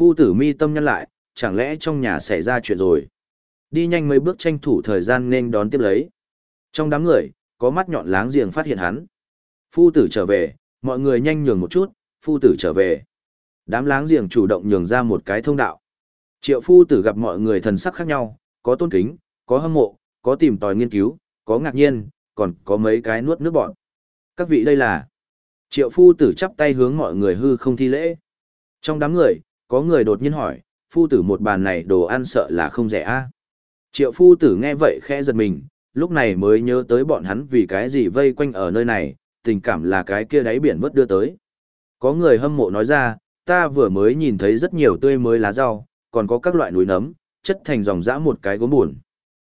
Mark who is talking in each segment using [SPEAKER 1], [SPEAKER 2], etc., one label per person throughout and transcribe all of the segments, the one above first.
[SPEAKER 1] Phu tử mi tâm nhăn lại, chẳng lẽ trong nhà xảy ra chuyện rồi. Đi nhanh mấy bước tranh thủ thời gian nên đón tiếp lấy. Trong đám người, có mắt nhọn láng giềng phát hiện hắn. Phu tử trở về, mọi người nhanh nhường một chút, phu tử trở về. Đám láng giềng chủ động nhường ra một cái thông đạo. Triệu phu tử gặp mọi người thần sắc khác nhau, có tôn kính, có hâm mộ, có tìm tòi nghiên cứu, có ngạc nhiên, còn có mấy cái nuốt nước bọn. Các vị đây là... Triệu phu tử chắp tay hướng mọi người hư không thi lễ. Trong đám người, có người đột nhiên hỏi, phu tử một bàn này đồ ăn sợ là không rẻ a Triệu phu tử nghe vậy khẽ giật mình, lúc này mới nhớ tới bọn hắn vì cái gì vây quanh ở nơi này, tình cảm là cái kia đáy biển vớt đưa tới. Có người hâm mộ nói ra, ta vừa mới nhìn thấy rất nhiều tươi mới lá rau, còn có các loại núi nấm, chất thành dòng dã một cái gốm buồn.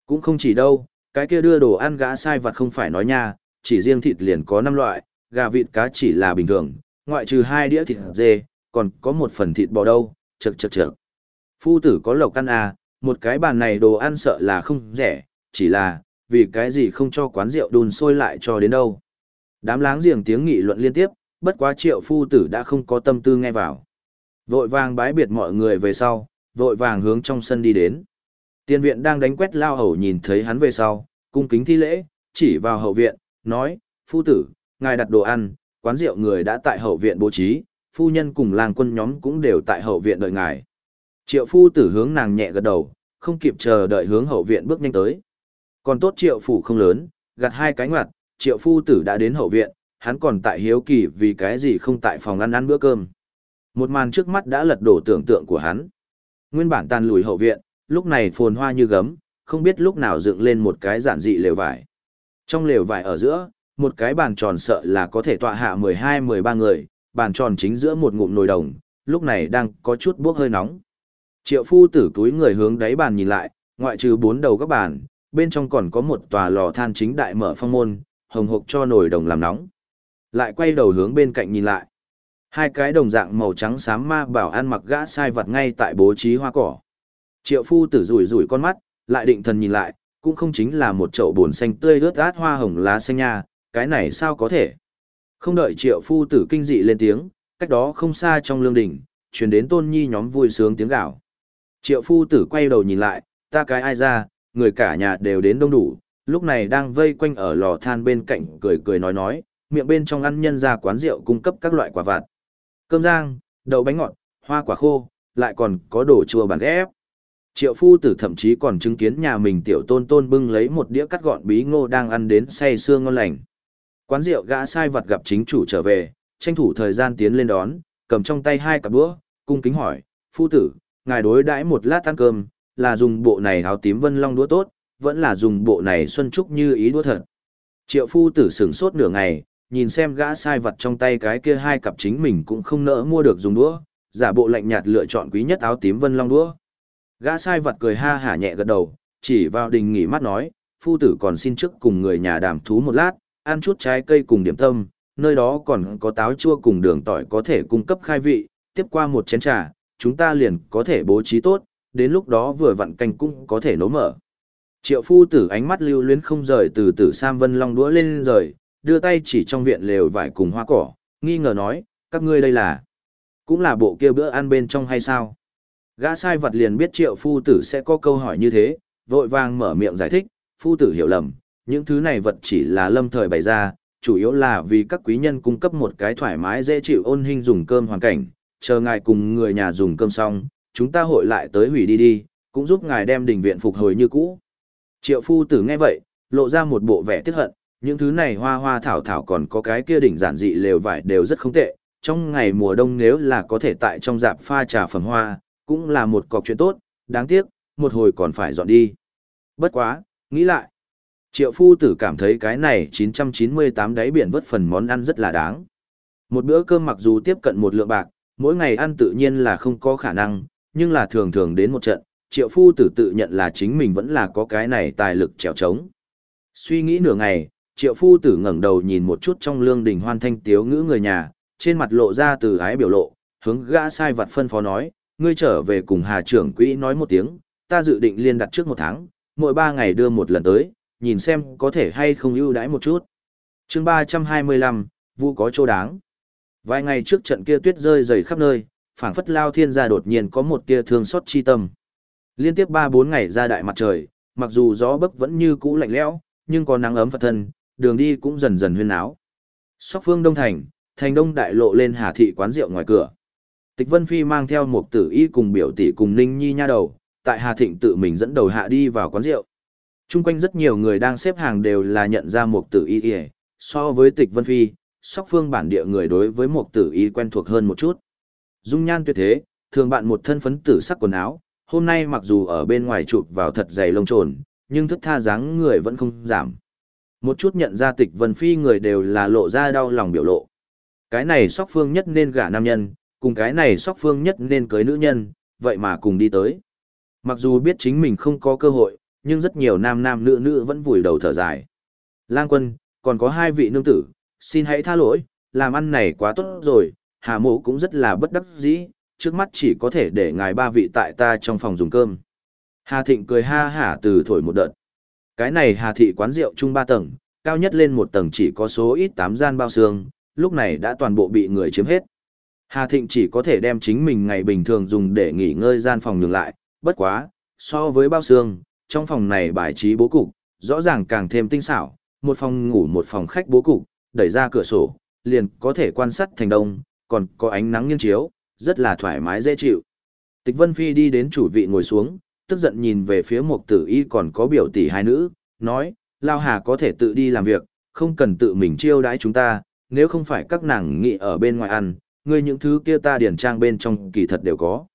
[SPEAKER 1] Cũng không chỉ đâu, cái kia đưa đồ ăn gã sai vặt không phải nói nha, chỉ riêng thịt liền có 5 loại, gà vịt cá chỉ là bình thường, ngoại trừ hai đĩa thịt dê, còn có một phần thịt bò đâu, chật chật chật. Phu tử có lộc ăn à, một cái bàn này đồ ăn sợ là không rẻ, chỉ là, vì cái gì không cho quán rượu đun sôi lại cho đến đâu. Đám láng giềng tiếng nghị luận liên tiếp, bất quá triệu phu tử đã không có tâm tư nghe vào. Vội vàng bái biệt mọi người về sau, vội vàng hướng trong sân đi đến. Tiên viện đang đánh quét lao hầu nhìn thấy hắn về sau, cung kính thi lễ, chỉ vào hậu viện, nói, phu tử, ngài đặt đồ ăn, quán rượu người đã tại hậu viện bố trí, phu nhân cùng làng quân nhóm cũng đều tại hậu viện đợi ngài. Triệu phu tử hướng nàng nhẹ gật đầu, không kịp chờ đợi hướng hậu viện bước nhanh tới. Còn tốt triệu phủ không lớn, gặt hai cái ngoặt, triệu phu tử đã đến hậu viện, hắn còn tại hiếu kỳ vì cái gì không tại phòng ăn ăn bữa cơm. Một màn trước mắt đã lật đổ tưởng tượng của hắn. Nguyên bản tàn lùi hậu viện, lúc này phồn hoa như gấm, không biết lúc nào dựng lên một cái giản dị lều vải. Trong lều vải ở giữa, một cái bàn tròn sợ là có thể tọa hạ 12-13 người, bàn tròn chính giữa một ngụm nồi đồng, lúc này đang có chút bốc hơi nóng. Triệu phu tử túi người hướng đáy bàn nhìn lại, ngoại trừ bốn đầu các bàn, bên trong còn có một tòa lò than chính đại mở phong môn, hồng hộc cho nồi đồng làm nóng. Lại quay đầu hướng bên cạnh nhìn lại. Hai cái đồng dạng màu trắng xám ma bảo ăn mặc gã sai vật ngay tại bố trí hoa cỏ. Triệu phu tử rủi rủi con mắt, lại định thần nhìn lại, cũng không chính là một chậu bồn xanh tươi rớt át hoa hồng lá xanh nha, cái này sao có thể. Không đợi triệu phu tử kinh dị lên tiếng, cách đó không xa trong lương đỉnh, chuyển đến tôn nhi nhóm vui sướng tiếng gạo. Triệu phu tử quay đầu nhìn lại, ta cái ai ra, người cả nhà đều đến đông đủ, lúc này đang vây quanh ở lò than bên cạnh cười cười nói nói, miệng bên trong ăn nhân ra quán rượu cung cấp các loại quả vặt. Cơm rang, đậu bánh ngọt, hoa quả khô, lại còn có đồ chua bản ghép. Triệu phu tử thậm chí còn chứng kiến nhà mình tiểu tôn tôn bưng lấy một đĩa cắt gọn bí ngô đang ăn đến say sương ngon lành. Quán rượu gã sai vật gặp chính chủ trở về, tranh thủ thời gian tiến lên đón, cầm trong tay hai cặp đũa, cung kính hỏi, phu tử, ngài đối đãi một lát ăn cơm, là dùng bộ này áo tím vân long đũa tốt, vẫn là dùng bộ này xuân trúc như ý đũa thật. Triệu phu tử sửng sốt nửa ngày, nhìn xem gã sai vật trong tay cái kia hai cặp chính mình cũng không nỡ mua được dùng đũa, giả bộ lạnh nhạt lựa chọn quý nhất áo tím vân long đũa. Gã sai vật cười ha hả nhẹ gật đầu, chỉ vào đình nghỉ mắt nói, phu tử còn xin trước cùng người nhà đàm thú một lát, ăn chút trái cây cùng điểm tâm, nơi đó còn có táo chua cùng đường tỏi có thể cung cấp khai vị, tiếp qua một chén trà, chúng ta liền có thể bố trí tốt, đến lúc đó vừa vặn canh cũng có thể nấu mở. Triệu phu tử ánh mắt lưu luyến không rời từ tử Sam Vân Long đũa lên rời, đưa tay chỉ trong viện lều vải cùng hoa cỏ, nghi ngờ nói, các ngươi đây là, cũng là bộ kia bữa ăn bên trong hay sao? Gã sai vật liền biết triệu phu tử sẽ có câu hỏi như thế, vội vàng mở miệng giải thích, phu tử hiểu lầm, những thứ này vật chỉ là lâm thời bày ra, chủ yếu là vì các quý nhân cung cấp một cái thoải mái dễ chịu ôn hình dùng cơm hoàn cảnh, chờ ngài cùng người nhà dùng cơm xong, chúng ta hội lại tới hủy đi đi, cũng giúp ngài đem đình viện phục hồi như cũ. Triệu phu tử nghe vậy, lộ ra một bộ vẻ tiếc hận, những thứ này hoa hoa thảo thảo còn có cái kia đỉnh giản dị lều vải đều rất không tệ, trong ngày mùa đông nếu là có thể tại trong dạp pha trà phẩm hoa, cũng là một cọc chuyện tốt, đáng tiếc, một hồi còn phải dọn đi. Bất quá, nghĩ lại. Triệu phu tử cảm thấy cái này 998 đáy biển vớt phần món ăn rất là đáng. Một bữa cơm mặc dù tiếp cận một lượng bạc, mỗi ngày ăn tự nhiên là không có khả năng, nhưng là thường thường đến một trận, triệu phu tử tự nhận là chính mình vẫn là có cái này tài lực trèo trống. Suy nghĩ nửa ngày, triệu phu tử ngẩng đầu nhìn một chút trong lương đình hoan thanh tiếu ngữ người nhà, trên mặt lộ ra từ ái biểu lộ, hướng gã sai vật phân phó nói, ngươi trở về cùng hà trưởng quỹ nói một tiếng, ta dự định liên đặt trước một tháng, mỗi ba ngày đưa một lần tới, nhìn xem có thể hay không ưu đãi một chút. chương ba trăm hai mươi lăm, vụ có chỗ đáng. Vài ngày trước trận kia tuyết rơi dày khắp nơi, phảng phất lao thiên gia đột nhiên có một tia thương xót chi tâm. Liên tiếp 3-4 ngày ra đại mặt trời, mặc dù gió bấc vẫn như cũ lạnh lẽo, nhưng có nắng ấm phật thân, đường đi cũng dần dần huyên áo. Sóc phương Đông Thành, thành đông đại lộ lên hà thị quán rượu ngoài cửa. Tịch Vân Phi mang theo một tử y cùng biểu tỷ cùng Ninh Nhi nha đầu, tại Hà Thịnh tự mình dẫn đầu hạ đi vào quán rượu chung quanh rất nhiều người đang xếp hàng đều là nhận ra một tử y ỉa so với Tịch Vân Phi, sóc phương bản địa người đối với một tử y quen thuộc hơn một chút. Dung nhan tuyệt thế, thường bạn một thân phấn tử sắc quần áo, hôm nay mặc dù ở bên ngoài chụp vào thật dày lông trồn, nhưng thức tha dáng người vẫn không giảm. Một chút nhận ra tịch vân phi người đều là lộ ra đau lòng biểu lộ. Cái này sóc phương nhất nên gả nam nhân, cùng cái này sóc phương nhất nên cưới nữ nhân, vậy mà cùng đi tới. Mặc dù biết chính mình không có cơ hội, nhưng rất nhiều nam nam nữ nữ vẫn vùi đầu thở dài. Lang quân, còn có hai vị nương tử, xin hãy tha lỗi, làm ăn này quá tốt rồi, hà mộ cũng rất là bất đắc dĩ, trước mắt chỉ có thể để ngài ba vị tại ta trong phòng dùng cơm. Hà Thịnh cười ha hả từ thổi một đợt. Cái này Hà Thị quán rượu chung ba tầng, cao nhất lên một tầng chỉ có số ít tám gian bao xương, lúc này đã toàn bộ bị người chiếm hết. Hà Thịnh chỉ có thể đem chính mình ngày bình thường dùng để nghỉ ngơi gian phòng nhường lại, bất quá, so với bao xương, trong phòng này bài trí bố cục, rõ ràng càng thêm tinh xảo, một phòng ngủ một phòng khách bố cục, đẩy ra cửa sổ, liền có thể quan sát thành đông, còn có ánh nắng nghiêng chiếu, rất là thoải mái dễ chịu. Tịch Vân Phi đi đến chủ vị ngồi xuống, tức giận nhìn về phía một tử y còn có biểu tỷ hai nữ, nói, Lao Hà có thể tự đi làm việc, không cần tự mình chiêu đãi chúng ta, nếu không phải các nàng nghị ở bên ngoài ăn, ngươi những thứ kia ta điển trang bên trong kỳ thật đều có.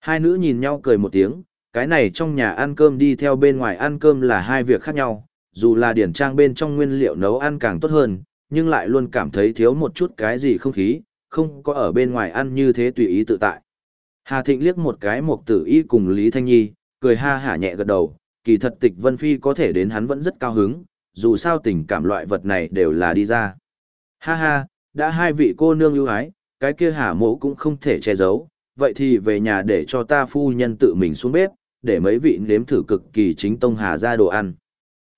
[SPEAKER 1] Hai nữ nhìn nhau cười một tiếng, cái này trong nhà ăn cơm đi theo bên ngoài ăn cơm là hai việc khác nhau, dù là điển trang bên trong nguyên liệu nấu ăn càng tốt hơn, nhưng lại luôn cảm thấy thiếu một chút cái gì không khí, không có ở bên ngoài ăn như thế tùy ý tự tại. Hà Thịnh liếc một cái một tử y cùng Lý Thanh Nhi, cười ha hả nhẹ gật đầu, kỳ thật tịch Vân Phi có thể đến hắn vẫn rất cao hứng, dù sao tình cảm loại vật này đều là đi ra. Ha ha, đã hai vị cô nương ưu ái, cái kia hà mộ cũng không thể che giấu, vậy thì về nhà để cho ta phu nhân tự mình xuống bếp, để mấy vị nếm thử cực kỳ chính tông hà ra đồ ăn.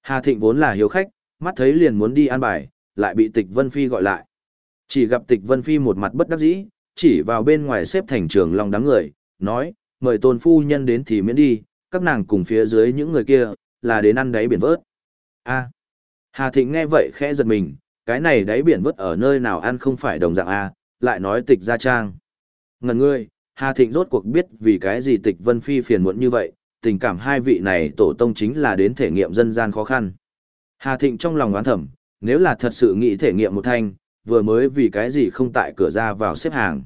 [SPEAKER 1] Hà Thịnh vốn là hiếu khách, mắt thấy liền muốn đi ăn bài, lại bị tịch Vân Phi gọi lại. Chỉ gặp tịch Vân Phi một mặt bất đắc dĩ, chỉ vào bên ngoài xếp thành trường lòng đám người, nói, mời tôn phu nhân đến thì miễn đi, các nàng cùng phía dưới những người kia, là đến ăn đáy biển vớt. a Hà Thịnh nghe vậy khẽ giật mình, cái này đáy biển vớt ở nơi nào ăn không phải đồng dạng A, lại nói tịch gia trang. Ngần ngươi, Hà Thịnh rốt cuộc biết vì cái gì tịch Vân Phi phiền muộn như vậy, tình cảm hai vị này tổ tông chính là đến thể nghiệm dân gian khó khăn. Hà Thịnh trong lòng oán thầm, nếu là thật sự nghĩ thể nghiệm một thanh, vừa mới vì cái gì không tại cửa ra vào xếp hàng.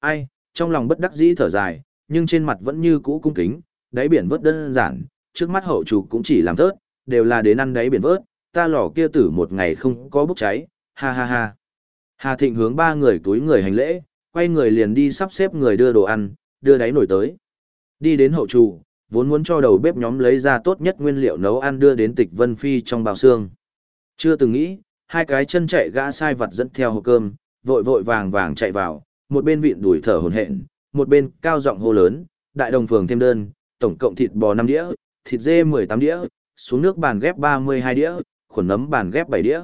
[SPEAKER 1] Ai, trong lòng bất đắc dĩ thở dài, nhưng trên mặt vẫn như cũ cung kính, đáy biển vớt đơn giản, trước mắt hậu chủ cũng chỉ làm thớt, đều là đến ăn đáy biển vớt, ta lò kia tử một ngày không có bốc cháy, ha ha ha. Hà Thịnh hướng ba người túi người hành lễ, quay người liền đi sắp xếp người đưa đồ ăn, đưa đáy nổi tới. Đi đến hậu trù, vốn muốn cho đầu bếp nhóm lấy ra tốt nhất nguyên liệu nấu ăn đưa đến tịch Vân Phi trong bào xương. Chưa từng nghĩ, hai cái chân chạy gã sai vật dẫn theo hộp cơm, vội vội vàng vàng chạy vào, một bên vịn đuổi thở hổn hển, một bên cao giọng hô lớn, đại đồng phường thêm đơn, tổng cộng thịt bò 5 đĩa, thịt dê 18 đĩa, xuống nước bàn ghép 32 đĩa, khuẩn nấm bàn ghép 7 đĩa.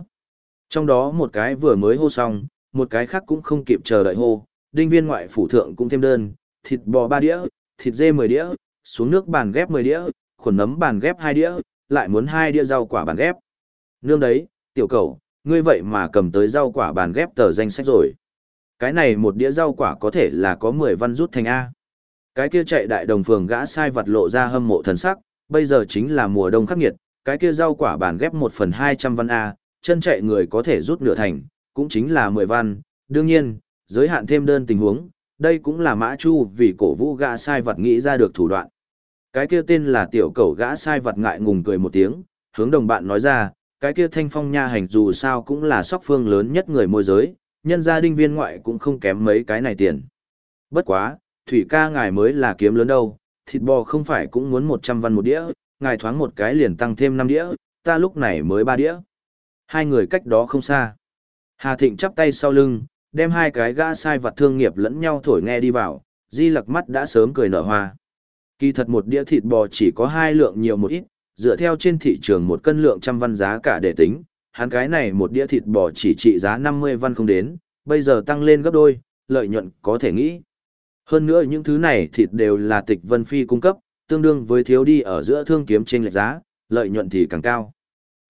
[SPEAKER 1] Trong đó một cái vừa mới hô xong, một cái khác cũng không kịp chờ đợi hô, đinh viên ngoại phủ thượng cũng thêm đơn, thịt bò 3 đĩa, thịt dê 10 đĩa, xuống nước bàn ghép 10 đĩa, khuẩn nấm bàn ghép 2 đĩa, lại muốn 2 đĩa rau quả bàn ghép. Nương đấy, tiểu cầu, ngươi vậy mà cầm tới rau quả bàn ghép tờ danh sách rồi. Cái này một đĩa rau quả có thể là có 10 văn rút thành A. Cái kia chạy đại đồng phường gã sai vật lộ ra hâm mộ thần sắc, bây giờ chính là mùa đông khắc nghiệt, cái kia rau quả bàn ghép 1 phần 200 văn A, chân chạy người có thể rút nửa thành, cũng chính là 10 văn. Đương nhiên, giới hạn thêm đơn tình huống, đây cũng là mã chu vì cổ vũ gã sai vật nghĩ ra được thủ đoạn. Cái kia tên là tiểu cầu gã sai vật ngại ngùng cười một tiếng, hướng đồng bạn nói ra, cái kia thanh phong nha hành dù sao cũng là sóc phương lớn nhất người môi giới, nhân gia đinh viên ngoại cũng không kém mấy cái này tiền. Bất quá, thủy ca ngài mới là kiếm lớn đâu, thịt bò không phải cũng muốn 100 văn một đĩa, ngài thoáng một cái liền tăng thêm 5 đĩa, ta lúc này mới 3 đĩa. Hai người cách đó không xa. Hà Thịnh chắp tay sau lưng, đem hai cái gã sai vật thương nghiệp lẫn nhau thổi nghe đi vào, di lặc mắt đã sớm cười nở hoa. Kỳ thật một đĩa thịt bò chỉ có hai lượng nhiều một ít, dựa theo trên thị trường một cân lượng trăm văn giá cả để tính, hắn cái này một đĩa thịt bò chỉ trị giá 50 văn không đến, bây giờ tăng lên gấp đôi, lợi nhuận có thể nghĩ. Hơn nữa những thứ này thịt đều là tịch vân phi cung cấp, tương đương với thiếu đi ở giữa thương kiếm trên lệch giá, lợi nhuận thì càng cao.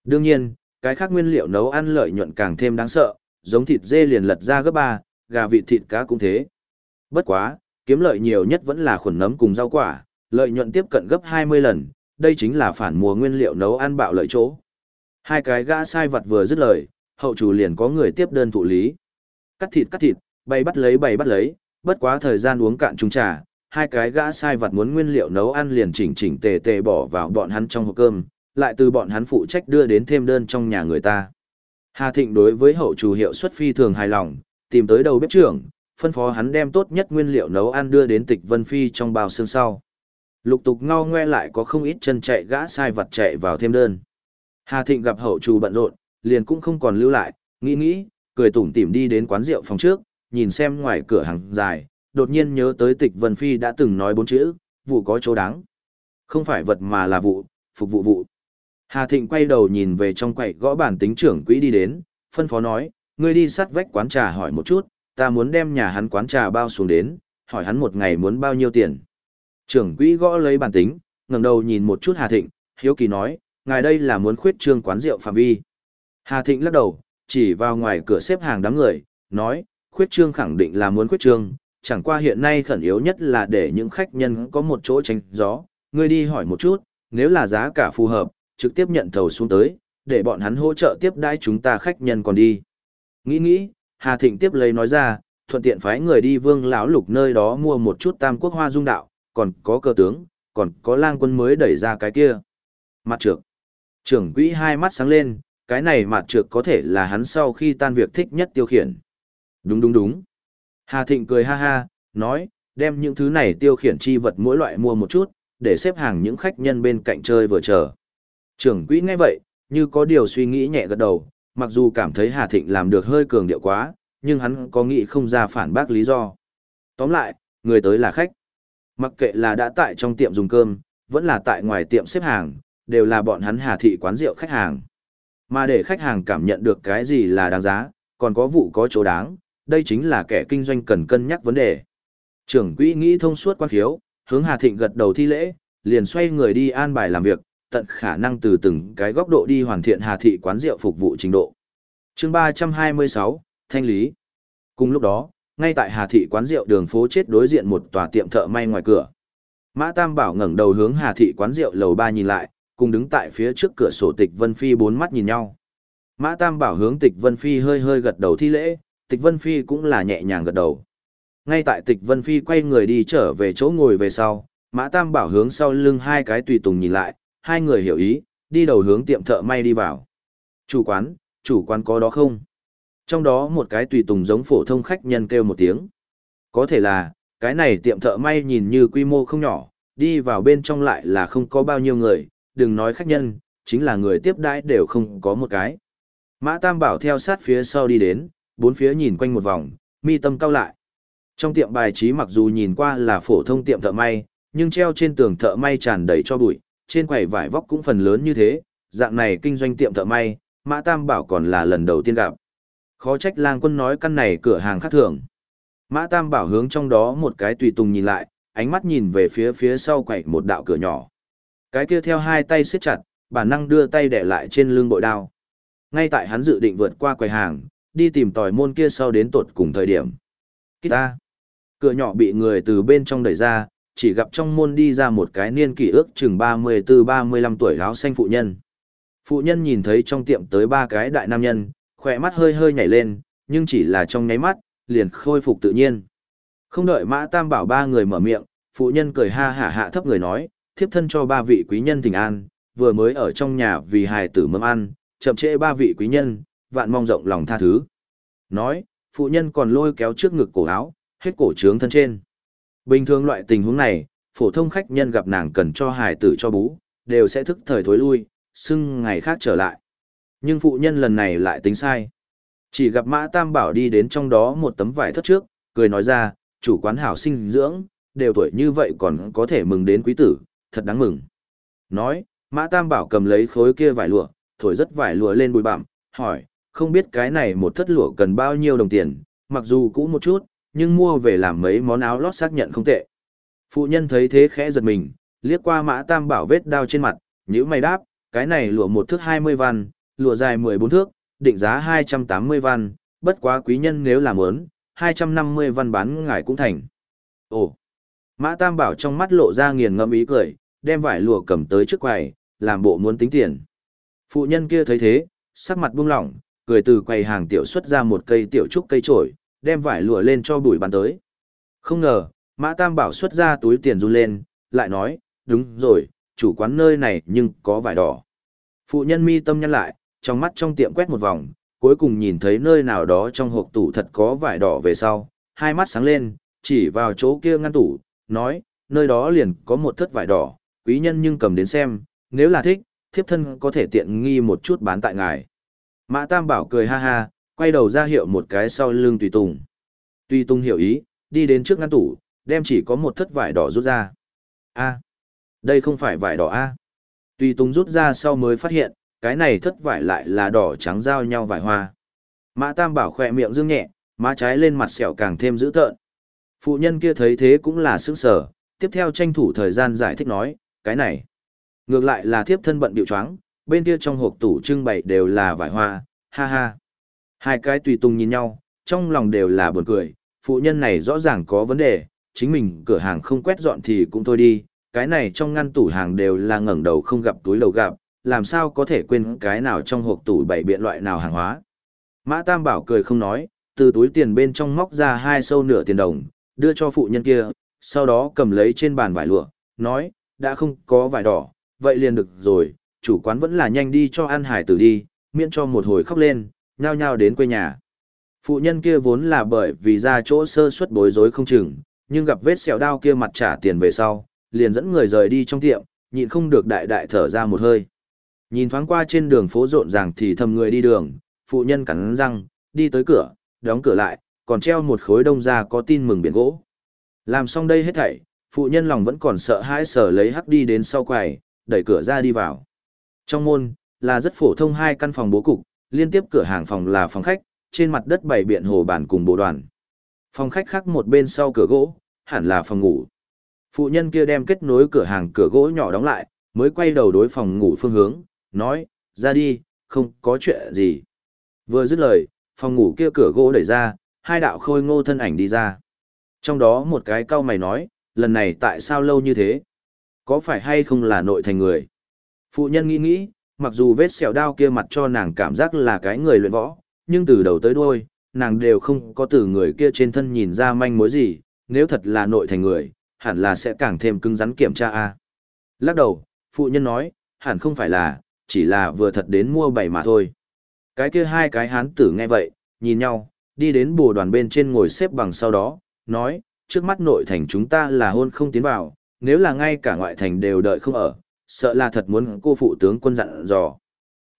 [SPEAKER 1] Đương nhiên, cái khác nguyên liệu nấu ăn lợi nhuận càng thêm đáng sợ, giống thịt dê liền lật ra gấp ba, gà vịt thịt cá cũng thế. Bất quá, kiếm lợi nhiều nhất vẫn là khuẩn nấm cùng rau quả, lợi nhuận tiếp cận gấp 20 lần, đây chính là phản mùa nguyên liệu nấu ăn bạo lợi chỗ. Hai cái gã sai vật vừa dứt lời, hậu chủ liền có người tiếp đơn thụ lý. Cắt thịt cắt thịt, bày bắt lấy bày bắt lấy, bất quá thời gian uống cạn chung trà, hai cái gã sai vật muốn nguyên liệu nấu ăn liền chỉnh chỉnh tề tề bỏ vào bọn hắn trong hộp cơm, lại từ bọn hắn phụ trách đưa đến thêm đơn trong nhà người ta. Hà Thịnh đối với hậu chủ hiệu suất phi thường hài lòng, tìm tới đầu bếp trưởng, phân phó hắn đem tốt nhất nguyên liệu nấu ăn đưa đến tịch Vân Phi trong bao xương sau. Lục tục ngao ngoe lại có không ít chân chạy gã sai vật chạy vào thêm đơn. Hà Thịnh gặp hậu chủ bận rộn, liền cũng không còn lưu lại, nghĩ nghĩ, cười tủm tỉm đi đến quán rượu phòng trước, nhìn xem ngoài cửa hàng dài, đột nhiên nhớ tới tịch Vân Phi đã từng nói bốn chữ, vụ có chỗ đáng. Không phải vật mà là vụ, phục vụ vụ. Hà Thịnh quay đầu nhìn về trong quầy gõ bản tính trưởng quỹ đi đến, phân phó nói, ngươi đi sát vách quán trà hỏi một chút, ta muốn đem nhà hắn quán trà bao xuống đến, hỏi hắn một ngày muốn bao nhiêu tiền. Trưởng quỹ gõ lấy bản tính, ngẩng đầu nhìn một chút Hà Thịnh, hiếu kỳ nói, ngài đây là muốn khuyết trương quán rượu phạm vi. Hà Thịnh lắc đầu, chỉ vào ngoài cửa xếp hàng đám người, nói, khuyết trương khẳng định là muốn khuyết trương, chẳng qua hiện nay khẩn yếu nhất là để những khách nhân có một chỗ tránh gió, ngươi đi hỏi một chút, nếu là giá cả phù hợp, trực tiếp nhận thầu xuống tới, để bọn hắn hỗ trợ tiếp đãi chúng ta khách nhân còn đi. Nghĩ nghĩ, Hà Thịnh tiếp lấy nói ra, thuận tiện phái người đi vương lão lục nơi đó mua một chút tam quốc hoa dung đạo, còn có cơ tướng, còn có lang quân mới đẩy ra cái kia. Mặt trược. Trưởng quỹ hai mắt sáng lên, cái này mặt trược có thể là hắn sau khi tan việc thích nhất tiêu khiển. Đúng đúng đúng. Hà Thịnh cười ha ha, nói, đem những thứ này tiêu khiển chi vật mỗi loại mua một chút, để xếp hàng những khách nhân bên cạnh chơi vừa chờ. Trưởng quỹ nghe vậy, như có điều suy nghĩ nhẹ gật đầu, mặc dù cảm thấy Hà Thịnh làm được hơi cường điệu quá, nhưng hắn có nghĩ không ra phản bác lý do. Tóm lại, người tới là khách. Mặc kệ là đã tại trong tiệm dùng cơm, vẫn là tại ngoài tiệm xếp hàng, đều là bọn hắn Hà Thị quán rượu khách hàng. Mà để khách hàng cảm nhận được cái gì là đáng giá, còn có vụ có chỗ đáng, đây chính là kẻ kinh doanh cần cân nhắc vấn đề. Trưởng quỹ nghĩ thông suốt quan khiếu, hướng Hà Thịnh gật đầu thi lễ, liền xoay người đi an bài làm việc, tận khả năng từ từng cái góc độ đi hoàn thiện Hà Thị quán rượu phục vụ trình độ. chương 326, Thanh lý. Cùng lúc đó, ngay tại Hà Thị quán rượu đường phố chết đối diện một tòa tiệm thợ may ngoài cửa. Mã Tam Bảo ngẩng đầu hướng Hà Thị quán rượu lầu ba nhìn lại, cùng đứng tại phía trước cửa sổ Tịch Vân Phi bốn mắt nhìn nhau. Mã Tam Bảo hướng Tịch Vân Phi hơi hơi gật đầu thi lễ, Tịch Vân Phi cũng là nhẹ nhàng gật đầu. Ngay tại Tịch Vân Phi quay người đi trở về chỗ ngồi về sau, Mã Tam Bảo hướng sau lưng hai cái tùy tùng nhìn lại, hai người hiểu ý, đi đầu hướng tiệm thợ may đi vào. Chủ quán, chủ quán có đó không? Trong đó một cái tùy tùng giống phổ thông khách nhân kêu một tiếng. Có thể là, cái này tiệm thợ may nhìn như quy mô không nhỏ, đi vào bên trong lại là không có bao nhiêu người, đừng nói khách nhân, chính là người tiếp đãi đều không có một cái. Mã Tam Bảo theo sát phía sau đi đến, bốn phía nhìn quanh một vòng, mi tâm cao lại. Trong tiệm bài trí mặc dù nhìn qua là phổ thông tiệm thợ may, nhưng treo trên tường thợ may tràn đầy cho bụi, trên quầy vải vóc cũng phần lớn như thế, dạng này kinh doanh tiệm thợ may, Mã Tam Bảo còn là lần đầu tiên gặp. Khó trách lang quân nói căn này cửa hàng khác thường. Mã Tam Bảo hướng trong đó một cái tùy tùng nhìn lại, ánh mắt nhìn về phía phía sau quầy một đạo cửa nhỏ. Cái kia theo hai tay siết chặt, bản năng đưa tay để lại trên lưng bội đao. Ngay tại hắn dự định vượt qua quầy hàng, đi tìm tòi môn kia sau đến tột cùng thời điểm. Kita. Cửa nhỏ bị người từ bên trong đẩy ra, chỉ gặp trong môn đi ra một cái niên kỷ ước chừng 34-35 tuổi áo xanh phụ nhân. Phụ nhân nhìn thấy trong tiệm tới ba cái đại nam nhân, khỏe mắt hơi hơi nhảy lên, nhưng chỉ là trong nháy mắt, liền khôi phục tự nhiên. Không đợi Mã Tam bảo ba người mở miệng, phụ nhân cười ha hả hạ thấp người nói, thiếp thân cho ba vị quý nhân tình an, vừa mới ở trong nhà vì hài tử mâm ăn, chậm trễ ba vị quý nhân, vạn mong rộng lòng tha thứ. Nói, phụ nhân còn lôi kéo trước ngực cổ áo, hết cổ trướng thân trên. Bình thường loại tình huống này, phổ thông khách nhân gặp nàng cần cho hài tử cho bú, đều sẽ thức thời thối lui, xưng ngày khác trở lại. Nhưng phụ nhân lần này lại tính sai. Chỉ gặp Mã Tam Bảo đi đến trong đó một tấm vải thất trước, cười nói ra, chủ quán hảo sinh dưỡng, đều tuổi như vậy còn có thể mừng đến quý tử, thật đáng mừng. Nói, Mã Tam Bảo cầm lấy khối kia vải lụa, thổi rất vải lụa lên bụi bặm, hỏi, không biết cái này một thất lụa cần bao nhiêu đồng tiền, mặc dù cũ một chút, nhưng mua về làm mấy món áo lót xác nhận không tệ. Phụ nhân thấy thế khẽ giật mình, liếc qua mã tam bảo vết đao trên mặt, nhữ mày đáp, cái này lụa một thước 20 văn, lụa dài 14 thước, định giá 280 văn, bất quá quý nhân nếu làm ớn, 250 văn bán ngài cũng thành. Ồ! Mã Tam Bảo trong mắt lộ ra nghiền ngẫm ý cười, đem vải lụa cầm tới trước quầy, làm bộ muốn tính tiền. Phụ nhân kia thấy thế, sắc mặt buông lỏng, cười từ quầy hàng tiểu xuất ra một cây tiểu trúc cây trổi, đem vải lụa lên cho bùi bàn tới. Không ngờ, Mã Tam Bảo xuất ra túi tiền run lên, lại nói, đúng rồi, chủ quán nơi này nhưng có vải đỏ. Phụ nhân mi tâm nhăn lại, trong mắt trong tiệm quét một vòng, cuối cùng nhìn thấy nơi nào đó trong hộp tủ thật có vải đỏ về sau, hai mắt sáng lên, chỉ vào chỗ kia ngăn tủ, nói, nơi đó liền có một thất vải đỏ, quý nhân nhưng cầm đến xem, nếu là thích, thiếp thân có thể tiện nghi một chút bán tại ngài. Mã Tam Bảo cười ha ha, quay đầu ra hiệu một cái sau lưng Tùy Tùng. Tùy Tùng hiểu ý, đi đến trước ngăn tủ, đem chỉ có một thất vải đỏ rút ra. A, đây không phải vải đỏ A. Tùy Tùng rút ra sau mới phát hiện, cái này thất vải lại là đỏ trắng giao nhau vải hoa. Mã Tam Bảo khỏe miệng dương nhẹ, má trái lên mặt sẹo càng thêm dữ tợn. Phụ nhân kia thấy thế cũng là sững sờ, tiếp theo tranh thủ thời gian giải thích nói, cái này. Ngược lại là thiếp thân bận biểu choáng, bên kia trong hộp tủ trưng bày đều là vải hoa, ha ha. Hai cái tùy tùng nhìn nhau, trong lòng đều là buồn cười, phụ nhân này rõ ràng có vấn đề, chính mình cửa hàng không quét dọn thì cũng thôi đi, cái này trong ngăn tủ hàng đều là ngẩng đầu không gặp túi lầu gặp, làm sao có thể quên cái nào trong hộp tủ bảy biện loại nào hàng hóa. Mã Tam Bảo cười không nói, từ túi tiền bên trong móc ra hai sâu nửa tiền đồng, đưa cho phụ nhân kia, sau đó cầm lấy trên bàn vải lụa, nói, đã không có vải đỏ, vậy liền được rồi, chủ quán vẫn là nhanh đi cho ăn hải tử đi, miễn cho một hồi khóc lên, nhao nhao đến quê nhà. Phụ nhân kia vốn là bởi vì ra chỗ sơ suất bối rối không chừng, nhưng gặp vết sẹo đao kia mặt trả tiền về sau, liền dẫn người rời đi trong tiệm, nhịn không được đại đại thở ra một hơi. Nhìn thoáng qua trên đường phố rộn ràng thì thầm người đi đường, phụ nhân cắn răng, đi tới cửa, đóng cửa lại, còn treo một khối đông ra có tin mừng biển gỗ. Làm xong đây hết thảy, phụ nhân lòng vẫn còn sợ hãi sở lấy hắc đi đến sau quầy, đẩy cửa ra đi vào. Trong môn, là rất phổ thông hai căn phòng bố cục, liên tiếp cửa hàng phòng là phòng khách, trên mặt đất bày biện hồ bàn cùng bộ đoàn. Phòng khách khác một bên sau cửa gỗ, hẳn là phòng ngủ. Phụ nhân kia đem kết nối cửa hàng cửa gỗ nhỏ đóng lại, mới quay đầu đối phòng ngủ phương hướng, nói, ra đi, không có chuyện gì. Vừa dứt lời, phòng ngủ kia cửa gỗ đẩy ra, hai đạo khôi ngô thân ảnh đi ra. Trong đó một cái cao mày nói, lần này tại sao lâu như thế? Có phải hay không là nội thành người? Phụ nhân nghĩ nghĩ, mặc dù vết sẹo đao kia mặt cho nàng cảm giác là cái người luyện võ, nhưng từ đầu tới đuôi, nàng đều không có từ người kia trên thân nhìn ra manh mối gì, nếu thật là nội thành người, hẳn là sẽ càng thêm cứng rắn kiểm tra a. Lắc đầu, phụ nhân nói, hẳn không phải là, chỉ là vừa thật đến mua bảy mà thôi. Cái kia hai cái hán tử nghe vậy, nhìn nhau, đi đến bồ đoàn bên trên ngồi xếp bằng sau đó, nói, trước mắt nội thành chúng ta là hôn không tiến vào, nếu là ngay cả ngoại thành đều đợi không ở, sợ là thật muốn cô phụ tướng quân dặn dò.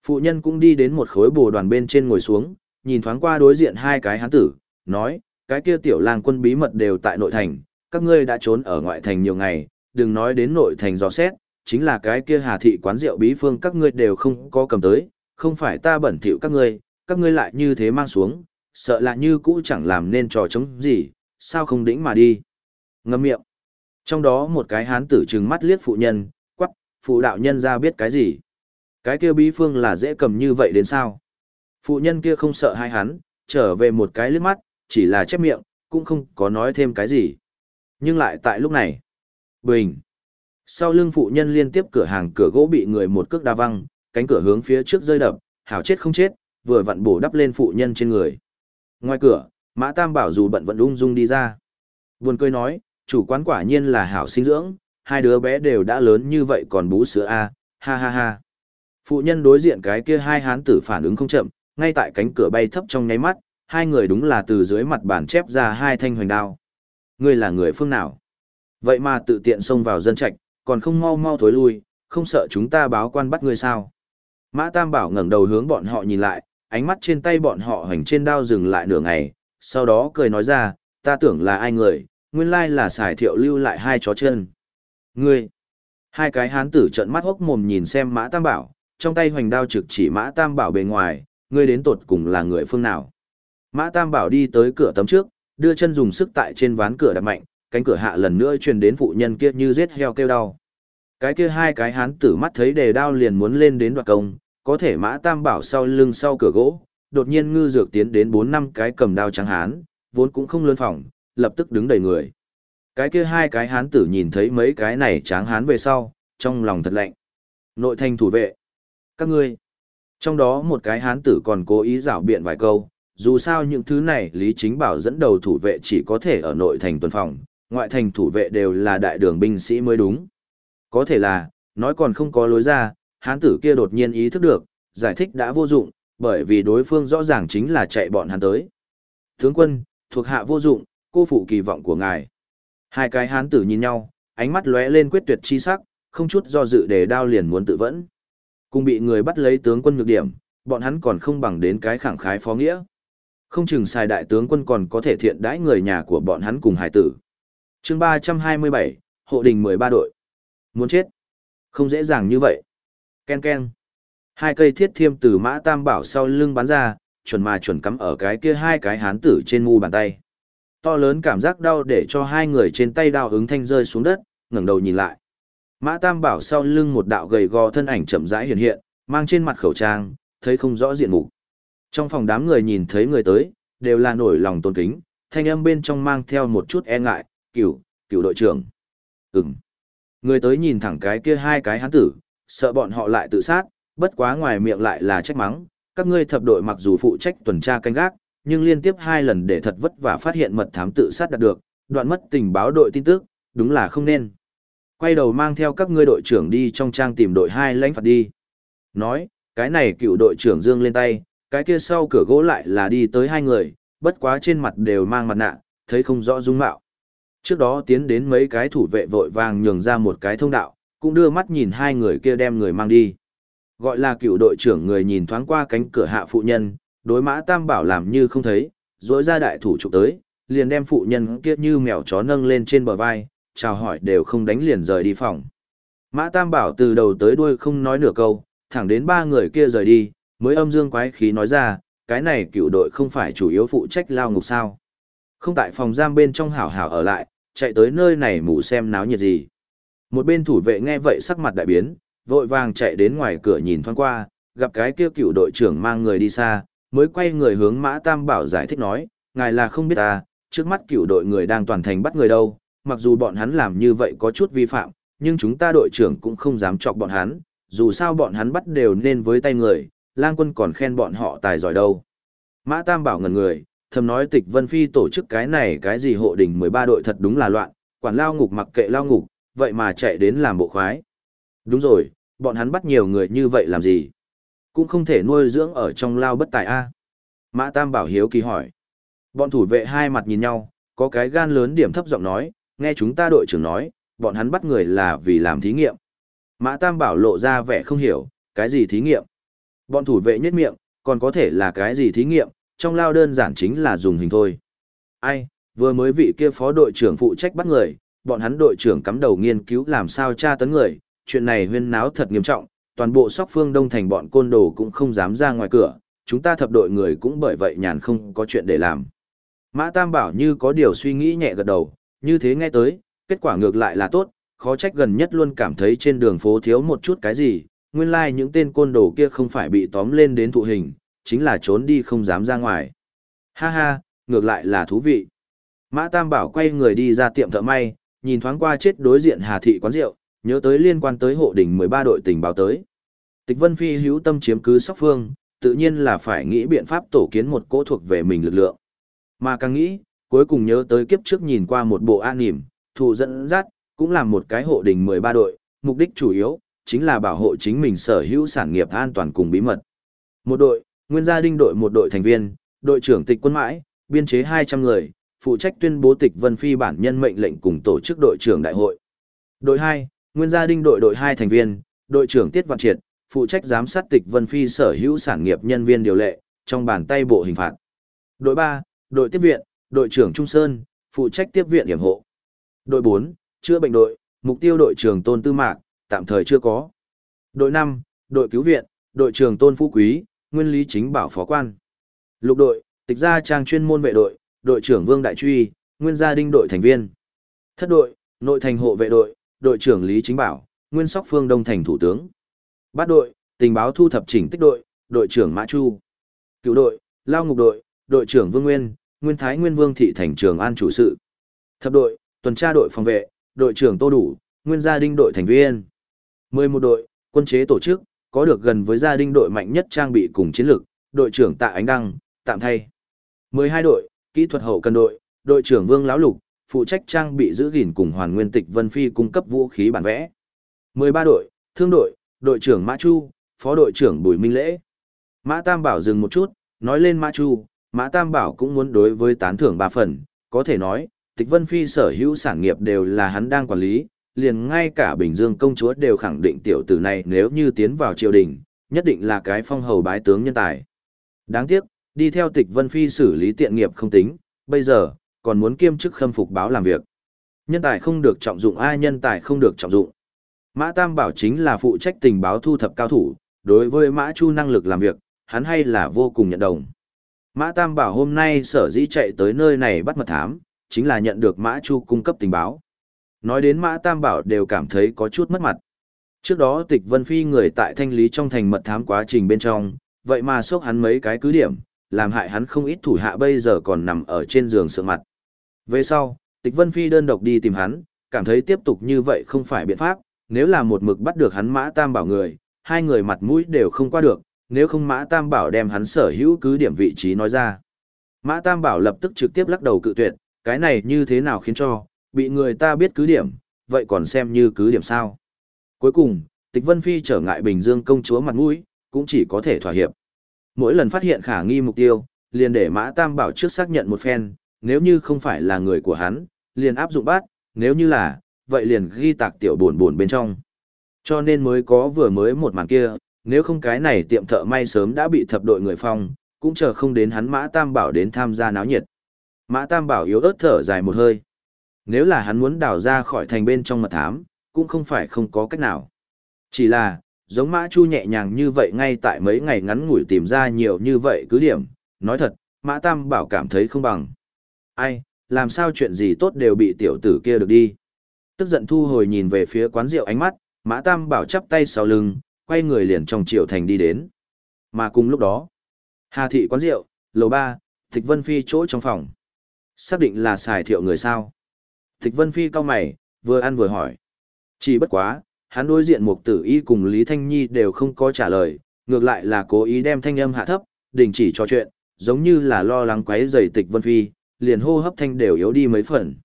[SPEAKER 1] Phụ nhân cũng đi đến một khối bồ đoàn bên trên ngồi xuống, nhìn thoáng qua đối diện hai cái hán tử, nói, cái kia tiểu lang quân bí mật đều tại nội thành, các ngươi đã trốn ở ngoại thành nhiều ngày, đừng nói đến nội thành dò xét, chính là cái kia hà thị quán rượu bí phương các ngươi đều không có cầm tới, không phải ta bẩn thỉu các ngươi, các ngươi lại như thế mang xuống, sợ là như cũ chẳng làm nên trò chống gì, sao không đĩnh mà đi. Ngâm miệng. Trong đó một cái hán tử trừng mắt liếc phụ nhân, phụ đạo nhân ra biết cái gì. Cái kia bí phương là dễ cầm như vậy đến sao. Phụ nhân kia không sợ hai hắn, trở về một cái liếc mắt, chỉ là chép miệng, cũng không có nói thêm cái gì. Nhưng lại tại lúc này, bình. Sau lưng phụ nhân liên tiếp cửa hàng cửa gỗ bị người một cước đa văng, cánh cửa hướng phía trước rơi đập, hảo chết không chết, vừa vặn bổ đắp lên phụ nhân trên người. Ngoài cửa, Mã Tam Bảo dù bận vẫn ung dung đi ra. Buồn cười nói, chủ quán quả nhiên là hảo sinh dưỡng, hai đứa bé đều đã lớn như vậy còn bú sữa a, ha ha ha. Phụ nhân đối diện cái kia hai hán tử phản ứng không chậm, ngay tại cánh cửa bay thấp trong nháy mắt, hai người đúng là từ dưới mặt bàn chép ra hai thanh hoành đao. Ngươi là người phương nào? Vậy mà tự tiện xông vào dân trạch, còn không mau mau thối lui, không sợ chúng ta báo quan bắt ngươi sao? Mã Tam Bảo ngẩng đầu hướng bọn họ nhìn lại, ánh mắt trên tay bọn họ hành trên đao dừng lại nửa ngày, sau đó cười nói ra, ta tưởng là ai người, nguyên lai là xài thiệu lưu lại hai chó chân. Ngươi! Hai cái hán tử trợn mắt hốc mồm nhìn xem Mã Tam Bảo, trong tay hoành đao trực chỉ Mã Tam Bảo bề ngoài, ngươi đến tột cùng là người phương nào. Mã Tam Bảo đi tới cửa tấm trước, đưa chân dùng sức tại trên ván cửa đạp mạnh, cánh cửa hạ lần nữa truyền đến phụ nhân kia như giết heo kêu đau. Cái kia hai cái hán tử mắt thấy đề đao liền muốn lên đến đoạt công, có thể mã tam bảo sau lưng sau cửa gỗ, đột nhiên ngư dược tiến đến bốn năm cái cầm đao trắng hán, vốn cũng không lớn phòng, lập tức đứng đầy người. Cái kia hai cái hán tử nhìn thấy mấy cái này tráng hán về sau, trong lòng thật lạnh. Nội thành thủ vệ. Các ngươi. Trong đó một cái hán tử còn cố ý rảo biện vài câu, dù sao những thứ này Lý Chính Bảo dẫn đầu thủ vệ chỉ có thể ở nội thành tuần phòng, ngoại thành thủ vệ đều là đại đường binh sĩ mới đúng. Có thể là, nói còn không có lối ra, hán tử kia đột nhiên ý thức được, giải thích đã vô dụng, bởi vì đối phương rõ ràng chính là chạy bọn hắn tới. Tướng quân, thuộc hạ vô dụng, cô phụ kỳ vọng của ngài. Hai cái hán tử nhìn nhau, ánh mắt lóe lên quyết tuyệt chi sắc, không chút do dự để đao liền muốn tự vẫn. Cùng bị người bắt lấy tướng quân nhược điểm, bọn hắn còn không bằng đến cái khẳng khái phó nghĩa. Không chừng sai đại tướng quân còn có thể thiện đãi người nhà của bọn hắn cùng hải tử. chương 327, hộ đình 13 đội. Muốn chết. Không dễ dàng như vậy. Ken ken. Hai cây thiết thiêm từ mã tam bảo sau lưng bắn ra, chuẩn mà chuẩn cắm ở cái kia hai cái hán tử trên mu bàn tay. To lớn cảm giác đau để cho hai người trên tay đao ứng thanh rơi xuống đất, ngẩng đầu nhìn lại. Mã Tam Bảo sau lưng một đạo gầy gò thân ảnh chậm rãi hiện hiện, mang trên mặt khẩu trang, thấy không rõ diện mục. Trong phòng đám người nhìn thấy người tới, đều là nổi lòng tôn kính, thanh âm bên trong mang theo một chút e ngại, cửu, cửu đội trưởng. Ừm. Người tới nhìn thẳng cái kia hai cái hán tử, sợ bọn họ lại tự sát, bất quá ngoài miệng lại là trách mắng, các ngươi thập đội mặc dù phụ trách tuần tra canh gác, nhưng liên tiếp hai lần để thật vất vả phát hiện mật thám tự sát đạt được, đoạn mất tình báo đội tin tức, đúng là không nên. Quay đầu mang theo các ngươi đội trưởng đi trong trang tìm đội hai lãnh phạt đi. Nói, cái này cựu đội trưởng dương lên tay, cái kia sau cửa gỗ lại là đi tới hai người, bất quá trên mặt đều mang mặt nạ, thấy không rõ dung mạo. Trước đó tiến đến mấy cái thủ vệ vội vàng nhường ra một cái thông đạo, cũng đưa mắt nhìn hai người kia đem người mang đi. Gọi là cựu đội trưởng người nhìn thoáng qua cánh cửa hạ phụ nhân, đối mã tam bảo làm như không thấy, dối ra đại thủ trục tới, liền đem phụ nhân kia như mèo chó nâng lên trên bờ vai, chào hỏi đều không đánh liền rời đi phòng. Mã tam bảo từ đầu tới đuôi không nói nửa câu, thẳng đến ba người kia rời đi, mới âm dương quái khí nói ra, cái này cựu đội không phải chủ yếu phụ trách lao ngục sao. Không tại phòng giam bên trong hảo hảo ở lại, chạy tới nơi này mù xem náo nhiệt gì. Một bên thủ vệ nghe vậy sắc mặt đại biến, vội vàng chạy đến ngoài cửa nhìn thoáng qua, gặp cái kia cựu đội trưởng mang người đi xa, mới quay người hướng Mã Tam Bảo giải thích nói, ngài là không biết ta, trước mắt cựu đội người đang toàn thành bắt người đâu, mặc dù bọn hắn làm như vậy có chút vi phạm, nhưng chúng ta đội trưởng cũng không dám chọc bọn hắn, dù sao bọn hắn bắt đều nên với tay người, lang quân còn khen bọn họ tài giỏi đâu. Mã Tam Bảo ngẩn người, thầm nói tịch Vân Phi tổ chức cái này cái gì hộ đình 13 đội thật đúng là loạn, quản lao ngục mặc kệ lao ngục, vậy mà chạy đến làm bộ khoái. Đúng rồi, bọn hắn bắt nhiều người như vậy làm gì? Cũng không thể nuôi dưỡng ở trong lao bất tài a. Mã Tam Bảo hiếu kỳ hỏi. Bọn thủ vệ hai mặt nhìn nhau, có cái gan lớn điểm thấp giọng nói, nghe chúng ta đội trưởng nói, bọn hắn bắt người là vì làm thí nghiệm. Mã Tam Bảo lộ ra vẻ không hiểu, cái gì thí nghiệm? Bọn thủ vệ nhất miệng, còn có thể là cái gì thí nghiệm, trong lao đơn giản chính là dùng hình thôi. Ai, vừa mới vị kia phó đội trưởng phụ trách bắt người, bọn hắn đội trưởng cắm đầu nghiên cứu làm sao tra tấn người, chuyện này huyên náo thật nghiêm trọng, toàn bộ sóc phương đông thành bọn côn đồ cũng không dám ra ngoài cửa, chúng ta thập đội người cũng bởi vậy nhàn không có chuyện để làm. Mã Tam Bảo như có điều suy nghĩ nhẹ gật đầu, như thế nghe tới, kết quả ngược lại là tốt, khó trách gần nhất luôn cảm thấy trên đường phố thiếu một chút cái gì, nguyên lai like những tên côn đồ kia không phải bị tóm lên đến thụ hình, chính là trốn đi không dám ra ngoài. Ha ha, ngược lại là thú vị. Mã Tam Bảo quay người đi ra tiệm thợ may, nhìn thoáng qua chết đối diện Hà Thị quán rượu, nhớ tới liên quan tới hộ đỉnh 13 đội tình báo tới. Tịch Vân Phi hữu tâm chiếm cứ sóc phương, tự nhiên là phải nghĩ biện pháp tổ kiến một cỗ thuộc về mình lực lượng. Mà càng nghĩ, cuối cùng nhớ tới kiếp trước nhìn qua một bộ an nỉm, thụ dẫn dắt, cũng là một cái hộ đình 13 đội, mục đích chủ yếu, chính là bảo hộ chính mình sở hữu sản nghiệp an toàn cùng bí mật. Một đội, nguyên gia đinh đội một đội thành viên, đội trưởng tịch quân mãi, biên chế 200 người, phụ trách tuyên bố tịch vân phi bản nhân mệnh lệnh cùng tổ chức đội trưởng đại hội. Đội 2, nguyên gia đinh đội đội hai thành viên, đội trưởng Tiết Văn Triệt, phụ trách giám sát tịch vân phi sở hữu sản nghiệp nhân viên điều lệ, trong bàn tay bộ hình phạt. Đội ba, đội tiếp viện, đội trưởng Trung Sơn, phụ trách tiếp viện điểm hộ. Đội bốn, chữa bệnh đội, mục tiêu đội trưởng Tôn Tư Mạc, tạm thời chưa có. Đội năm, đội cứu viện, đội trưởng Tôn Phú Quý, nguyên lý chính bảo phó quan. Lục đội, tịch gia trang chuyên môn vệ đội, đội trưởng Vương Đại Truy, nguyên gia đinh đội thành viên. Thất đội, nội thành hộ vệ đội, đội trưởng Lý Chính Bảo, nguyên sóc phương đông thành thủ tướng. Bát đội, tình báo thu thập chỉnh tích đội, đội trưởng Mã Chu. Cựu đội, lao ngục đội, đội trưởng Vương Nguyên, nguyên thái nguyên vương thị thành trường an chủ sự. Thập đội, tuần tra đội phòng vệ, đội trưởng Tô Đủ, nguyên gia đinh đội thành viên. 11 đội, quân chế tổ chức, có được gần với gia đình đội mạnh nhất trang bị cùng chiến lược, đội trưởng Tạ Ánh Đăng, tạm thay. 12 đội, kỹ thuật hậu cần đội, đội trưởng Vương Lão Lục, phụ trách trang bị giữ gìn cùng Hoàn Nguyên Tịch Vân Phi cung cấp vũ khí bản vẽ. 13 đội, thương đội, đội trưởng Mã Chu, phó đội trưởng Bùi Minh Lễ. Mã Tam Bảo dừng một chút, nói lên Mã Chu, Mã Tam Bảo cũng muốn đối với tán thưởng ba phần, có thể nói, Tịch Vân Phi sở hữu sản nghiệp đều là hắn đang quản lý, liền ngay cả Bình Dương công chúa đều khẳng định tiểu tử này nếu như tiến vào triều đình, nhất định là cái phong hầu bái tướng nhân tài. Đáng tiếc, đi theo tịch Vân Phi xử lý tiện nghiệp không tính, bây giờ, còn muốn kiêm chức khâm phục báo làm việc. Nhân tài không được trọng dụng ai nhân tài không được trọng dụng. Mã Tam Bảo chính là phụ trách tình báo thu thập cao thủ, đối với Mã Chu năng lực làm việc, hắn hay là vô cùng nhận đồng. Mã Tam Bảo hôm nay sở dĩ chạy tới nơi này bắt mật thám, chính là nhận được Mã Chu cung cấp tình báo. Nói đến Mã Tam Bảo đều cảm thấy có chút mất mặt. Trước đó tịch Vân Phi người tại thanh lý trong thành mật thám quá trình bên trong, vậy mà sốc hắn mấy cái cứ điểm, làm hại hắn không ít thủ hạ bây giờ còn nằm ở trên giường sợ mặt. Về sau, tịch Vân Phi đơn độc đi tìm hắn, cảm thấy tiếp tục như vậy không phải biện pháp, nếu là một mực bắt được hắn Mã Tam Bảo người, hai người mặt mũi đều không qua được, nếu không Mã Tam Bảo đem hắn sở hữu cứ điểm vị trí nói ra. Mã Tam Bảo lập tức trực tiếp lắc đầu cự tuyệt, cái này như thế nào khiến cho, bị người ta biết cứ điểm, vậy còn xem như cứ điểm sao. Cuối cùng, Tịch Vân Phi trở ngại Bình Dương công chúa mặt mũi, cũng chỉ có thể thỏa hiệp. Mỗi lần phát hiện khả nghi mục tiêu, liền để Mã Tam Bảo trước xác nhận một phen, nếu như không phải là người của hắn, liền áp dụng bắt, nếu như là, vậy liền ghi tạc tiểu buồn buồn bên trong. Cho nên mới có vừa mới một màn kia, nếu không cái này tiệm thợ may sớm đã bị thập đội người phong, cũng chờ không đến hắn Mã Tam Bảo đến tham gia náo nhiệt. Mã Tam Bảo yếu ớt thở dài một hơi. Nếu là hắn muốn đào ra khỏi thành bên trong mật thám, cũng không phải không có cách nào. Chỉ là, giống Mã Chu nhẹ nhàng như vậy ngay tại mấy ngày ngắn ngủi tìm ra nhiều như vậy cứ điểm, nói thật, Mã Tam Bảo cảm thấy không bằng. Ai, làm sao chuyện gì tốt đều bị tiểu tử kia được đi. Tức giận thu hồi nhìn về phía quán rượu ánh mắt, Mã Tam Bảo chắp tay sau lưng, quay người liền trong triều thành đi đến. Mà cùng lúc đó, Hà thị quán rượu, lầu ba, Tịch Vân Phi chỗ trong phòng. Xác định là xài thiệu người sao. Tịch Vân Phi cau mày, vừa ăn vừa hỏi. Chỉ bất quá, hắn đối diện Mục Tử Y cùng Lý Thanh Nhi đều không có trả lời, ngược lại là cố ý đem thanh âm hạ thấp, đình chỉ trò chuyện, giống như là lo lắng quấy rầy Tịch Vân Phi, liền hô hấp thanh đều yếu đi mấy phần.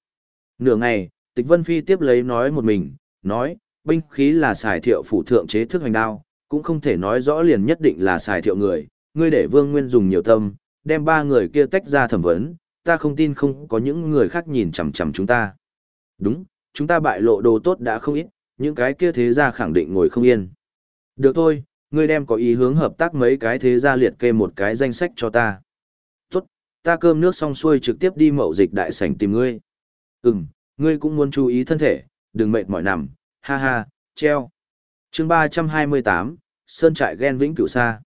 [SPEAKER 1] Nửa ngày, Tịch Vân Phi tiếp lấy nói một mình, nói, binh khí là xài thiệu phủ thượng chế thức hành đao, cũng không thể nói rõ liền nhất định là xài thiệu người, ngươi để Vương Nguyên dùng nhiều tâm, đem ba người kia tách ra thẩm vấn, ta không tin không có những người khác nhìn chằm chằm chúng ta. Đúng, chúng ta bại lộ đồ tốt đã không ít, những cái kia thế gia khẳng định ngồi không yên. Được thôi, ngươi đem có ý hướng hợp tác mấy cái thế gia liệt kê một cái danh sách cho ta. Ta cơm nước xong xuôi trực tiếp đi mậu dịch đại sảnh tìm ngươi. Ừm, ngươi cũng muốn chú ý thân thể, đừng mệt mỏi nằm, ha ha, treo. chương 328, Sơn trại ghen vĩnh cửu xa.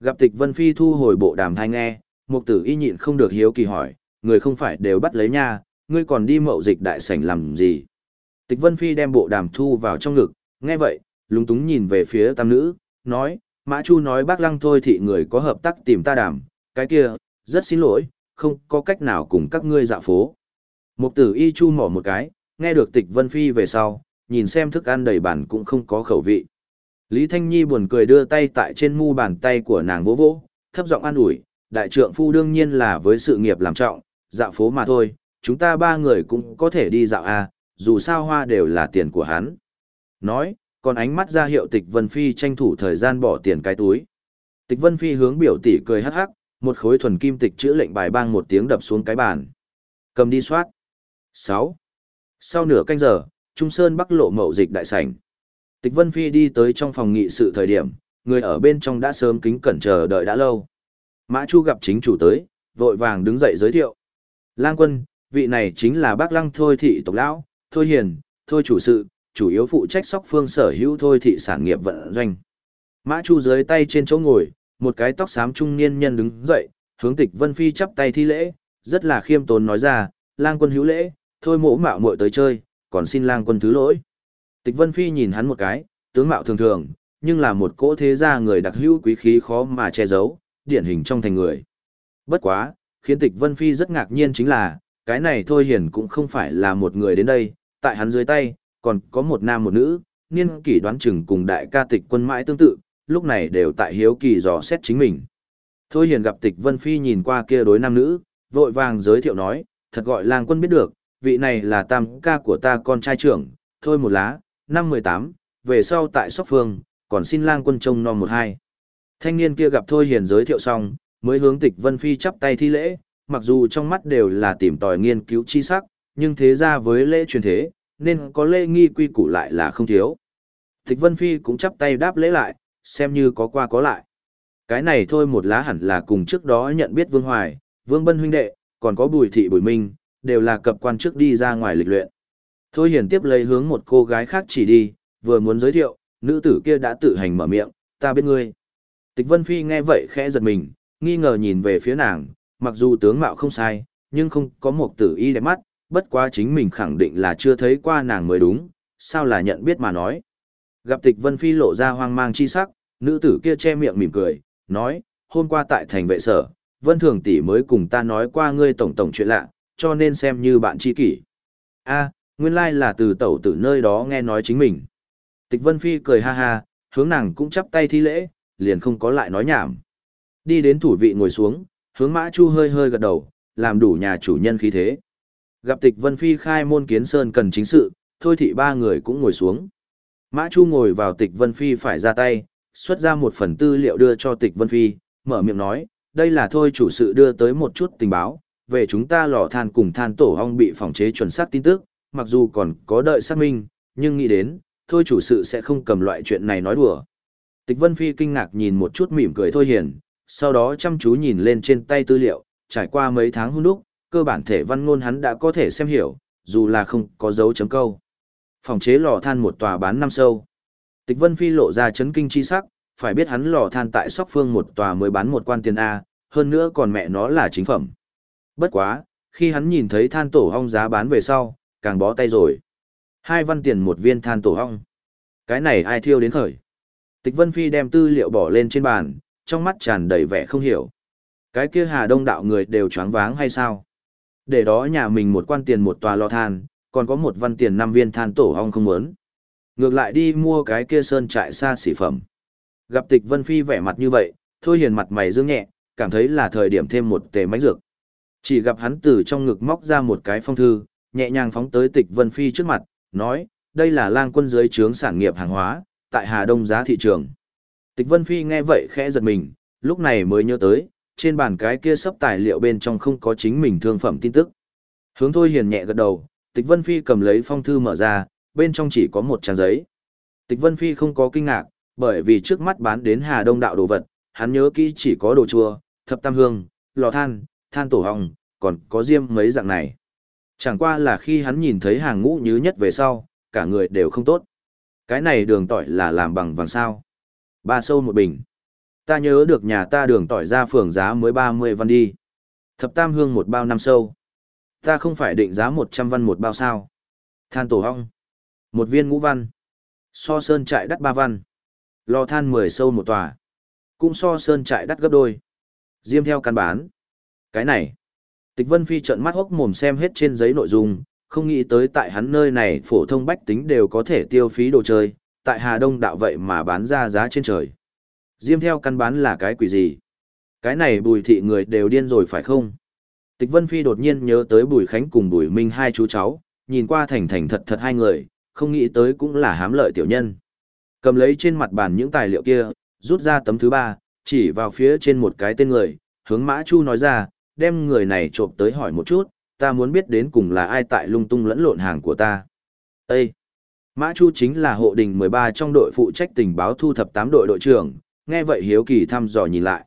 [SPEAKER 1] Gặp tịch Vân Phi thu hồi bộ đàm thai nghe, mục tử y nhịn không được hiếu kỳ hỏi, người không phải đều bắt lấy nha, ngươi còn đi mậu dịch đại sảnh làm gì? Tịch Vân Phi đem bộ đàm thu vào trong ngực, nghe vậy, lúng túng nhìn về phía tam nữ, nói, Mã Chu nói bác lăng thôi thị người có hợp tác tìm ta đàm, cái kia, rất xin lỗi, không có cách nào cùng các ngươi dạo phố. Mục tử y chu mỏ một cái, nghe được tịch Vân Phi về sau, nhìn xem thức ăn đầy bàn cũng không có khẩu vị. Lý Thanh Nhi buồn cười đưa tay tại trên mu bàn tay của nàng vỗ vỗ, thấp giọng an ủi, đại trượng phu đương nhiên là với sự nghiệp làm trọng, dạo phố mà thôi, chúng ta ba người cũng có thể đi dạo à, dù sao hoa đều là tiền của hắn. Nói, còn ánh mắt ra hiệu tịch Vân Phi tranh thủ thời gian bỏ tiền cái túi. Tịch Vân Phi hướng biểu tỷ cười hắc hắc, một khối thuần kim tịch chữ lệnh bài bang một tiếng đập xuống cái bàn. Cầm đi soát. 6. Sau nửa canh giờ, Trung Sơn Bắc lộ mậu dịch đại sảnh. Tịch Vân Phi đi tới trong phòng nghị sự thời điểm, người ở bên trong đã sớm kính cẩn chờ đợi đã lâu. Mã Chu gặp chính chủ tới, vội vàng đứng dậy giới thiệu. Lang quân, vị này chính là bác lăng thôi thị tộc lão, thôi hiền, thôi chủ sự, chủ yếu phụ trách sóc phương sở hữu thôi thị sản nghiệp vận doanh. Mã Chu dưới tay trên chỗ ngồi, một cái tóc xám trung niên nhân đứng dậy, hướng tịch Vân Phi chắp tay thi lễ, rất là khiêm tốn nói ra, lang quân hữu lễ, thôi mỗ mạo muội tới chơi, còn xin lang quân thứ lỗi. Tịch Vân Phi nhìn hắn một cái, tướng mạo thường thường, nhưng là một cỗ thế gia người đặc hữu quý khí khó mà che giấu, điển hình trong thành người. Bất quá, khiến Tịch Vân Phi rất ngạc nhiên chính là, cái này thôi hiển cũng không phải là một người đến đây, tại hắn dưới tay, còn có một nam một nữ, niên kỷ đoán chừng cùng đại ca tịch quân mãi tương tự, lúc này đều tại hiếu kỳ dò xét chính mình. Thôi hiền gặp tịch Vân Phi nhìn qua kia đối nam nữ, vội vàng giới thiệu nói, thật gọi lang quân biết được, vị này là tam ca của ta con trai trưởng, thôi một lá, năm mười tám, về sau tại Sóc Phương, còn xin lang quân trông non một hai. Thanh niên kia gặp Thôi Hiền giới thiệu xong, mới hướng tịch Vân Phi chắp tay thi lễ, mặc dù trong mắt đều là tìm tòi nghiên cứu chi sắc, nhưng thế ra với lễ truyền thế, nên có lễ nghi quy củ lại là không thiếu. Tịch Vân Phi cũng chắp tay đáp lễ lại, xem như có qua có lại. Cái này thôi một lá hẳn là cùng trước đó nhận biết Vương Hoài, Vương Bân huynh đệ, còn có Bùi Thị Bùi Minh, đều là cập quan trước đi ra ngoài lịch luyện. Thôi hiển tiếp lấy hướng một cô gái khác chỉ đi, vừa muốn giới thiệu, nữ tử kia đã tự hành mở miệng, ta biết ngươi. Tịch Vân Phi nghe vậy khẽ giật mình, nghi ngờ nhìn về phía nàng, mặc dù tướng mạo không sai, nhưng không có một tử y đẹp mắt, bất quá chính mình khẳng định là chưa thấy qua nàng mới đúng, sao là nhận biết mà nói. Gặp tịch Vân Phi lộ ra hoang mang chi sắc, nữ tử kia che miệng mỉm cười, nói, hôm qua tại thành vệ sở, Vân Thường tỷ mới cùng ta nói qua ngươi tổng tổng chuyện lạ, cho nên xem như bạn tri kỷ. A, nguyên lai là từ tẩu tử nơi đó nghe nói chính mình. Tịch Vân Phi cười ha ha, hướng nàng cũng chắp tay thi lễ, liền không có lại nói nhảm. Đi đến thủ vị ngồi xuống, hướng Mã Chu hơi hơi gật đầu, làm đủ nhà chủ nhân khí thế. Gặp Tịch Vân Phi khai môn kiến sơn cần chính sự, thôi thị ba người cũng ngồi xuống. Mã Chu ngồi vào Tịch Vân Phi phải ra tay, xuất ra một phần tư liệu đưa cho Tịch Vân Phi, mở miệng nói, đây là thôi chủ sự đưa tới một chút tình báo, về chúng ta lò than cùng than tổ ong bị phòng chế chuẩn xác tin tức, mặc dù còn có đợi xác minh, nhưng nghĩ đến, thôi chủ sự sẽ không cầm loại chuyện này nói đùa. Tịch Vân Phi kinh ngạc nhìn một chút mỉm cười thôi hiền, sau đó chăm chú nhìn lên trên tay tư liệu, trải qua mấy tháng hôn đúc, cơ bản thể văn ngôn hắn đã có thể xem hiểu, dù là không có dấu chấm câu. Phòng chế lò than một tòa bán năm sâu. Tịch Vân Phi lộ ra chấn kinh chi sắc, phải biết hắn lò than tại Sóc Phương một tòa mới bán một quan tiền A, hơn nữa còn mẹ nó là chính phẩm. Bất quá, khi hắn nhìn thấy than tổ hong giá bán về sau, càng bó tay rồi. Hai văn tiền một viên than tổ hong. Cái này ai thiêu đến khởi. Tịch Vân Phi đem tư liệu bỏ lên trên bàn, trong mắt tràn đầy vẻ không hiểu. Cái kia Hà Đông đạo người đều choáng váng hay sao? Để đó nhà mình một quan tiền một tòa lò than, còn có một văn tiền năm viên than tổ hong không muốn. Ngược lại đi mua cái kia sơn trại xa xỉ phẩm. Gặp Tịch Vân Phi vẻ mặt như vậy, Thôi Hiền mặt mày dương nhẹ, cảm thấy là thời điểm thêm một tề mánh dược. Chỉ gặp hắn từ trong ngực móc ra một cái phong thư, nhẹ nhàng phóng tới Tịch Vân Phi trước mặt, nói, đây là lang quân dưới trướng sản nghiệp hàng hóa, tại Hà Đông giá thị trường. Tịch Vân Phi nghe vậy khẽ giật mình, lúc này mới nhớ tới, trên bàn cái kia sắp tài liệu bên trong không có chính mình thương phẩm tin tức. Hướng thôi hiền nhẹ gật đầu, Tịch Vân Phi cầm lấy phong thư mở ra, bên trong chỉ có một trang giấy. Tịch Vân Phi không có kinh ngạc, bởi vì trước mắt bán đến Hà Đông đạo đồ vật, hắn nhớ kỹ chỉ có đồ chua, thập tam hương, lò than, than tổ hồng, còn có diêm mấy dạng này. Chẳng qua là khi hắn nhìn thấy hàng ngũ nhứ nhất về sau, cả người đều không tốt. Cái này đường tỏi là làm bằng vàng sao. Ba sâu một bình. Ta nhớ được nhà ta đường tỏi ra phường giá mới 30 văn đi. Thập tam hương một bao năm sâu. Ta không phải định giá 100 văn một bao sao. Than tổ hong. Một viên ngũ văn. So sơn trại đắt ba văn. Lò than 10 sâu một tòa. Cũng so sơn trại đắt gấp đôi. Diêm theo căn bán. Cái này. Tịch Vân Phi trợn mắt hốc mồm xem hết trên giấy nội dung, không nghĩ tới tại hắn nơi này phổ thông bách tính đều có thể tiêu phí đồ chơi, tại Hà Đông đạo vậy mà bán ra giá trên trời. Diêm theo căn bán là cái quỷ gì? Cái này bùi thị người đều điên rồi phải không? Tịch Vân Phi đột nhiên nhớ tới Bùi Khánh cùng Bùi Minh hai chú cháu, nhìn qua thành thành thật thật hai người, không nghĩ tới cũng là hám lợi tiểu nhân. Cầm lấy trên mặt bàn những tài liệu kia, rút ra tấm thứ ba, chỉ vào phía trên một cái tên người, hướng Mã Chu nói ra, đem người này trộm tới hỏi một chút, ta muốn biết đến cùng là ai tại lung tung lẫn lộn hàng của ta. Ê! Mã Chu chính là hộ đình 13 trong đội phụ trách tình báo thu thập 8 đội đội trưởng, nghe vậy hiếu kỳ thăm dò nhìn lại.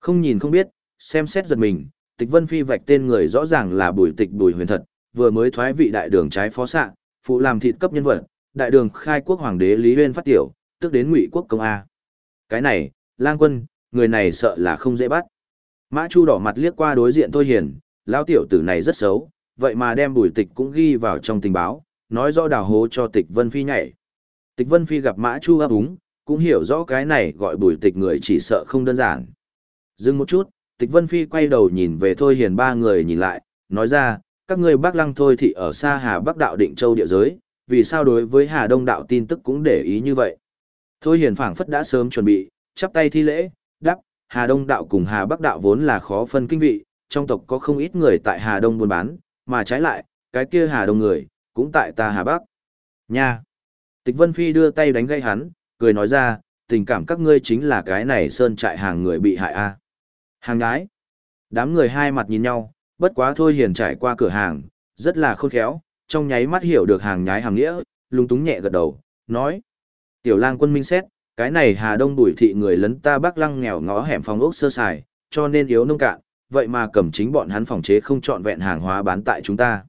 [SPEAKER 1] Không nhìn không biết, xem xét giật mình, tịch vân phi vạch tên người rõ ràng là bùi tịch bùi huyền thật, vừa mới thoái vị đại đường trái phó xạ phụ làm thịt cấp nhân vật, đại đường khai quốc hoàng đế Lý Huyên phát tiểu, tức đến ngụy quốc công A. Cái này, lang quân, người này sợ là không dễ bắt. Mã Chu đỏ mặt liếc qua đối diện Thôi Hiền, lão tiểu tử này rất xấu, vậy mà đem bùi tịch cũng ghi vào trong tình báo, nói rõ đào hố cho tịch Vân Phi nhảy. Tịch Vân Phi gặp Mã Chu ấp úng, cũng hiểu rõ cái này gọi bùi tịch người chỉ sợ không đơn giản. Dừng một chút, tịch Vân Phi quay đầu nhìn về Thôi Hiền ba người nhìn lại, nói ra, các ngươi bác lăng thôi thị ở xa Hà Bắc đạo định châu địa giới, vì sao đối với Hà Đông đạo tin tức cũng để ý như vậy. Thôi Hiền phảng phất đã sớm chuẩn bị, chắp tay thi lễ, đáp, Hà Đông đạo cùng Hà Bắc đạo vốn là khó phân kinh vị, trong tộc có không ít người tại Hà Đông buôn bán, mà trái lại, cái kia Hà Đông người, cũng tại ta Hà Bắc. Nha! Tịch Vân Phi đưa tay đánh gây hắn, cười nói ra, tình cảm các ngươi chính là cái này sơn trại hàng người bị hại a. Hàng nhái. Đám người hai mặt nhìn nhau, bất quá thôi hiền trải qua cửa hàng, rất là khôn khéo, trong nháy mắt hiểu được hàng nhái hàng nghĩa, lung túng nhẹ gật đầu, nói. Tiểu lang quân minh xét, cái này Hà Đông đuổi thị người lấn ta Bắc Lăng nghèo ngõ hẻm phòng ốc sơ sài, cho nên yếu nông cạn, vậy mà cầm chính bọn hắn phòng chế không chọn vẹn hàng hóa bán tại chúng ta.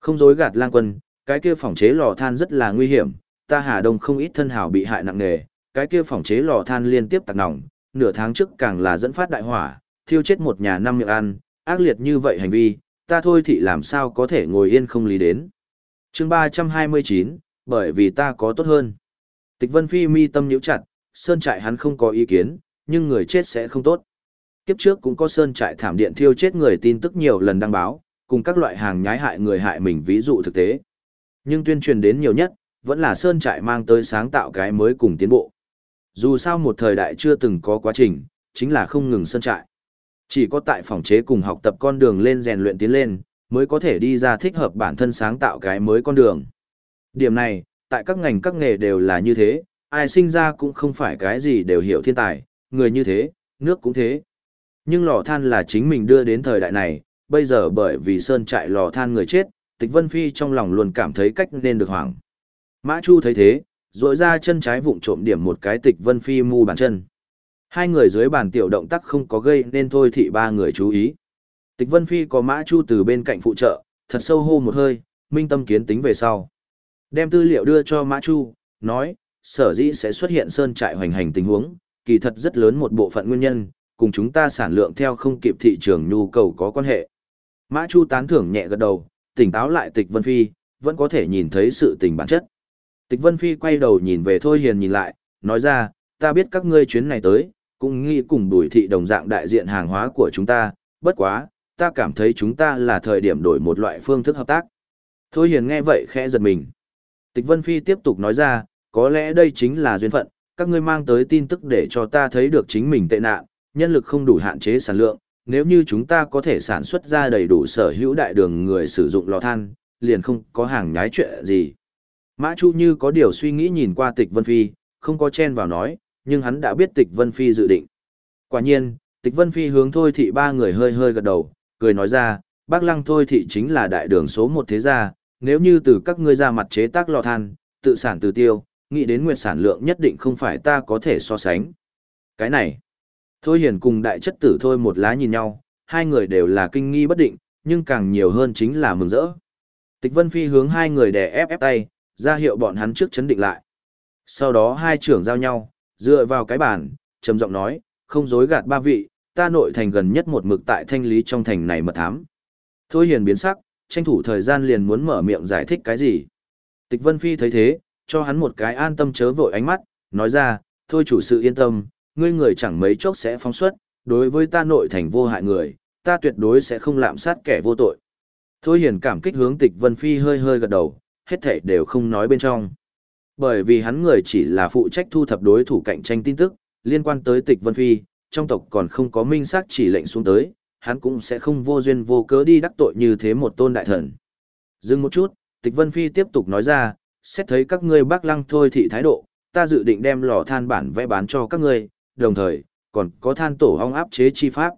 [SPEAKER 1] Không dối gạt lang quân, cái kia phòng chế lò than rất là nguy hiểm, ta Hà Đông không ít thân hào bị hại nặng nề, cái kia phòng chế lò than liên tiếp tạc nòng, nửa tháng trước càng là dẫn phát đại hỏa, thiêu chết một nhà năm miệng ăn, ác liệt như vậy hành vi, ta thôi thì làm sao có thể ngồi yên không lý đến. chương 329, bởi vì ta có tốt hơn. Tịch Vân Phi mi tâm nhíu chặt, sơn trại hắn không có ý kiến, nhưng người chết sẽ không tốt. Kiếp trước cũng có sơn trại thảm điện thiêu chết người tin tức nhiều lần đăng báo, cùng các loại hàng nhái hại người hại mình ví dụ thực tế. Nhưng tuyên truyền đến nhiều nhất, vẫn là sơn trại mang tới sáng tạo cái mới cùng tiến bộ. Dù sao một thời đại chưa từng có quá trình, chính là không ngừng sơn trại. Chỉ có tại phòng chế cùng học tập con đường lên rèn luyện tiến lên, mới có thể đi ra thích hợp bản thân sáng tạo cái mới con đường. Điểm này, tại các ngành các nghề đều là như thế, ai sinh ra cũng không phải cái gì đều hiểu thiên tài, người như thế, nước cũng thế. Nhưng lò than là chính mình đưa đến thời đại này, bây giờ bởi vì sơn trại lò than người chết, tịch vân phi trong lòng luôn cảm thấy cách nên được hoảng. Mã Chu thấy thế, rỗi ra chân trái vụng trộm điểm một cái tịch vân phi mu bàn chân. Hai người dưới bàn tiểu động tác không có gây nên thôi thị ba người chú ý. Tịch vân phi có Mã Chu từ bên cạnh phụ trợ, thật sâu hô một hơi, minh tâm kiến tính về sau. Đem tư liệu đưa cho Mã Chu, nói, sở dĩ sẽ xuất hiện sơn trại hoành hành tình huống, kỳ thật rất lớn một bộ phận nguyên nhân, cùng chúng ta sản lượng theo không kịp thị trường nhu cầu có quan hệ. Mã Chu tán thưởng nhẹ gật đầu, tỉnh táo lại Tịch Vân Phi, vẫn có thể nhìn thấy sự tình bản chất. Tịch Vân Phi quay đầu nhìn về Thôi Hiền nhìn lại, nói ra, ta biết các ngươi chuyến này tới, cũng nghĩ cùng đuổi thị đồng dạng đại diện hàng hóa của chúng ta, bất quá, ta cảm thấy chúng ta là thời điểm đổi một loại phương thức hợp tác. Thôi Hiền nghe vậy khẽ giật mình. Tịch Vân Phi tiếp tục nói ra, có lẽ đây chính là duyên phận, các ngươi mang tới tin tức để cho ta thấy được chính mình tệ nạn, nhân lực không đủ hạn chế sản lượng, nếu như chúng ta có thể sản xuất ra đầy đủ sở hữu đại đường người sử dụng lò than, liền không có hàng nhái chuyện gì. Mã Chu như có điều suy nghĩ nhìn qua tịch Vân Phi, không có chen vào nói, nhưng hắn đã biết tịch Vân Phi dự định. Quả nhiên, tịch Vân Phi hướng thôi thị ba người hơi hơi gật đầu, cười nói ra, bác lăng thôi thị chính là đại đường số một thế gia, nếu như từ các ngươi ra mặt chế tác lò than, tự sản từ tiêu, nghĩ đến nguyệt sản lượng nhất định không phải ta có thể so sánh. Cái này, Thôi Hiền cùng đại chất tử thôi một lá nhìn nhau, hai người đều là kinh nghi bất định, nhưng càng nhiều hơn chính là mừng rỡ. Tịch Vân Phi hướng hai người đè ép ép tay, ra hiệu bọn hắn trước chấn định lại. Sau đó hai trưởng giao nhau, dựa vào cái bàn, trầm giọng nói, không dối gạt ba vị, ta nội thành gần nhất một mực tại thanh lý trong thành này mật thám. Thôi Hiền biến sắc, tranh thủ thời gian liền muốn mở miệng giải thích cái gì. Tịch Vân Phi thấy thế, cho hắn một cái an tâm chớ vội ánh mắt, nói ra, thôi chủ sự yên tâm, ngươi người chẳng mấy chốc sẽ phóng xuất, đối với ta nội thành vô hại người, ta tuyệt đối sẽ không lạm sát kẻ vô tội. Thôi hiền cảm kích hướng tịch Vân Phi hơi hơi gật đầu, hết thảy đều không nói bên trong. Bởi vì hắn người chỉ là phụ trách thu thập đối thủ cạnh tranh tin tức, liên quan tới tịch Vân Phi, trong tộc còn không có minh xác chỉ lệnh xuống tới, hắn cũng sẽ không vô duyên vô cớ đi đắc tội như thế một tôn đại thần. Dừng một chút, tịch Vân Phi tiếp tục nói ra, xét thấy các ngươi bác lăng thôi thị thái độ, ta dự định đem lò than bản vẽ bán cho các ngươi, đồng thời, còn có than tổ ong áp chế chi pháp.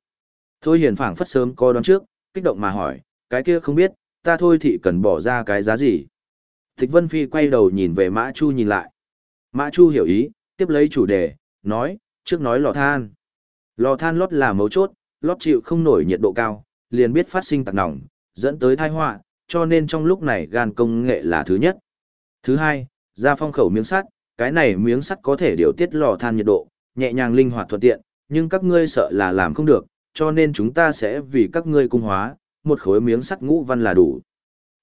[SPEAKER 1] Thôi hiền phảng phất sớm có đoán trước, kích động mà hỏi, cái kia không biết, ta thôi thị cần bỏ ra cái giá gì. Tịch Vân Phi quay đầu nhìn về Mã Chu nhìn lại. Mã Chu hiểu ý, tiếp lấy chủ đề, nói, trước nói lò than. Lò than lót là mấu chốt, lót chịu không nổi nhiệt độ cao, liền biết phát sinh tạc nỏng, dẫn tới tai họa, cho nên trong lúc này gan công nghệ là thứ nhất. Thứ hai, ra phong khẩu miếng sắt, cái này miếng sắt có thể điều tiết lò than nhiệt độ, nhẹ nhàng linh hoạt thuận tiện, nhưng các ngươi sợ là làm không được, cho nên chúng ta sẽ vì các ngươi cung hóa, một khối miếng sắt ngũ văn là đủ.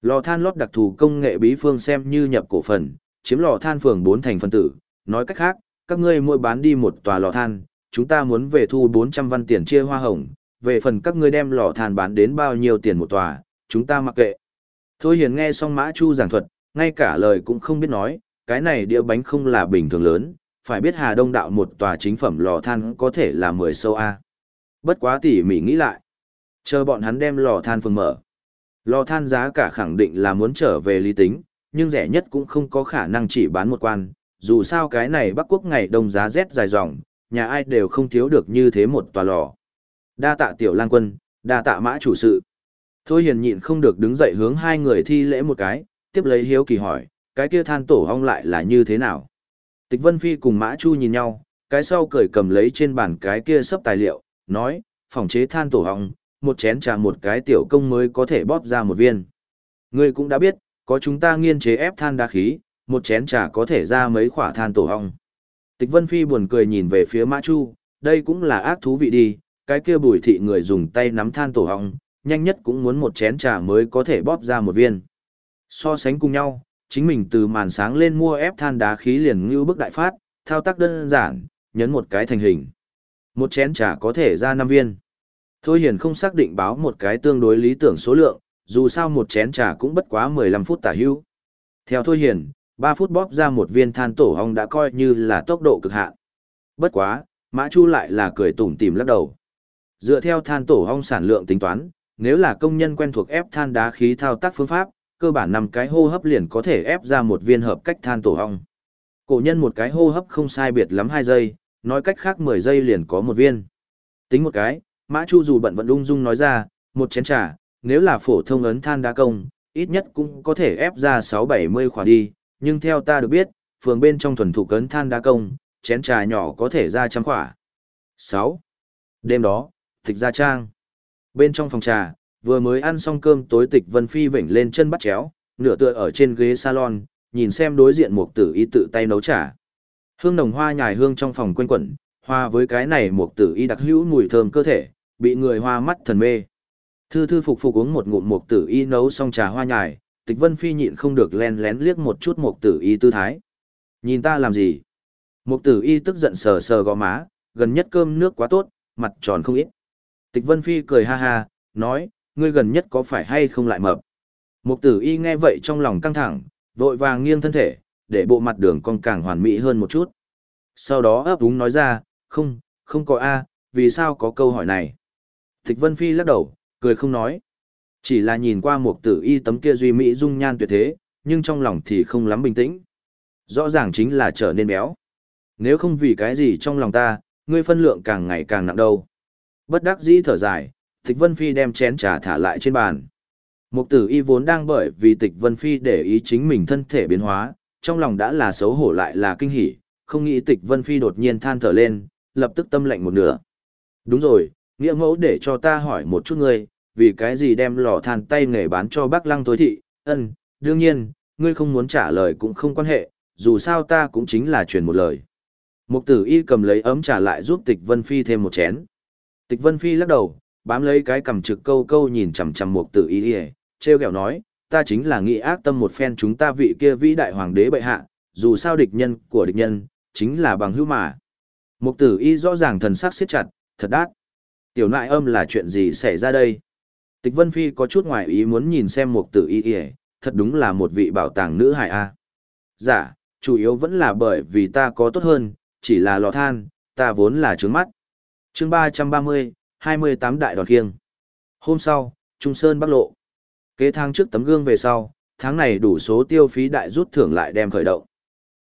[SPEAKER 1] Lò than lót đặc thù công nghệ bí phương xem như nhập cổ phần, chiếm lò than phường bốn thành phân tử, nói cách khác, các ngươi mỗi bán đi một tòa lò than, chúng ta muốn về thu 400 văn tiền chia hoa hồng, về phần các ngươi đem lò than bán đến bao nhiêu tiền một tòa, chúng ta mặc kệ. Thôi hiền nghe xong Mã Chu giảng thuật, ngay cả lời cũng không biết nói, cái này đĩa bánh không là bình thường lớn, phải biết Hà Đông đạo một tòa chính phẩm lò than có thể là 10 sâu A. Bất quá tỉ mỉ nghĩ lại. Chờ bọn hắn đem lò than phường mở. Lò than giá cả khẳng định là muốn trở về lý tính, nhưng rẻ nhất cũng không có khả năng chỉ bán một quan, dù sao cái này Bắc Quốc ngày đông giá rét dài dòng, nhà ai đều không thiếu được như thế một tòa lò. Đa tạ tiểu lang quân, đa tạ mã chủ sự. Thôi hiền nhịn không được đứng dậy hướng hai người thi lễ một cái, tiếp lấy hiếu kỳ hỏi, cái kia than tổ hong lại là như thế nào? Tịch Vân Phi cùng Mã Chu nhìn nhau, cái sau cười cầm lấy trên bàn cái kia sắp tài liệu, nói, phòng chế than tổ hong, một chén trà một cái tiểu công mới có thể bóp ra một viên. Ngươi cũng đã biết, có chúng ta nghiên chế ép than đá khí, một chén trà có thể ra mấy khỏa than tổ hong. Tịch Vân Phi buồn cười nhìn về phía Mã Chu, đây cũng là ác thú vị đi, cái kia bùi thị người dùng tay nắm than tổ hong, nhanh nhất cũng muốn một chén trà mới có thể bóp ra một viên. So sánh cùng nhau, chính mình từ màn sáng lên mua ép than đá khí liền như bức đại phát, thao tác đơn giản, nhấn một cái thành hình. Một chén trà có thể ra 5 viên. Thôi hiền không xác định báo một cái tương đối lý tưởng số lượng, dù sao một chén trà cũng bất quá 15 phút tả hữu. Theo Thôi hiền, 3 phút bóp ra một viên than tổ hong đã coi như là tốc độ cực hạn. Bất quá, Mã Chu lại là cười tủm tỉm lắc đầu. Dựa theo than tổ hong sản lượng tính toán, nếu là công nhân quen thuộc ép than đá khí thao tác phương pháp, cơ bản năm cái hô hấp liền có thể ép ra một viên hợp cách than tổ hong. Cổ nhân một cái hô hấp không sai biệt lắm 2 giây, nói cách khác 10 giây liền có một viên. Tính một cái, Mã Chu dù bận vận ung dung nói ra, một chén trà, nếu là phổ thông ấn than đá công, ít nhất cũng có thể ép ra 6-70 khỏa đi, nhưng theo ta được biết, phường bên trong thuần thủ cấn than đá công, chén trà nhỏ có thể ra trăm khỏa. 6. Đêm đó, tịch gia trang. Bên trong phòng trà, vừa mới ăn xong cơm tối tịch Vân Phi vểnh lên chân bắt chéo, nửa tựa ở trên ghế salon, nhìn xem đối diện một tử y tự tay nấu trà. Hương nồng hoa nhài hương trong phòng quanh quẩn, hoa với cái này một tử y đặc hữu mùi thơm cơ thể, bị người hoa mắt thần mê. Thư thư phục phục uống một ngụm một tử y nấu xong trà hoa nhài, tịch vân phi nhịn không được len lén liếc một chút một tử y tư thái. Nhìn ta làm gì? Một tử y tức giận sờ sờ gò má, gần nhất cơm nước quá tốt, mặt tròn không ít. Tịch vân phi cười ha ha, nói, ngươi gần nhất có phải hay không lại mập? Một tử y nghe vậy trong lòng căng thẳng, vội vàng nghiêng thân thể, để bộ mặt đường con càng hoàn mỹ hơn một chút. Sau đó ấp úng nói ra, không, không có A, vì sao có câu hỏi này? Tịch Vân Phi lắc đầu, cười không nói. Chỉ là nhìn qua một tử y tấm kia duy mỹ dung nhan tuyệt thế, nhưng trong lòng thì không lắm bình tĩnh. Rõ ràng chính là trở nên béo. Nếu không vì cái gì trong lòng ta, ngươi phân lượng càng ngày càng nặng đâu. Bất đắc dĩ thở dài, Tịch Vân Phi đem chén trà thả lại trên bàn. Mục tử y vốn đang bởi vì Tịch Vân Phi để ý chính mình thân thể biến hóa, trong lòng đã là xấu hổ lại là kinh hỉ, không nghĩ Tịch Vân Phi đột nhiên than thở lên, lập tức tâm lạnh một nửa. Đúng rồi, nghĩa mẫu để cho ta hỏi một chút ngươi, vì cái gì đem lò than tay nghề bán cho bác lăng tối thị, ân, đương nhiên, ngươi không muốn trả lời cũng không quan hệ, dù sao ta cũng chính là truyền một lời. Mục tử y cầm lấy ấm trà lại giúp tịch vân phi thêm một chén. Tịch vân phi lắc đầu, bám lấy cái cầm trực câu câu nhìn chằm chằm mục tử y y, treo kẹo nói, ta chính là nghĩ ác tâm một phen chúng ta vị kia vĩ đại hoàng đế bệ hạ, dù sao địch nhân của địch nhân, chính là bằng hữu mà. Mục tử y rõ ràng thần sắc siết chặt, thật đát. Tiểu nại âm là chuyện gì xảy ra đây? Tịch Vân Phi có chút ngoài ý muốn nhìn xem một tử y y, thật đúng là một vị bảo tàng nữ hài a. Dạ, chủ yếu vẫn là bởi vì ta có tốt hơn, chỉ là lò than, ta vốn là trướng mắt. chương ba trăm ba mươi, hai mươi tám đại đòn kiêng. Hôm sau, Trung Sơn Bắc Lộ. Kế tháng trước tấm gương về sau, tháng này đủ số tiêu phí đại rút thưởng lại đem khởi động.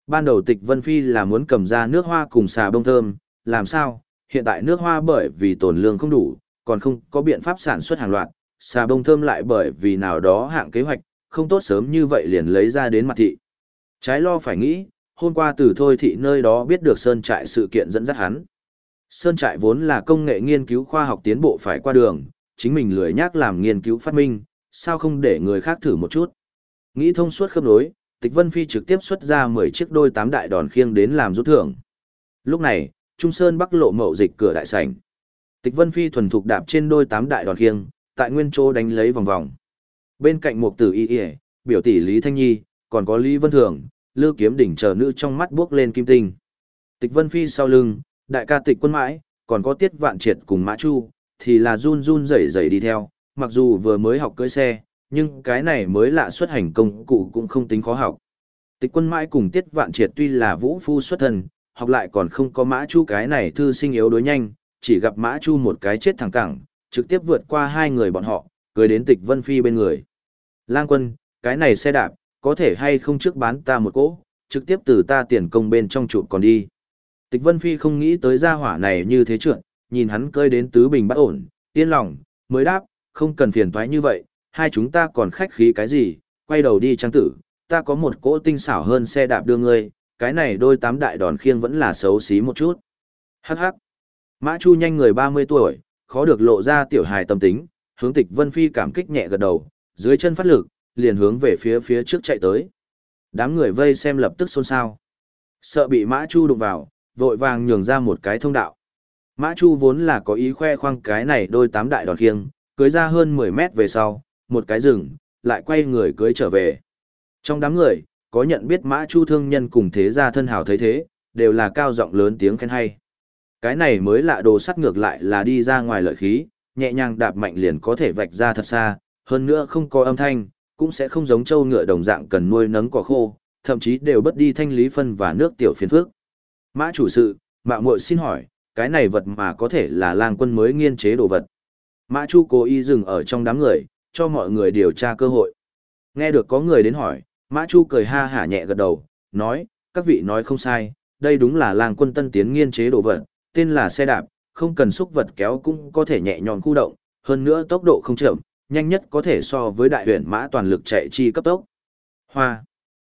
[SPEAKER 1] Ban đầu tịch Vân Phi là muốn cầm ra nước hoa cùng xà bông thơm, làm sao, hiện tại nước hoa bởi vì tồn lương không đủ, còn không có biện pháp sản xuất hàng loạt, xà bông thơm lại bởi vì nào đó hạng kế hoạch, không tốt sớm như vậy liền lấy ra đến mặt thị. Trái lo phải nghĩ, hôm qua từ thôi thị nơi đó biết được Sơn Trại sự kiện dẫn dắt hắn. Sơn Trại vốn là công nghệ nghiên cứu khoa học tiến bộ phải qua đường, chính mình lười nhác làm nghiên cứu phát minh, sao không để người khác thử một chút. Nghĩ thông suốt khớp nối, Tịch Vân Phi trực tiếp xuất ra 10 chiếc đôi tám đại đòn khiêng đến làm rút thưởng. Lúc này, Trung Sơn Bắc lộ mậu dịch cửa đại sảnh. Tịch Vân Phi thuần thục đạp trên đôi tám đại đòn khiêng, tại nguyên chỗ đánh lấy vòng vòng. Bên cạnh Mục tử y y, biểu tỷ Lý Thanh Nhi, còn có Lý Vân Thường, Lưu Kiếm Đỉnh chờ nữ trong mắt bước lên kim tinh. Tịch Vân Phi sau lưng, đại ca tịch quân mãi, còn có tiết vạn triệt cùng Mã Chu, thì là run run rẩy rẩy đi theo, mặc dù vừa mới học cưỡi xe, nhưng cái này mới lạ xuất hành công cụ cũng không tính khó học. Tịch quân mãi cùng tiết vạn triệt tuy là vũ phu xuất thân, học lại còn không có Mã Chu cái này thư sinh yếu đối nhanh, chỉ gặp Mã Chu một cái chết thẳng cẳng, trực tiếp vượt qua hai người bọn họ, cười đến tịch Vân Phi bên người. Lang quân, cái này xe đạp, có thể hay không trước bán ta một cỗ, trực tiếp từ ta tiền công bên trong trụ còn đi. Tịch Vân Phi không nghĩ tới gia hỏa này như thế trượt, nhìn hắn cơi đến tứ bình bắt ổn, yên lòng, mới đáp, không cần phiền toái như vậy, hai chúng ta còn khách khí cái gì, quay đầu đi trang tử, ta có một cỗ tinh xảo hơn xe đạp đưa ngươi, cái này đôi tám đại đòn khiêng vẫn là xấu xí một chút. Hắc hắc. Mã Chu nhanh người 30 tuổi, khó được lộ ra tiểu hài tâm tính, hướng tịch Vân Phi cảm kích nhẹ gật đầu, dưới chân phát lực, liền hướng về phía phía trước chạy tới. Đám người vây xem lập tức xôn xao. Sợ bị Mã Chu đụng vào, vội vàng nhường ra một cái thông đạo. Mã Chu vốn là có ý khoe khoang cái này đôi tám đại đòn khiêng, cưới ra hơn 10 mét về sau, một cái rừng, lại quay người cưới trở về. Trong đám người, có nhận biết Mã Chu thương nhân cùng thế gia thân hào thấy thế, đều là cao giọng lớn tiếng khen hay. Cái này mới lạ đồ sắt ngược lại là đi ra ngoài lợi khí, nhẹ nhàng đạp mạnh liền có thể vạch ra thật xa, hơn nữa không có âm thanh, cũng sẽ không giống trâu ngựa đồng dạng cần nuôi nấng cỏ khô, thậm chí đều bất đi thanh lý phân và nước tiểu phiền phước. Mã chủ sự, mạo muội xin hỏi, cái này vật mà có thể là lang quân mới nghiên chế đồ vật. Mã Chu cố ý dừng ở trong đám người, cho mọi người điều tra cơ hội. Nghe được có người đến hỏi, Mã Chu cười ha hả nhẹ gật đầu, nói, các vị nói không sai, đây đúng là lang quân tân tiến nghiên chế đồ vật, tên là xe đạp, không cần xúc vật kéo cũng có thể nhẹ nhõm khu động, hơn nữa tốc độ không chậm, nhanh nhất có thể so với đại huyền mã toàn lực chạy chi cấp tốc. Hoa.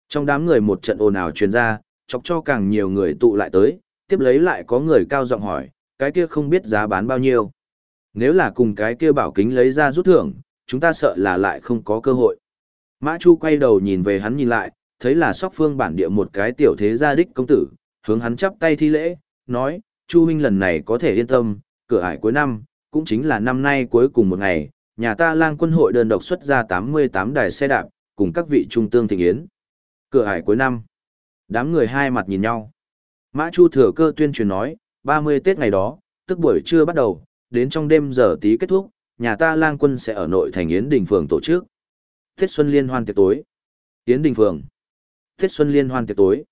[SPEAKER 1] Trong đám người một trận ồn ào truyền ra, chọc cho càng nhiều người tụ lại tới, tiếp lấy lại có người cao giọng hỏi, cái kia không biết giá bán bao nhiêu. Nếu là cùng cái kia bảo kính lấy ra rút thưởng, chúng ta sợ là lại không có cơ hội. Mã Chu quay đầu nhìn về hắn nhìn lại, thấy là sóc phương bản địa một cái tiểu thế gia đích công tử, hướng hắn chắp tay thi lễ, nói, Chu huynh lần này có thể yên tâm, cửa ải cuối năm, cũng chính là năm nay cuối cùng một ngày, nhà ta lang quân hội đơn độc xuất ra 88 đài xe đạp, cùng các vị trung tương thịnh yến. Cửa ải cuối năm. Đám người hai mặt nhìn nhau. Mã Chu thừa cơ tuyên truyền nói, 30 Tết ngày đó, tức buổi trưa bắt đầu, đến trong đêm giờ tí kết thúc, nhà ta lang quân sẽ ở nội thành Yến Đình Phường tổ chức. Tết Xuân Liên hoan tiệc tối. Tiến Đình Phường. Tết Xuân Liên hoan tiệc tối.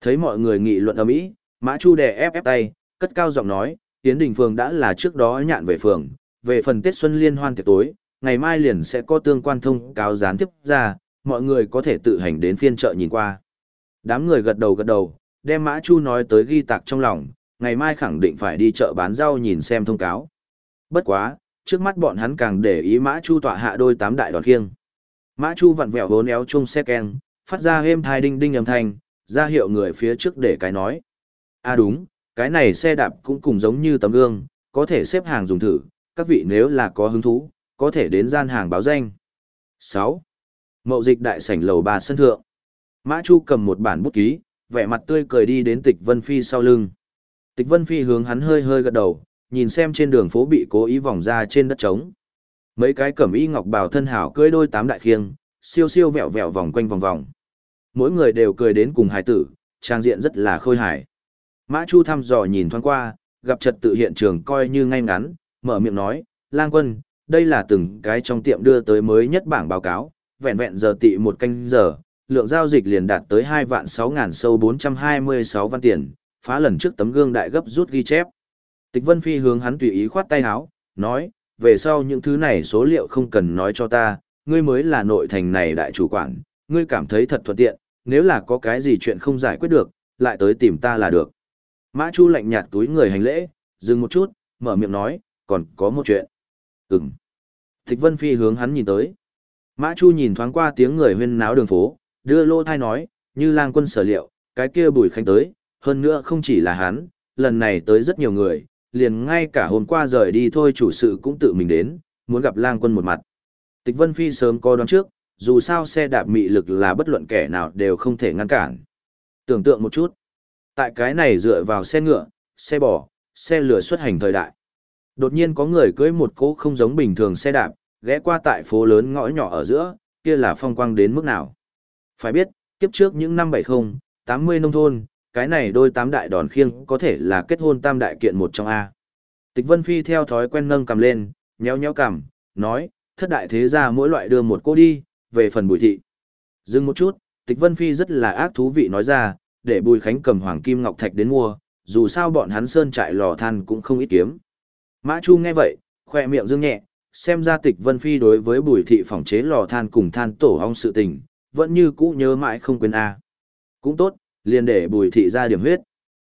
[SPEAKER 1] Thấy mọi người nghị luận ầm ĩ, Mã Chu đè ép ép tay, cất cao giọng nói, Tiến Đình Phường đã là trước đó nhạn về phường, về phần Tết Xuân Liên hoan tiệc tối, ngày mai liền sẽ có tương quan thông cáo gián tiếp ra, mọi người có thể tự hành đến phiên chợ nhìn qua. Đám người gật đầu gật đầu, đem Mã Chu nói tới ghi tạc trong lòng, ngày mai khẳng định phải đi chợ bán rau nhìn xem thông cáo. Bất quá, trước mắt bọn hắn càng để ý Mã Chu tọa hạ đôi tám đại đòn khiêng. Mã Chu vặn vẹo vốn éo chung xe keng, phát ra êm thai đinh đinh âm thanh, ra hiệu người phía trước để cái nói. À đúng, cái này xe đạp cũng cùng giống như tấm gương, có thể xếp hàng dùng thử, các vị nếu là có hứng thú, có thể đến gian hàng báo danh. 6. Mậu dịch đại sảnh lầu 3 sân thượng. Mã Chu cầm một bản bút ký, vẻ mặt tươi cười đi đến Tịch Vân Phi sau lưng. Tịch Vân Phi hướng hắn hơi hơi gật đầu, nhìn xem trên đường phố bị cố ý vòng ra trên đất trống. Mấy cái cẩm y ngọc bào thân hảo cưỡi đôi tám đại khiêng, siêu siêu vẹo vẹo vòng quanh vòng vòng. Mỗi người đều cười đến cùng hài tử, trang diện rất là khôi hài. Mã Chu thăm dò nhìn thoáng qua, gặp trật tự hiện trường coi như ngay ngắn, mở miệng nói, lang quân, đây là từng cái trong tiệm đưa tới mới nhất bảng báo cáo, vẹn vẹn giờ tị một canh giờ, lượng giao dịch liền đạt tới 2 vạn 6 ngàn sâu 426 văn tiền, phá lần trước tấm gương đại gấp rút ghi chép. Tịch Vân Phi hướng hắn tùy ý khoát tay áo, nói, về sau những thứ này số liệu không cần nói cho ta, ngươi mới là nội thành này đại chủ quản, ngươi cảm thấy thật thuận tiện, nếu là có cái gì chuyện không giải quyết được, lại tới tìm ta là được. Mã Chu lạnh nhạt túi người hành lễ, dừng một chút, mở miệng nói, còn có một chuyện. Ừm. Thích Vân Phi hướng hắn nhìn tới. Mã Chu nhìn thoáng qua tiếng người huyên náo đường phố, đưa lô thai nói, như lang quân sở liệu, cái kia bùi khánh tới, hơn nữa không chỉ là hắn, lần này tới rất nhiều người, liền ngay cả hôm qua rời đi thôi chủ sự cũng tự mình đến, muốn gặp lang quân một mặt. Tịch Vân Phi sớm có đoán trước, dù sao xe đạp mị lực là bất luận kẻ nào đều không thể ngăn cản. Tưởng tượng một chút, tại cái này dựa vào xe ngựa, xe bò, xe lửa xuất hành thời đại. Đột nhiên có người cưỡi một cỗ không giống bình thường xe đạp, ghé qua tại phố lớn ngõ nhỏ ở giữa, kia là phong quang đến mức nào. Phải biết, kiếp trước những năm 70, 80 nông thôn, cái này đôi tám đại đòn khiêng có thể là kết hôn tam đại kiện một trong A. Tịch Vân Phi theo thói quen nâng cầm lên, nhéo nhéo cầm, nói, thất đại thế gia mỗi loại đưa một cô đi, về phần bùi thị. Dừng một chút, Tịch Vân Phi rất là ác thú vị nói ra, để Bùi Khánh cầm hoàng kim ngọc thạch đến mua, dù sao bọn hắn sơn trại lò than cũng không ít kiếm. Mã Chu nghe vậy, khoe miệng dương nhẹ, xem ra Tịch Vân Phi đối với Bùi thị phòng chế lò than cùng than tổ ong sự tình, vẫn như cũ nhớ mãi không quên a. Cũng tốt, liền để Bùi thị ra điểm huyết.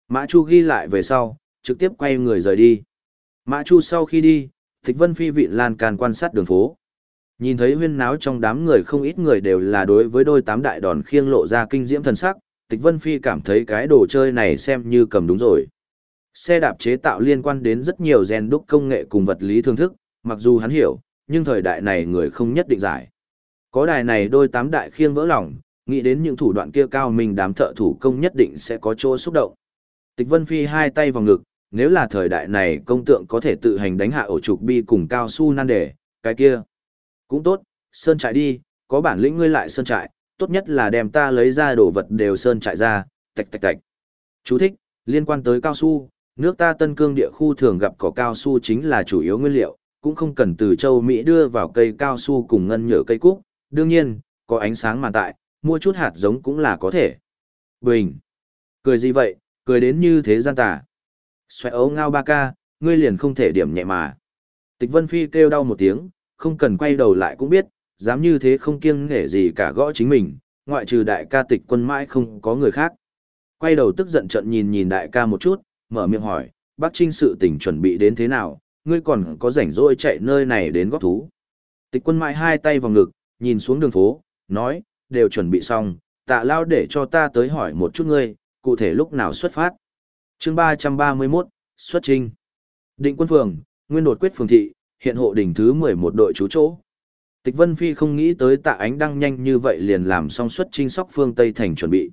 [SPEAKER 1] Mã Chu ghi lại về sau, trực tiếp quay người rời đi. Mã Chu sau khi đi, Tịch Vân Phi vị lan can quan sát đường phố. Nhìn thấy huyên náo trong đám người không ít người đều là đối với đôi tám đại đòn khiêng lộ ra kinh diễm thần sắc, Tịch Vân Phi cảm thấy cái đồ chơi này xem như cầm đúng rồi. Xe đạp chế tạo liên quan đến rất nhiều gen đúc công nghệ cùng vật lý thương thức, mặc dù hắn hiểu, nhưng thời đại này người không nhất định giải. Có đài này đôi tám đại khiêng vỡ lòng, nghĩ đến những thủ đoạn kia cao mình đám thợ thủ công nhất định sẽ có chỗ xúc động. Tịch Vân Phi hai tay vào ngực, nếu là thời đại này công tượng có thể tự hành đánh hạ ổ trục bi cùng cao su nan đề, cái kia. Cũng tốt, sơn trại đi, có bản lĩnh ngươi lại sơn trại, tốt nhất là đem ta lấy ra đồ vật đều sơn trại ra, tạch tạch tạch. Chú thích, liên quan tới cao su, nước ta Tân Cương địa khu thường gặp cỏ cao su chính là chủ yếu nguyên liệu, cũng không cần từ châu Mỹ đưa vào cây cao su cùng ngân nhựa cây cúc, đương nhiên, có ánh sáng mà tại, mua chút hạt giống cũng là có thể. Bình. Cười gì vậy, cười đến như thế gian tà. Xoẹ ấu ngao ba ca, ngươi liền không thể điểm nhẹ mà. Tịch Vân Phi kêu đau một tiếng, không cần quay đầu lại cũng biết, dám như thế không kiêng nể gì cả gõ chính mình, ngoại trừ đại ca tịch quân mãi không có người khác. Quay đầu tức giận trận nhìn nhìn đại ca một chút, mở miệng hỏi, bác trinh sự tình chuẩn bị đến thế nào, ngươi còn có rảnh rỗi chạy nơi này đến góp thú. Tịch quân mãi hai tay vào ngực, nhìn xuống đường phố, nói, đều chuẩn bị xong, tạ lao để cho ta tới hỏi một chút ngươi, cụ thể lúc nào xuất phát. chương 331, xuất trinh. Định quân phường, nguyên đột quyết phường thị, hiện hộ đỉnh thứ 11 đội chú chỗ. Tịch Vân Phi không nghĩ tới tạ ánh đăng nhanh như vậy liền làm xong xuất trinh sóc phương Tây thành chuẩn bị.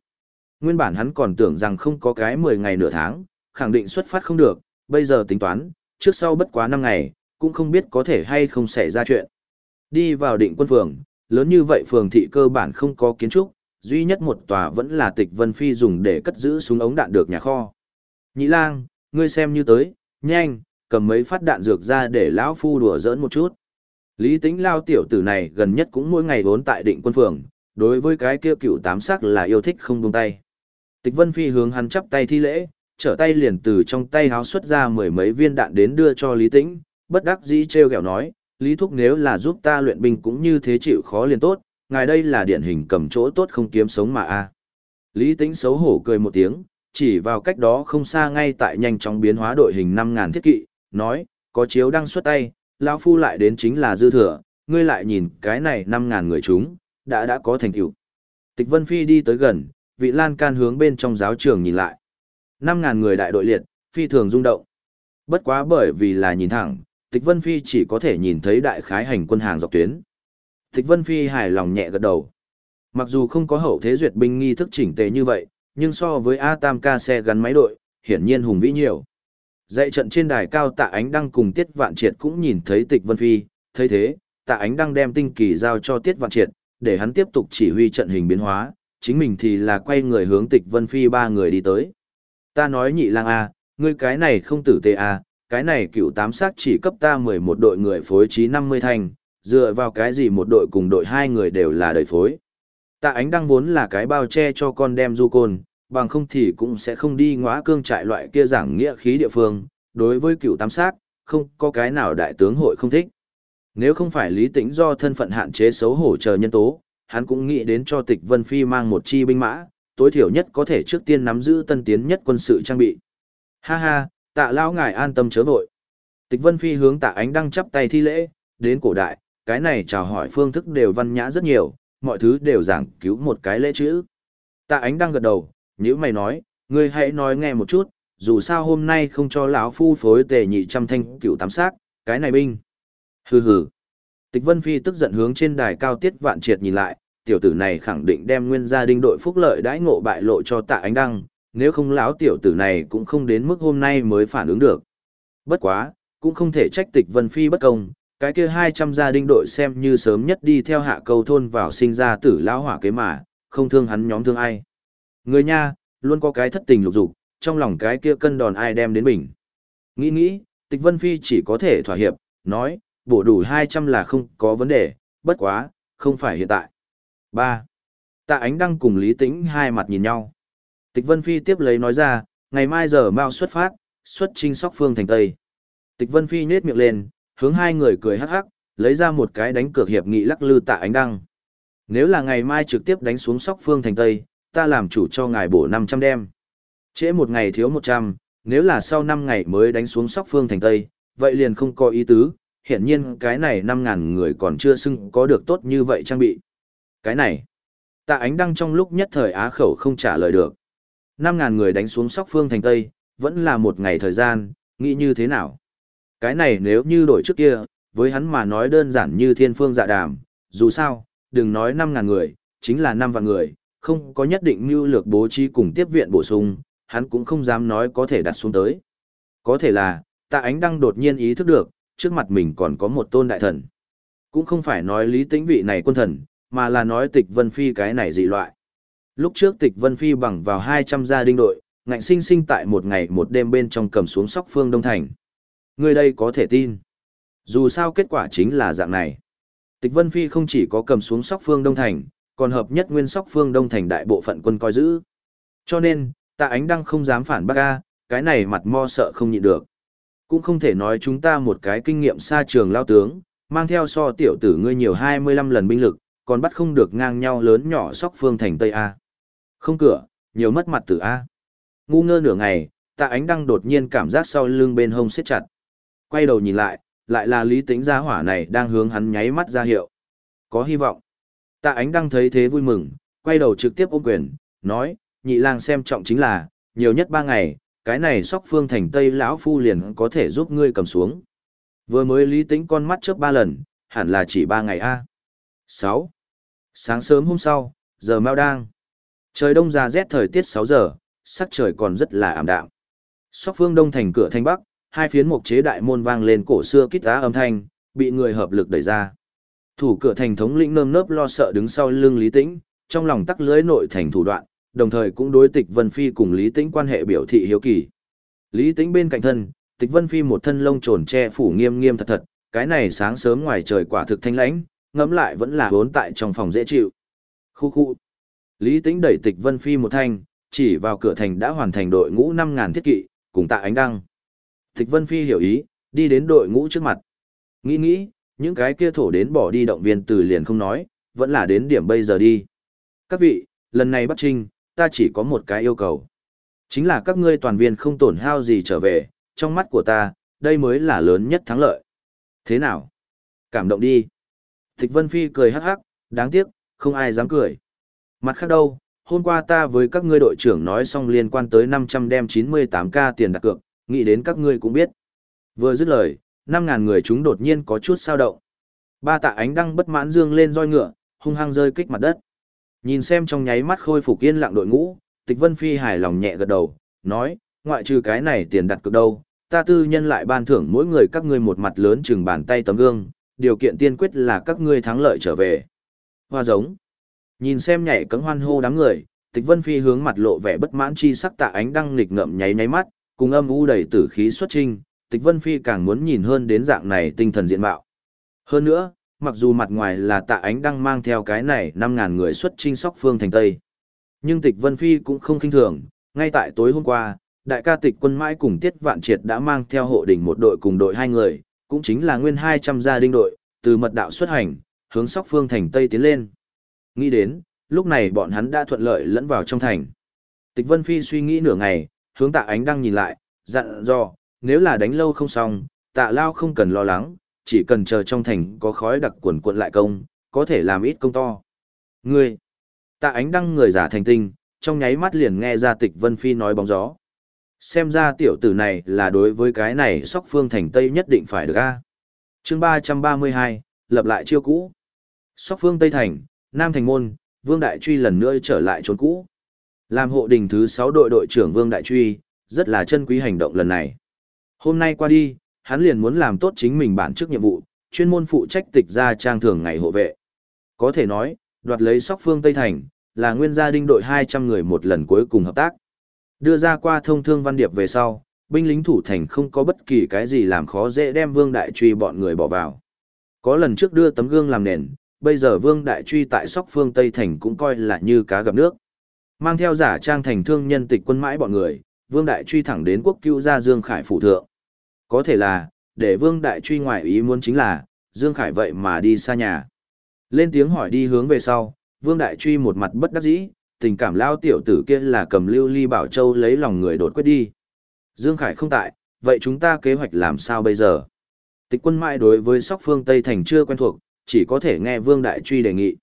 [SPEAKER 1] Nguyên bản hắn còn tưởng rằng không có cái 10 ngày nửa tháng, khẳng định xuất phát không được, bây giờ tính toán, trước sau bất quá 5 ngày, cũng không biết có thể hay không xảy ra chuyện. Đi vào định quân phường, lớn như vậy phường thị cơ bản không có kiến trúc, duy nhất một tòa vẫn là tịch Vân Phi dùng để cất giữ súng ống đạn được nhà kho. Nhĩ lang, ngươi xem như tới, nhanh, cầm mấy phát đạn dược ra để lão phu đùa giỡn một chút. Lý tính lao tiểu tử này gần nhất cũng mỗi ngày vốn tại định quân phường, đối với cái kia cựu tám sắc là yêu thích không buông tay. Tịch Vân Phi hướng hắn chắp tay thi lễ, trở tay liền từ trong tay háo xuất ra mười mấy viên đạn đến đưa cho Lý Tĩnh, bất đắc dĩ treo kẹo nói, Lý Thúc nếu là giúp ta luyện binh cũng như thế chịu khó liền tốt, ngài đây là điển hình cầm chỗ tốt không kiếm sống mà a. Lý Tĩnh xấu hổ cười một tiếng, chỉ vào cách đó không xa ngay tại nhanh chóng biến hóa đội hình 5000 thiết kỵ, nói, có chiếu đang xuất tay, lão phu lại đến chính là dư thừa, ngươi lại nhìn cái này 5000 người chúng, đã đã có thành tựu. Tịch Vân Phi đi tới gần, vị lan can hướng bên trong giáo trường nhìn lại. năm ngàn người đại đội liệt, phi thường rung động. Bất quá bởi vì là nhìn thẳng, Tịch Vân Phi chỉ có thể nhìn thấy đại khái hành quân hàng dọc tuyến. Tịch Vân Phi hài lòng nhẹ gật đầu. Mặc dù không có hậu thế duyệt binh nghi thức chỉnh tề như vậy, nhưng so với A Tam ca xe gắn máy đội, hiển nhiên hùng vĩ nhiều. Dạy trận trên đài cao tạ ánh đăng cùng Tiết Vạn Triệt cũng nhìn thấy Tịch Vân Phi, thấy thế, tạ ánh đăng đem tinh kỳ giao cho Tiết Vạn Triệt, để hắn tiếp tục chỉ huy trận hình biến hóa, chính mình thì là quay người hướng Tịch Vân Phi ba người đi tới. Ta nói nhị lang A, ngươi cái này không tử tê A, cái này cựu tám sát chỉ cấp ta 11 đội người phối trí 50 thành, dựa vào cái gì một đội cùng đội hai người đều là đời phối. Tạ ánh đăng vốn là cái bao che cho con đem du côn, bằng không thì cũng sẽ không đi ngóa cương trại loại kia giảng nghĩa khí địa phương, đối với cựu tám sát, không có cái nào đại tướng hội không thích. Nếu không phải lý tĩnh do thân phận hạn chế xấu hổ chờ nhân tố, hắn cũng nghĩ đến cho tịch Vân Phi mang một chi binh mã, tối thiểu nhất có thể trước tiên nắm giữ tân tiến nhất quân sự trang bị. Ha ha, tạ lão ngài an tâm chớ vội. Tịch Vân Phi hướng tạ ánh đăng chắp tay thi lễ, đến cổ đại, cái này chào hỏi phương thức đều văn nhã rất nhiều, mọi thứ đều giảng cứu một cái lễ chữ. Tạ ánh đăng gật đầu, nếu mày nói, ngươi hãy nói nghe một chút, dù sao hôm nay không cho lão phu phối tề nhị trăm thanh cựu tám sát, cái này binh. Hừ hừ. Tịch Vân Phi tức giận hướng trên đài cao tiết vạn triệt nhìn lại, tiểu tử này khẳng định đem nguyên gia đình đội phúc lợi đãi ngộ bại lộ cho tạ ánh đăng, nếu không lão tiểu tử này cũng không đến mức hôm nay mới phản ứng được. Bất quá, cũng không thể trách tịch Vân Phi bất công, cái kia 200 gia đình đội xem như sớm nhất đi theo hạ câu thôn vào sinh ra tử lão hỏa kế mà, không thương hắn nhóm thương ai. Người nha, luôn có cái thất tình lục dục, trong lòng cái kia cân đòn ai đem đến mình. Nghĩ nghĩ, Tịch Vân Phi chỉ có thể thỏa hiệp, nói, bổ đủ 200 là không có vấn đề, bất quá, không phải hiện tại. 3. Tạ Ánh Đăng cùng Lý Tĩnh hai mặt nhìn nhau. Tịch Vân Phi tiếp lấy nói ra, ngày mai giờ mau xuất phát, xuất trinh sóc phương thành Tây. Tịch Vân Phi nhếch miệng lên, hướng hai người cười hắc hắc, lấy ra một cái đánh cược hiệp nghị lắc lư Tạ Ánh Đăng. Nếu là ngày mai trực tiếp đánh xuống sóc phương thành Tây, ta làm chủ cho ngài bổ 500 đem. Trễ một ngày thiếu 100, nếu là sau 5 ngày mới đánh xuống sóc phương thành Tây, vậy liền không có ý tứ, hiện nhiên cái này 5.000 người còn chưa xưng có được tốt như vậy trang bị. Cái này, tạ ánh đăng trong lúc nhất thời á khẩu không trả lời được. Năm ngàn người đánh xuống sóc phương thành Tây, vẫn là một ngày thời gian, nghĩ như thế nào? Cái này nếu như đổi trước kia, với hắn mà nói đơn giản như thiên phương dạ đàm, dù sao, đừng nói năm ngàn người, chính là năm vạn người, không có nhất định mưu lược bố trí cùng tiếp viện bổ sung, hắn cũng không dám nói có thể đặt xuống tới. Có thể là, tạ ánh đăng đột nhiên ý thức được, trước mặt mình còn có một tôn đại thần. Cũng không phải nói lý tĩnh vị này quân thần, mà là nói tịch vân phi cái này dị loại. Lúc trước tịch vân phi bằng vào 200 gia đinh đội, ngạnh sinh sinh tại một ngày một đêm bên trong cầm xuống sóc phương Đông Thành. Người đây có thể tin. Dù sao kết quả chính là dạng này. Tịch Vân Phi không chỉ có cầm xuống sóc phương Đông Thành, còn hợp nhất nguyên sóc phương Đông Thành đại bộ phận quân coi giữ. Cho nên, tạ ánh đăng không dám phản bác ca, cái này mặt mo sợ không nhịn được. Cũng không thể nói chúng ta một cái kinh nghiệm xa trường lao tướng, mang theo so tiểu tử ngươi nhiều 25 lần binh lực, còn bắt không được ngang nhau lớn nhỏ sóc phương thành Tây A. Không cửa, nhiều mất mặt tử A. Ngu ngơ nửa ngày, tạ ánh đăng đột nhiên cảm giác sau lưng bên hông siết chặt. Quay đầu nhìn lại, lại là lý tính gia hỏa này đang hướng hắn nháy mắt ra hiệu. Có hy vọng. Tạ ánh đăng thấy thế vui mừng, quay đầu trực tiếp ôm quyền, nói, nhị lang xem trọng chính là, nhiều nhất ba ngày, cái này sóc phương thành Tây lão phu liền có thể giúp ngươi cầm xuống. Vừa mới lý tính con mắt chớp ba lần, hẳn là chỉ ba ngày a. Sáu. Sáng sớm hôm sau, giờ mau đang. Trời đông ra rét thời tiết sáu giờ, sắc trời còn rất là ảm đạm. Sóc phương đông thành cửa thanh bắc, hai phiến mục chế đại môn vang lên cổ xưa kít giá âm thanh, bị người hợp lực đẩy ra. Thủ cửa thành thống lĩnh nơm nớp lo sợ đứng sau lưng Lý Tĩnh, trong lòng tắc lưới nội thành thủ đoạn, đồng thời cũng đối tịch Vân Phi cùng Lý Tĩnh quan hệ biểu thị hiếu kỳ. Lý Tĩnh bên cạnh thân, tịch Vân Phi một thân lông trồn che phủ nghiêm nghiêm thật thật, cái này sáng sớm ngoài trời quả thực thanh lãnh, ngẫm lại vẫn là vốn tại trong phòng dễ chịu. Khu khu. Lý Tĩnh đẩy tịch Vân Phi một thanh, chỉ vào cửa thành đã hoàn thành đội ngũ 5000 thiết kỵ, cùng tạ ánh đăng. Tịch Vân Phi hiểu ý, đi đến đội ngũ trước mặt. Nghĩ nghĩ, những cái kia thổ đến bỏ đi động viên từ liền không nói, vẫn là đến điểm bây giờ đi. Các vị, lần này bắt trinh, ta chỉ có một cái yêu cầu. Chính là các ngươi toàn viên không tổn hao gì trở về, trong mắt của ta, đây mới là lớn nhất thắng lợi. Thế nào? Cảm động đi. Tịch Vân Phi cười hắc hắc, đáng tiếc, không ai dám cười. Mặt khác đâu, hôm qua ta với các ngươi đội trưởng nói xong liên quan tới 500 đem 98k tiền đặt cược, nghĩ đến các ngươi cũng biết. Vừa dứt lời, 5.000 người chúng đột nhiên có chút sao động. Ba tạ ánh đăng bất mãn dương lên roi ngựa, hung hăng rơi kích mặt đất. Nhìn xem trong nháy mắt khôi phục yên lặng đội ngũ, Tịch Vân Phi hài lòng nhẹ gật đầu, nói, ngoại trừ cái này tiền đặt cược đâu, ta tư nhân lại ban thưởng mỗi người các ngươi một mặt lớn chừng bàn tay tấm gương, điều kiện tiên quyết là các ngươi thắng lợi trở về. Hoa giống. Nhìn xem nhảy cấm hoan hô đám người, Tịch Vân Phi hướng mặt lộ vẻ bất mãn chi sắc tạ ánh đăng nghịch ngậm nháy nháy mắt, cùng âm u đầy tử khí xuất trinh, Tịch Vân Phi càng muốn nhìn hơn đến dạng này tinh thần diện mạo. Hơn nữa, mặc dù mặt ngoài là tạ ánh đăng mang theo cái này năm ngàn người xuất trinh sóc phương thành Tây. Nhưng Tịch Vân Phi cũng không kinh thường, ngay tại tối hôm qua, đại ca tịch quân mãi cùng Tiết Vạn Triệt đã mang theo hộ đỉnh một đội cùng đội hai người, cũng chính là nguyên 200 gia đình đội, từ mật đạo xuất hành, hướng sóc phương thành Tây tiến lên. Nghĩ đến, lúc này bọn hắn đã thuận lợi lẫn vào trong thành. Tịch Vân Phi suy nghĩ nửa ngày, hướng tạ ánh đăng nhìn lại, dặn dò, nếu là đánh lâu không xong, tạ lao không cần lo lắng, chỉ cần chờ trong thành có khói đặc quần cuộn lại công, có thể làm ít công to. Ngươi, tạ ánh đăng người giả thành tinh, trong nháy mắt liền nghe ra tịch Vân Phi nói bóng gió. Xem ra tiểu tử này là đối với cái này sóc phương thành Tây nhất định phải được a. chương 332, lập lại chiêu cũ. Sóc phương Tây Thành, Nam Thành Môn, Vương Đại Truy lần nữa trở lại trốn cũ. Làm hộ đình thứ 6 đội đội trưởng Vương Đại Truy, rất là chân quý hành động lần này. Hôm nay qua đi, hắn liền muốn làm tốt chính mình bản chức nhiệm vụ, chuyên môn phụ trách tịch gia trang thường ngày hộ vệ. Có thể nói, đoạt lấy sóc phương Tây Thành, là nguyên gia đinh đội 200 người một lần cuối cùng hợp tác. Đưa ra qua thông thương văn điệp về sau, binh lính thủ thành không có bất kỳ cái gì làm khó dễ đem Vương Đại Truy bọn người bỏ vào. Có lần trước đưa tấm gương làm nền, bây giờ Vương Đại Truy tại Sóc Phương Tây Thành cũng coi là như cá gặp nước. Mang theo giả trang thành thương nhân tịch quân mãi bọn người, Vương Đại Truy thẳng đến quốc cứu ra Dương Khải phụ thượng. Có thể là, để Vương Đại Truy ngoại ý muốn chính là, Dương Khải vậy mà đi xa nhà. Lên tiếng hỏi đi hướng về sau, Vương Đại Truy một mặt bất đắc dĩ, tình cảm lao tiểu tử kia là cầm lưu ly bảo châu lấy lòng người đột quyết đi. Dương Khải không tại, vậy chúng ta kế hoạch làm sao bây giờ? Tịch quân mãi đối với sóc phương Tây Thành chưa quen thuộc, chỉ có thể nghe Vương Đại Truy đề nghị.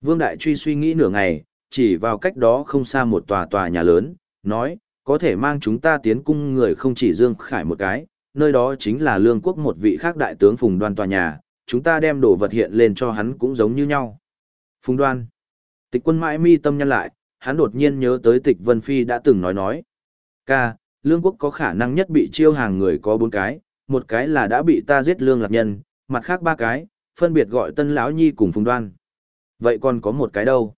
[SPEAKER 1] Vương Đại Truy suy nghĩ nửa ngày, chỉ vào cách đó không xa một tòa tòa nhà lớn, nói, có thể mang chúng ta tiến cung người không chỉ Dương Khải một cái, nơi đó chính là lương quốc một vị khác đại tướng Phùng Đoan tòa nhà, chúng ta đem đồ vật hiện lên cho hắn cũng giống như nhau. Phùng Đoan. Tịch quân mãi mi tâm nhân lại, hắn đột nhiên nhớ tới tịch Vân Phi đã từng nói nói. Ca, lương quốc có khả năng nhất bị chiêu hàng người có bốn cái, một cái là đã bị ta giết lương lạc nhân, mặt khác ba cái, phân biệt gọi tân lão nhi cùng Phùng Đoan. Vậy còn có một cái đâu?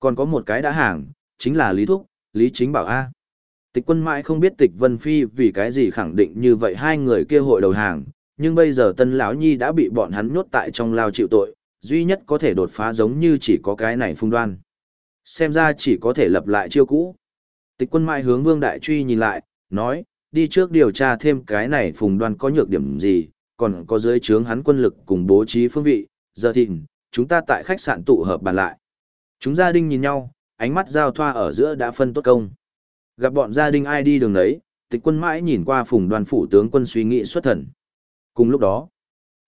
[SPEAKER 1] Còn có một cái đã hàng, chính là Lý Thúc, Lý Chính Bảo A. Tịch quân mãi không biết tịch Vân Phi vì cái gì khẳng định như vậy hai người kia hội đầu hàng, nhưng bây giờ tân lão nhi đã bị bọn hắn nhốt tại trong lao chịu tội, duy nhất có thể đột phá giống như chỉ có cái này phung đoan. Xem ra chỉ có thể lập lại chiêu cũ. Tịch quân mãi hướng vương đại truy nhìn lại, nói, đi trước điều tra thêm cái này phùng đoan có nhược điểm gì, còn có dưới trướng hắn quân lực cùng bố trí phương vị, giờ thìn, chúng ta tại khách sạn tụ hợp bàn lại. Chúng gia đình nhìn nhau, ánh mắt giao thoa ở giữa đã phân tốt công. Gặp bọn gia đình ai đi đường đấy, tịch quân mãi nhìn qua phùng đoàn phủ tướng quân suy nghĩ xuất thần. Cùng lúc đó,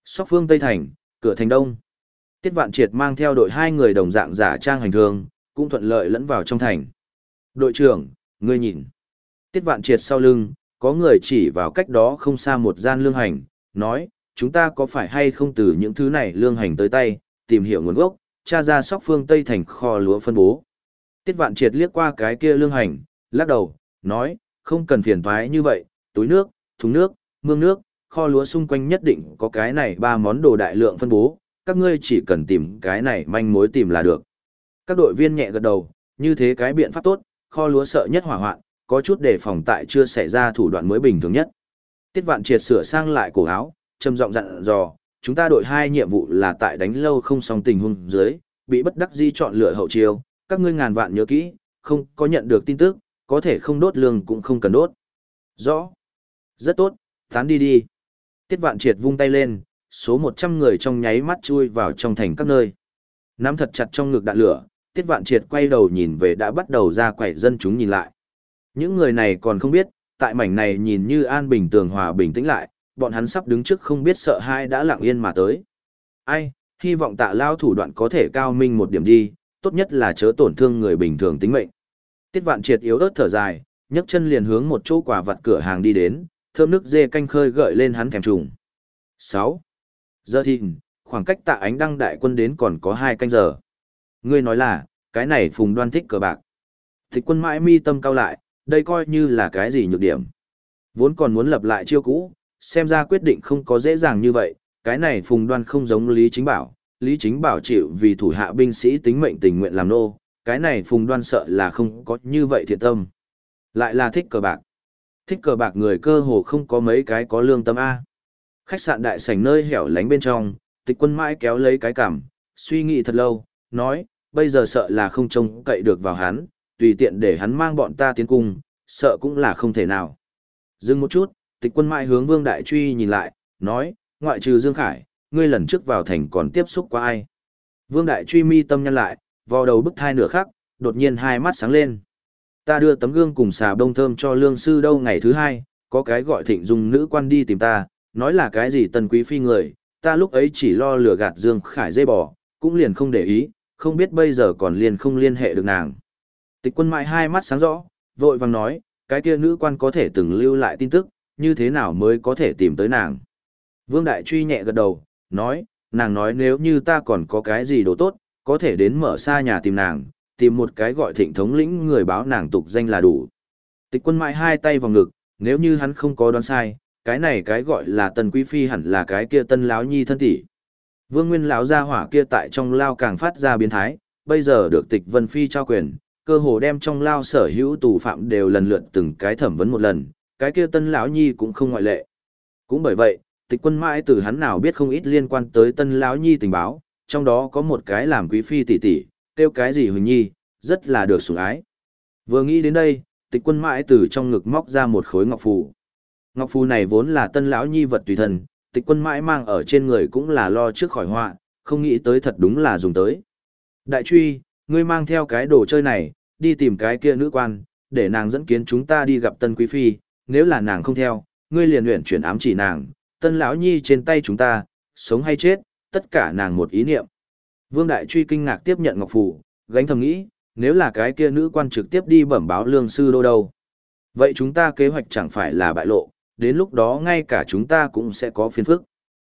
[SPEAKER 1] sóc phương Tây Thành, cửa thành Đông. Tiết Vạn Triệt mang theo đội hai người đồng dạng giả trang hành thương, cũng thuận lợi lẫn vào trong thành. Đội trưởng, ngươi nhìn. Tiết Vạn Triệt sau lưng, có người chỉ vào cách đó không xa một gian lương hành, nói, chúng ta có phải hay không từ những thứ này lương hành tới tay, tìm hiểu nguồn gốc, tra ra sóc phương Tây thành kho lúa phân bố. Tiết Vạn Triệt liếc qua cái kia lương hành, lắc đầu, nói, không cần phiền thoái như vậy, túi nước, thùng nước, mương nước, kho lúa xung quanh nhất định có cái này ba món đồ đại lượng phân bố, các ngươi chỉ cần tìm cái này manh mối tìm là được. Các đội viên nhẹ gật đầu, như thế cái biện pháp tốt, kho lúa sợ nhất hỏa hoạn, có chút đề phòng tại chưa xảy ra thủ đoạn mới bình thường nhất. Tiết Vạn Triệt sửa sang lại cổ áo, trầm giọng dặn dò, chúng ta đội hai nhiệm vụ là tại đánh lâu không xong tình huống dưới, bị bất đắc di chọn lựa hậu chiêu, các ngươi ngàn vạn nhớ kỹ, không có nhận được tin tức, có thể không đốt lương cũng không cần đốt. Rõ. Rất tốt, tán đi đi. Tiết Vạn Triệt vung tay lên, số 100 người trong nháy mắt chui vào trong thành các nơi. Nắm thật chặt trong ngực đạn lửa, Tiết Vạn Triệt quay đầu nhìn về đã bắt đầu ra quẻ dân chúng nhìn lại. Những người này còn không biết, tại mảnh này nhìn như an bình tường hòa bình tĩnh lại, bọn hắn sắp đứng trước không biết sợ hai đã lặng yên mà tới. Ai, hy vọng tạ lao thủ đoạn có thể cao minh một điểm đi, tốt nhất là chớ tổn thương người bình thường tính mệnh. Tiết Vạn Triệt yếu ớt thở dài, nhấc chân liền hướng một chỗ quả vặt cửa hàng đi đến, thơm nước dê canh khơi gợi lên hắn thèm trùng. 6. Giờ thìn, khoảng cách tạ ánh đăng đại quân đến còn có 2 canh giờ. Ngươi nói là, cái này phùng đoan thích cờ bạc. Thích quân mãi mi tâm cao lại, đây coi như là cái gì nhược điểm. Vốn còn muốn lập lại chiêu cũ, xem ra quyết định không có dễ dàng như vậy, cái này phùng đoan không giống Lý Chính Bảo. Lý Chính Bảo chịu vì thủ hạ binh sĩ tính mệnh tình nguyện làm nô, cái này phùng đoan sợ là không có như vậy thiện tâm. Lại là thích cờ bạc. Thích cờ bạc người cơ hồ không có mấy cái có lương tâm A. Khách sạn đại sảnh nơi hẻo lánh bên trong, tịch quân mãi kéo lấy cái cảm, suy nghĩ thật lâu, nói, bây giờ sợ là không trông cậy được vào hắn, tùy tiện để hắn mang bọn ta tiến cung, sợ cũng là không thể nào. Dừng một chút, tịch quân mãi hướng vương đại truy nhìn lại, nói, ngoại trừ Dương Khải, ngươi lần trước vào thành còn tiếp xúc qua ai. Vương đại truy mi tâm nhăn lại, vào đầu bức thai nửa khắc, đột nhiên hai mắt sáng lên. Ta đưa tấm gương cùng xà bông thơm cho lương sư đâu ngày thứ hai, có cái gọi thịnh dung nữ quan đi tìm ta, nói là cái gì tần quý phi người, ta lúc ấy chỉ lo lừa gạt Dương Khải dây bò, cũng liền không để ý, không biết bây giờ còn liền không liên hệ được nàng. Tịch quân mãi hai mắt sáng rõ, vội vàng nói, cái kia nữ quan có thể từng lưu lại tin tức, như thế nào mới có thể tìm tới nàng. Vương Đại Truy nhẹ gật đầu, nói, nàng nói nếu như ta còn có cái gì đồ tốt, có thể đến mở xa nhà tìm nàng, tìm một cái gọi thịnh thống lĩnh người báo nàng tục danh là đủ. Tịch quân mãi hai tay vào ngực, nếu như hắn không có đoán sai, cái này cái gọi là Tần quý phi hẳn là cái kia tân Láo nhi thân tỷ. Vương Nguyên lão gia hỏa kia tại trong lao càng phát ra biến thái, bây giờ được Tịch Vân Phi trao quyền, cơ hồ đem trong lao sở hữu tù phạm đều lần lượt từng cái thẩm vấn một lần, cái kia tân lão nhi cũng không ngoại lệ. Cũng bởi vậy, Tịch Quân mãi từ hắn nào biết không ít liên quan tới tân lão nhi tình báo, trong đó có một cái làm quý phi tỷ tỷ, kêu cái gì Huỳnh Nhi, rất là được sủng ái. Vừa nghĩ đến đây, Tịch Quân mãi từ trong ngực móc ra một khối ngọc phù. Ngọc phù này vốn là tân lão nhi vật tùy thân, tịch quân mãi mang ở trên người cũng là lo trước khỏi họa, không nghĩ tới thật đúng là dùng tới. Đại truy, ngươi mang theo cái đồ chơi này, đi tìm cái kia nữ quan, để nàng dẫn kiến chúng ta đi gặp tân quý phi, nếu là nàng không theo, ngươi liền luyện chuyển ám chỉ nàng, tân lão nhi trên tay chúng ta, sống hay chết, tất cả nàng một ý niệm. Vương Đại Truy kinh ngạc tiếp nhận ngọc phủ gánh thầm nghĩ, nếu là cái kia nữ quan trực tiếp đi bẩm báo lương sư đô đâu. Vậy chúng ta kế hoạch chẳng phải là bại lộ, đến lúc đó ngay cả chúng ta cũng sẽ có phiền phức.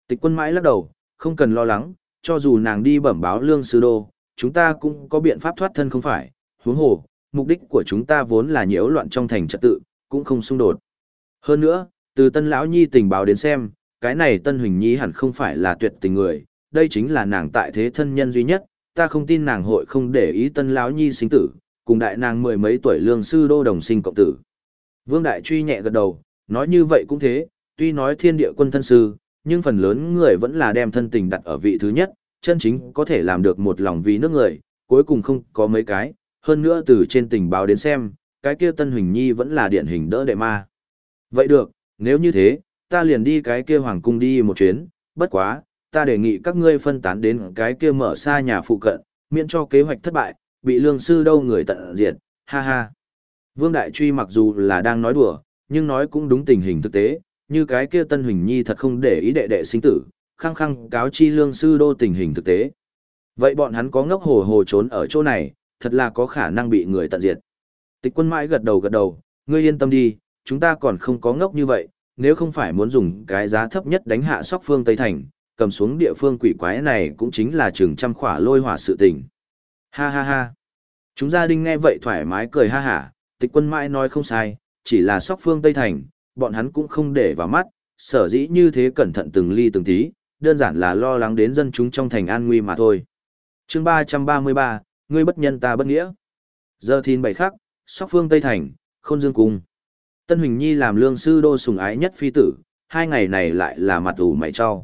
[SPEAKER 1] Tịch quân mãi lắc đầu, không cần lo lắng, cho dù nàng đi bẩm báo lương sư đô, chúng ta cũng có biện pháp thoát thân không phải, huống hồ, mục đích của chúng ta vốn là nhiễu loạn trong thành trật tự, cũng không xung đột. Hơn nữa, từ tân lão nhi tình báo đến xem, cái này tân huỳnh nhi hẳn không phải là tuyệt tình người, đây chính là nàng tại thế thân nhân duy nhất, ta không tin nàng hội không để ý tân lão nhi sinh tử, cùng đại nàng mười mấy tuổi lương sư đô đồng sinh cộng tử. Vương Đại Truy nhẹ gật đầu, nói như vậy cũng thế, tuy nói thiên địa quân thân sư, nhưng phần lớn người vẫn là đem thân tình đặt ở vị thứ nhất, chân chính có thể làm được một lòng vì nước người, cuối cùng không có mấy cái, hơn nữa từ trên tình báo đến xem, cái kia Tân Huỳnh Nhi vẫn là điển hình đỡ đệ ma. Vậy được, nếu như thế, ta liền đi cái kia hoàng cung đi một chuyến, bất quá, ta đề nghị các ngươi phân tán đến cái kia mở xa nhà phụ cận, miễn cho kế hoạch thất bại, bị lương sư đâu người tận diệt, ha ha. Vương Đại Truy mặc dù là đang nói đùa, nhưng nói cũng đúng tình hình thực tế, như cái kia Tân Huỳnh Nhi thật không để ý đệ đệ sinh tử, khăng khăng cáo chi lương sư đô tình hình thực tế. Vậy bọn hắn có ngốc hồ hồ trốn ở chỗ này, thật là có khả năng bị người tận diệt. Tịch quân mãi gật đầu gật đầu, ngươi yên tâm đi, chúng ta còn không có ngốc như vậy, nếu không phải muốn dùng cái giá thấp nhất đánh hạ sóc phương Tây Thành, cầm xuống địa phương quỷ quái này cũng chính là trường trăm khỏa lôi hỏa sự tình. Ha ha ha. Chúng gia đình nghe vậy thoải mái cười ha hả, tịch quân mãi nói không sai, chỉ là sóc phương Tây Thành, bọn hắn cũng không để vào mắt, sở dĩ như thế cẩn thận từng ly từng tí, đơn giản là lo lắng đến dân chúng trong thành an nguy mà thôi. chương 333, ngươi bất nhân ta bất nghĩa. Giờ thìn bảy khắc, sóc phương Tây Thành, khôn dương cung. Tân Huỳnh Nhi làm lương sư đô sùng ái nhất phi tử, hai ngày này lại là mặt ủ mày cho.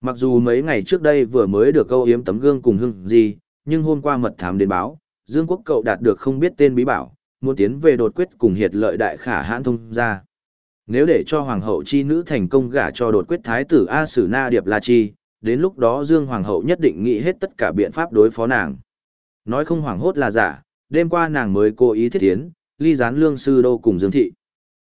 [SPEAKER 1] Mặc dù mấy ngày trước đây vừa mới được câu yếm tấm gương cùng hưng gì, nhưng hôm qua mật thám đến báo, Dương Quốc cậu đạt được không biết tên bí bảo, muốn tiến về đột quyết cùng hiệt lợi đại khả hãn thông ra. Nếu để cho hoàng hậu chi nữ thành công gả cho đột quyết thái tử A Sử Na Điệp La Chi, đến lúc đó Dương hoàng hậu nhất định nghĩ hết tất cả biện pháp đối phó nàng. Nói không hoảng hốt là giả, đêm qua nàng mới cố ý thiết tiến, ly gián lương sư đô cùng Dương thị.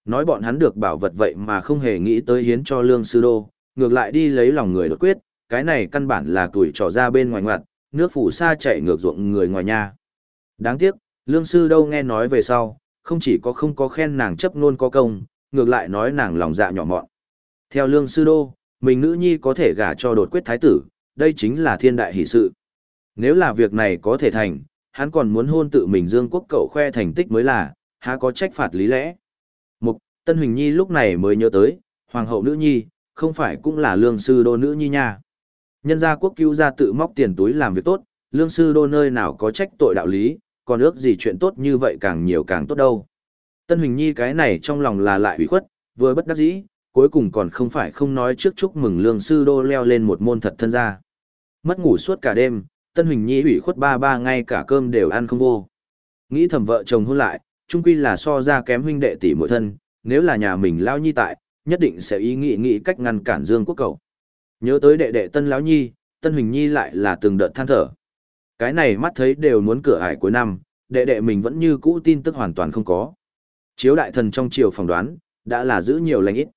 [SPEAKER 1] Nói bọn hắn được bảo vật vậy mà không hề nghĩ tới hiến cho lương sư đô, ngược lại đi lấy lòng người đột quyết, cái này căn bản là tuổi trò ra bên ngoài ngoặt, nước phủ xa chạy ngược ruộng người ngoài nhà. Đáng tiếc, Lương sư đâu nghe nói về sau, không chỉ có không có khen nàng chấp nôn có công, ngược lại nói nàng lòng dạ nhỏ mọn. Theo lương sư đô, mình nữ nhi có thể gả cho đột quyết thái tử, đây chính là thiên đại hỷ sự. Nếu là việc này có thể thành, hắn còn muốn hôn tự mình dương quốc cậu khoe thành tích mới là, há có trách phạt lý lẽ. Mục, Tân Huỳnh Nhi lúc này mới nhớ tới, hoàng hậu nữ nhi, không phải cũng là lương sư đô nữ nhi nha. Nhân gia quốc cứu ra tự móc tiền túi làm việc tốt, lương sư đô nơi nào có trách tội đạo lý, còn ước gì chuyện tốt như vậy càng nhiều càng tốt đâu. Tân Huỳnh Nhi cái này trong lòng là lại ủy khuất, vừa bất đắc dĩ, cuối cùng còn không phải không nói trước chúc mừng lương sư đô leo lên một môn thật thân ra. Mất ngủ suốt cả đêm, Tân Huỳnh Nhi ủy khuất ba ba ngay cả cơm đều ăn không vô. Nghĩ thầm vợ chồng hôn lại, chung quy là so ra kém huynh đệ tỷ muội thân, nếu là nhà mình lao nhi tại, nhất định sẽ ý nghĩ nghĩ cách ngăn cản Dương Quốc cầu. Nhớ tới đệ đệ Tân lão nhi, Tân Huỳnh Nhi lại là từng đợt than thở, cái này mắt thấy đều muốn cửa ải cuối năm, đệ đệ mình vẫn như cũ tin tức hoàn toàn không có. Chiếu đại thần trong triều phỏng đoán, đã là giữ nhiều lành ít.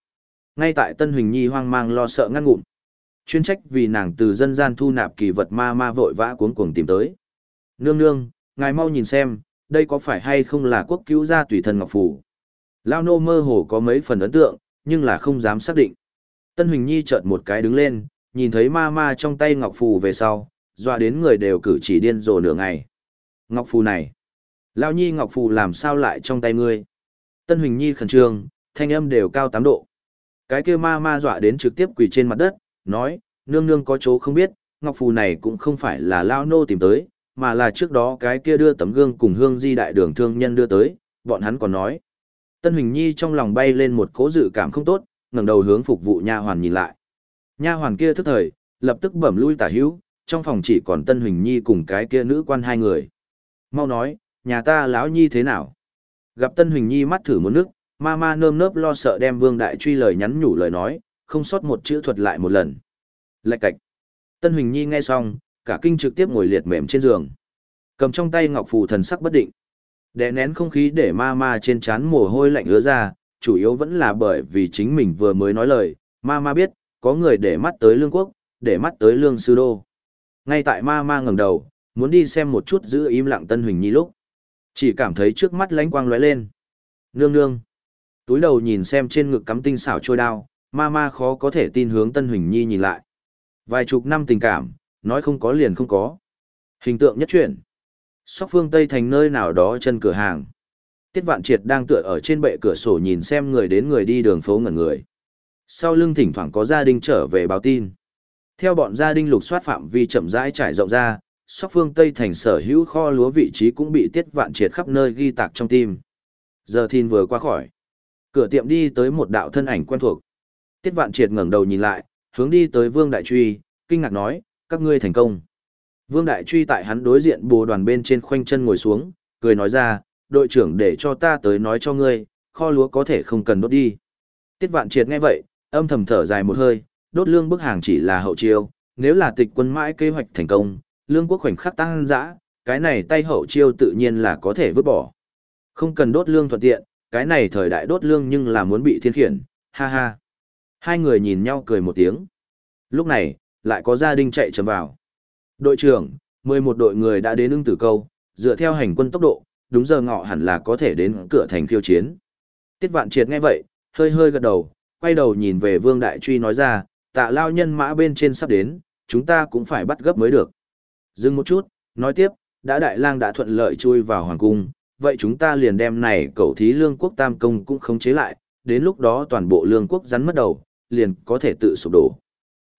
[SPEAKER 1] Ngay tại Tân Huỳnh Nhi hoang mang lo sợ ngăn ngụm. Chuyên trách vì nàng từ dân gian thu nạp kỳ vật ma ma vội vã cuống cuồng tìm tới. Nương nương, ngài mau nhìn xem, đây có phải hay không là quốc cứu gia tùy thần Ngọc Phủ. Lao nô mơ hồ có mấy phần ấn tượng, nhưng là không dám xác định. Tân Huỳnh Nhi chợt một cái đứng lên, nhìn thấy ma ma trong tay Ngọc Phù về sau, dọa đến người đều cử chỉ điên rồ nửa ngày. Ngọc Phù này, Lao Nhi Ngọc Phù làm sao lại trong tay ngươi? Tân Huỳnh Nhi khẩn trương, thanh âm đều cao tám độ. Cái kia ma ma dọa đến trực tiếp quỳ trên mặt đất, nói, nương nương có chỗ không biết, ngọc phù này cũng không phải là lao nô tìm tới, mà là trước đó cái kia đưa tấm gương cùng hương di đại đường thương nhân đưa tới, bọn hắn còn nói. Tân Huỳnh Nhi trong lòng bay lên một cố dự cảm không tốt, ngẩng đầu hướng phục vụ nha hoàn nhìn lại. Nha hoàn kia thức thời, lập tức bẩm lui tả hữu, trong phòng chỉ còn Tân Huỳnh Nhi cùng cái kia nữ quan hai người. Mau nói, nhà ta lão nhi thế nào? Gặp Tân Huỳnh Nhi mắt thử một nước, ma ma nơm nớp lo sợ đem Vương Đại Truy lời nhắn nhủ lời nói, không sót một chữ thuật lại một lần. Lạch cạch. Tân Huỳnh Nhi nghe xong, cả kinh trực tiếp ngồi liệt mềm trên giường. Cầm trong tay ngọc phù thần sắc bất định. Đè nén không khí để ma ma trên trán mồ hôi lạnh ứa ra, chủ yếu vẫn là bởi vì chính mình vừa mới nói lời, ma ma biết, có người để mắt tới lương quốc, để mắt tới lương sư đô. Ngay tại ma ma ngẩng đầu, muốn đi xem một chút giữ im lặng Tân Huỳnh Nhi lúc. Chỉ cảm thấy trước mắt lánh quang lóe lên. Nương nương. Túi đầu nhìn xem trên ngực cắm tinh xảo trôi đao, ma ma khó có thể tin hướng Tân Huỳnh Nhi nhìn lại. Vài chục năm tình cảm, nói không có liền không có. Hình tượng nhất chuyển. Sóc phương Tây thành nơi nào đó chân cửa hàng. Tiết Vạn Triệt đang tựa ở trên bệ cửa sổ nhìn xem người đến người đi đường phố ngẩn người. Sau lưng thỉnh thoảng có gia đình trở về báo tin. Theo bọn gia đình lục soát phạm vi chậm rãi trải rộng ra, sóc phương Tây thành sở hữu kho lúa vị trí cũng bị Tiết Vạn Triệt khắp nơi ghi tạc trong tim. Giờ thìn vừa qua khỏi. Cửa tiệm đi tới một đạo thân ảnh quen thuộc. Tiết Vạn Triệt ngẩng đầu nhìn lại, hướng đi tới Vương Đại Truy, kinh ngạc nói, các ngươi thành công. Vương Đại Truy tại hắn đối diện bồ đoàn bên trên khoanh chân ngồi xuống, cười nói ra, đội trưởng để cho ta tới nói cho ngươi, kho lúa có thể không cần đốt đi. Tiết Vạn Triệt nghe vậy, âm thầm thở dài một hơi, đốt lương bức hàng chỉ là hậu chiêu, nếu là tịch quân mãi kế hoạch thành công, lương quốc khoảnh khắc tăng dã, cái này tay hậu chiêu tự nhiên là có thể vứt bỏ. Không cần đốt lương thuận tiện, cái này thời đại đốt lương nhưng là muốn bị thiên khiển, ha ha. Hai người nhìn nhau cười một tiếng. Lúc này, lại có gia đình chạy chấm vào. Đội trưởng, 11 đội người đã đến ưng tử câu, dựa theo hành quân tốc độ, đúng giờ ngọ hẳn là có thể đến cửa thành khiêu chiến. Tiết vạn triệt nghe vậy, hơi hơi gật đầu, quay đầu nhìn về vương đại truy nói ra, tạ lao nhân mã bên trên sắp đến, chúng ta cũng phải bắt gấp mới được. Dừng một chút, nói tiếp, đã đại lang đã thuận lợi chui vào hoàng cung, vậy chúng ta liền đem này cầu thí lương quốc tam công cũng khống chế lại, đến lúc đó toàn bộ lương quốc rắn mất đầu, liền có thể tự sụp đổ.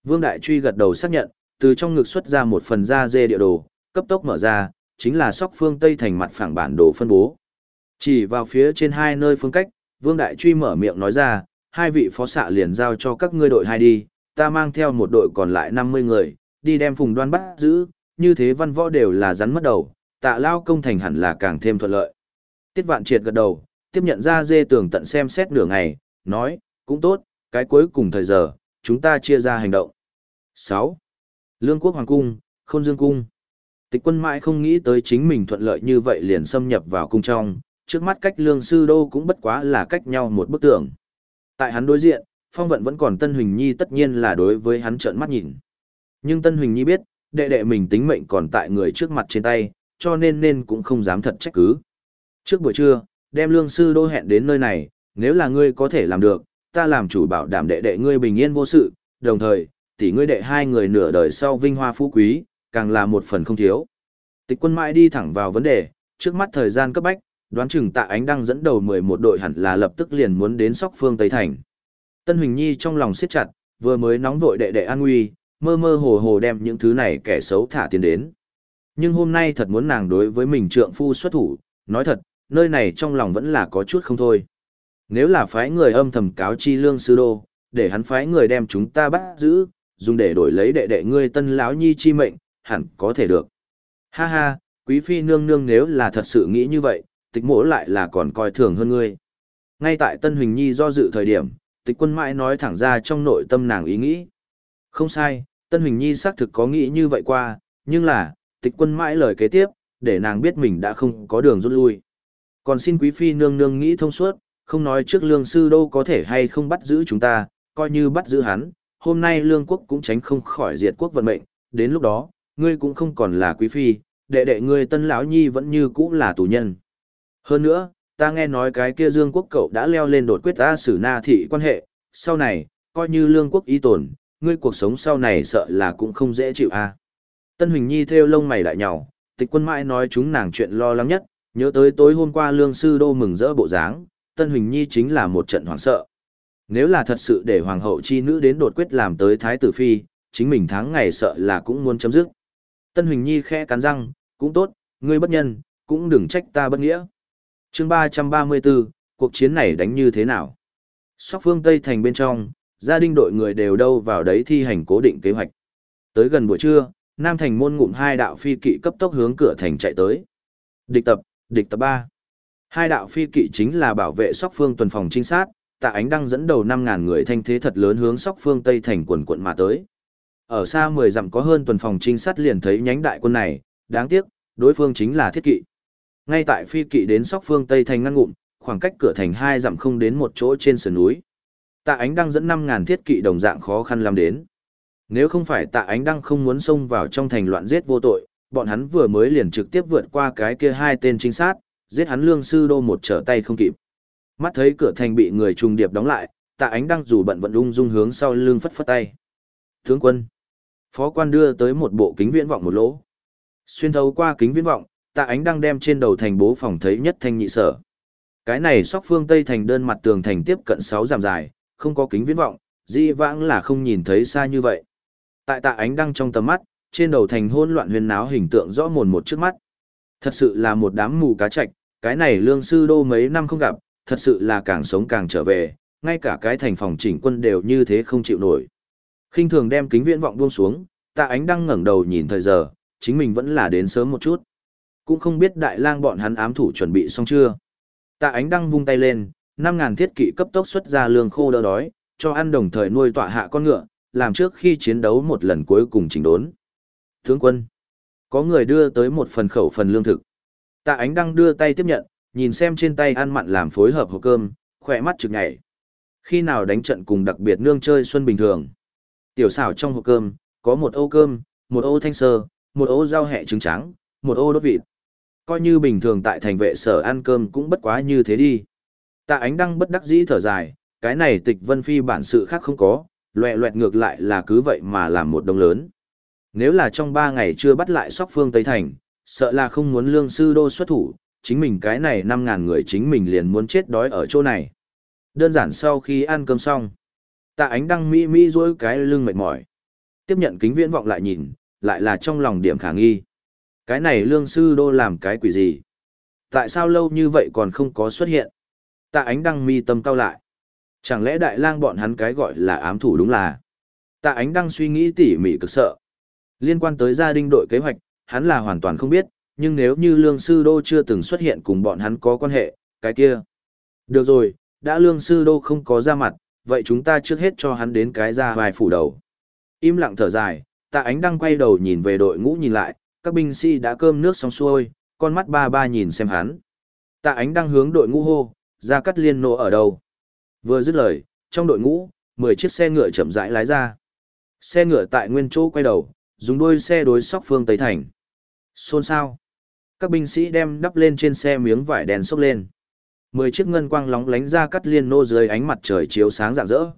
[SPEAKER 1] Vương Đại Truy gật đầu xác nhận, từ trong ngực xuất ra một phần da dê địa đồ, cấp tốc mở ra, chính là sóc phương Tây thành mặt phẳng bản đồ phân bố. Chỉ vào phía trên hai nơi phương cách, Vương Đại Truy mở miệng nói ra, hai vị phó xạ liền giao cho các ngươi đội hai đi, ta mang theo một đội còn lại 50 người, đi đem phùng đoan bắt giữ, như thế văn võ đều là rắn mất đầu, tạ lao công thành hẳn là càng thêm thuận lợi. Tiết vạn triệt gật đầu, tiếp nhận ra dê tường tận xem xét nửa ngày, nói, cũng tốt, cái cuối cùng thời giờ, chúng ta chia ra hành động. 6. Lương quốc hoàng cung, khôn dương cung. Tịch quân mãi không nghĩ tới chính mình thuận lợi như vậy liền xâm nhập vào cung trong, trước mắt cách lương sư đô cũng bất quá là cách nhau một bức tường. Tại hắn đối diện, phong vận vẫn còn Tân Huỳnh Nhi tất nhiên là đối với hắn trợn mắt nhìn. Nhưng Tân Huỳnh Nhi biết, đệ đệ mình tính mệnh còn tại người trước mặt trên tay, cho nên nên cũng không dám thật trách cứ. Trước buổi trưa, đem lương sư đô hẹn đến nơi này, nếu là ngươi có thể làm được, ta làm chủ bảo đảm đệ đệ ngươi bình yên vô sự, đồng thời, tỷ ngươi đệ hai người nửa đời sau vinh hoa phú quý, càng là một phần không thiếu. Tịch quân mãi đi thẳng vào vấn đề, trước mắt thời gian cấp bách, đoán chừng tạ ánh đang dẫn đầu 11 đội hẳn là lập tức liền muốn đến sóc phương Tây Thành. Tân Huỳnh Nhi trong lòng siết chặt, vừa mới nóng vội đệ đệ an nguy, mơ mơ hồ hồ đem những thứ này kẻ xấu thả tiền đến. Nhưng hôm nay thật muốn nàng đối với mình trượng phu xuất thủ, nói thật, nơi này trong lòng vẫn là có chút không thôi. Nếu là phái người âm thầm cáo chi lương sư đô, để hắn phái người đem chúng ta bắt giữ, dùng để đổi lấy đệ đệ ngươi tân lão nhi chi mệnh, hẳn có thể được. Ha ha, quý phi nương nương nếu là thật sự nghĩ như vậy, tịch mỗ lại là còn coi thường hơn ngươi. Ngay tại Tân Huỳnh Nhi do dự thời điểm, tịch quân mãi nói thẳng ra trong nội tâm nàng ý nghĩ. Không sai, Tân Huỳnh Nhi xác thực có nghĩ như vậy qua, nhưng là, tịch quân mãi lời kế tiếp, để nàng biết mình đã không có đường rút lui. Còn xin quý phi nương nương nghĩ thông suốt, không nói trước lương sư đâu có thể hay không bắt giữ chúng ta, coi như bắt giữ hắn, hôm nay lương quốc cũng tránh không khỏi diệt quốc vận mệnh, đến lúc đó, ngươi cũng không còn là quý phi, đệ đệ ngươi tân lão nhi vẫn như cũ là tù nhân. Hơn nữa, ta nghe nói cái kia dương quốc cậu đã leo lên đột quyết ta xử na thị quan hệ, sau này, coi như lương quốc y tồn, ngươi cuộc sống sau này sợ là cũng không dễ chịu a. Tân Huỳnh Nhi theo lông mày đại nhau, tịch quân mãi nói chúng nàng chuyện lo lắng nhất, nhớ tới tối hôm qua lương sư đô mừng rỡ bộ dáng, Tân Huỳnh Nhi chính là một trận hoảng sợ. Nếu là thật sự để hoàng hậu chi nữ đến đột quyết làm tới thái tử phi, chính mình tháng ngày sợ là cũng muốn chấm dứt. Tân Huỳnh Nhi khẽ cắn răng, cũng tốt, ngươi bất nhân, cũng đừng trách ta bất nghĩa. chương 334, cuộc chiến này đánh như thế nào? Sóc phương Tây thành bên trong, gia đình đội người đều đâu vào đấy thi hành cố định kế hoạch. Tới gần buổi trưa, Nam thành môn ngụm hai đạo phi kỵ cấp tốc hướng cửa thành chạy tới. Địch tập, địch tập 3. Hai đạo phi kỵ chính là bảo vệ sóc phương tuần phòng trinh sát, tạ ánh đăng dẫn đầu 5.000 người thanh thế thật lớn hướng sóc phương Tây thành quần quận mà tới. Ở xa 10 dặm có hơn tuần phòng trinh sát liền thấy nhánh đại quân này, đáng tiếc, đối phương chính là thiết kỵ. Ngay tại phi kỵ đến sóc phương Tây thành ngăn ngụm, khoảng cách cửa thành hai dặm không đến một chỗ trên sườn núi. Tạ ánh đăng dẫn 5000 thiết kỵ đồng dạng khó khăn làm đến. Nếu không phải tạ ánh đăng không muốn xông vào trong thành loạn giết vô tội, bọn hắn vừa mới liền trực tiếp vượt qua cái kia hai tên trinh sát, giết hắn lương sư đô một trở tay không kịp. Mắt thấy cửa thành bị người trùng điệp đóng lại, tạ ánh đang dù bận vận ung dung hướng sau lưng phất phất tay. Tướng quân. Phó quan đưa tới một bộ kính viễn vọng một lỗ. Xuyên thấu qua kính viễn vọng, tạ ánh đang đem trên đầu thành bố phòng thấy nhất thanh nhị sở. Cái này sóc phương Tây thành đơn mặt tường thành tiếp cận 6 giảm dài, không có kính viễn vọng, di vãng là không nhìn thấy xa như vậy. Tại tạ ánh đang trong tầm mắt, trên đầu thành hỗn loạn huyền náo hình tượng rõ mồn một trước mắt. Thật sự là một đám mù cá chạch, cái này lương sư đô mấy năm không gặp, thật sự là càng sống càng trở về, ngay cả cái thành phòng chỉnh quân đều như thế không chịu nổi. khinh thường đem kính viễn vọng buông xuống, tạ ánh đăng ngẩng đầu nhìn thời giờ, chính mình vẫn là đến sớm một chút. Cũng không biết đại lang bọn hắn ám thủ chuẩn bị xong chưa. Tạ ánh đăng vung tay lên, 5.000 thiết kỵ cấp tốc xuất ra lương khô đỡ đói, cho ăn đồng thời nuôi tọa hạ con ngựa, làm trước khi chiến đấu một lần cuối cùng chỉnh đốn. Tướng quân, có người đưa tới một phần khẩu phần lương thực. Tạ ánh đăng đưa tay tiếp nhận, nhìn xem trên tay ăn mặn làm phối hợp hộp cơm, khỏe mắt trực nhảy. Khi nào đánh trận cùng đặc biệt nương chơi xuân bình thường. Tiểu xảo trong hộp cơm, có một ô cơm, một ô thanh sơ, một ô rau hẹ trứng trắng, một ô đốt vịt. Coi như bình thường tại thành vệ sở ăn cơm cũng bất quá như thế đi. Tạ ánh đăng bất đắc dĩ thở dài, cái này tịch vân phi bản sự khác không có, loẹ loẹt ngược lại là cứ vậy mà làm một đồng lớn. Nếu là trong ba ngày chưa bắt lại sóc phương Tây Thành, sợ là không muốn lương sư đô xuất thủ, chính mình cái này năm ngàn người chính mình liền muốn chết đói ở chỗ này. Đơn giản sau khi ăn cơm xong, tạ ánh đăng mỹ mỹ dối cái lưng mệt mỏi. Tiếp nhận kính viễn vọng lại nhìn, lại là trong lòng điểm khả nghi. Cái này lương sư đô làm cái quỷ gì? Tại sao lâu như vậy còn không có xuất hiện? Tạ ánh đăng mi tâm cao lại. Chẳng lẽ đại lang bọn hắn cái gọi là ám thủ đúng là? Tạ ánh đăng suy nghĩ tỉ mỉ cực sợ. Liên quan tới gia đình đội kế hoạch, hắn là hoàn toàn không biết, nhưng nếu như lương sư đô chưa từng xuất hiện cùng bọn hắn có quan hệ, cái kia. Được rồi, đã lương sư đô không có ra mặt, vậy chúng ta trước hết cho hắn đến cái ra vài phủ đầu. Im lặng thở dài, tạ ánh đăng quay đầu nhìn về đội ngũ nhìn lại, các binh sĩ đã cơm nước xong xuôi, con mắt ba ba nhìn xem hắn. Tạ ánh đăng hướng đội ngũ hô, ra cắt liên nộ ở đâu. Vừa dứt lời, trong đội ngũ, 10 chiếc xe ngựa chậm rãi lái ra. Xe ngựa tại nguyên chỗ quay đầu, dùng đuôi xe đối sóc phương Tây Thành. Xôn xao Các binh sĩ đem đắp lên trên xe miếng vải đèn xốc lên. Mười chiếc ngân quang lóng lánh ra cắt liên nô dưới ánh mặt trời chiếu sáng rạng rỡ.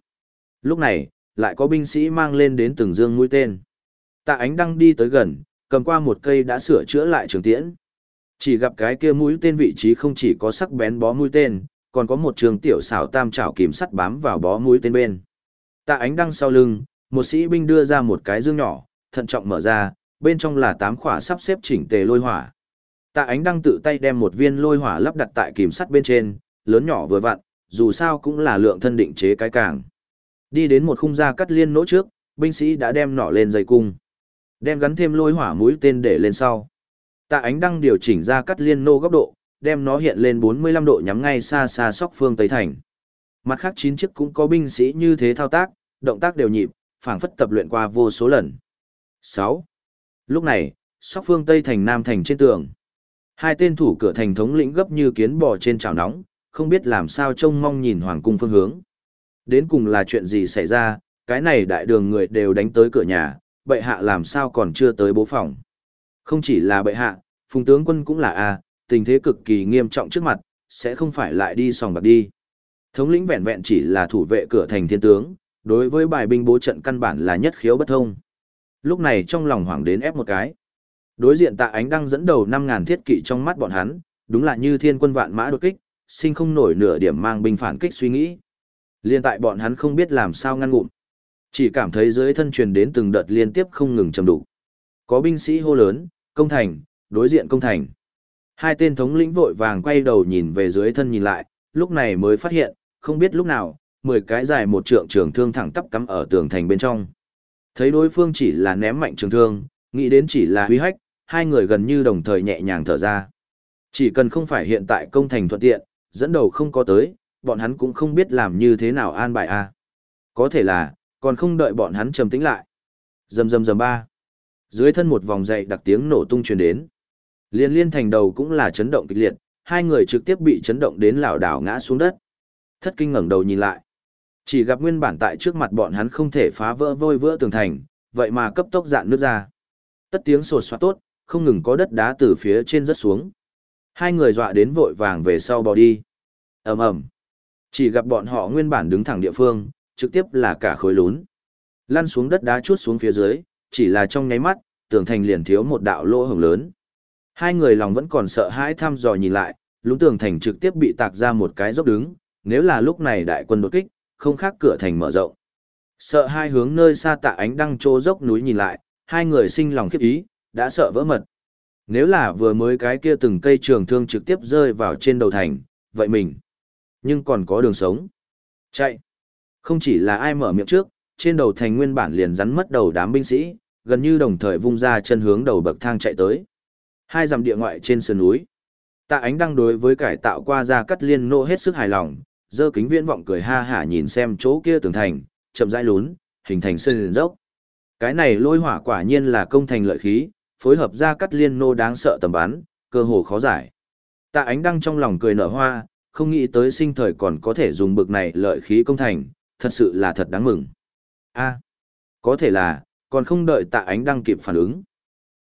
[SPEAKER 1] Lúc này, lại có binh sĩ mang lên đến từng dương mũi tên. Tạ ánh đăng đi tới gần, cầm qua một cây đã sửa chữa lại trường tiễn. Chỉ gặp cái kia mũi tên vị trí không chỉ có sắc bén bó mũi tên, còn có một trường tiểu xảo tam trảo kìm sắt bám vào bó mũi tên bên. Tạ ánh đăng sau lưng, một sĩ binh đưa ra một cái dương nhỏ, thận trọng mở ra, bên trong là tám khỏa sắp xếp chỉnh tề lôi hỏa. Tạ ánh đăng tự tay đem một viên lôi hỏa lắp đặt tại kìm sắt bên trên, lớn nhỏ vừa vặn, dù sao cũng là lượng thân định chế cái càng. Đi đến một khung gia cắt liên nỗ trước, binh sĩ đã đem nỏ lên dây cung. Đem gắn thêm lôi hỏa mũi tên để lên sau. Tạ ánh đăng điều chỉnh ra cắt liên nô góc độ, đem nó hiện lên 45 độ nhắm ngay xa xa sóc phương Tây Thành. Mặt khác chín chiếc cũng có binh sĩ như thế thao tác, động tác đều nhịp, phảng phất tập luyện qua vô số lần. 6. Lúc này, sóc phương Tây Thành Nam Thành trên tường. Hai tên thủ cửa thành thống lĩnh gấp như kiến bò trên chảo nóng, không biết làm sao trông mong nhìn hoàng cung phương hướng. Đến cùng là chuyện gì xảy ra, cái này đại đường người đều đánh tới cửa nhà, bệ hạ làm sao còn chưa tới bố phòng. Không chỉ là bệ hạ, phùng tướng quân cũng là A, tình thế cực kỳ nghiêm trọng trước mặt, sẽ không phải lại đi sòng bạc đi. Thống lĩnh vẹn vẹn chỉ là thủ vệ cửa thành thiên tướng, đối với bài binh bố trận căn bản là nhất khiếu bất thông. Lúc này trong lòng hoảng đến ép một cái. Đối diện tạ ánh đang dẫn đầu 5.000 thiết kỵ trong mắt bọn hắn, đúng là như thiên quân vạn mã đột kích, sinh không nổi nửa điểm mang binh phản kích suy nghĩ. Liên tại bọn hắn không biết làm sao ngăn ngụm. Chỉ cảm thấy dưới thân truyền đến từng đợt liên tiếp không ngừng trầm đủ. Có binh sĩ hô lớn, công thành, đối diện công thành. Hai tên thống lĩnh vội vàng quay đầu nhìn về dưới thân nhìn lại, lúc này mới phát hiện, không biết lúc nào, mười cái dài một trượng trường thương thẳng tắp cắm ở tường thành bên trong. Thấy đối phương chỉ là ném mạnh trường thương, nghĩ đến chỉ là huy hách, hai người gần như đồng thời nhẹ nhàng thở ra. Chỉ cần không phải hiện tại công thành thuận tiện, dẫn đầu không có tới, bọn hắn cũng không biết làm như thế nào an bài a. Có thể là, còn không đợi bọn hắn trầm tĩnh lại. Rầm rầm rầm ba. Dưới thân một vòng dậy đặc tiếng nổ tung truyền đến. Liên liên thành đầu cũng là chấn động kịch liệt, hai người trực tiếp bị chấn động đến lảo đảo ngã xuống đất. Thất kinh ngẩng đầu nhìn lại. Chỉ gặp nguyên bản tại trước mặt bọn hắn không thể phá vỡ vôi vỡ tường thành, vậy mà cấp tốc dạn nước ra. Tất tiếng sột soát tốt, không ngừng có đất đá từ phía trên rớt xuống. Hai người dọa đến vội vàng về sau bỏ đi. ầm ầm Chỉ gặp bọn họ nguyên bản đứng thẳng địa phương, trực tiếp là cả khối lún. Lăn xuống đất đá chuốt xuống phía dưới, chỉ là trong nháy mắt, tường thành liền thiếu một đạo lỗ hổng lớn. Hai người lòng vẫn còn sợ hãi thăm dò nhìn lại, lún tường thành trực tiếp bị tạc ra một cái dốc đứng, nếu là lúc này đại quân đột kích, không khác cửa thành mở rộng. Sợ hai hướng nơi xa tạ ánh đăng trô dốc núi nhìn lại, hai người sinh lòng khiếp ý, đã sợ vỡ mật. Nếu là vừa mới cái kia từng cây trường thương trực tiếp rơi vào trên đầu thành, vậy mình. Nhưng còn có đường sống. Chạy. Không chỉ là ai mở miệng trước, trên đầu thành nguyên bản liền rắn mất đầu đám binh sĩ, gần như đồng thời vung ra chân hướng đầu bậc thang chạy tới. Hai dặm địa ngoại trên sườn núi. Tạ ánh đăng đối với cải tạo qua ra cắt liên nô hết sức hài lòng, dơ kính viễn vọng cười ha hả nhìn xem chỗ kia tường thành, chậm rãi lún, hình thành sơn dốc. Cái này lôi hỏa quả nhiên là công thành lợi khí, phối hợp ra cắt liên nô đáng sợ tầm bắn, cơ hồ khó giải. Tạ ánh đăng trong lòng cười nở hoa, không nghĩ tới sinh thời còn có thể dùng bực này lợi khí công thành, thật sự là thật đáng mừng. a có thể là, còn không đợi tạ ánh đăng kịp phản ứng.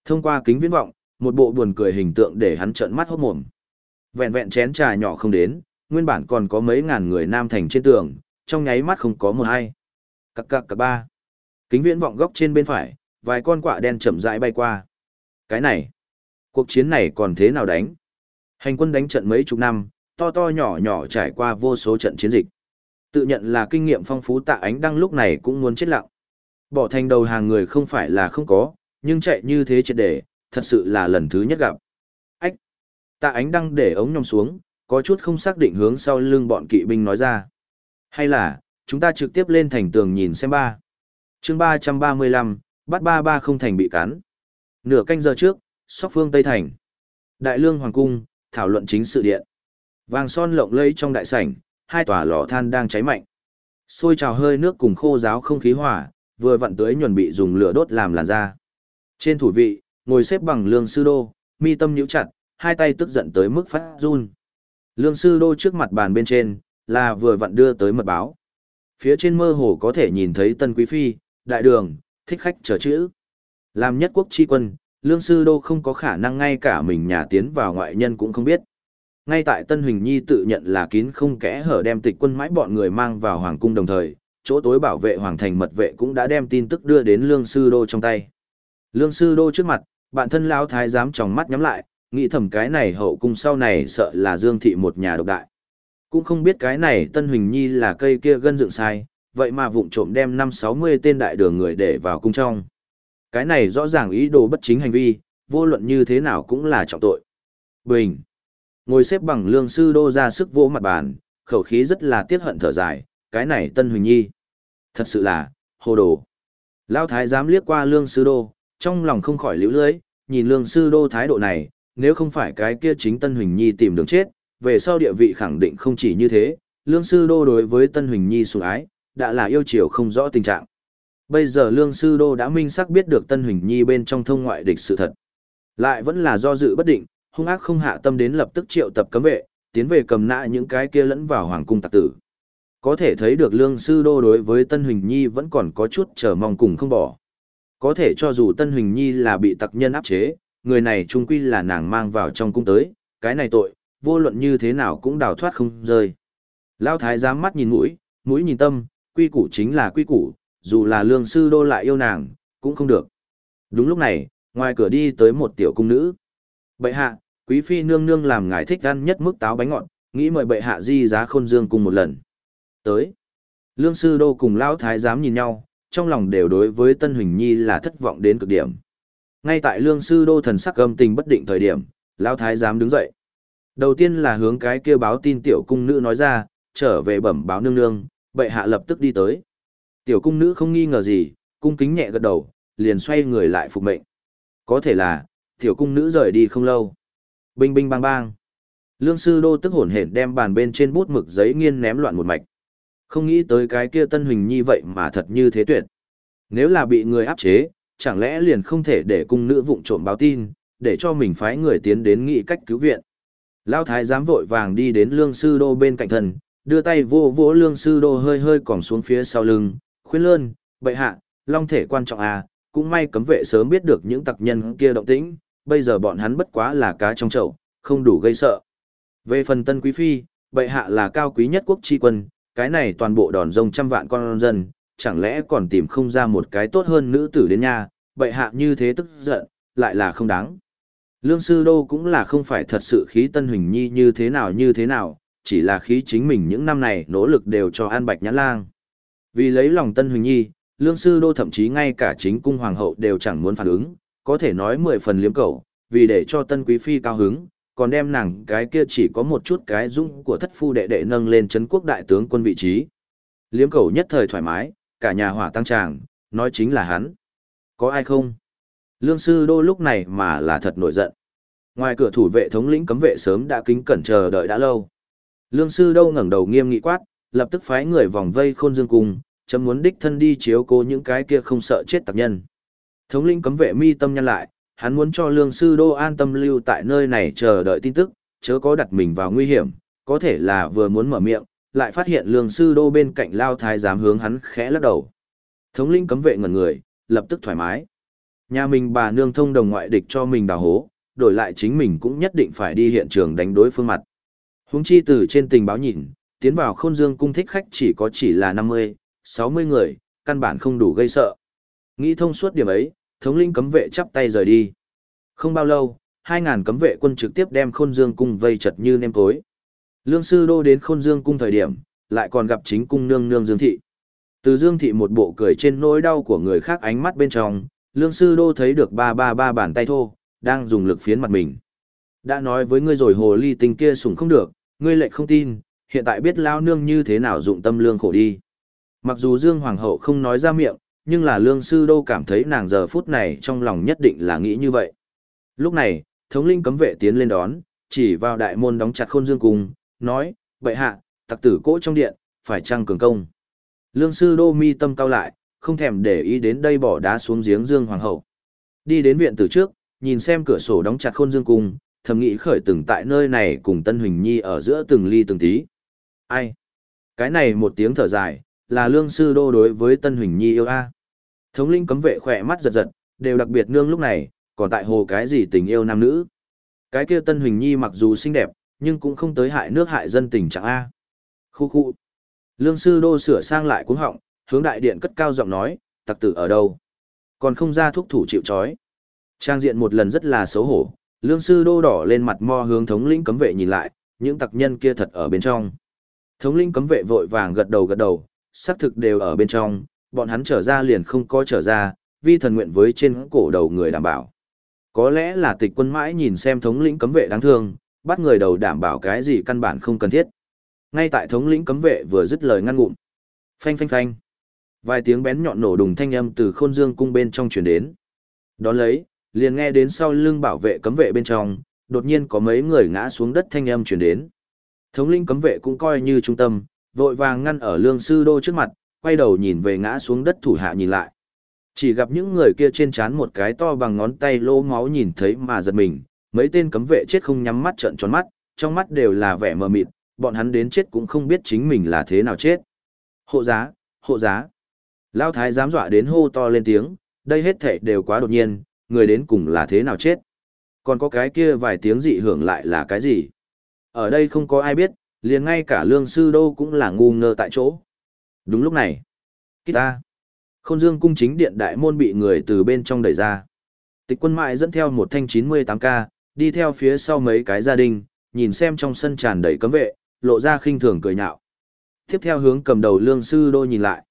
[SPEAKER 1] Thông qua kính viễn vọng, một bộ buồn cười hình tượng để hắn trợn mắt hốt mồm. Vẹn vẹn chén trà nhỏ không đến, nguyên bản còn có mấy ngàn người nam thành trên tường, trong nháy mắt không có một ai. cặc cặc cặc ba. Kính viễn vọng góc trên bên phải, vài con quạ đen chậm rãi bay qua. Cái này, cuộc chiến này còn thế nào đánh? Hành quân đánh trận mấy chục năm, to to nhỏ nhỏ trải qua vô số trận chiến dịch. Tự nhận là kinh nghiệm phong phú tạ ánh đăng lúc này cũng muốn chết lặng. Bỏ thành đầu hàng người không phải là không có, nhưng chạy như thế triệt để, thật sự là lần thứ nhất gặp. Ách! Tạ ánh đăng để ống nhòm xuống, có chút không xác định hướng sau lưng bọn kỵ binh nói ra. Hay là, chúng ta trực tiếp lên thành tường nhìn xem ba. chương 335, bắt ba ba không thành bị cắn. Nửa canh giờ trước, sóc phương Tây Thành. Đại lương Hoàng Cung, thảo luận chính sự điện. Vàng son lộng lẫy trong đại sảnh, hai tòa lò than đang cháy mạnh. Xôi trào hơi nước cùng khô giáo không khí hỏa, vừa vặn tưới nhuần bị dùng lửa đốt làm làn da. Trên thủ vị, ngồi xếp bằng lương sư đô, mi tâm nhíu chặt, hai tay tức giận tới mức phát run. Lương sư đô trước mặt bàn bên trên, là vừa vặn đưa tới mật báo. Phía trên mơ hồ có thể nhìn thấy tân quý phi, đại đường, thích khách chờ chữ. Làm nhất quốc chi quân, lương sư đô không có khả năng ngay cả mình nhà tiến vào ngoại nhân cũng không biết. Ngay tại Tân Huỳnh Nhi tự nhận là kín không kẽ hở đem tịch quân mãi bọn người mang vào hoàng cung đồng thời, chỗ tối bảo vệ hoàng thành mật vệ cũng đã đem tin tức đưa đến lương sư đô trong tay. Lương sư đô trước mặt, bạn thân lão thái giám tròng mắt nhắm lại, nghĩ thầm cái này hậu cung sau này sợ là Dương thị một nhà độc đại. Cũng không biết cái này Tân Huỳnh Nhi là cây kia gân dựng sai, vậy mà vụng trộm đem năm sáu mươi tên đại đường người để vào cung trong. Cái này rõ ràng ý đồ bất chính hành vi, vô luận như thế nào cũng là trọng tội. Bình. Ngồi xếp bằng lương sư đô ra sức vỗ mặt bàn, khẩu khí rất là tiết hận thở dài, cái này Tân Huỳnh Nhi. Thật sự là, hồ đồ. Lao thái dám liếc qua lương sư đô, trong lòng không khỏi liễu lưới, nhìn lương sư đô thái độ này, nếu không phải cái kia chính Tân Huỳnh Nhi tìm đường chết, về sau địa vị khẳng định không chỉ như thế, lương sư đô đối với Tân Huỳnh Nhi sủng ái, đã là yêu chiều không rõ tình trạng. Bây giờ lương sư đô đã minh xác biết được Tân Huỳnh Nhi bên trong thông ngoại địch sự thật. Lại vẫn là do dự bất định, hung ác không hạ tâm đến lập tức triệu tập cấm vệ, tiến về cầm nã những cái kia lẫn vào hoàng cung tặc tử. Có thể thấy được lương sư đô đối với Tân Huỳnh Nhi vẫn còn có chút chờ mong cùng không bỏ. Có thể cho dù Tân Huỳnh Nhi là bị tặc nhân áp chế, người này trung quy là nàng mang vào trong cung tới, cái này tội, vô luận như thế nào cũng đào thoát không rơi. Lao thái giám mắt nhìn mũi, mũi nhìn tâm, quy củ chính là quy củ, dù là lương sư đô lại yêu nàng, cũng không được. Đúng lúc này, ngoài cửa đi tới một tiểu cung nữ. Bệ hạ, quý phi nương nương làm ngài thích ăn nhất mức táo bánh ngọt, nghĩ mời bệ hạ di giá khôn dương cùng một lần. Tới. Lương sư đô cùng lão thái giám nhìn nhau, trong lòng đều đối với Tân Huỳnh Nhi là thất vọng đến cực điểm. Ngay tại lương sư đô thần sắc âm tình bất định thời điểm, lão thái giám đứng dậy. Đầu tiên là hướng cái kia báo tin tiểu cung nữ nói ra, trở về bẩm báo nương nương, bệ hạ lập tức đi tới. Tiểu cung nữ không nghi ngờ gì, cung kính nhẹ gật đầu, liền xoay người lại phục mệnh. Có thể là, tiểu cung nữ rời đi không lâu. Binh binh bang bang. Lương sư đô tức hổn hển đem bàn bên trên bút mực giấy nghiên ném loạn một mạch. Không nghĩ tới cái kia Tân Huỳnh Nhi vậy mà thật như thế tuyệt. Nếu là bị người áp chế, chẳng lẽ liền không thể để cung nữ vụng trộm báo tin, để cho mình phái người tiến đến nghị cách cứu viện. Lão thái giám vội vàng đi đến lương sư đô bên cạnh thần, đưa tay vô vỗ lương sư đô hơi hơi còng xuống phía sau lưng, khuyên lơn, bệ hạ, long thể quan trọng à, cũng may cấm vệ sớm biết được những tặc nhân kia động tĩnh, bây giờ bọn hắn bất quá là cá trong chậu, không đủ gây sợ. Về phần tân quý phi, bệ hạ là cao quý nhất quốc tri quân, cái này toàn bộ đòn rông trăm vạn con dân, chẳng lẽ còn tìm không ra một cái tốt hơn nữ tử đến nha, bệ hạ như thế tức giận, lại là không đáng. Lương sư đô cũng là không phải thật sự khí tân huỳnh nhi như thế nào như thế nào, chỉ là khí chính mình những năm này nỗ lực đều cho an bạch nhãn lang. Vì lấy lòng tân huỳnh nhi, lương sư đô thậm chí ngay cả chính cung hoàng hậu đều chẳng muốn phản ứng, có thể nói mười phần liếm cầu, vì để cho tân quý phi cao hứng, còn đem nàng cái kia chỉ có một chút cái dung của thất phu đệ đệ nâng lên chấn quốc đại tướng quân vị trí. Liếm cầu nhất thời thoải mái, cả nhà hỏa tăng tràng, nói chính là hắn. Có ai không? Lương sư đô lúc này mà là thật nổi giận. Ngoài cửa thủ vệ thống lĩnh cấm vệ sớm đã kính cẩn chờ đợi đã lâu. Lương sư đô ngẩng đầu nghiêm nghị quát, lập tức phái người vòng vây khôn dương cung, chấm muốn đích thân đi chiếu cố những cái kia không sợ chết tặc nhân. Thống lĩnh cấm vệ mi tâm nhân lại, hắn muốn cho lương sư đô an tâm lưu tại nơi này chờ đợi tin tức, chớ có đặt mình vào nguy hiểm, có thể là vừa muốn mở miệng, lại phát hiện lương sư đô bên cạnh lao thái giám hướng hắn khẽ lắc đầu. Thống lĩnh cấm vệ ngẩn người, lập tức thoải mái. Nhà mình bà nương thông đồng ngoại địch cho mình đào hố, đổi lại chính mình cũng nhất định phải đi hiện trường đánh đối phương mặt. Huống chi từ trên tình báo nhìn, tiến vào khôn dương cung thích khách chỉ có chỉ là 50, 60 người, căn bản không đủ gây sợ. Nghĩ thông suốt điểm ấy, thống linh cấm vệ chắp tay rời đi. Không bao lâu, 2.000 cấm vệ quân trực tiếp đem khôn dương cung vây chật như nêm tối. Lương sư đô đến khôn dương cung thời điểm, lại còn gặp chính cung nương nương Dương Thị. Từ Dương Thị một bộ cười trên nỗi đau của người khác ánh mắt bên trong, lương sư đô thấy được ba ba ba bàn tay thô, đang dùng lực phiến mặt mình. Đã nói với ngươi rồi hồ ly tinh kia sủng không được, ngươi lại không tin, hiện tại biết lao nương như thế nào dụng tâm lương khổ đi. Mặc dù Dương Hoàng hậu không nói ra miệng, nhưng là lương sư đô cảm thấy nàng giờ phút này trong lòng nhất định là nghĩ như vậy. Lúc này, thống linh cấm vệ tiến lên đón, chỉ vào đại môn đóng chặt khôn dương cung, nói, bệ hạ, tặc tử cỗ trong điện, phải trăng cường công. Lương sư đô mi tâm cao lại, không thèm để ý đến đây bỏ đá xuống giếng Dương Hoàng hậu. Đi đến viện từ trước, nhìn xem cửa sổ đóng chặt khôn dương cung, thầm nghĩ khởi từng tại nơi này cùng Tân Huỳnh Nhi ở giữa từng ly từng tí. Ai? Cái này một tiếng thở dài, là lương sư đô đối với Tân Huỳnh Nhi yêu a. Thống linh cấm vệ khỏe mắt giật giật, đều đặc biệt nương lúc này, còn tại hồ cái gì tình yêu nam nữ. Cái kia Tân Huỳnh Nhi mặc dù xinh đẹp, nhưng cũng không tới hại nước hại dân tình trạng a. Khu khu. Lương sư đô sửa sang lại cuống họng, hướng đại điện cất cao giọng nói, tặc tử ở đâu? Còn không ra thúc thủ chịu chói Trang diện một lần rất là xấu hổ, lương sư đô đỏ lên mặt mo hướng thống lĩnh cấm vệ nhìn lại, những tặc nhân kia thật ở bên trong. Thống lĩnh cấm vệ vội vàng gật đầu gật đầu, xác thực đều ở bên trong, bọn hắn trở ra liền không có trở ra, vi thần nguyện với trên cổ đầu người đảm bảo. Có lẽ là tịch quân mãi nhìn xem thống lĩnh cấm vệ đáng thương, bắt người đầu đảm bảo cái gì căn bản không cần thiết. Ngay tại thống lĩnh cấm vệ vừa dứt lời ngăn ngụm. Phanh phanh phanh. Vài tiếng bén nhọn nổ đùng thanh âm từ khôn dương cung bên trong truyền đến. Đón lấy, liền nghe đến sau lưng bảo vệ cấm vệ bên trong, đột nhiên có mấy người ngã xuống đất thanh âm truyền đến. Thống lĩnh cấm vệ cũng coi như trung tâm, vội vàng ngăn ở lương sư đô trước mặt, quay đầu nhìn về ngã xuống đất thủ hạ nhìn lại. Chỉ gặp những người kia trên trán một cái to bằng ngón tay lỗ máu nhìn thấy mà giật mình, mấy tên cấm vệ chết không nhắm mắt trợn tròn mắt, trong mắt đều là vẻ mờ mịt, bọn hắn đến chết cũng không biết chính mình là thế nào chết. Hộ giá, hộ giá. Lao thái dám dọa đến hô to lên tiếng, đây hết thể đều quá đột nhiên, người đến cùng là thế nào chết. Còn có cái kia vài tiếng dị hưởng lại là cái gì? Ở đây không có ai biết, liền ngay cả lương sư đô cũng là ngu ngơ tại chỗ. Đúng lúc này, ta, khôn dương cung chính điện đại môn bị người từ bên trong đẩy ra. Tịch quân mại dẫn theo một thanh 98K, đi theo phía sau mấy cái gia đình, nhìn xem trong sân tràn đầy cấm vệ, lộ ra khinh thường cười nhạo. Tiếp theo hướng cầm đầu lương sư đô nhìn lại.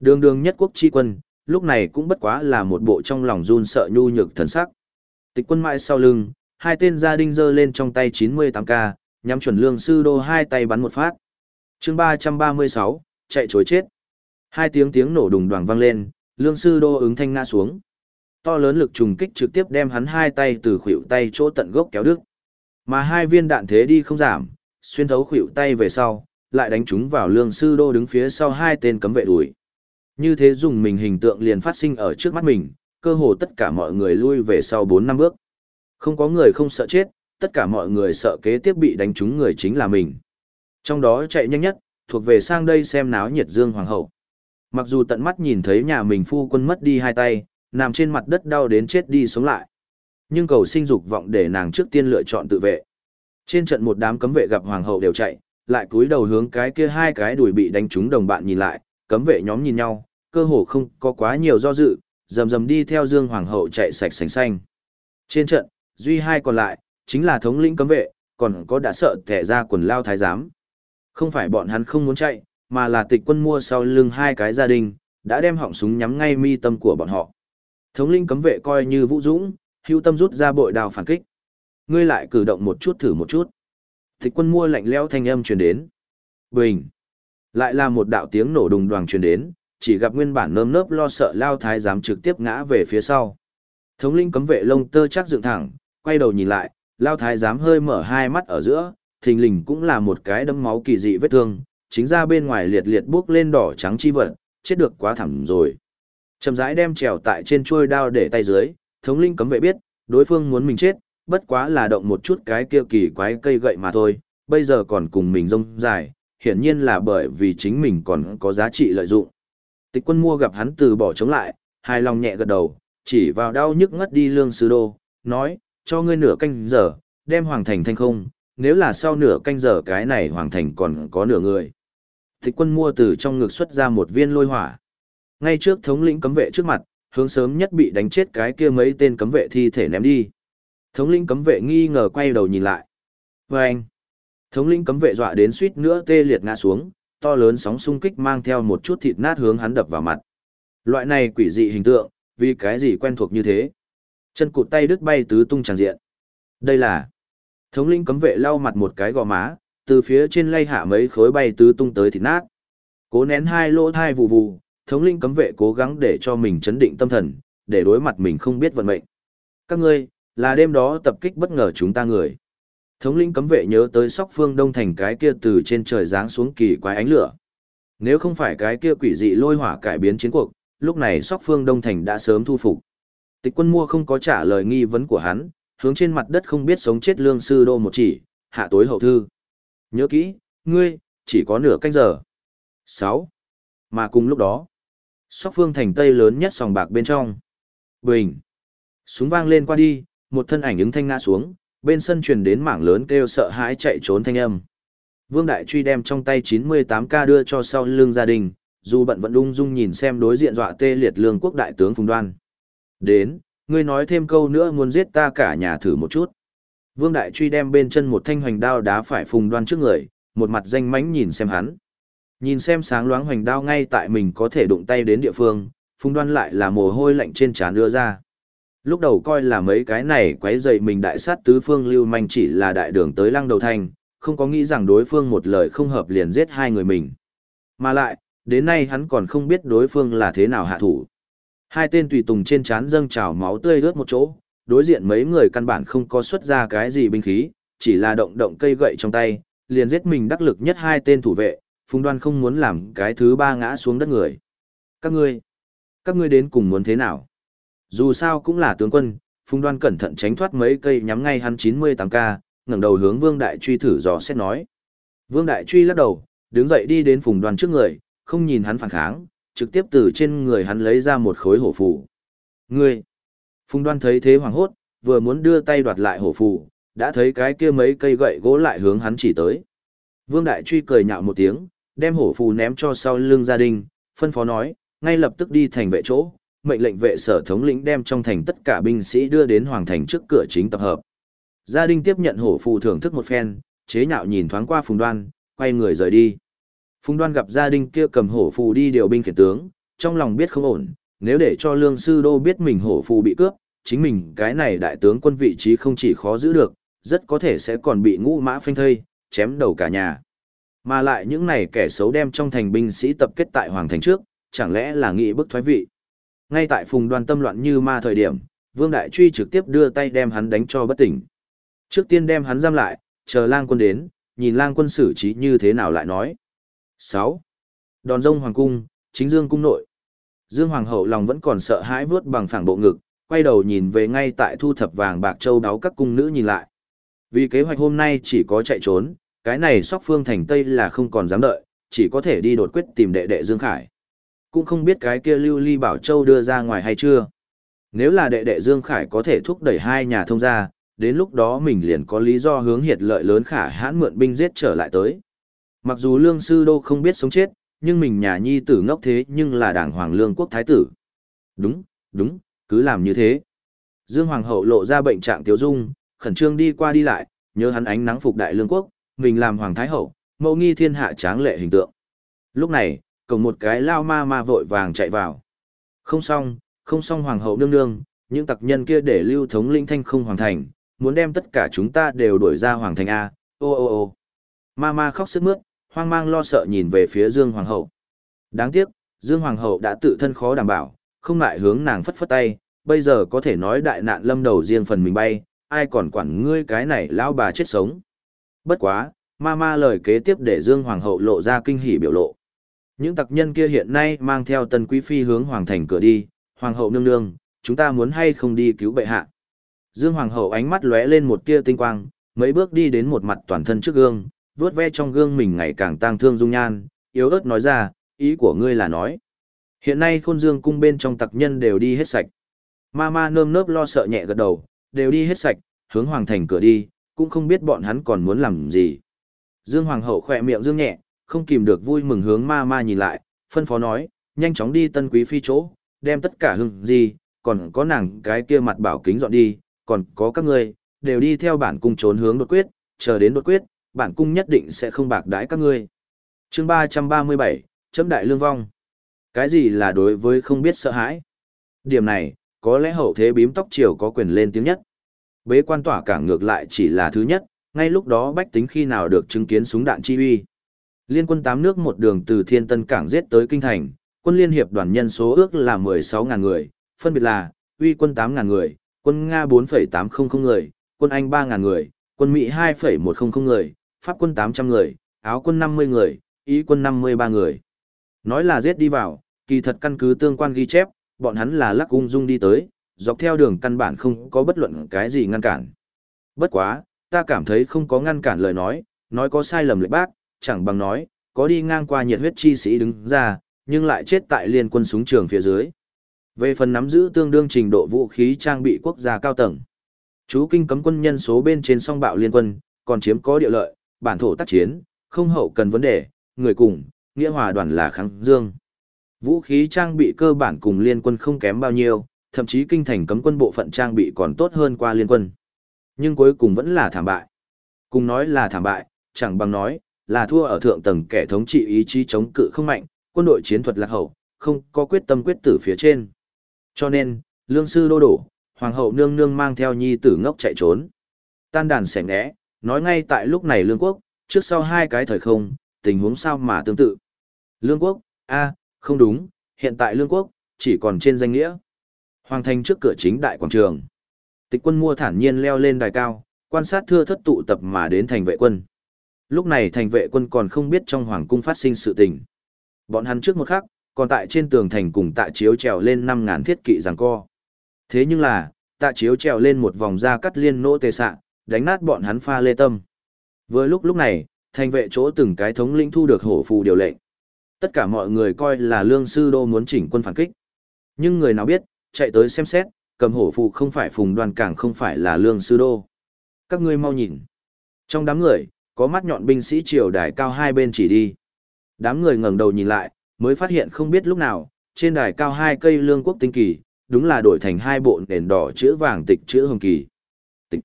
[SPEAKER 1] Đường đường nhất quốc chi quân, lúc này cũng bất quá là một bộ trong lòng run sợ nhu nhược thần sắc. Tịch quân mãi sau lưng, hai tên gia đình giơ lên trong tay 98K, nhắm chuẩn lương sư đô hai tay bắn một phát. chương 336, chạy chối chết. Hai tiếng tiếng nổ đùng đoàng vang lên, lương sư đô ứng thanh ngã xuống. To lớn lực trùng kích trực tiếp đem hắn hai tay từ khuỷu tay chỗ tận gốc kéo đứt. Mà hai viên đạn thế đi không giảm, xuyên thấu khuỷu tay về sau, lại đánh chúng vào lương sư đô đứng phía sau hai tên cấm vệ đuổi. Như thế dùng mình hình tượng liền phát sinh ở trước mắt mình, cơ hồ tất cả mọi người lui về sau 4 năm bước. Không có người không sợ chết, tất cả mọi người sợ kế tiếp bị đánh trúng người chính là mình. Trong đó chạy nhanh nhất, thuộc về sang đây xem náo nhiệt Dương Hoàng hậu. Mặc dù tận mắt nhìn thấy nhà mình phu quân mất đi hai tay, nằm trên mặt đất đau đến chết đi sống lại. Nhưng cầu sinh dục vọng để nàng trước tiên lựa chọn tự vệ. Trên trận một đám cấm vệ gặp hoàng hậu đều chạy, lại cúi đầu hướng cái kia hai cái đùi bị đánh trúng đồng bạn nhìn lại, cấm vệ nhóm nhìn nhau, cơ hồ không có quá nhiều do dự, dầm dầm đi theo Dương Hoàng hậu chạy sạch sành xanh. Trên trận, duy hai còn lại, chính là thống lĩnh cấm vệ, còn có đã sợ thẻ ra quần lao thái giám. Không phải bọn hắn không muốn chạy, mà là tịch quân mua sau lưng hai cái gia đình, đã đem họng súng nhắm ngay mi tâm của bọn họ. Thống linh cấm vệ coi như vũ dũng, hưu tâm rút ra bội đào phản kích. Ngươi lại cử động một chút thử một chút. Tịch quân mua lạnh lẽo thanh âm truyền đến. Bình. Lại là một đạo tiếng nổ đùng đoàng truyền đến, chỉ gặp nguyên bản nơm nớp lo sợ lao thái giám trực tiếp ngã về phía sau. Thống linh cấm vệ lông tơ chắc dựng thẳng, quay đầu nhìn lại, lao thái giám hơi mở hai mắt ở giữa, thình lình cũng là một cái đấm máu kỳ dị vết thương, chính ra bên ngoài liệt liệt bước lên đỏ trắng chi vật, chết được quá thẳng rồi. Chậm rãi đem trèo tại trên chuôi đao để tay dưới, thống linh cấm vệ biết, đối phương muốn mình chết, bất quá là động một chút cái kia kỳ quái cây gậy mà thôi, bây giờ còn cùng mình rông dài, hiển nhiên là bởi vì chính mình còn có giá trị lợi dụng. Tịch quân mua gặp hắn từ bỏ chống lại, hài lòng nhẹ gật đầu, chỉ vào đau nhức ngất đi lương sư đô, nói, cho ngươi nửa canh giờ, đem hoàng thành thanh không, nếu là sau nửa canh giờ cái này hoàng thành còn có nửa người. Tịch quân mua từ trong ngực xuất ra một viên lôi hỏa. Ngay trước thống lĩnh cấm vệ trước mặt, hướng sớm nhất bị đánh chết cái kia mấy tên cấm vệ thi thể ném đi. Thống lĩnh cấm vệ nghi ngờ quay đầu nhìn lại. Và anh, thống lĩnh cấm vệ dọa đến suýt nữa tê liệt ngã xuống, to lớn sóng xung kích mang theo một chút thịt nát hướng hắn đập vào mặt. Loại này quỷ dị hình tượng, vì cái gì quen thuộc như thế? Chân cụt tay đứt bay tứ tung tràn diện. Đây là thống lĩnh cấm vệ lau mặt một cái gò má, từ phía trên lay hạ mấy khối bay tứ tung tới thịt nát. Cố nén hai lỗ thai vù vù, thống lĩnh cấm vệ cố gắng để cho mình chấn định tâm thần, để đối mặt mình không biết vận mệnh. Các ngươi, là đêm đó tập kích bất ngờ chúng ta người. Thống lĩnh cấm vệ nhớ tới sóc phương đông thành cái kia từ trên trời giáng xuống kỳ quái ánh lửa. Nếu không phải cái kia quỷ dị lôi hỏa cải biến chiến cuộc, lúc này sóc phương đông thành đã sớm thu phục. Tịch quân mua không có trả lời nghi vấn của hắn, hướng trên mặt đất không biết sống chết lương sư đô một chỉ, hạ tối hậu thư. Nhớ kỹ, ngươi, chỉ có nửa canh giờ. 6. Mà cùng lúc đó, sóc phương thành tây lớn nhất sòng bạc bên trong. Bình. Súng vang lên qua đi, một thân ảnh ứng thanh ngã xuống, bên sân truyền đến mảng lớn kêu sợ hãi chạy trốn thanh âm. Vương Đại Truy đem trong tay 98K đưa cho sau lưng gia đình, dù bận vẫn ung dung nhìn xem đối diện dọa tê liệt lương quốc đại tướng Phùng Đoan. Đến, ngươi nói thêm câu nữa muốn giết ta cả nhà thử một chút. Vương Đại Truy đem bên chân một thanh hoành đao đá phải Phùng Đoan trước người, một mặt danh mãnh nhìn xem hắn. Nhìn xem sáng loáng hoành đao ngay tại mình có thể đụng tay đến địa phương, Phùng Đoan lại là mồ hôi lạnh trên trán đưa ra. Lúc đầu coi là mấy cái này quấy dậy mình đại sát tứ phương lưu manh chỉ là đại đường tới lăng đầu thành, không có nghĩ rằng đối phương một lời không hợp liền giết hai người mình. Mà lại, đến nay hắn còn không biết đối phương là thế nào hạ thủ. Hai tên tùy tùng trên trán dâng trào máu tươi rớt một chỗ, đối diện mấy người căn bản không có xuất ra cái gì binh khí, chỉ là động động cây gậy trong tay, liền giết mình đắc lực nhất hai tên thủ vệ, Phùng Đoan không muốn làm cái thứ ba ngã xuống đất người. Các ngươi, các ngươi đến cùng muốn thế nào? Dù sao cũng là tướng quân, Phùng Đoan cẩn thận tránh thoát mấy cây nhắm ngay hắn 98K, ngẩng đầu hướng Vương Đại Truy thử dò xét nói. Vương Đại Truy lắc đầu, đứng dậy đi đến Phùng Đoan trước người, không nhìn hắn phản kháng, trực tiếp từ trên người hắn lấy ra một khối hổ phù. Ngươi! Phùng Đoan thấy thế hoảng hốt, vừa muốn đưa tay đoạt lại hổ phù, đã thấy cái kia mấy cây gậy gỗ lại hướng hắn chỉ tới. Vương Đại Truy cười nhạo một tiếng, đem hổ phù ném cho sau lưng gia đình, phân phó nói, ngay lập tức đi thành vệ chỗ, mệnh lệnh vệ sở thống lĩnh đem trong thành tất cả binh sĩ đưa đến hoàng thành trước cửa chính tập hợp. Gia đình tiếp nhận hổ phù thưởng thức một phen, chế nhạo nhìn thoáng qua phùng đoan, quay người rời đi. Phùng đoan gặp gia đình kia cầm hổ phù đi điều binh khiển tướng, trong lòng biết không ổn, nếu để cho lương sư đô biết mình hổ phù bị cướp, chính mình cái này đại tướng quân vị trí không chỉ khó giữ được, rất có thể sẽ còn bị ngũ mã phanh thây, chém đầu cả nhà. Mà lại những này kẻ xấu đem trong thành binh sĩ tập kết tại hoàng thành trước, chẳng lẽ là nghị bức thoái vị. Ngay tại phùng đoan tâm loạn như ma thời điểm, Vương Đại Truy trực tiếp đưa tay đem hắn đánh cho bất tỉnh. Trước tiên đem hắn giam lại, chờ lang quân đến, nhìn lang quân xử trí như thế nào lại nói. 6. Đòn rông hoàng cung, chính dương cung nội. Dương Hoàng hậu lòng vẫn còn sợ hãi vớt bằng phẳng bộ ngực, quay đầu nhìn về ngay tại thu thập vàng bạc châu đáo các cung nữ nhìn lại. Vì kế hoạch hôm nay chỉ có chạy trốn, cái này sóc phương thành Tây là không còn dám đợi, chỉ có thể đi đột quyết tìm đệ đệ Dương Khải. Cũng không biết cái kia lưu ly bảo châu đưa ra ngoài hay chưa. Nếu là đệ đệ Dương Khải có thể thúc đẩy hai nhà thông gia, đến lúc đó mình liền có lý do hướng hiệt lợi lớn khả hãn mượn binh giết trở lại tới. Mặc dù lương sư đô không biết sống chết, nhưng mình nhà nhi tử ngốc thế nhưng là đảng hoàng lương quốc thái tử. Đúng, đúng, cứ làm như thế. Dương Hoàng hậu lộ ra bệnh trạng tiếu dung, khẩn trương đi qua đi lại, nhớ hắn ánh nắng phục đại lương quốc, mình làm hoàng thái hậu, mẫu nghi thiên hạ tráng lệ hình tượng. Lúc này, cổng một cái lao ma ma vội vàng chạy vào. Không xong, không xong hoàng hậu nương nương, những tặc nhân kia để lưu thống linh thanh không hoàn thành, muốn đem tất cả chúng ta đều đuổi ra hoàng thành A, ô ô ô. Ma ma khóc sức mướt, hoang mang lo sợ nhìn về phía Dương Hoàng hậu. Đáng tiếc, Dương Hoàng hậu đã tự thân khó đảm bảo, không lại hướng nàng phất phất tay, bây giờ có thể nói đại nạn lâm đầu riêng phần mình bay, ai còn quản ngươi cái này lão bà chết sống. Bất quá, ma ma lời kế tiếp để Dương Hoàng hậu lộ ra kinh hỉ biểu lộ. Những tặc nhân kia hiện nay mang theo tân quý phi hướng hoàng thành cửa đi, hoàng hậu nương nương, chúng ta muốn hay không đi cứu bệ hạ. Dương Hoàng hậu ánh mắt lóe lên một tia tinh quang, mấy bước đi đến một mặt toàn thân trước gương, vuốt ve trong gương mình ngày càng tang thương dung nhan, yếu ớt nói ra, ý của ngươi là nói. Hiện nay khôn dương cung bên trong tặc nhân đều đi hết sạch. Ma ma nơm nớp lo sợ nhẹ gật đầu, đều đi hết sạch, hướng hoàng thành cửa đi, cũng không biết bọn hắn còn muốn làm gì. Dương Hoàng hậu khỏe miệng dương nhẹ, không kìm được vui mừng hướng ma ma nhìn lại, phân phó nói, nhanh chóng đi tân quý phi chỗ, đem tất cả hưng gì, còn có nàng cái kia mặt bảo kính dọn đi, còn có các ngươi, đều đi theo bản cung trốn hướng đột quyết, chờ đến đột quyết, bản cung nhất định sẽ không bạc đãi các ngươi. chương 337, chấm đại lương vong. Cái gì là đối với không biết sợ hãi? Điểm này, có lẽ hậu thế bím tóc triều có quyền lên tiếng nhất. Bế quan tỏa cảng ngược lại chỉ là thứ nhất, ngay lúc đó bách tính khi nào được chứng kiến súng đạn chi uy. Liên quân tám nước một đường từ Thiên Tân Cảng giết tới Kinh Thành, quân liên hiệp đoàn nhân số ước là 16.000 người, phân biệt là, uy quân 8.000 người, quân Nga 4,800 người, quân Anh 3.000 người, quân Mỹ 2,100 người, Pháp quân 800 người, Áo quân 50 người, Ý quân 53 người. Nói là giết đi vào, kỳ thật căn cứ tương quan ghi chép, bọn hắn là lắc ung dung đi tới, dọc theo đường căn bản không có bất luận cái gì ngăn cản. Bất quá, ta cảm thấy không có ngăn cản lời nói, nói có sai lầm lệ bác, chẳng bằng nói, có đi ngang qua nhiệt huyết chi sĩ đứng ra, nhưng lại chết tại liên quân súng trường phía dưới. Về phần nắm giữ tương đương trình độ vũ khí trang bị quốc gia cao tầng, chú kinh cấm quân nhân số bên trên song bạo liên quân, còn chiếm có địa lợi, bản thổ tác chiến, không hậu cần vấn đề, người cùng, nghĩa hòa đoàn là kháng dương. Vũ khí trang bị cơ bản cùng liên quân không kém bao nhiêu, thậm chí kinh thành cấm quân bộ phận trang bị còn tốt hơn qua liên quân. Nhưng cuối cùng vẫn là thảm bại. Cùng nói là thảm bại, chẳng bằng nói, là thua ở thượng tầng kẻ thống trị ý chí chống cự không mạnh, quân đội chiến thuật lạc hậu, không có quyết tâm quyết tử phía trên. Cho nên, lương sư đô đổ, hoàng hậu nương nương mang theo nhi tử ngốc chạy trốn. Tan đàn sẻ ngẽ, nói ngay tại lúc này lương quốc, trước sau hai cái thời không, tình huống sao mà tương tự. Lương quốc, a không đúng, hiện tại lương quốc, chỉ còn trên danh nghĩa. Hoàng thành trước cửa chính đại quảng trường. Tịch quân mua thản nhiên leo lên đài cao, quan sát thưa thất tụ tập mà đến thành vệ quân. Lúc này thành vệ quân còn không biết trong hoàng cung phát sinh sự tình. Bọn hắn trước một khắc, còn tại trên tường thành cùng tạ chiếu trèo lên 5.000 thiết kỵ giằng co. Thế nhưng là, tạ chiếu trèo lên một vòng da cắt liên nỗ tề sạ, đánh nát bọn hắn pha lê tâm. Vừa lúc lúc này, thành vệ chỗ từng cái thống lĩnh thu được hổ phù điều lệnh. Tất cả mọi người coi là lương sư đô muốn chỉnh quân phản kích. Nhưng người nào biết, chạy tới xem xét, cầm hổ phù không phải phùng đoàn càng không phải là lương sư đô. Các ngươi mau nhìn. Trong đám người, có mắt nhọn binh sĩ triều đài cao hai bên chỉ đi. Đám người ngẩng đầu nhìn lại, mới phát hiện không biết lúc nào, trên đài cao hai cây lương quốc tinh kỳ, đúng là đổi thành hai bộ nền đỏ chữ vàng tịch chữ hồng kỳ. Tịch.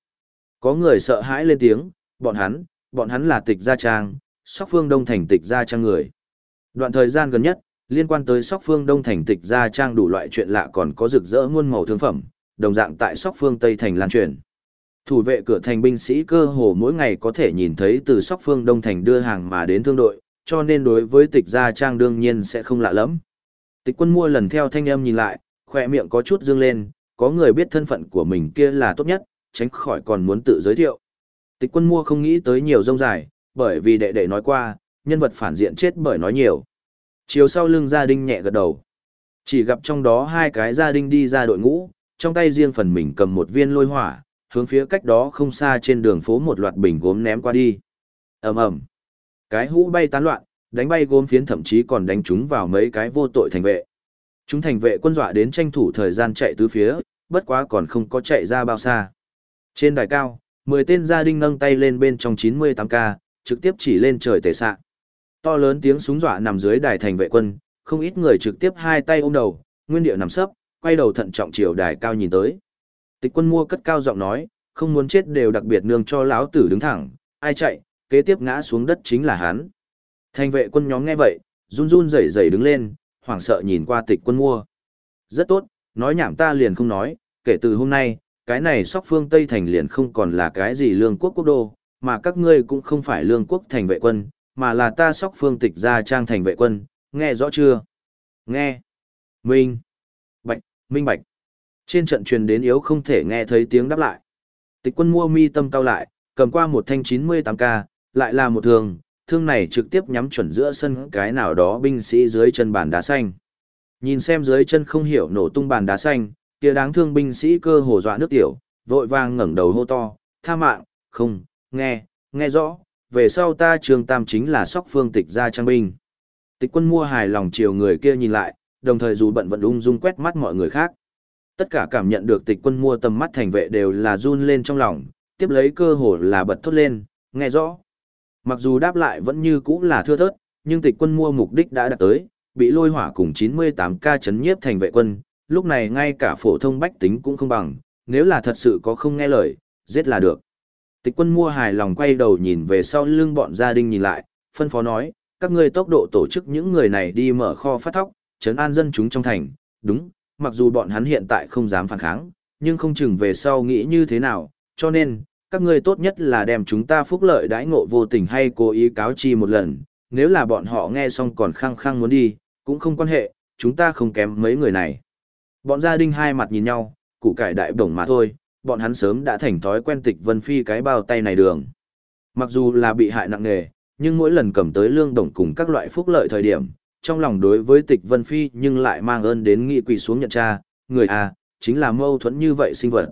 [SPEAKER 1] Có người sợ hãi lên tiếng, bọn hắn, bọn hắn là tịch gia trang, sóc phương đông thành tịch gia trang người. Đoạn thời gian gần nhất, liên quan tới Sóc Phương Đông thành tịch gia trang đủ loại chuyện lạ còn có rực rỡ muôn màu thương phẩm, đồng dạng tại Sóc Phương Tây thành lan truyền. Thủ vệ cửa thành binh sĩ cơ hồ mỗi ngày có thể nhìn thấy từ Sóc Phương Đông thành đưa hàng mà đến thương đội, cho nên đối với tịch gia trang đương nhiên sẽ không lạ lắm. Tịch quân mua lần theo thanh âm nhìn lại, khỏe miệng có chút dương lên, có người biết thân phận của mình kia là tốt nhất, tránh khỏi còn muốn tự giới thiệu. Tịch quân mua không nghĩ tới nhiều rông dài, bởi vì đệ đệ nói qua, nhân vật phản diện chết bởi nói nhiều. Chiều sau lưng gia đình nhẹ gật đầu. Chỉ gặp trong đó hai cái gia đình đi ra đội ngũ, trong tay riêng phần mình cầm một viên lôi hỏa, hướng phía cách đó không xa trên đường phố một loạt bình gốm ném qua đi. ầm ầm, Cái hũ bay tán loạn, đánh bay gốm phiến thậm chí còn đánh chúng vào mấy cái vô tội thành vệ. Chúng thành vệ quân dọa đến tranh thủ thời gian chạy tứ phía, bất quá còn không có chạy ra bao xa. Trên đài cao, 10 tên gia đình nâng tay lên bên trong 98K, trực tiếp chỉ lên trời tề sạ To lớn tiếng súng dọa nằm dưới đài thành vệ quân, không ít người trực tiếp hai tay ôm đầu, nguyên điệu nằm sấp, quay đầu thận trọng chiều đài cao nhìn tới. Tịch quân mua cất cao giọng nói, không muốn chết đều đặc biệt nương cho lão tử đứng thẳng, ai chạy, kế tiếp ngã xuống đất chính là hắn. Thành vệ quân nhóm nghe vậy, run run rẩy rẩy đứng lên, hoảng sợ nhìn qua tịch quân mua. Rất tốt, nói nhảm ta liền không nói, kể từ hôm nay, cái này sóc phương Tây Thành liền không còn là cái gì lương quốc quốc đô, mà các ngươi cũng không phải lương quốc thành vệ quân, mà là ta sóc phương tịch ra trang thành vệ quân, nghe rõ chưa? Nghe. Minh. Bạch, minh bạch. Trên trận truyền đến yếu không thể nghe thấy tiếng đáp lại. Tịch quân mua mi tâm cao lại, cầm qua một thanh 98K, lại là một thường, thương này trực tiếp nhắm chuẩn giữa sân cái nào đó binh sĩ dưới chân bàn đá xanh. Nhìn xem dưới chân không hiểu nổ tung bàn đá xanh, kia đáng thương binh sĩ cơ hồ dọa nước tiểu, vội vàng ngẩng đầu hô to, tha mạng, không, nghe, nghe rõ, về sau ta trường tam chính là sóc phương tịch ra trang binh. Tịch quân mua hài lòng chiều người kia nhìn lại, đồng thời dù bận vận ung dung quét mắt mọi người khác. Tất cả cảm nhận được tịch quân mua tầm mắt thành vệ đều là run lên trong lòng, tiếp lấy cơ hồ là bật thốt lên, nghe rõ. Mặc dù đáp lại vẫn như cũ là thưa thớt, nhưng tịch quân mua mục đích đã đạt tới, bị lôi hỏa cùng 98 ca chấn nhiếp thành vệ quân, lúc này ngay cả phổ thông bách tính cũng không bằng, nếu là thật sự có không nghe lời, giết là được. Tịch quân mua hài lòng quay đầu nhìn về sau lưng bọn gia đình nhìn lại, phân phó nói, các ngươi tốc độ tổ chức những người này đi mở kho phát thóc, trấn an dân chúng trong thành, đúng, mặc dù bọn hắn hiện tại không dám phản kháng, nhưng không chừng về sau nghĩ như thế nào, cho nên, các ngươi tốt nhất là đem chúng ta phúc lợi đãi ngộ vô tình hay cố ý cáo chi một lần, nếu là bọn họ nghe xong còn khăng khăng muốn đi, cũng không quan hệ, chúng ta không kém mấy người này. Bọn gia đình hai mặt nhìn nhau, củ cải đại đồng mà thôi, bọn hắn sớm đã thành thói quen tịch vân phi cái bao tay này đường. Mặc dù là bị hại nặng nề, nhưng mỗi lần cầm tới lương đồng cùng các loại phúc lợi thời điểm, trong lòng đối với tịch vân phi nhưng lại mang ơn đến nghị quỳ xuống nhận cha, người à, chính là mâu thuẫn như vậy sinh vật.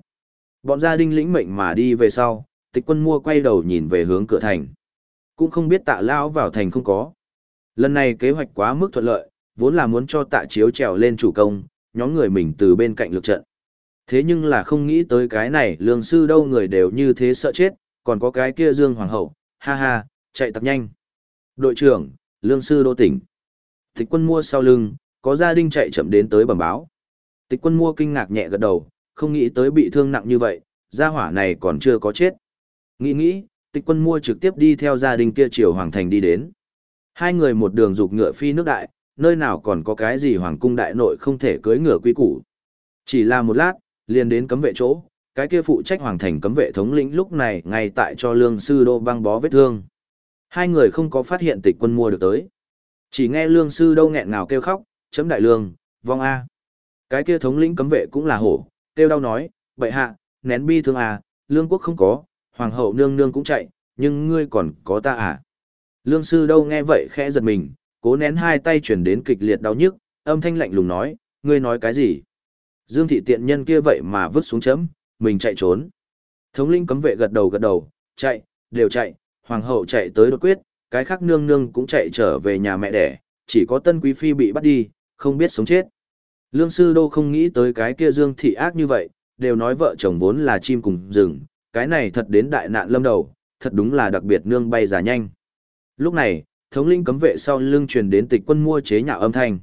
[SPEAKER 1] Bọn gia đình lĩnh mệnh mà đi về sau, tịch quân mua quay đầu nhìn về hướng cửa thành. Cũng không biết tạ lao vào thành không có. Lần này kế hoạch quá mức thuận lợi, vốn là muốn cho tạ chiếu trèo lên chủ công, nhóm người mình từ bên cạnh lực trận. Thế nhưng là không nghĩ tới cái này lương sư đâu người đều như thế sợ chết, còn có cái kia dương hoàng hậu, ha ha, chạy tập nhanh. Đội trưởng, lương sư đô tỉnh. Tịch quân mua sau lưng, có gia đình chạy chậm đến tới bẩm báo. Tịch quân mua kinh ngạc nhẹ gật đầu, không nghĩ tới bị thương nặng như vậy, gia hỏa này còn chưa có chết. Nghĩ nghĩ, tịch quân mua trực tiếp đi theo gia đình kia triều hoàng thành đi đến. Hai người một đường dục ngựa phi nước đại, nơi nào còn có cái gì hoàng cung đại nội không thể cưới ngựa quý củ. Chỉ là một lát, liền đến cấm vệ chỗ, cái kia phụ trách hoàng thành cấm vệ thống lĩnh lúc này ngay tại cho lương sư đô băng bó vết thương. Hai người không có phát hiện tịch quân mua được tới. Chỉ nghe lương sư đâu nghẹn ngào kêu khóc, chấm đại lương, vong A. Cái kia thống lĩnh cấm vệ cũng là hổ, kêu đau nói, bệ hạ, nén bi thương à, lương quốc không có, hoàng hậu nương nương cũng chạy, nhưng ngươi còn có ta à. Lương sư đâu nghe vậy khẽ giật mình, cố nén hai tay chuyển đến kịch liệt đau nhức, âm thanh lạnh lùng nói, ngươi nói cái gì? Dương thị tiện nhân kia vậy mà vứt xuống chấm, mình chạy trốn. Thống linh cấm vệ gật đầu gật đầu, chạy, đều chạy, hoàng hậu chạy tới đột quyết, cái khác nương nương cũng chạy trở về nhà mẹ đẻ, chỉ có tân quý phi bị bắt đi, không biết sống chết. Lương sư đô không nghĩ tới cái kia dương thị ác như vậy, đều nói vợ chồng vốn là chim cùng rừng, cái này thật đến đại nạn lâm đầu, thật đúng là đặc biệt nương bay già nhanh. Lúc này, thống linh cấm vệ sau lưng truyền đến tịch quân mua chế nhạo âm thanh.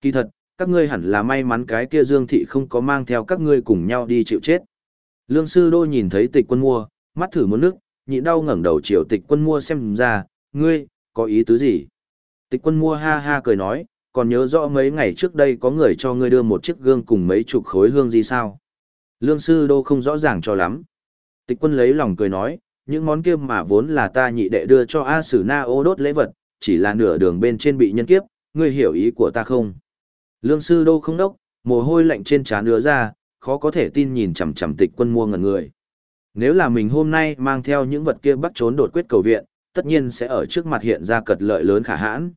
[SPEAKER 1] Kỳ thật, các ngươi hẳn là may mắn cái kia dương thị không có mang theo các ngươi cùng nhau đi chịu chết. Lương sư đô nhìn thấy tịch quân mua, mắt thử muốn nước, nhịn đau ngẩng đầu chiều tịch quân mua xem ra, ngươi, có ý tứ gì? Tịch quân mua ha ha cười nói, còn nhớ rõ mấy ngày trước đây có người cho ngươi đưa một chiếc gương cùng mấy chục khối hương gì sao? Lương sư đô không rõ ràng cho lắm. Tịch quân lấy lòng cười nói, những món kia mà vốn là ta nhị đệ đưa cho A Sử Na ô đốt lễ vật, chỉ là nửa đường bên trên bị nhân kiếp, ngươi hiểu ý của ta không? Lương sư đô không đốc, mồ hôi lạnh trên trán ứa ra, khó có thể tin nhìn chằm chằm tịch quân mua ngẩn người. Nếu là mình hôm nay mang theo những vật kia bắt trốn đột quyết cầu viện, tất nhiên sẽ ở trước mặt hiện ra cật lợi lớn khả hãn.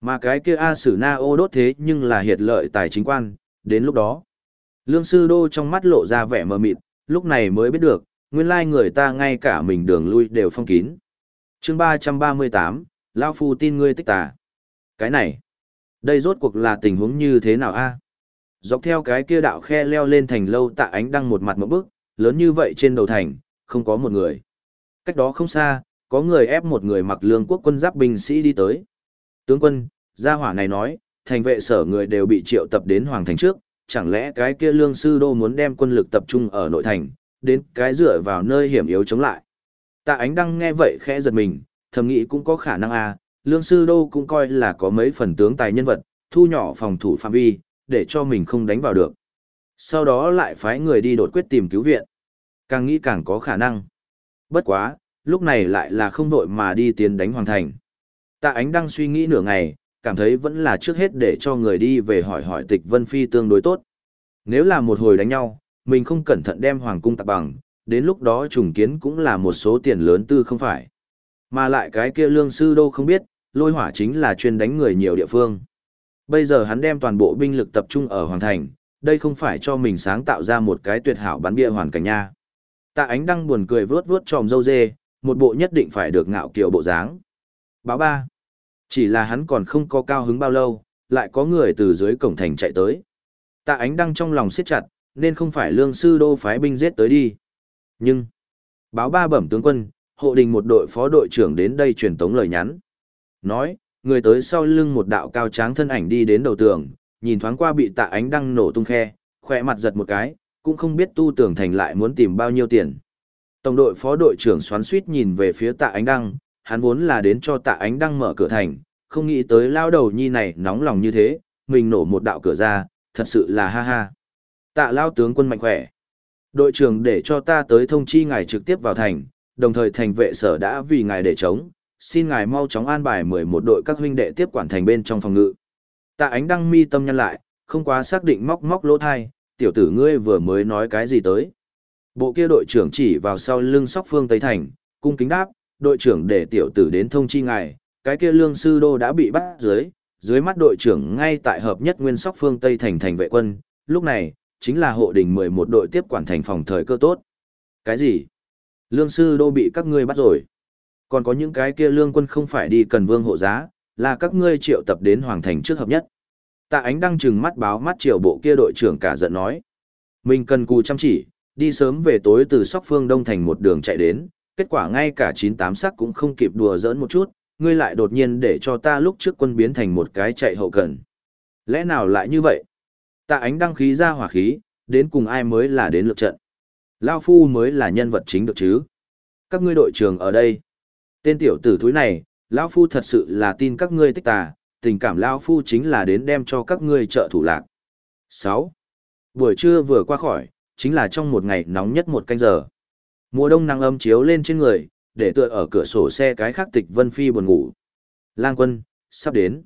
[SPEAKER 1] Mà cái kia A Sử Na ô đốt thế nhưng là hiệt lợi tài chính quan, đến lúc đó. Lương sư đô trong mắt lộ ra vẻ mờ mịt, lúc này mới biết được, nguyên lai người ta ngay cả mình đường lui đều phong kín. chương 338, Lao Phu tin ngươi tích tà. Cái này, đây rốt cuộc là tình huống như thế nào a Dọc theo cái kia đạo khe leo lên thành lâu tạ ánh đăng một mặt một bước, lớn như vậy trên đầu thành, không có một người. Cách đó không xa, có người ép một người mặc lương quốc quân giáp binh sĩ đi tới. Tướng quân, gia hỏa này nói, thành vệ sở người đều bị triệu tập đến hoàng thành trước, chẳng lẽ cái kia lương sư đô muốn đem quân lực tập trung ở nội thành, đến cái dựa vào nơi hiểm yếu chống lại. Tạ ánh đăng nghe vậy khẽ giật mình, thầm nghĩ cũng có khả năng à, lương sư đô cũng coi là có mấy phần tướng tài nhân vật, thu nhỏ phòng thủ phạm vi, để cho mình không đánh vào được. Sau đó lại phái người đi đột quyết tìm cứu viện. Càng nghĩ càng có khả năng. Bất quá, lúc này lại là không đội mà đi tiến đánh hoàng thành. Tạ ánh đang suy nghĩ nửa ngày, cảm thấy vẫn là trước hết để cho người đi về hỏi hỏi tịch Vân Phi tương đối tốt. Nếu là một hồi đánh nhau, mình không cẩn thận đem hoàng cung tạc bằng, đến lúc đó trùng kiến cũng là một số tiền lớn tư không phải. Mà lại cái kia lương sư đô không biết, lôi hỏa chính là chuyên đánh người nhiều địa phương. Bây giờ hắn đem toàn bộ binh lực tập trung ở hoàng thành, đây không phải cho mình sáng tạo ra một cái tuyệt hảo bắn bia hoàn cảnh nha. Tạ ánh đăng buồn cười vướt vướt tròm dâu dê, một bộ nhất định phải được ngạo kiều bộ dáng. Báo ba. Chỉ là hắn còn không có cao hứng bao lâu, lại có người từ dưới cổng thành chạy tới. Tạ ánh đăng trong lòng siết chặt, nên không phải lương sư đô phái binh giết tới đi. Nhưng, báo ba bẩm tướng quân, hộ đình một đội phó đội trưởng đến đây truyền tống lời nhắn. Nói, người tới sau lưng một đạo cao tráng thân ảnh đi đến đầu tường, nhìn thoáng qua bị tạ ánh đăng nổ tung khe, khỏe mặt giật một cái, cũng không biết tu tưởng thành lại muốn tìm bao nhiêu tiền. Tổng đội phó đội trưởng xoắn suýt nhìn về phía tạ ánh đăng, hắn vốn là đến cho tạ ánh đăng mở cửa thành, không nghĩ tới lao đầu nhi này nóng lòng như thế, mình nổ một đạo cửa ra, thật sự là ha ha. Tạ lao tướng quân mạnh khỏe. Đội trưởng để cho ta tới thông chi ngài trực tiếp vào thành, đồng thời thành vệ sở đã vì ngài để chống, xin ngài mau chóng an bài 11 đội các huynh đệ tiếp quản thành bên trong phòng ngự. Tạ ánh đăng mi tâm nhân lại, không quá xác định móc móc lỗ thai, tiểu tử ngươi vừa mới nói cái gì tới. Bộ kia đội trưởng chỉ vào sau lưng sóc phương Tây Thành, cung kính đáp, đội trưởng để tiểu tử đến thông chi ngài, cái kia lương sư đô đã bị bắt dưới, dưới mắt đội trưởng ngay tại hợp nhất nguyên sóc phương Tây Thành thành vệ quân, lúc này, chính là hộ đình 11 đội tiếp quản thành phòng thời cơ tốt. Cái gì? Lương sư đô bị các ngươi bắt rồi. Còn có những cái kia lương quân không phải đi cần vương hộ giá, là các ngươi triệu tập đến hoàng thành trước hợp nhất. Tạ ánh đăng chừng mắt báo mắt triệu bộ kia đội trưởng cả giận nói. Mình cần cù chăm chỉ, đi sớm về tối từ sóc phương đông thành một đường chạy đến, kết quả ngay cả 98 sắc cũng không kịp đùa giỡn một chút, ngươi lại đột nhiên để cho ta lúc trước quân biến thành một cái chạy hậu cần. Lẽ nào lại như vậy? Tạ ánh đăng khí ra hỏa khí, đến cùng ai mới là đến lượt trận. Lao Phu mới là nhân vật chính được chứ. Các ngươi đội trưởng ở đây. Tên tiểu tử thúi này, Lao Phu thật sự là tin các ngươi tích tà, tình cảm Lao Phu chính là đến đem cho các ngươi trợ thủ lạc. 6. Buổi trưa vừa qua khỏi, chính là trong một ngày nóng nhất một canh giờ. Mùa đông nắng âm chiếu lên trên người, để tựa ở cửa sổ xe cái khác tịch Vân Phi buồn ngủ. Lang quân, sắp đến.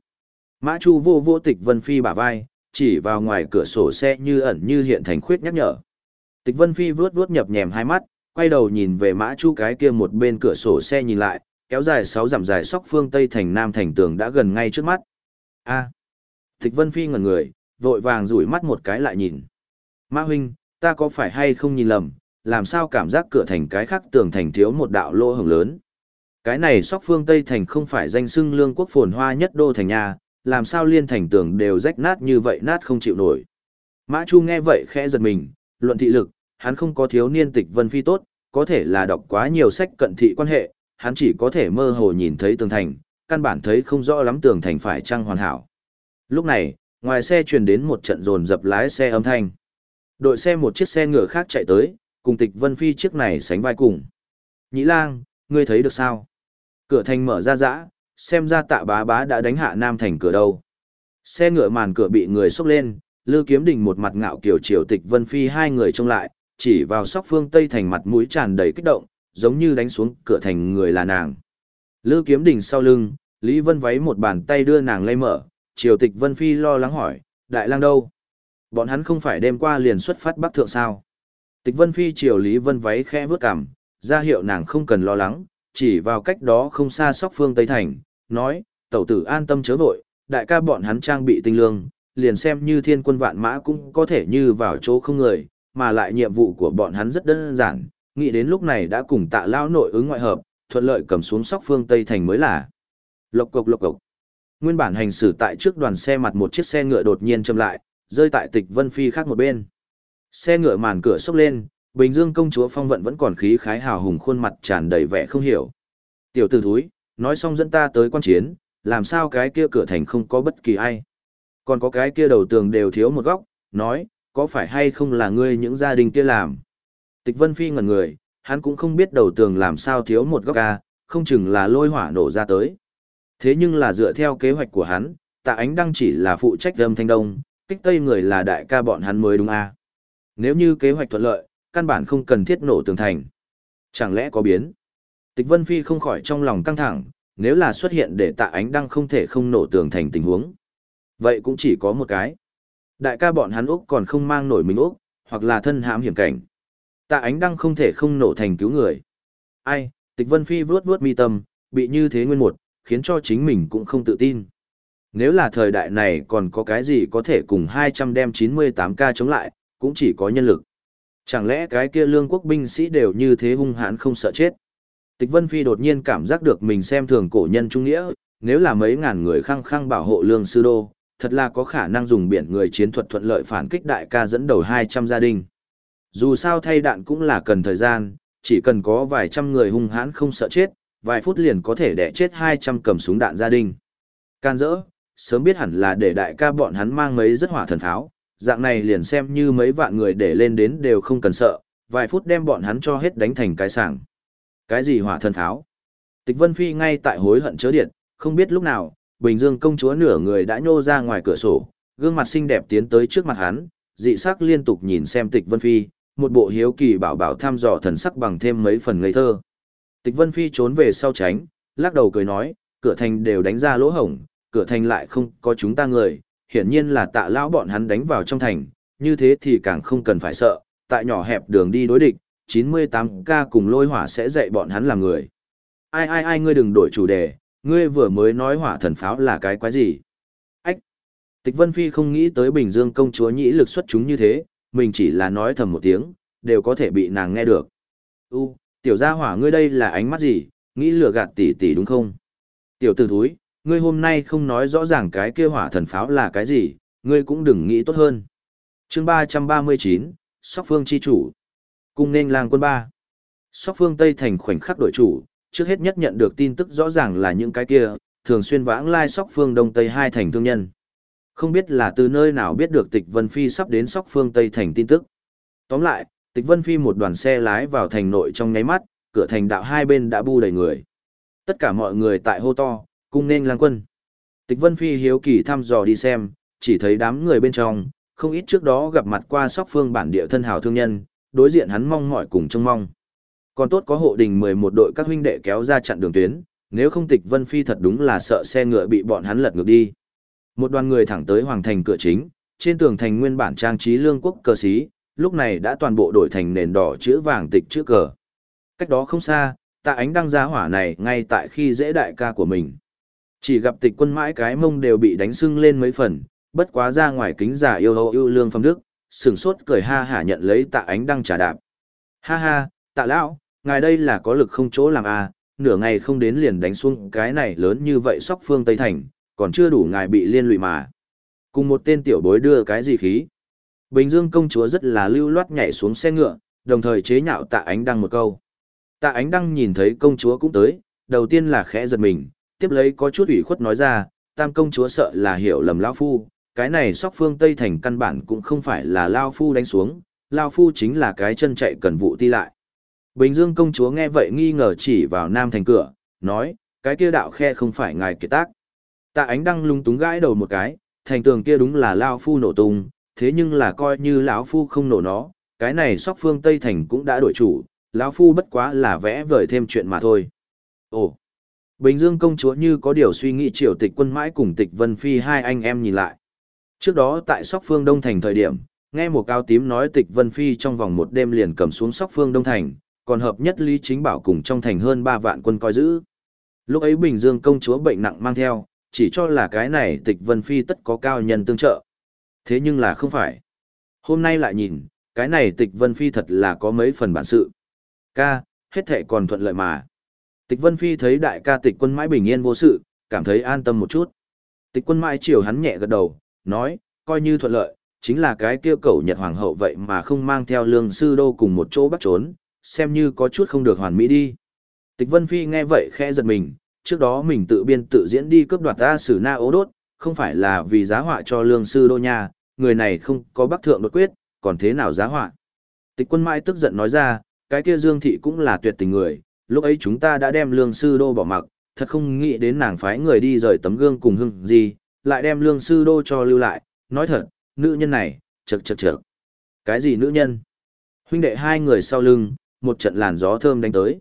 [SPEAKER 1] Mã Chu vô vô tịch Vân Phi bả vai, chỉ vào ngoài cửa sổ xe như ẩn như hiện thành khuyết nhắc nhở. Tịch Vân Phi vuốt vuốt nhập nhèm hai mắt, quay đầu nhìn về Mã Chu cái kia một bên cửa sổ xe nhìn lại, kéo dài sáu dặm dài sóc phương tây thành nam thành tường đã gần ngay trước mắt. A. Tịch Vân Phi ngẩn người, vội vàng rủi mắt một cái lại nhìn. Mã huynh, ta có phải hay không nhìn lầm, làm sao cảm giác cửa thành cái khác tường thành thiếu một đạo lỗ hổng lớn. Cái này sóc phương Tây thành không phải danh xưng lương quốc phồn hoa nhất đô thành nhà, làm sao liên thành tường đều rách nát như vậy nát không chịu nổi. Mã Chu nghe vậy khẽ giật mình, luận thị lực, hắn không có thiếu niên tịch vân phi tốt, có thể là đọc quá nhiều sách cận thị quan hệ, hắn chỉ có thể mơ hồ nhìn thấy tường thành, căn bản thấy không rõ lắm tường thành phải trăng hoàn hảo. Lúc này, ngoài xe truyền đến một trận rồn dập lái xe âm thanh. Đội xe một chiếc xe ngựa khác chạy tới, cùng tịch vân phi chiếc này sánh vai cùng. Nhĩ lang, ngươi thấy được sao? Cửa thành mở ra dã, xem ra tạ bá bá đã đánh hạ Nam thành cửa đâu. Xe ngựa màn cửa bị người xốc lên, Lư Kiếm Đình một mặt ngạo kiểu triều tịch Vân Phi hai người trông lại, chỉ vào sóc phương Tây thành mặt mũi tràn đầy kích động, giống như đánh xuống cửa thành người là nàng. Lư Kiếm Đình sau lưng, Lý Vân váy một bàn tay đưa nàng lay mở, triều tịch Vân Phi lo lắng hỏi, đại lang đâu? Bọn hắn không phải đêm qua liền xuất phát bắc thượng sao? Tịch Vân Phi triều Lý Vân váy khẽ vướt cằm, ra hiệu nàng không cần lo lắng, chỉ vào cách đó không xa sóc phương Tây Thành, nói, tẩu tử an tâm chớ vội, đại ca bọn hắn trang bị tinh lương, liền xem như thiên quân vạn mã cũng có thể như vào chỗ không người, mà lại nhiệm vụ của bọn hắn rất đơn giản, nghĩ đến lúc này đã cùng tạ lao nội ứng ngoại hợp, thuận lợi cầm xuống sóc phương Tây Thành mới là. Lộc cộc lộc cộc. Nguyên bản hành xử tại trước đoàn xe mặt một chiếc xe ngựa đột nhiên châm lại, rơi tại tịch Vân Phi khác một bên. Xe ngựa màn cửa sốc lên, Bình Dương công chúa phong vận vẫn còn khí khái hào hùng khuôn mặt tràn đầy vẻ không hiểu. Tiểu tử thúi, nói xong dẫn ta tới quan chiến, làm sao cái kia cửa thành không có bất kỳ ai. Còn có cái kia đầu tường đều thiếu một góc, nói, có phải hay không là ngươi những gia đình kia làm. Tịch Vân Phi ngẩn người, hắn cũng không biết đầu tường làm sao thiếu một góc ca, không chừng là lôi hỏa nổ ra tới. Thế nhưng là dựa theo kế hoạch của hắn, tạ ánh đăng chỉ là phụ trách âm thanh đông, kích tây người là đại ca bọn hắn mới đúng a Nếu như kế hoạch thuận lợi, căn bản không cần thiết nổ tường thành. Chẳng lẽ có biến? Tịch Vân Phi không khỏi trong lòng căng thẳng, nếu là xuất hiện để tạ ánh đăng không thể không nổ tường thành tình huống. Vậy cũng chỉ có một cái. Đại ca bọn hắn Úc còn không mang nổi mình Úc, hoặc là thân hãm hiểm cảnh. Tạ ánh đăng không thể không nổ thành cứu người. Ai, tịch Vân Phi vuốt vuốt mi tâm, bị như thế nguyên một, khiến cho chính mình cũng không tự tin. Nếu là thời đại này còn có cái gì có thể cùng 200 đem 98k chống lại, cũng chỉ có nhân lực. Chẳng lẽ cái kia lương quốc binh sĩ đều như thế hung hãn không sợ chết? Tịch Vân Phi đột nhiên cảm giác được mình xem thường cổ nhân trung nghĩa, nếu là mấy ngàn người khăng khăng bảo hộ lương sư đô, thật là có khả năng dùng biển người chiến thuật thuận lợi phản kích đại ca dẫn đầu 200 gia đình. Dù sao thay đạn cũng là cần thời gian, chỉ cần có vài trăm người hung hãn không sợ chết, vài phút liền có thể đẻ chết 200 cầm súng đạn gia đình. Can dỡ, sớm biết hẳn là để đại ca bọn hắn mang mấy rất hỏa thần tháo dạng này liền xem như mấy vạn người để lên đến đều không cần sợ, vài phút đem bọn hắn cho hết đánh thành cái sảng. Cái gì hỏa thần tháo Tịch Vân Phi ngay tại hối hận chớ điện, không biết lúc nào, Bình Dương công chúa nửa người đã nhô ra ngoài cửa sổ, gương mặt xinh đẹp tiến tới trước mặt hắn, dị sắc liên tục nhìn xem Tịch Vân Phi, một bộ hiếu kỳ bảo bảo tham dò thần sắc bằng thêm mấy phần ngây thơ. Tịch Vân Phi trốn về sau tránh, lắc đầu cười nói, cửa thành đều đánh ra lỗ hổng, cửa thành lại không có chúng ta người, hiển nhiên là tạ lão bọn hắn đánh vào trong thành, như thế thì càng không cần phải sợ, tại nhỏ hẹp đường đi đối địch, 98K cùng lôi hỏa sẽ dạy bọn hắn làm người. Ai ai ai ngươi đừng đổi chủ đề, ngươi vừa mới nói hỏa thần pháo là cái quái gì. Ách! Tịch Vân Phi không nghĩ tới Bình Dương công chúa nhĩ lực xuất chúng như thế, mình chỉ là nói thầm một tiếng, đều có thể bị nàng nghe được. U, tiểu gia hỏa ngươi đây là ánh mắt gì, nghĩ lừa gạt tỷ tỷ đúng không? Tiểu tử thúi, ngươi hôm nay không nói rõ ràng cái kia hỏa thần pháo là cái gì, ngươi cũng đừng nghĩ tốt hơn. chương 339, Sóc Phương Chi Chủ Cung nên làng quân ba. Sóc phương Tây thành khoảnh khắc đội chủ, trước hết nhất nhận được tin tức rõ ràng là những cái kia, thường xuyên vãng lai sóc phương Đông Tây hai thành thương nhân. Không biết là từ nơi nào biết được tịch Vân Phi sắp đến sóc phương Tây thành tin tức. Tóm lại, tịch Vân Phi một đoàn xe lái vào thành nội trong nháy mắt, cửa thành đạo hai bên đã bu đầy người. Tất cả mọi người tại hô to, cung nên lang quân. Tịch Vân Phi hiếu kỳ thăm dò đi xem, chỉ thấy đám người bên trong, không ít trước đó gặp mặt qua sóc phương bản địa thân hào thương nhân, đối diện hắn mong mỏi cùng trông mong. Còn tốt có hộ đình 11 đội các huynh đệ kéo ra chặn đường tuyến, nếu không tịch Vân Phi thật đúng là sợ xe ngựa bị bọn hắn lật ngược đi. Một đoàn người thẳng tới hoàng thành cửa chính, trên tường thành nguyên bản trang trí lương quốc cờ xí, lúc này đã toàn bộ đổi thành nền đỏ chữ vàng tịch chữ cờ. Cách đó không xa, tạ ánh đăng giá hỏa này ngay tại khi dễ đại ca của mình. Chỉ gặp tịch quân mãi cái mông đều bị đánh sưng lên mấy phần, bất quá ra ngoài kính giả yêu hậu yêu lương phong đức, sừng sốt cười ha hả nhận lấy tạ ánh đăng trả đạp. Ha ha, tạ lão, ngài đây là có lực không chỗ làm à, nửa ngày không đến liền đánh xuống cái này lớn như vậy sóc phương Tây Thành, còn chưa đủ ngài bị liên lụy mà. Cùng một tên tiểu bối đưa cái gì khí. Bình Dương công chúa rất là lưu loát nhảy xuống xe ngựa, đồng thời chế nhạo tạ ánh đăng một câu. Tạ ánh đăng nhìn thấy công chúa cũng tới, đầu tiên là khẽ giật mình, tiếp lấy có chút ủy khuất nói ra, tam công chúa sợ là hiểu lầm lão phu, cái này sóc phương Tây Thành căn bản cũng không phải là Lao Phu đánh xuống, Lao Phu chính là cái chân chạy cần vụ ti lại. Bình Dương công chúa nghe vậy nghi ngờ chỉ vào Nam Thành cửa, nói, cái kia đạo khe không phải ngài kiệt tác. Tạ ánh đăng lung túng gãi đầu một cái, thành tường kia đúng là lao phu nổ tung, thế nhưng là coi như lão phu không nổ nó, cái này sóc phương Tây Thành cũng đã đổi chủ, lão phu bất quá là vẽ vời thêm chuyện mà thôi. Ồ, Bình Dương công chúa như có điều suy nghĩ triều tịch quân mãi cùng tịch Vân Phi hai anh em nhìn lại. Trước đó tại sóc phương Đông Thành thời điểm, nghe một cao tím nói tịch Vân Phi trong vòng một đêm liền cầm xuống sóc phương Đông Thành, còn hợp nhất Lý Chính Bảo cùng trong thành hơn 3 vạn quân coi giữ. Lúc ấy Bình Dương công chúa bệnh nặng mang theo, chỉ cho là cái này tịch Vân Phi tất có cao nhân tương trợ. Thế nhưng là không phải. Hôm nay lại nhìn, cái này tịch Vân Phi thật là có mấy phần bản sự. Ca, hết thể còn thuận lợi mà. Tịch Vân Phi thấy đại ca tịch quân mãi bình yên vô sự, cảm thấy an tâm một chút. Tịch quân mãi chiều hắn nhẹ gật đầu, nói, coi như thuận lợi, chính là cái kia cầu Nhật Hoàng hậu vậy mà không mang theo lương sư đô cùng một chỗ bắt trốn, xem như có chút không được hoàn mỹ đi. Tịch Vân Phi nghe vậy khẽ giật mình, trước đó mình tự biên tự diễn đi cướp đoạt ta sử na ố đốt, không phải là vì giá họa cho lương sư đô nha, người này không có bác thượng đột quyết, còn thế nào giá họa. Tịch quân mãi tức giận nói ra, cái kia Dương Thị cũng là tuyệt tình người, lúc ấy chúng ta đã đem lương sư đô bỏ mặc, thật không nghĩ đến nàng phái người đi rời tấm gương cùng hưng gì, lại đem lương sư đô cho lưu lại, nói thật, nữ nhân này, chật chật chật. Cái gì nữ nhân? Huynh đệ hai người sau lưng, một trận làn gió thơm đánh tới.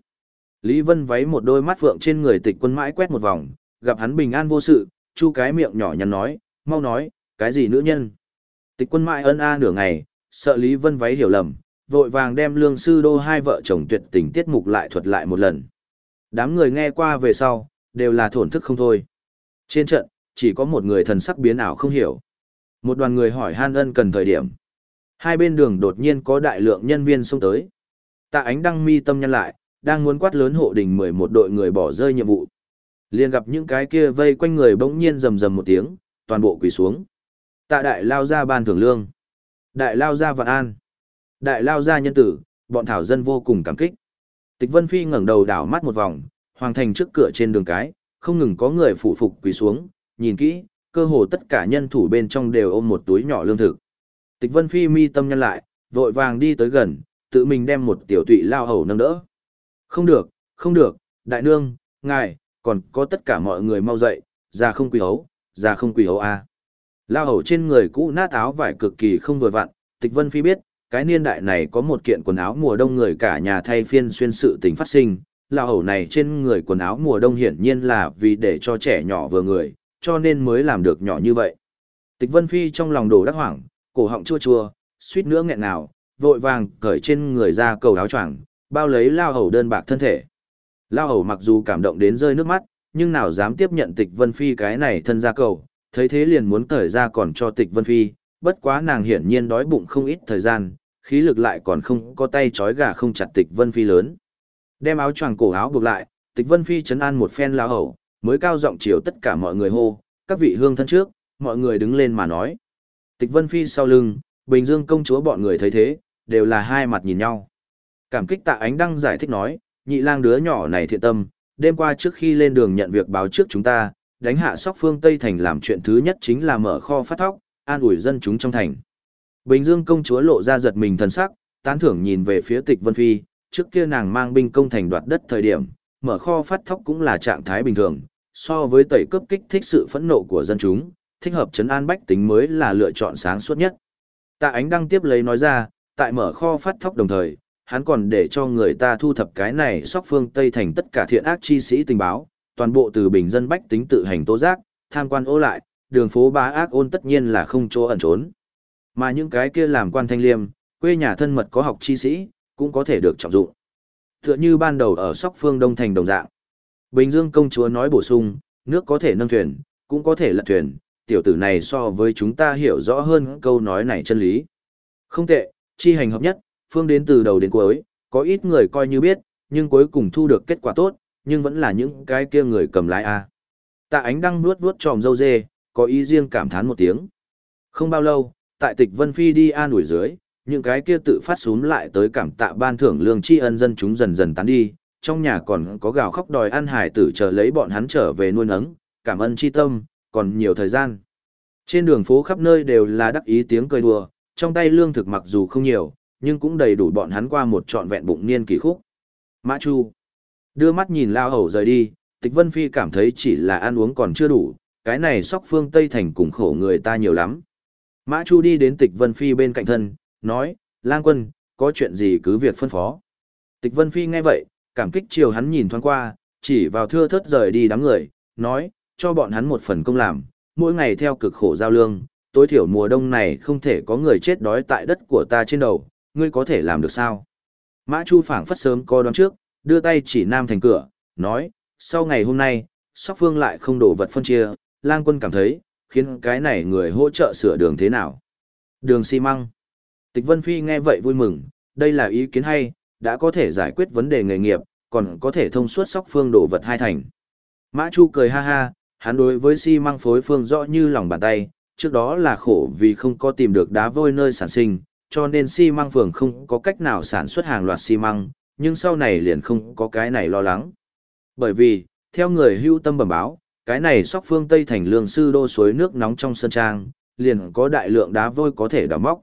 [SPEAKER 1] Lý Vân váy một đôi mắt phượng trên người tịch quân mãi quét một vòng, gặp hắn bình an vô sự, chu cái miệng nhỏ nhắn nói, mau nói, cái gì nữ nhân? Tịch quân mãi ân a nửa ngày, sợ Lý Vân váy hiểu lầm, vội vàng đem lương sư đô hai vợ chồng tuyệt tình tiết mục lại thuật lại một lần. Đám người nghe qua về sau, đều là thổn thức không thôi. Trên trận, chỉ có một người thần sắc biến ảo không hiểu. Một đoàn người hỏi han ân cần thời điểm. Hai bên đường đột nhiên có đại lượng nhân viên xông tới. Tạ ánh đăng mi tâm nhân lại, đang muốn quát lớn hộ đình 11 đội người bỏ rơi nhiệm vụ. liền gặp những cái kia vây quanh người bỗng nhiên rầm rầm một tiếng, toàn bộ quỳ xuống. Tạ đại lao ra ban thưởng lương. Đại lao ra vạn an. Đại lao ra nhân tử, bọn thảo dân vô cùng cảm kích. Tịch Vân Phi ngẩng đầu đảo mắt một vòng, hoàng thành trước cửa trên đường cái, không ngừng có người phụ phục quỳ xuống, nhìn kỹ, cơ hồ tất cả nhân thủ bên trong đều ôm một túi nhỏ lương thực. Tịch Vân Phi mi tâm nhân lại, vội vàng đi tới gần, tự mình đem một tiểu tụy lao hầu nâng đỡ. Không được, không được, đại nương, ngài, còn có tất cả mọi người mau dậy, ra không quỳ hấu, ra không quỳ hấu a. À. Lao hầu trên người cũ nát áo vải cực kỳ không vừa vặn, Tịch Vân Phi biết, cái niên đại này có một kiện quần áo mùa đông người cả nhà thay phiên xuyên sự tình phát sinh. Lao hầu này trên người quần áo mùa đông hiển nhiên là vì để cho trẻ nhỏ vừa người, cho nên mới làm được nhỏ như vậy. Tịch Vân Phi trong lòng đồ đắc hoảng, cổ họng chua chua, suýt nữa nghẹn nào, vội vàng cởi trên người ra cầu áo choàng, bao lấy lao hầu đơn bạc thân thể. Lao hầu mặc dù cảm động đến rơi nước mắt, nhưng nào dám tiếp nhận tịch Vân Phi cái này thân ra cầu, thấy thế liền muốn cởi ra còn cho tịch Vân Phi, bất quá nàng hiển nhiên đói bụng không ít thời gian, khí lực lại còn không có tay chói gà không chặt tịch Vân Phi lớn. Đem áo choàng cổ áo buộc lại, tịch Vân Phi chấn an một phen lao hầu, mới cao giọng chiều tất cả mọi người hô, các vị hương thân trước, mọi người đứng lên mà nói. Tịch Vân Phi sau lưng, Bình Dương công chúa bọn người thấy thế, đều là hai mặt nhìn nhau. Cảm kích tạ ánh đăng giải thích nói, nhị lang đứa nhỏ này thiện tâm, đêm qua trước khi lên đường nhận việc báo trước chúng ta, đánh hạ sóc phương Tây Thành làm chuyện thứ nhất chính là mở kho phát thóc, an ủi dân chúng trong thành. Bình Dương công chúa lộ ra giật mình thần sắc, tán thưởng nhìn về phía tịch Vân Phi, trước kia nàng mang binh công thành đoạt đất thời điểm, mở kho phát thóc cũng là trạng thái bình thường, so với tẩy cướp kích thích sự phẫn nộ của dân chúng, thích hợp chấn an bách tính mới là lựa chọn sáng suốt nhất. Tạ ánh đăng tiếp lấy nói ra, tại mở kho phát thóc đồng thời, hắn còn để cho người ta thu thập cái này sóc phương Tây thành tất cả thiện ác chi sĩ tình báo, toàn bộ từ bình dân bách tính tự hành tố giác, tham quan ô lại, đường phố bá ác ôn tất nhiên là không chỗ ẩn trốn. Mà những cái kia làm quan thanh liêm, quê nhà thân mật có học chi sĩ, cũng có thể được trọng dụng. Tựa như ban đầu ở sóc phương Đông Thành đồng dạng. Bình Dương công chúa nói bổ sung, nước có thể nâng thuyền, cũng có thể lật thuyền, tiểu tử này so với chúng ta hiểu rõ hơn câu nói này chân lý. Không tệ, chi hành hợp nhất, phương đến từ đầu đến cuối, có ít người coi như biết, nhưng cuối cùng thu được kết quả tốt, nhưng vẫn là những cái kia người cầm lái a. Tạ ánh đăng nuốt nuốt tròm dâu dê, có ý riêng cảm thán một tiếng. Không bao lâu, tại tịch Vân Phi đi an ủi dưới, những cái kia tự phát xuống lại tới cảm tạ ban thưởng lương tri ân dân chúng dần dần tán đi, trong nhà còn có gào khóc đòi ăn hải tử chờ lấy bọn hắn trở về nuôi nấng, cảm ơn chi tâm, còn nhiều thời gian. Trên đường phố khắp nơi đều là đắc ý tiếng cười đùa, trong tay lương thực mặc dù không nhiều, nhưng cũng đầy đủ bọn hắn qua một trọn vẹn bụng niên kỳ khúc. Mã Chu đưa mắt nhìn lao hầu rời đi, Tịch Vân Phi cảm thấy chỉ là ăn uống còn chưa đủ, cái này sóc phương Tây Thành cùng khổ người ta nhiều lắm. Mã Chu đi đến Tịch Vân Phi bên cạnh thân, nói, lang quân, có chuyện gì cứ việc phân phó. Tịch Vân Phi nghe vậy, cảm kích chiều hắn nhìn thoáng qua, chỉ vào thưa thớt rời đi đám người, nói, cho bọn hắn một phần công làm, mỗi ngày theo cực khổ giao lương, tối thiểu mùa đông này không thể có người chết đói tại đất của ta trên đầu, ngươi có thể làm được sao? Mã Chu phảng phất sớm co đoán trước, đưa tay chỉ nam thành cửa, nói, sau ngày hôm nay, sóc phương lại không đổ vật phân chia, lang quân cảm thấy, khiến cái này người hỗ trợ sửa đường thế nào? Đường xi măng. Tịch Vân Phi nghe vậy vui mừng, đây là ý kiến hay, đã có thể giải quyết vấn đề nghề nghiệp, còn có thể thông suốt sóc phương đổ vật hai thành. Mã Chu cười ha ha, hắn đối với xi măng phối phương rõ như lòng bàn tay, trước đó là khổ vì không có tìm được đá vôi nơi sản sinh, cho nên xi măng phường không có cách nào sản xuất hàng loạt xi măng, nhưng sau này liền không có cái này lo lắng. Bởi vì, theo người hưu tâm bẩm báo, cái này sóc phương Tây thành lương sư đô suối nước nóng trong sân trang, liền có đại lượng đá vôi có thể đào móc.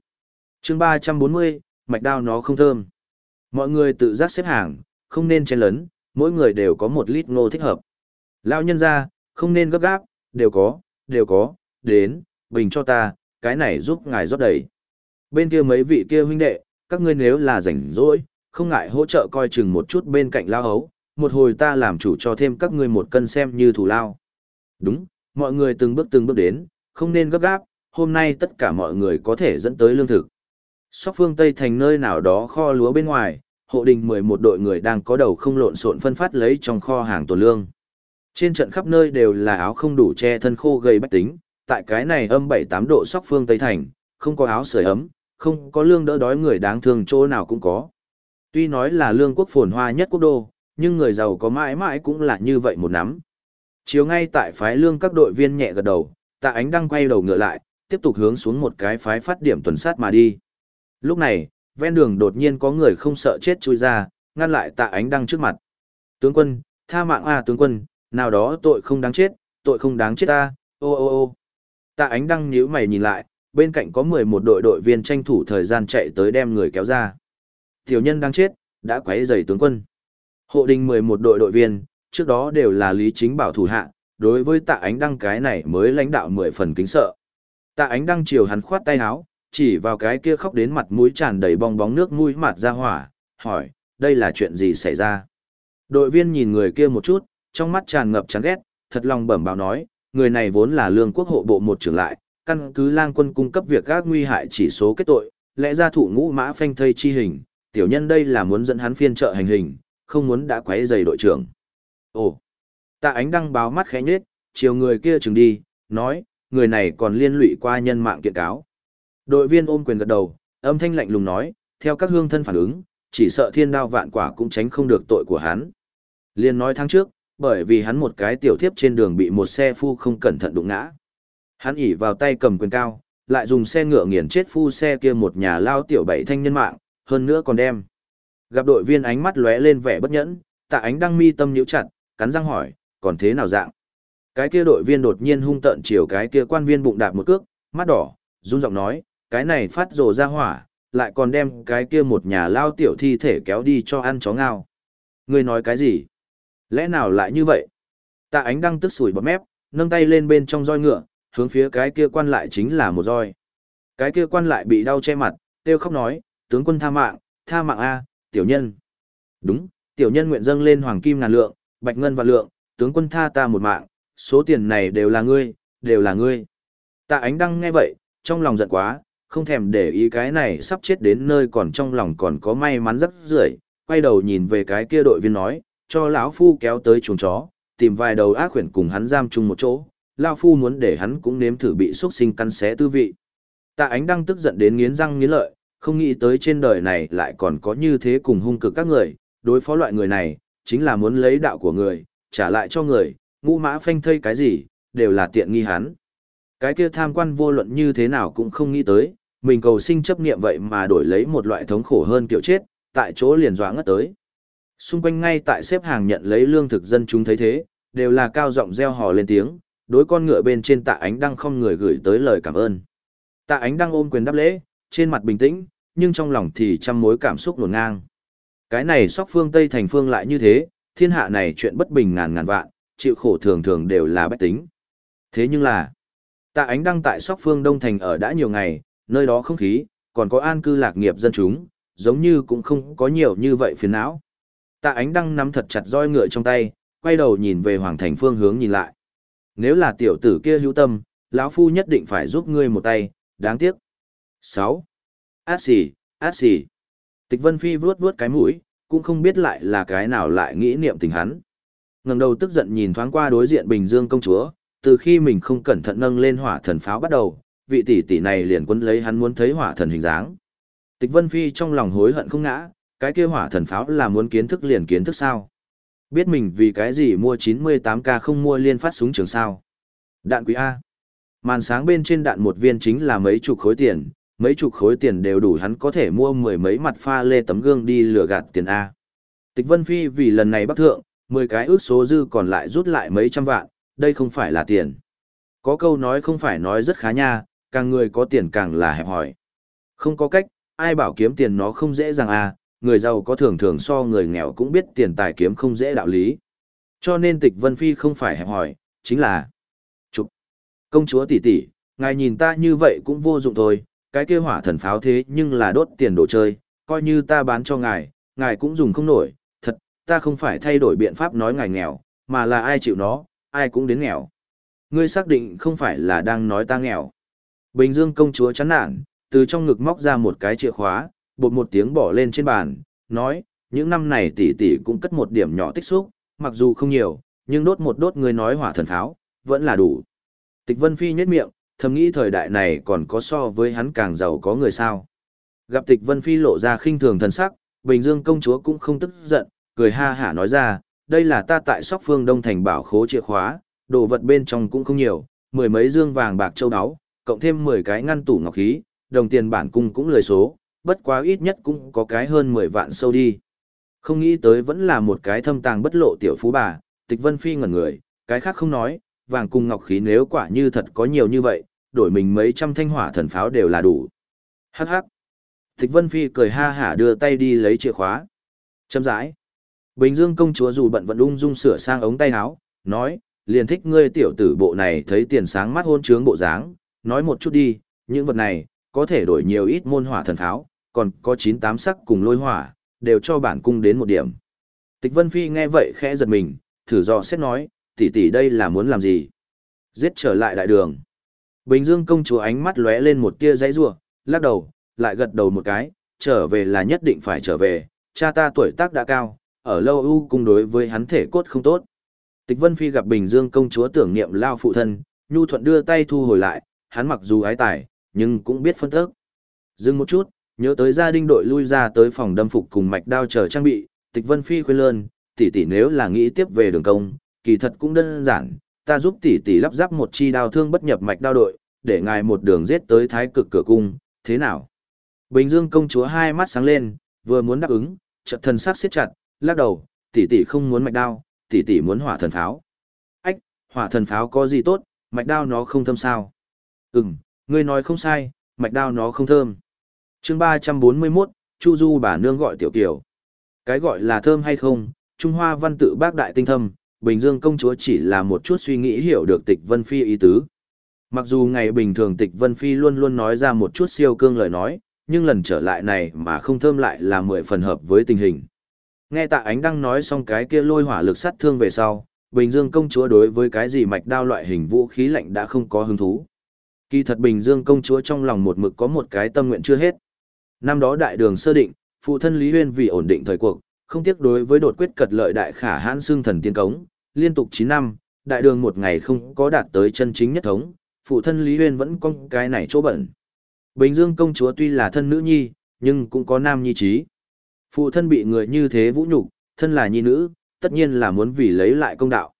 [SPEAKER 1] chương 340, mạch đao nó không thơm. Mọi người tự giác xếp hàng, không nên chen lấn, mỗi người đều có một lít ngô thích hợp. Lao nhân ra, không nên gấp gáp, đều có, đều có, đến, bình cho ta, cái này giúp ngài rót đầy. Bên kia mấy vị kia huynh đệ, các ngươi nếu là rảnh rỗi, không ngại hỗ trợ coi chừng một chút bên cạnh lao hấu, một hồi ta làm chủ cho thêm các ngươi một cân xem như thủ lao. Đúng, mọi người từng bước từng bước đến, không nên gấp gáp, hôm nay tất cả mọi người có thể dẫn tới lương thực. Sóc phương Tây thành nơi nào đó kho lúa bên ngoài, hộ đình 11 đội người đang có đầu không lộn xộn phân phát lấy trong kho hàng tồn lương. Trên trận khắp nơi đều là áo không đủ che thân khô gây bách tính, tại cái này âm 7-8 độ sóc phương Tây thành, không có áo sưởi ấm, không có lương đỡ đói người đáng thương chỗ nào cũng có. Tuy nói là lương quốc phồn hoa nhất quốc đô, nhưng người giàu có mãi mãi cũng là như vậy một nắm. Chiều ngay tại phái lương các đội viên nhẹ gật đầu, tạ ánh đang quay đầu ngựa lại, tiếp tục hướng xuống một cái phái phát điểm tuần sát mà đi. Lúc này, ven đường đột nhiên có người không sợ chết chui ra, ngăn lại tạ ánh đăng trước mặt. Tướng quân, tha mạng à tướng quân, nào đó tội không đáng chết, tội không đáng chết ta, ô ô ô. Tạ ánh đăng nhíu mày nhìn lại, bên cạnh có 11 đội đội viên tranh thủ thời gian chạy tới đem người kéo ra. Tiểu nhân đang chết, đã quấy rầy tướng quân. Hộ đình 11 đội đội viên, trước đó đều là lý chính bảo thủ hạ, đối với tạ ánh đăng cái này mới lãnh đạo 10 phần kính sợ. Tạ ánh đăng chiều hắn khoát tay áo, chỉ vào cái kia khóc đến mặt mũi tràn đầy bong bóng nước mũi mặt ra hỏa, hỏi, đây là chuyện gì xảy ra? Đội viên nhìn người kia một chút, trong mắt tràn ngập chán ghét, thật lòng bẩm báo nói, người này vốn là lương quốc hộ bộ một trưởng lại, căn cứ lang quân cung cấp việc các nguy hại chỉ số kết tội, lẽ ra thụ ngũ mã phanh thây chi hình, tiểu nhân đây là muốn dẫn hắn phiên trợ hành hình, không muốn đã quấy giày đội trưởng. Ồ, tạ ánh đăng báo mắt khẽ nhết, chiều người kia chừng đi, nói, người này còn liên lụy qua nhân mạng kiện cáo. Đội viên ôm quyền gật đầu, âm thanh lạnh lùng nói, theo các hương thân phản ứng, chỉ sợ thiên đao vạn quả cũng tránh không được tội của hắn. Liên nói tháng trước, bởi vì hắn một cái tiểu thiếp trên đường bị một xe phu không cẩn thận đụng ngã. Hắn ỉ vào tay cầm quyền cao, lại dùng xe ngựa nghiền chết phu xe kia một nhà lao tiểu bảy thanh nhân mạng, hơn nữa còn đem. Gặp đội viên ánh mắt lóe lên vẻ bất nhẫn, tạ ánh đăng mi tâm nhíu chặt, cắn răng hỏi, còn thế nào dạng? Cái kia đội viên đột nhiên hung tợn chiều cái kia quan viên bụng đạp một cước, mắt đỏ, run giọng nói, cái này phát rồ ra hỏa, lại còn đem cái kia một nhà lao tiểu thi thể kéo đi cho ăn chó ngao. Ngươi nói cái gì? Lẽ nào lại như vậy? Tạ ánh đăng tức sủi bọt mép, nâng tay lên bên trong roi ngựa, hướng phía cái kia quan lại chính là một roi. Cái kia quan lại bị đau che mặt, kêu khóc nói, tướng quân tha mạng, tha mạng A, tiểu nhân. Đúng, tiểu nhân nguyện dâng lên hoàng kim ngàn lượng, bạch ngân và lượng, tướng quân tha ta một mạng, số tiền này đều là ngươi, đều là ngươi. Tạ ánh đăng nghe vậy, trong lòng giận quá, không thèm để ý cái này sắp chết đến nơi còn trong lòng còn có may mắn rất rưởi quay đầu nhìn về cái kia đội viên nói cho lão phu kéo tới chuồng chó tìm vài đầu ác quyển cùng hắn giam chung một chỗ. Lão phu muốn để hắn cũng nếm thử bị xuất sinh căn xé tư vị. Tạ ánh đang tức giận đến nghiến răng nghiến lợi không nghĩ tới trên đời này lại còn có như thế cùng hung cực các người. Đối phó loại người này chính là muốn lấy đạo của người trả lại cho người ngũ mã phanh thây cái gì đều là tiện nghi hắn. Cái kia tham quan vô luận như thế nào cũng không nghĩ tới mình cầu sinh chấp niệm vậy mà đổi lấy một loại thống khổ hơn kiểu chết, tại chỗ liền dọa ngất tới. Xung quanh ngay tại xếp hàng nhận lấy lương thực dân chúng thấy thế, đều là cao giọng reo hò lên tiếng, đối con ngựa bên trên tạ ánh đăng không người gửi tới lời cảm ơn. Tạ ánh đăng ôm quyền đáp lễ, trên mặt bình tĩnh, nhưng trong lòng thì trăm mối cảm xúc nổn ngang. Cái này sóc phương Tây thành phương lại như thế, thiên hạ này chuyện bất bình ngàn ngàn vạn, chịu khổ thường thường đều là bách tính. Thế nhưng là, tạ ánh đăng tại Sóc Phương Đông Thành ở đã nhiều ngày, nơi đó không khí, còn có an cư lạc nghiệp dân chúng, giống như cũng không có nhiều như vậy phiền não. Tạ ánh đăng nắm thật chặt roi ngựa trong tay, quay đầu nhìn về Hoàng Thành phương hướng nhìn lại. Nếu là tiểu tử kia hữu tâm, lão phu nhất định phải giúp ngươi một tay, đáng tiếc. 6. Át xì, át xì. Tịch Vân Phi vuốt vuốt cái mũi, cũng không biết lại là cái nào lại nghĩ niệm tình hắn. ngẩng đầu tức giận nhìn thoáng qua đối diện Bình Dương công chúa, từ khi mình không cẩn thận nâng lên hỏa thần pháo bắt đầu, vị tỷ tỷ này liền quấn lấy hắn muốn thấy hỏa thần hình dáng. Tịch Vân Phi trong lòng hối hận không ngã, cái kia hỏa thần pháo là muốn kiến thức liền kiến thức sao? Biết mình vì cái gì mua 98k không mua liên phát súng trường sao? Đạn quý A. Màn sáng bên trên đạn một viên chính là mấy chục khối tiền, mấy chục khối tiền đều đủ hắn có thể mua mười mấy mặt pha lê tấm gương đi lừa gạt tiền A. Tịch Vân Phi vì lần này bắt thượng, 10 cái ước số dư còn lại rút lại mấy trăm vạn, đây không phải là tiền. Có câu nói không phải nói rất khá nha, càng người có tiền càng là hẹp hỏi. Không có cách, ai bảo kiếm tiền nó không dễ dàng à, người giàu có thường thường so người nghèo cũng biết tiền tài kiếm không dễ đạo lý. Cho nên tịch Vân Phi không phải hẹp hỏi, chính là Chụp! Công chúa tỷ tỷ, ngài nhìn ta như vậy cũng vô dụng thôi, cái kia hỏa thần pháo thế nhưng là đốt tiền đồ chơi, coi như ta bán cho ngài, ngài cũng dùng không nổi, thật, ta không phải thay đổi biện pháp nói ngài nghèo, mà là ai chịu nó, ai cũng đến nghèo. Ngươi xác định không phải là đang nói ta nghèo. Bình Dương công chúa chán nản, từ trong ngực móc ra một cái chìa khóa, bột một tiếng bỏ lên trên bàn, nói, những năm này tỷ tỷ cũng cất một điểm nhỏ tích xúc, mặc dù không nhiều, nhưng đốt một đốt người nói hỏa thần pháo, vẫn là đủ. Tịch Vân Phi nhếch miệng, thầm nghĩ thời đại này còn có so với hắn càng giàu có người sao. Gặp Tịch Vân Phi lộ ra khinh thường thần sắc, Bình Dương công chúa cũng không tức giận, cười ha hả nói ra, đây là ta tại sóc phương Đông Thành bảo khố chìa khóa, đồ vật bên trong cũng không nhiều, mười mấy dương vàng bạc châu áo, cộng thêm mười cái ngăn tủ ngọc khí, đồng tiền bản cung cũng lười số, bất quá ít nhất cũng có cái hơn mười vạn sâu đi. Không nghĩ tới vẫn là một cái thâm tàng bất lộ tiểu phú bà, tịch vân phi ngẩn người, cái khác không nói, vàng cung ngọc khí nếu quả như thật có nhiều như vậy, đổi mình mấy trăm thanh hỏa thần pháo đều là đủ. Hắc hắc. Tịch vân phi cười ha hả đưa tay đi lấy chìa khóa. Châm rãi. Bình Dương công chúa dù bận vận ung dung sửa sang ống tay áo, nói, liền thích ngươi tiểu tử bộ này thấy tiền sáng mắt hôn trướng bộ dáng, nói một chút đi, những vật này, có thể đổi nhiều ít môn hỏa thần tháo, còn có 98 sắc cùng lôi hỏa, đều cho bản cung đến một điểm. Tịch Vân Phi nghe vậy khẽ giật mình, thử dò xét nói, tỷ tỷ đây là muốn làm gì? Giết trở lại đại đường. Bình Dương công chúa ánh mắt lóe lên một tia dãy rủa, lắc đầu, lại gật đầu một cái, trở về là nhất định phải trở về, cha ta tuổi tác đã cao, ở lâu ưu cung đối với hắn thể cốt không tốt. Tịch Vân Phi gặp Bình Dương công chúa tưởng niệm lao phụ thân, nhu thuận đưa tay thu hồi lại, hắn mặc dù ái tài, nhưng cũng biết phân tức. Dừng một chút, nhớ tới gia đình đội lui ra tới phòng đâm phục cùng mạch đao chờ trang bị, Tịch Vân Phi khuyên lơn, tỷ tỷ nếu là nghĩ tiếp về đường công, kỳ thật cũng đơn giản, ta giúp tỷ tỷ lắp ráp một chi đao thương bất nhập mạch đao đội, để ngài một đường giết tới thái cực cửa cung, thế nào? Bình Dương công chúa hai mắt sáng lên, vừa muốn đáp ứng, chợt thần sắc siết chặt, lắc đầu, tỷ tỷ không muốn mạch đao, tỷ tỷ muốn hỏa thần pháo. Ách, hỏa thần pháo có gì tốt, mạch đao nó không thâm sao? Ừm, ngươi nói không sai, mạch đao nó không thơm. chương 341, Chu Du bà nương gọi tiểu kiểu. Cái gọi là thơm hay không, Trung Hoa văn tự bác đại tinh thâm, Bình Dương công chúa chỉ là một chút suy nghĩ hiểu được tịch Vân Phi ý tứ. Mặc dù ngày bình thường tịch Vân Phi luôn luôn nói ra một chút siêu cương lời nói, nhưng lần trở lại này mà không thơm lại là mười phần hợp với tình hình. Nghe tạ ánh đăng nói xong cái kia lôi hỏa lực sát thương về sau, Bình Dương công chúa đối với cái gì mạch đao loại hình vũ khí lạnh đã không có hứng thú. Kỳ thật Bình Dương công chúa trong lòng một mực có một cái tâm nguyện chưa hết. Năm đó đại đường sơ định, phụ thân Lý Huyên vì ổn định thời cuộc, không tiếc đối với đột quyết cật lợi đại khả hãn xương thần tiên cống, liên tục 9 năm, đại đường một ngày không có đạt tới chân chính nhất thống, phụ thân Lý Huyên vẫn có cái này chỗ bẩn. Bình Dương công chúa tuy là thân nữ nhi, nhưng cũng có nam nhi trí. Phụ thân bị người như thế vũ nhục, thân là nhi nữ, tất nhiên là muốn vì lấy lại công đạo.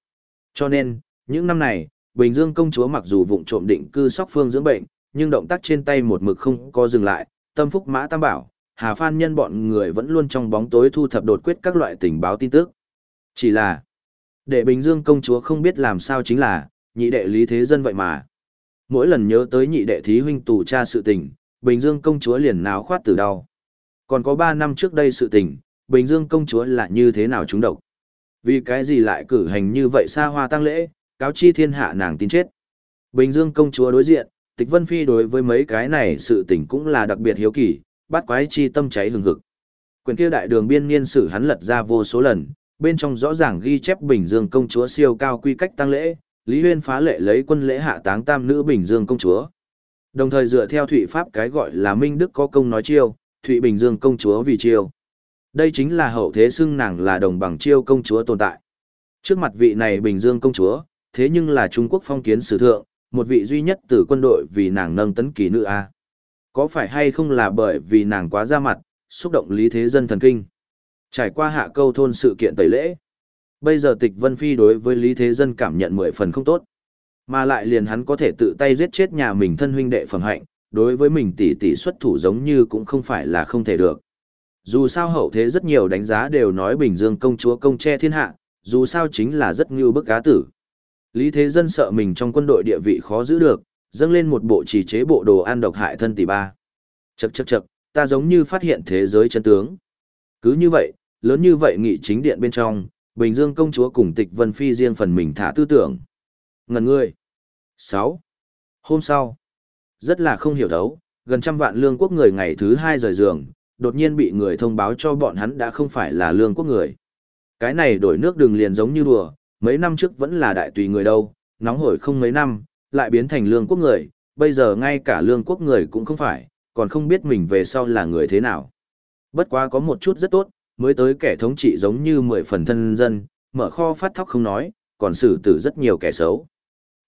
[SPEAKER 1] Cho nên, những năm này, Bình Dương công chúa mặc dù vụng trộm định cư sóc phương dưỡng bệnh, nhưng động tác trên tay một mực không có dừng lại, tâm phúc mã tam bảo, Hà Phan nhân bọn người vẫn luôn trong bóng tối thu thập đột quyết các loại tình báo tin tức. Chỉ là, để Bình Dương công chúa không biết làm sao chính là, nhị đệ lý thế dân vậy mà. Mỗi lần nhớ tới nhị đệ thí huynh tù cha sự tình, Bình Dương công chúa liền náo khoát từ đau. Còn có 3 năm trước đây sự tình, Bình Dương công chúa là như thế nào chúng độc. Vì cái gì lại cử hành như vậy xa hoa tăng lễ, cáo chi thiên hạ nàng tin chết. Bình Dương công chúa đối diện, Tịch Vân Phi đối với mấy cái này sự tình cũng là đặc biệt hiếu kỳ, bắt quái chi tâm cháy hừng hực. Quyền kia đại đường biên niên sử hắn lật ra vô số lần, bên trong rõ ràng ghi chép Bình Dương công chúa siêu cao quy cách tăng lễ, Lý Huyên phá lệ lấy quân lễ hạ táng tam nữ Bình Dương công chúa. Đồng thời dựa theo Thụy Pháp cái gọi là Minh Đức có công nói chiêu, Thụy Bình Dương công chúa vì chiêu. Đây chính là hậu thế xưng nàng là đồng bằng chiêu công chúa tồn tại. Trước mặt vị này Bình Dương công chúa, thế nhưng là Trung Quốc phong kiến sử thượng, một vị duy nhất từ quân đội vì nàng nâng tấn kỳ nữ A. Có phải hay không là bởi vì nàng quá ra mặt, xúc động lý thế dân thần kinh. Trải qua hạ câu thôn sự kiện tẩy lễ. Bây giờ tịch Vân Phi đối với lý thế dân cảm nhận mười phần không tốt. Mà lại liền hắn có thể tự tay giết chết nhà mình thân huynh đệ phẩm hạnh, đối với mình tỷ tỷ xuất thủ giống như cũng không phải là không thể được. Dù sao hậu thế rất nhiều đánh giá đều nói Bình Dương công chúa công che thiên hạ, dù sao chính là rất như bức cá tử. Lý Thế Dân sợ mình trong quân đội địa vị khó giữ được, dâng lên một bộ chỉ chế bộ đồ ăn độc hại thân tỷ ba. Chậc chậc chậc, ta giống như phát hiện thế giới chân tướng. Cứ như vậy, lớn như vậy nghị chính điện bên trong, Bình Dương công chúa cùng Tịch Vân Phi riêng phần mình thả tư tưởng. Ngần ngươi. 6. Hôm sau, rất là không hiểu đấu, gần trăm vạn lương quốc người ngày thứ hai rời giường, đột nhiên bị người thông báo cho bọn hắn đã không phải là lương quốc người. Cái này đổi nước đường liền giống như đùa, mấy năm trước vẫn là đại tùy người đâu, nóng hổi không mấy năm, lại biến thành lương quốc người, bây giờ ngay cả lương quốc người cũng không phải, còn không biết mình về sau là người thế nào. Bất quá có một chút rất tốt, mới tới kẻ thống trị giống như mười phần thân dân, mở kho phát thóc không nói, còn xử tử rất nhiều kẻ xấu.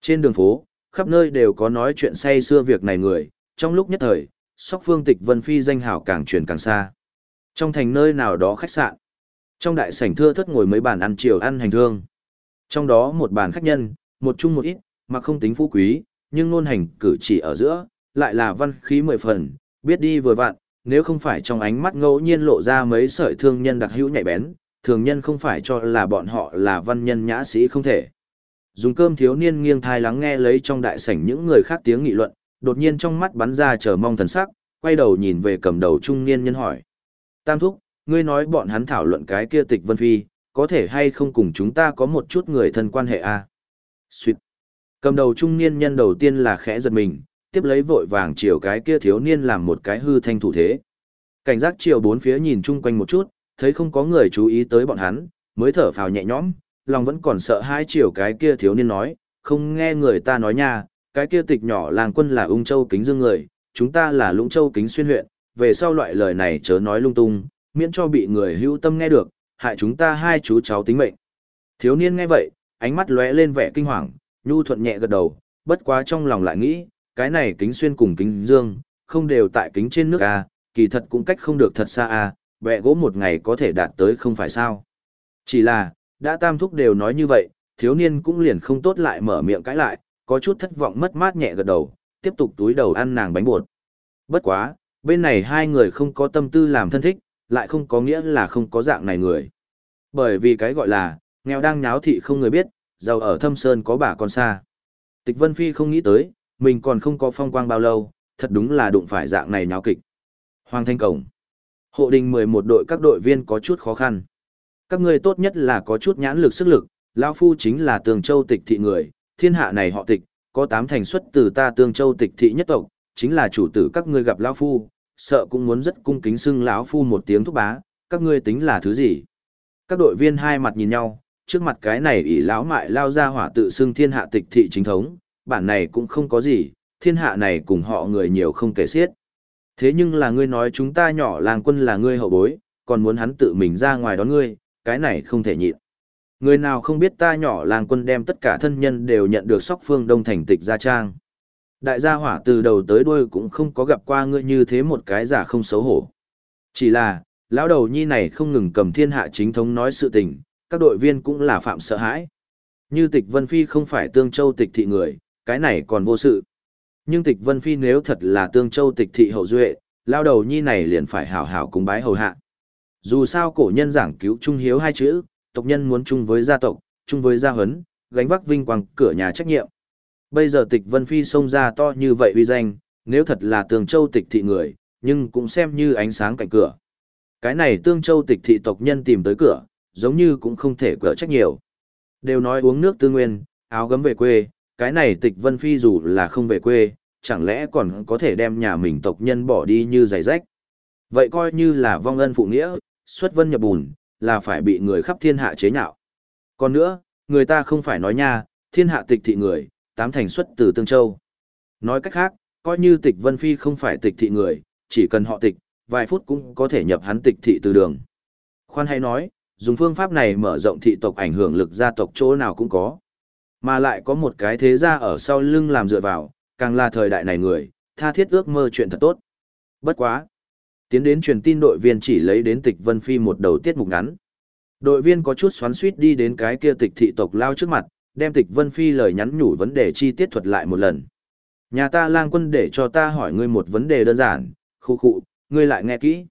[SPEAKER 1] Trên đường phố, khắp nơi đều có nói chuyện say xưa việc này người, trong lúc nhất thời, sóc phương tịch vân phi danh hào càng truyền càng xa. Trong thành nơi nào đó khách sạn, trong đại sảnh thưa thất ngồi mấy bàn ăn chiều ăn hành thương. Trong đó một bàn khách nhân, một chung một ít, mà không tính phú quý, nhưng ngôn hành cử chỉ ở giữa, lại là văn khí mười phần, biết đi vừa vặn, nếu không phải trong ánh mắt ngẫu nhiên lộ ra mấy sợi thương nhân đặc hữu nhạy bén, thường nhân không phải cho là bọn họ là văn nhân nhã sĩ không thể. Dùng cơm thiếu niên nghiêng thai lắng nghe lấy trong đại sảnh những người khác tiếng nghị luận, đột nhiên trong mắt bắn ra chờ mong thần sắc, quay đầu nhìn về cầm đầu trung niên nhân hỏi. Tam thúc, ngươi nói bọn hắn thảo luận cái kia tịch vân phi, có thể hay không cùng chúng ta có một chút người thân quan hệ a à? Cầm đầu trung niên nhân đầu tiên là khẽ giật mình, tiếp lấy vội vàng chiều cái kia thiếu niên làm một cái hư thanh thủ thế. Cảnh giác chiều bốn phía nhìn chung quanh một chút, thấy không có người chú ý tới bọn hắn, mới thở phào nhẹ nhõm, lòng vẫn còn sợ hai chiều cái kia thiếu niên nói, không nghe người ta nói nha, cái kia tịch nhỏ làng quân là ung châu kính dương người, chúng ta là lũng châu kính xuyên huyện, về sau loại lời này chớ nói lung tung, miễn cho bị người hữu tâm nghe được, hại chúng ta hai chú cháu tính mệnh. Thiếu niên nghe vậy, ánh mắt lóe lên vẻ kinh hoàng, nhu thuận nhẹ gật đầu, bất quá trong lòng lại nghĩ, cái này kính xuyên cùng kính dương, không đều tại kính trên nước à, kỳ thật cũng cách không được thật xa à, bẹ gỗ một ngày có thể đạt tới không phải sao. Chỉ là, đã tam thúc đều nói như vậy, thiếu niên cũng liền không tốt lại mở miệng cãi lại, có chút thất vọng mất mát nhẹ gật đầu, tiếp tục túi đầu ăn nàng bánh bột. Bất quá, bên này hai người không có tâm tư làm thân thích, lại không có nghĩa là không có dạng này người. Bởi vì cái gọi là, nghèo đang nháo thị không người biết, giàu ở thâm sơn có bà con xa. Tịch Vân Phi không nghĩ tới, mình còn không có phong quang bao lâu, thật đúng là đụng phải dạng này nháo kịch. Hoàng Thanh Cổng. Hộ đình 11 đội các đội viên có chút khó khăn. Các ngươi tốt nhất là có chút nhãn lực sức lực, lão phu chính là Tường Châu tịch thị người, thiên hạ này họ tịch, có tám thành xuất từ ta Tường Châu tịch thị nhất tộc, chính là chủ tử các ngươi gặp lão phu, sợ cũng muốn rất cung kính xưng lão phu một tiếng thúc bá, các ngươi tính là thứ gì? Các đội viên hai mặt nhìn nhau, trước mặt cái này ỷ lão mại lao ra hỏa tự xưng thiên hạ tịch thị chính thống, bản này cũng không có gì, thiên hạ này cùng họ người nhiều không kể xiết. Thế nhưng là ngươi nói chúng ta nhỏ làng quân là ngươi hậu bối, còn muốn hắn tự mình ra ngoài đón ngươi, cái này không thể nhịn. Người nào không biết ta nhỏ làng quân đem tất cả thân nhân đều nhận được sóc phương đông thành tịch gia trang. Đại gia hỏa từ đầu tới đuôi cũng không có gặp qua ngươi như thế một cái giả không xấu hổ. Chỉ là, lão đầu nhi này không ngừng cầm thiên hạ chính thống nói sự tình, các đội viên cũng là phạm sợ hãi. Như tịch Vân Phi không phải tương châu tịch thị người, cái này còn vô sự. Nhưng tịch Vân Phi nếu thật là tương châu tịch thị hậu duệ, lão đầu nhi này liền phải hảo hảo cúng bái hầu hạ. Dù sao cổ nhân giảng cứu trung hiếu hai chữ, tộc nhân muốn chung với gia tộc, chung với gia huấn, gánh vác vinh quang cửa nhà trách nhiệm. Bây giờ tịch Vân Phi xông ra to như vậy uy danh, nếu thật là tường châu tịch thị người, nhưng cũng xem như ánh sáng cạnh cửa. Cái này tương châu tịch thị tộc nhân tìm tới cửa, giống như cũng không thể cỡ trách nhiều. Đều nói uống nước tư nguyên, áo gấm về quê, cái này tịch vân phi dù là không về quê, chẳng lẽ còn có thể đem nhà mình tộc nhân bỏ đi như giày rách. Vậy coi như là vong ân phụ nghĩa, xuất vân nhập bùn, là phải bị người khắp thiên hạ chế nhạo. Còn nữa, người ta không phải nói nha, thiên hạ tịch thị người, tám thành xuất từ Tương Châu. Nói cách khác, coi như tịch vân phi không phải tịch thị người, chỉ cần họ tịch, vài phút cũng có thể nhập hắn tịch thị từ đường. Khoan hay nói, dùng phương pháp này mở rộng thị tộc ảnh hưởng lực gia tộc chỗ nào cũng có. Mà lại có một cái thế gia ở sau lưng làm dựa vào, càng là thời đại này người, tha thiết ước mơ chuyện thật tốt. Bất quá. Tiến đến truyền tin đội viên chỉ lấy đến tịch Vân Phi một đầu tiết mục ngắn. Đội viên có chút xoắn suýt đi đến cái kia tịch thị tộc lao trước mặt, đem tịch Vân Phi lời nhắn nhủ vấn đề chi tiết thuật lại một lần. Nhà ta lang quân để cho ta hỏi ngươi một vấn đề đơn giản, khu khu, ngươi lại nghe kỹ.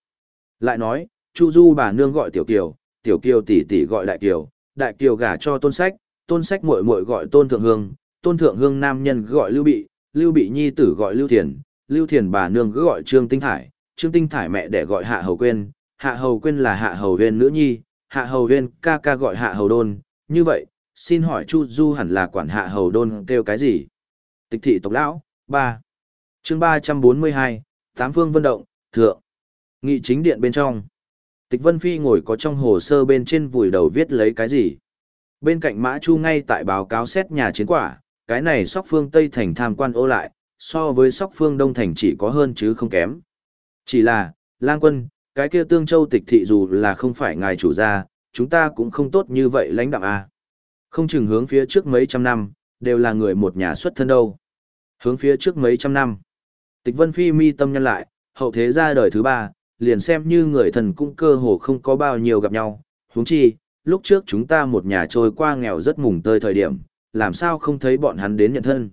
[SPEAKER 1] Lại nói, Chu Du bà nương gọi Tiểu Kiều, Tiểu Kiều tỷ tỷ gọi Đại Kiều, Đại Kiều gả cho tôn sách, tôn sách muội muội gọi tôn thượng hương, tôn thượng hương nam nhân gọi lưu bị, lưu bị nhi tử gọi lưu thiền, lưu thiền bà nương cứ gọi trương tinh thải, trương tinh thải mẹ để gọi hạ hầu quên, hạ hầu quên là hạ hầu huyên nữ nhi, hạ hầu huyên ca ca gọi hạ hầu đôn, như vậy, xin hỏi Chu Du hẳn là quản hạ hầu đôn kêu cái gì? Tịch thị tộc lão, ba chương ba trăm bốn mươi hai tám phương vận động, thượng. Nghị chính điện bên trong. Tịch Vân Phi ngồi có trong hồ sơ bên trên vùi đầu viết lấy cái gì? Bên cạnh Mã Chu ngay tại báo cáo xét nhà chiến quả, cái này sóc phương Tây Thành tham quan ô lại, so với sóc phương Đông Thành chỉ có hơn chứ không kém. Chỉ là, lang quân, cái kia tương châu tịch thị dù là không phải ngài chủ gia, chúng ta cũng không tốt như vậy lãnh đạo a à. Không chừng hướng phía trước mấy trăm năm, đều là người một nhà xuất thân đâu. Hướng phía trước mấy trăm năm. Tịch Vân Phi mi tâm nhân lại, hậu thế ra đời thứ ba, liền xem như người thần cũng cơ hồ không có bao nhiêu gặp nhau. huống chi, lúc trước chúng ta một nhà trôi qua nghèo rất mùng tơi thời điểm, làm sao không thấy bọn hắn đến nhận thân.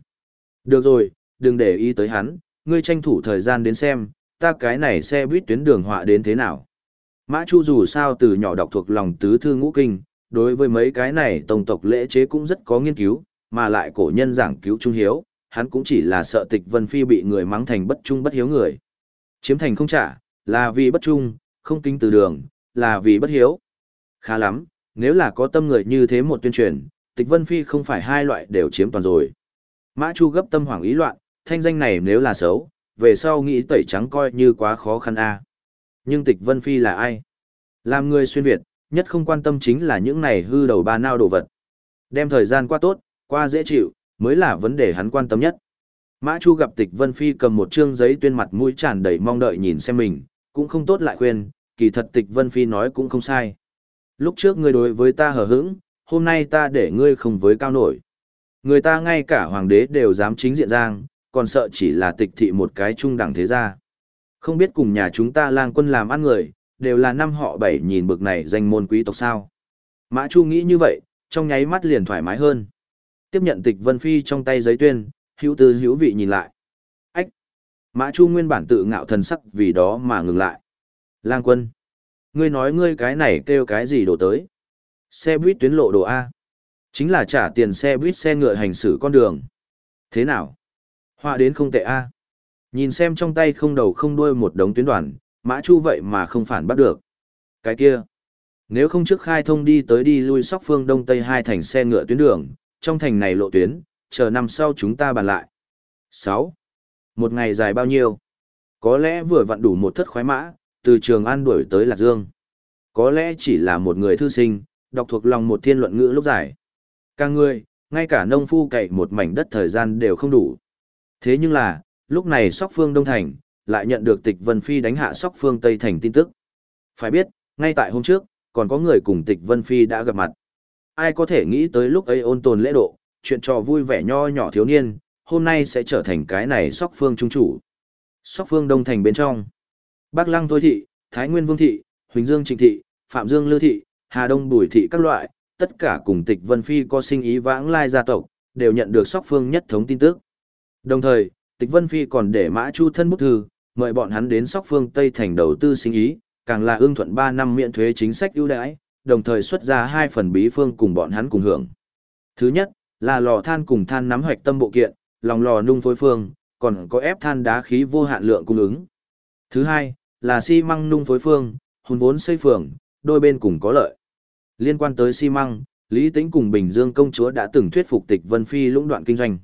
[SPEAKER 1] Được rồi, đừng để ý tới hắn, ngươi tranh thủ thời gian đến xem, ta cái này xe buýt tuyến đường họa đến thế nào. Mã Chu dù sao từ nhỏ đọc thuộc lòng tứ thư ngũ kinh, đối với mấy cái này tổng tộc lễ chế cũng rất có nghiên cứu, mà lại cổ nhân giảng cứu trung hiếu, hắn cũng chỉ là sợ tịch vân phi bị người mắng thành bất trung bất hiếu người. Chiếm thành không trả, là vì bất trung, không kính từ đường, là vì bất hiếu. Khá lắm, nếu là có tâm người như thế một tuyên truyền, tịch vân phi không phải hai loại đều chiếm toàn rồi. Mã Chu gấp tâm hoảng ý loạn, thanh danh này nếu là xấu, về sau nghĩ tẩy trắng coi như quá khó khăn a. Nhưng tịch vân phi là ai? Làm người xuyên Việt, nhất không quan tâm chính là những này hư đầu ba nao đồ vật. Đem thời gian qua tốt, qua dễ chịu, mới là vấn đề hắn quan tâm nhất. Mã Chu gặp Tịch Vân Phi cầm một trương giấy tuyên mặt mũi tràn đầy mong đợi nhìn xem mình, cũng không tốt lại khuyên, kỳ thật Tịch Vân Phi nói cũng không sai. Lúc trước ngươi đối với ta hờ hững, hôm nay ta để ngươi không với cao nổi. Người ta ngay cả hoàng đế đều dám chính diện giang, còn sợ chỉ là tịch thị một cái trung đẳng thế gia. Không biết cùng nhà chúng ta lang quân làm ăn người, đều là năm họ bảy nhìn bực này danh môn quý tộc sao. Mã Chu nghĩ như vậy, trong nháy mắt liền thoải mái hơn. Tiếp nhận tịch Vân Phi trong tay giấy tuyên, hữu tư hữu vị nhìn lại. Ách! Mã Chu nguyên bản tự ngạo thần sắc vì đó mà ngừng lại. Lang quân! Ngươi nói ngươi cái này kêu cái gì đổ tới? Xe buýt tuyến lộ đồ A. Chính là trả tiền xe buýt xe ngựa hành xử con đường. Thế nào? Họa đến không tệ A. Nhìn xem trong tay không đầu không đuôi một đống tuyến đoàn, Mã Chu vậy mà không phản bắt được. Cái kia! Nếu không trước khai thông đi tới đi lui sóc phương đông tây hai thành xe ngựa tuyến đường, trong thành này lộ tuyến, chờ năm sau chúng ta bàn lại. 6. Một ngày dài bao nhiêu? Có lẽ vừa vặn đủ một thất khoái mã, từ Trường An đuổi tới Lạc Dương. Có lẽ chỉ là một người thư sinh, đọc thuộc lòng một thiên luận ngữ lúc dài. Càng người, ngay cả nông phu cậy một mảnh đất thời gian đều không đủ. Thế nhưng là, lúc này Sóc Phương Đông Thành, lại nhận được tịch Vân Phi đánh hạ Sóc Phương Tây Thành tin tức. Phải biết, ngay tại hôm trước, còn có người cùng tịch Vân Phi đã gặp mặt. Ai có thể nghĩ tới lúc ấy ôn tồn lễ độ, chuyện trò vui vẻ nho nhỏ thiếu niên, hôm nay sẽ trở thành cái này Sóc Phương Trung Chủ. Sóc Phương Đông Thành bên trong. Bắc Lăng Thôi Thị, Thái Nguyên Vương Thị, Huỳnh Dương Trịnh Thị, Phạm Dương Lư Thị, Hà Đông Bùi Thị các loại, tất cả cùng tịch Vân Phi có sinh ý vãng lai gia tộc, đều nhận được Sóc Phương nhất thống tin tức. Đồng thời, tịch Vân Phi còn để Mã Chu thân bút thư, mời bọn hắn đến Sóc Phương Tây thành đầu tư sinh ý, càng là ương thuận 3 năm miễn thuế chính sách ưu đãi, đồng thời xuất ra hai phần bí phương cùng bọn hắn cùng hưởng. Thứ nhất, là lò than cùng than nắm hoạch tâm bộ kiện, lòng lò nung phối phương, còn có ép than đá khí vô hạn lượng cung ứng. Thứ hai, là xi măng nung phối phương, hùn vốn xây phường, đôi bên cùng có lợi. Liên quan tới xi măng, Lý Tĩnh cùng Bình Dương công chúa đã từng thuyết phục Tịch Vân Phi lũng đoạn kinh doanh.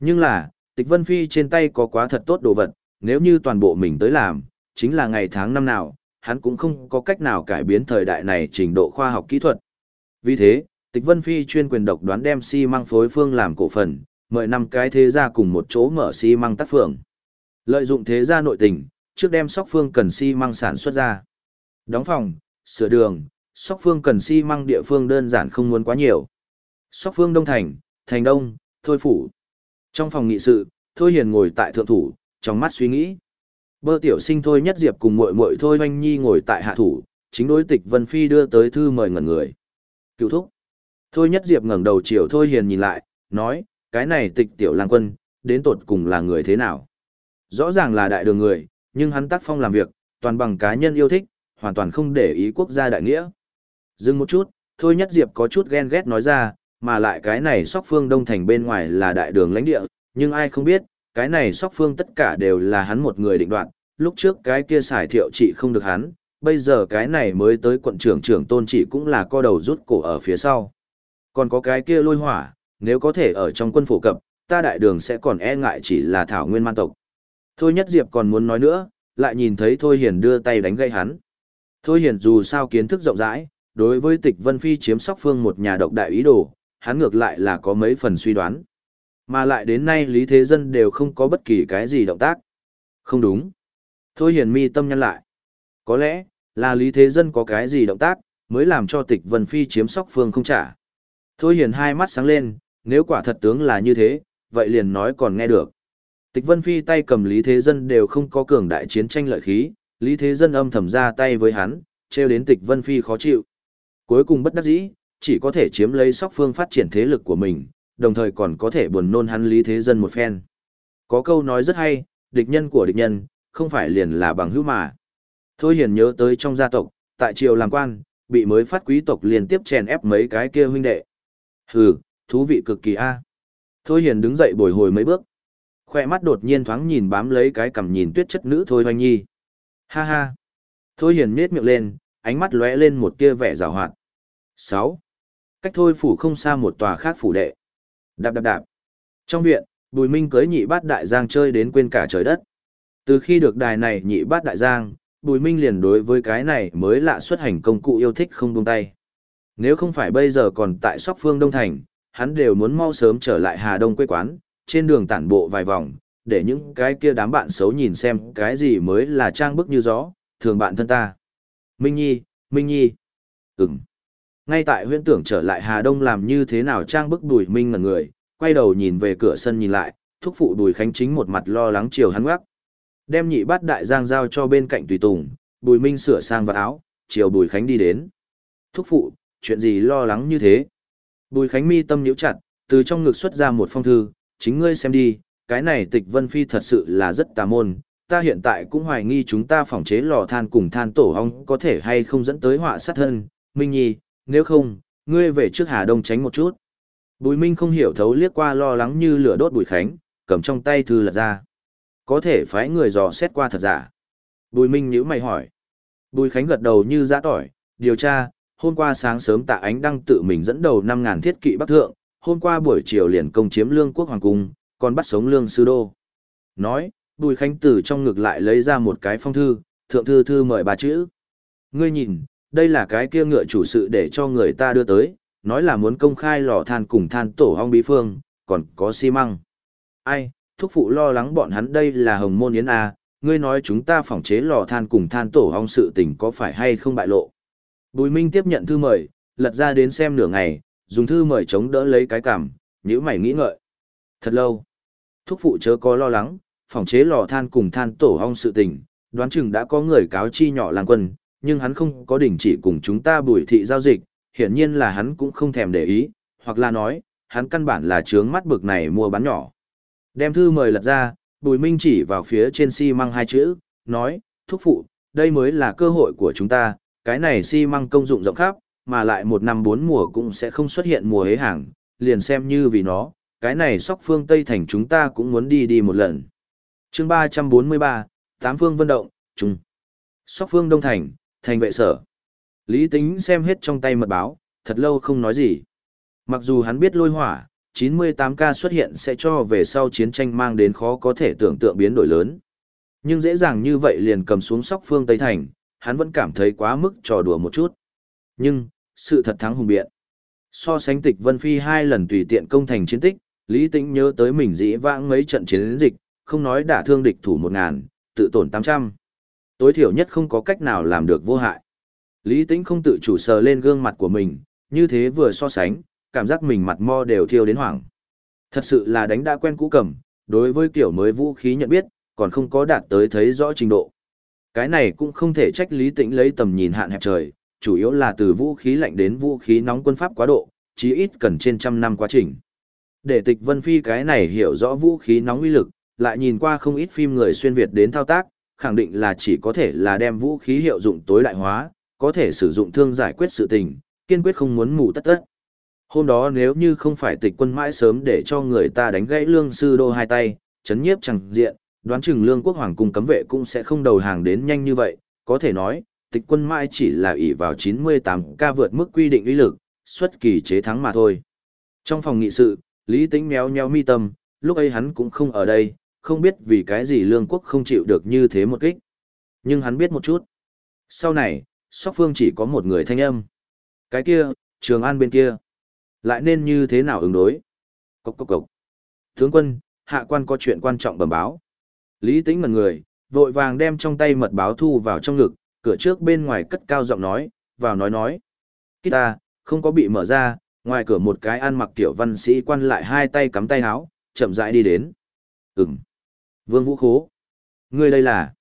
[SPEAKER 1] Nhưng là, Tịch Vân Phi trên tay có quá thật tốt đồ vật, nếu như toàn bộ mình tới làm, chính là ngày tháng năm nào, hắn cũng không có cách nào cải biến thời đại này trình độ khoa học kỹ thuật. Vì thế, Tịch Vân Phi chuyên quyền độc đoán đem xi măng phối phương làm cổ phần, mời năm cái thế gia cùng một chỗ mở xi măng tác phường. Lợi dụng thế gia nội tình, trước đem sóc phương cần xi măng sản xuất ra. Đóng phòng, sửa đường, sóc phương cần xi măng địa phương đơn giản không muốn quá nhiều. Sóc phương Đông Thành, Thành Đông, Thôi Phủ. Trong phòng nghị sự, Thôi Hiền ngồi tại thượng thủ, trong mắt suy nghĩ. Bơ tiểu sinh Thôi Nhất Diệp cùng muội muội Thôi Hoanh Nhi ngồi tại hạ thủ, chính đối tịch Vân Phi đưa tới thư mời ngẩn người. Cựu thúc. Thôi Nhất Diệp ngẩng đầu chiều Thôi Hiền nhìn lại, nói, cái này tịch tiểu lang quân, đến tột cùng là người thế nào? Rõ ràng là đại đường người, nhưng hắn tác phong làm việc, toàn bằng cá nhân yêu thích, hoàn toàn không để ý quốc gia đại nghĩa. Dừng một chút, Thôi Nhất Diệp có chút ghen ghét nói ra, mà lại cái này sóc phương đông thành bên ngoài là đại đường lãnh địa, nhưng ai không biết, cái này sóc phương tất cả đều là hắn một người định đoạt, lúc trước cái kia xài thiệu trị không được hắn, bây giờ cái này mới tới quận trưởng trưởng tôn trị cũng là co đầu rút cổ ở phía sau. Còn có cái kia lôi hỏa, nếu có thể ở trong quân phổ cập, ta đại đường sẽ còn e ngại chỉ là thảo nguyên man tộc. Thôi Nhất Diệp còn muốn nói nữa, lại nhìn thấy Thôi Hiền đưa tay đánh gây hắn. Thôi Hiền dù sao kiến thức rộng rãi, đối với tịch Vân Phi chiếm sóc phương một nhà độc đại ý đồ, hắn ngược lại là có mấy phần suy đoán. Mà lại đến nay Lý Thế Dân đều không có bất kỳ cái gì động tác. Không đúng. Thôi Hiền mi tâm nhăn lại. Có lẽ, là Lý Thế Dân có cái gì động tác, mới làm cho tịch Vân Phi chiếm sóc phương không trả. Thôi Hiền hai mắt sáng lên, nếu quả thật tướng là như thế, vậy liền nói còn nghe được. Tịch Vân Phi tay cầm Lý Thế Dân đều không có cường đại chiến tranh lợi khí, Lý Thế Dân âm thầm ra tay với hắn, treo đến Tịch Vân Phi khó chịu. Cuối cùng bất đắc dĩ, chỉ có thể chiếm lấy sóc phương phát triển thế lực của mình, đồng thời còn có thể buồn nôn hắn Lý Thế Dân một phen. Có câu nói rất hay, địch nhân của địch nhân, không phải liền là bằng hữu mà. Thôi hiền nhớ tới trong gia tộc, tại triều làm quan, bị mới phát quý tộc liên tiếp chèn ép mấy cái kia huynh đệ. Hừ, thú vị cực kỳ a. À. Thôi hiền đứng dậy bồi hồi mấy bước. Khoe mắt đột nhiên thoáng nhìn bám lấy cái cằm nhìn tuyết chất nữ Thôi Hoanh Nhi. Ha ha. Thôi hiền nết miệng lên, ánh mắt lóe lên một tia vẻ rào hoạt. 6. Cách thôi phủ không xa một tòa khác phủ đệ. Đạp đạp đạp. Trong viện, Bùi Minh cưới nhị bát đại giang chơi đến quên cả trời đất. Từ khi được đài này nhị bát đại giang, Bùi Minh liền đối với cái này mới lạ xuất hành công cụ yêu thích không buông tay. Nếu không phải bây giờ còn tại Sóc Phương Đông Thành, hắn đều muốn mau sớm trở lại Hà Đông quê quán, trên đường tản bộ vài vòng, để những cái kia đám bạn xấu nhìn xem cái gì mới là trang bức như gió, thường bạn thân ta. Minh Nhi, Minh Nhi. Ừm. Ngay tại huyễn tưởng trở lại Hà Đông làm như thế nào trang bức Bùi Minh ngẩn người, quay đầu nhìn về cửa sân nhìn lại, thúc phụ Bùi Khánh chính một mặt lo lắng chiều hắn ngoắc. Đem nhị bát đại giang giao cho bên cạnh tùy tùng, Bùi Minh sửa sang vật áo, chiều Bùi Khánh đi đến. Thúc phụ, chuyện gì lo lắng như thế? Bùi Khánh mi tâm nhíu chặt, từ trong ngực xuất ra một phong thư, chính ngươi xem đi, cái này tịch vân phi thật sự là rất tà môn, ta hiện tại cũng hoài nghi chúng ta phòng chế lò than cùng than tổ ong có thể hay không dẫn tới họa sát thân, Minh Nhi, nếu không, ngươi về trước Hà Đông tránh một chút. Bùi Minh không hiểu thấu liếc qua lo lắng như lửa đốt Bùi Khánh, cầm trong tay thư lật ra. Có thể phái người dò xét qua thật giả. Bùi Minh nhíu mày hỏi. Bùi Khánh gật đầu như giã tỏi, điều tra, hôm qua sáng sớm tạ ánh đăng tự mình dẫn đầu 5.000 thiết kỵ bắc thượng, hôm qua buổi chiều liền công chiếm lương quốc hoàng cung, còn bắt sống lương sư đô. Nói, Bùi Khánh từ trong ngực lại lấy ra một cái phong thư, thượng thư thư mời bà chữ. Ngươi nhìn, đây là cái kia ngựa chủ sự để cho người ta đưa tới, nói là muốn công khai lò than cùng than tổ hong bí phương, còn có xi măng. Ai, thúc phụ lo lắng bọn hắn đây là hồng môn yến A, ngươi nói chúng ta phỏng chế lò than cùng than tổ hong sự tình có phải hay không bại lộ. Bùi Minh tiếp nhận thư mời, lật ra đến xem nửa ngày, dùng thư mời chống đỡ lấy cái cảm, nhữ mày nghĩ ngợi. Thật lâu, thúc phụ chớ có lo lắng, phỏng chế lò than cùng than tổ hong sự tình, đoán chừng đã có người cáo chi nhỏ làng quân, nhưng hắn không có đình chỉ cùng chúng ta bùi thị giao dịch, hiển nhiên là hắn cũng không thèm để ý, hoặc là nói, hắn căn bản là trướng mắt bực này mua bán nhỏ. Đem thư mời lật ra, bùi minh chỉ vào phía trên xi si măng hai chữ, nói, thúc phụ, đây mới là cơ hội của chúng ta, cái này xi si măng công dụng rộng khắp, mà lại một năm bốn mùa cũng sẽ không xuất hiện mùa hế hàng, liền xem như vì nó, cái này sóc phương Tây Thành chúng ta cũng muốn đi đi một lần. chương 343, Tám phương vân động, Trung. Sóc phương Đông Thành, thành vệ sở. Lý Tính xem hết trong tay mật báo, thật lâu không nói gì. Mặc dù hắn biết lôi hỏa, 98K xuất hiện sẽ cho về sau chiến tranh mang đến khó có thể tưởng tượng biến đổi lớn. Nhưng dễ dàng như vậy liền cầm xuống sóc phương Tây Thành, hắn vẫn cảm thấy quá mức trò đùa một chút. Nhưng, sự thật thắng hùng biện. So sánh tịch Vân Phi hai lần tùy tiện công thành chiến tích, Lý Tĩnh nhớ tới mình dĩ vãng mấy trận chiến dịch, không nói đả thương địch thủ 1.000, tự tổn 800. Tối thiểu nhất không có cách nào làm được vô hại. Lý Tĩnh không tự chủ sờ lên gương mặt của mình, như thế vừa so sánh, cảm giác mình mặt mo đều thiêu đến hoảng. Thật sự là đánh đã quen cũ cầm, đối với kiểu mới vũ khí nhận biết, còn không có đạt tới thấy rõ trình độ. Cái này cũng không thể trách Lý Tĩnh lấy tầm nhìn hạn hẹp trời, chủ yếu là từ vũ khí lạnh đến vũ khí nóng quân pháp quá độ, chí ít cần trên trăm năm quá trình. Để tịch Vân Phi cái này hiểu rõ vũ khí nóng uy lực, lại nhìn qua không ít phim người xuyên Việt đến thao tác, khẳng định là chỉ có thể là đem vũ khí hiệu dụng tối đại hóa, có thể sử dụng thương giải quyết sự tình, kiên quyết không muốn mù tất tất. Hôm đó nếu như không phải tịch quân mãi sớm để cho người ta đánh gãy lương sư đô hai tay, chấn nhiếp chẳng diện, đoán chừng lương quốc hoàng cung cấm vệ cũng sẽ không đầu hàng đến nhanh như vậy, có thể nói, tịch quân mãi chỉ là ỷ vào 98 ca vượt mức quy định uy lực, xuất kỳ chế thắng mà thôi. Trong phòng nghị sự, Lý Tĩnh méo nheo mi tâm, lúc ấy hắn cũng không ở đây, không biết vì cái gì lương quốc không chịu được như thế một kích. Nhưng hắn biết một chút. Sau này, Sóc Phương chỉ có một người thanh âm. Cái kia, Trường An bên kia. Lại nên như thế nào ứng đối? Cốc cốc cốc. Tướng quân, hạ quan có chuyện quan trọng bẩm báo. Lý Tĩnh mật người, vội vàng đem trong tay mật báo thu vào trong ngực, cửa trước bên ngoài cất cao giọng nói, vào nói nói. Kita, không có bị mở ra, ngoài cửa một cái ăn mặc tiểu văn sĩ quan lại hai tay cắm tay áo, chậm rãi đi đến. Ừm. Vương Vũ Khố. người đây là.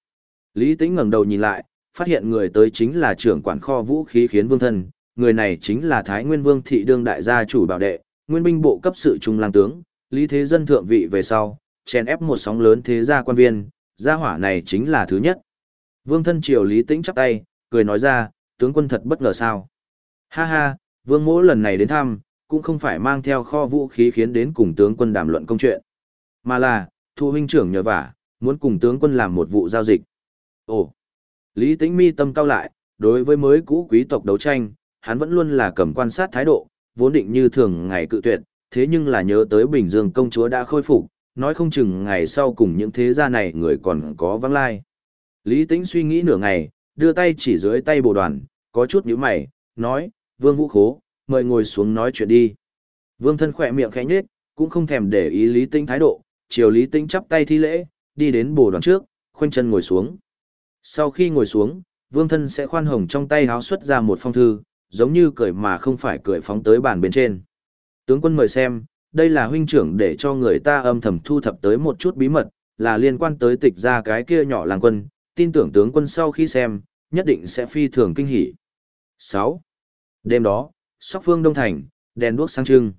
[SPEAKER 1] Lý Tĩnh ngẩng đầu nhìn lại, phát hiện người tới chính là trưởng quản kho vũ khí khiến vương thân, người này chính là Thái Nguyên Vương thị đương đại gia chủ bảo đệ, nguyên binh bộ cấp sự trung lang tướng, Lý Thế Dân thượng vị về sau, chèn ép một sóng lớn thế gia quan viên, gia hỏa này chính là thứ nhất. Vương thân triều Lý Tĩnh chắp tay, cười nói ra, tướng quân thật bất ngờ sao. Ha ha, vương mỗ lần này đến thăm, cũng không phải mang theo kho vũ khí khiến đến cùng tướng quân đàm luận công chuyện, mà là, thu huynh trưởng nhờ vả, muốn cùng tướng quân làm một vụ giao dịch. Ồ, Lý Tĩnh mi tâm cao lại, đối với mới cũ quý tộc đấu tranh, hắn vẫn luôn là cầm quan sát thái độ, vốn định như thường ngày cự tuyệt, thế nhưng là nhớ tới Bình Dương công chúa đã khôi phục, nói không chừng ngày sau cùng những thế gia này người còn có vắng lai. Lý Tĩnh suy nghĩ nửa ngày, đưa tay chỉ dưới tay bồ đoàn, có chút nhíu mày, nói, Vương Vũ Khố, mời ngồi xuống nói chuyện đi. Vương thân khỏe miệng khẽ nhếch, cũng không thèm để ý Lý Tĩnh thái độ, chiều Lý Tĩnh chắp tay thi lễ, đi đến bồ đoàn trước, khoanh chân ngồi xuống. Sau khi ngồi xuống, Vương thân sẽ khoan hồng trong tay háo xuất ra một phong thư, giống như cười mà không phải cười phóng tới bàn bên trên. Tướng quân mời xem, đây là huynh trưởng để cho người ta âm thầm thu thập tới một chút bí mật, là liên quan tới tịch ra cái kia nhỏ làng quân, tin tưởng tướng quân sau khi xem, nhất định sẽ phi thường kinh hỉ. Sáu. Đêm đó, Sóc Phương Đông Thành, đèn đuốc sáng trưng.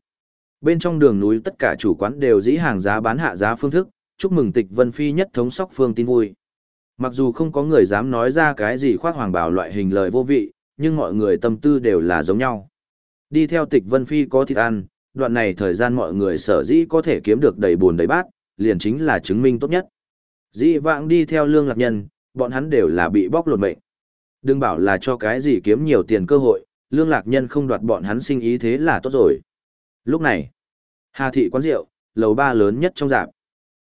[SPEAKER 1] Bên trong đường núi tất cả chủ quán đều dĩ hàng giá bán hạ giá phương thức, chúc mừng tịch Vân Phi nhất thống Sóc Phương tin vui. Mặc dù không có người dám nói ra cái gì khoác hoàng bảo loại hình lời vô vị, nhưng mọi người tâm tư đều là giống nhau. Đi theo tịch Vân Phi có thịt ăn, đoạn này thời gian mọi người sở dĩ có thể kiếm được đầy buồn đầy bát, liền chính là chứng minh tốt nhất. Dĩ vãng đi theo lương lạc nhân, bọn hắn đều là bị bóc lột mệnh. Đừng bảo là cho cái gì kiếm nhiều tiền cơ hội, lương lạc nhân không đoạt bọn hắn sinh ý thế là tốt rồi. Lúc này, Hà thị quán rượu, lầu ba lớn nhất trong dạp.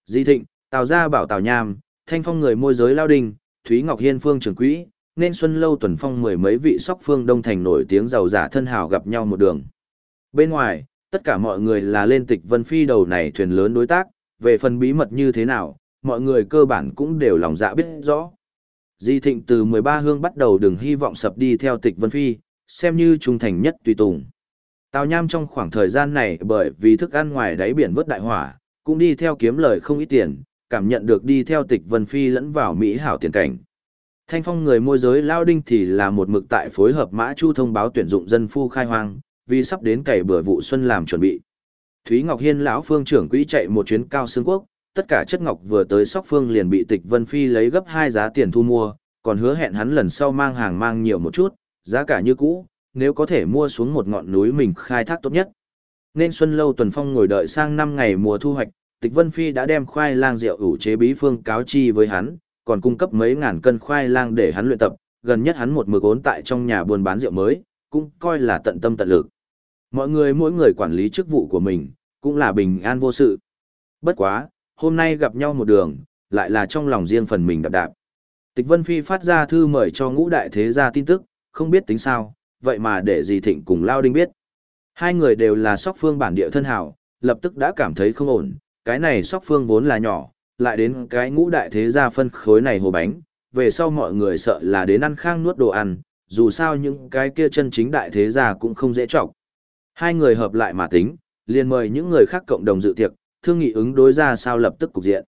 [SPEAKER 1] Di Thịnh, Tào Gia bảo Tào Nham, Thanh Phong người môi giới lao đình, Thúy Ngọc Hiên phương trưởng quỹ, nên Xuân Lâu tuần phong mười mấy vị sóc phương đông thành nổi tiếng giàu giả thân hào gặp nhau một đường. Bên ngoài, tất cả mọi người là lên tịch vân phi đầu này thuyền lớn đối tác, về phần bí mật như thế nào, mọi người cơ bản cũng đều lòng dạ biết rõ. Di Thịnh từ 13 hương bắt đầu đừng hy vọng sập đi theo tịch vân phi, xem như trung thành nhất tùy tùng. Tào Nham trong khoảng thời gian này bởi vì thức ăn ngoài đáy biển vớt đại hỏa, cũng đi theo kiếm lời không ít tiền, cảm nhận được đi theo tịch vân phi lẫn vào Mỹ hảo tiền cảnh. Thanh phong người môi giới Lao Đinh thì là một mực tại phối hợp Mã Chu thông báo tuyển dụng dân phu khai hoang, vì sắp đến cày bừa vụ xuân làm chuẩn bị. Thúy Ngọc Hiên lão phương trưởng quỹ chạy một chuyến cao xương quốc, tất cả chất ngọc vừa tới sóc phương liền bị tịch Vân Phi lấy gấp hai giá tiền thu mua, còn hứa hẹn hắn lần sau mang hàng mang nhiều một chút, giá cả như cũ, nếu có thể mua xuống một ngọn núi mình khai thác tốt nhất. Nên Xuân Lâu Tuần Phong ngồi đợi sang năm ngày mùa thu hoạch, Tịch Vân Phi đã đem khoai lang rượu ủ chế bí phương cáo chi với hắn, còn cung cấp mấy ngàn cân khoai lang để hắn luyện tập, gần nhất hắn một mực ốn tại trong nhà buôn bán rượu mới, cũng coi là tận tâm tận lực. Mọi người mỗi người quản lý chức vụ của mình, cũng là bình an vô sự. Bất quá, hôm nay gặp nhau một đường, lại là trong lòng riêng phần mình đạp đạp. Tịch Vân Phi phát ra thư mời cho ngũ đại thế gia tin tức, không biết tính sao, vậy mà để dì Thịnh cùng Lao Đinh biết. Hai người đều là sóc phương bản địa thân hảo, lập tức đã cảm thấy không ổn, cái này sóc phương vốn là nhỏ, lại đến cái ngũ đại thế gia phân khối này hồ bánh, về sau mọi người sợ là đến ăn khang nuốt đồ ăn, dù sao những cái kia chân chính đại thế gia cũng không dễ trọng. Hai người hợp lại mà tính, liền mời những người khác cộng đồng dự tiệc, thương nghị ứng đối ra sao lập tức cục diện.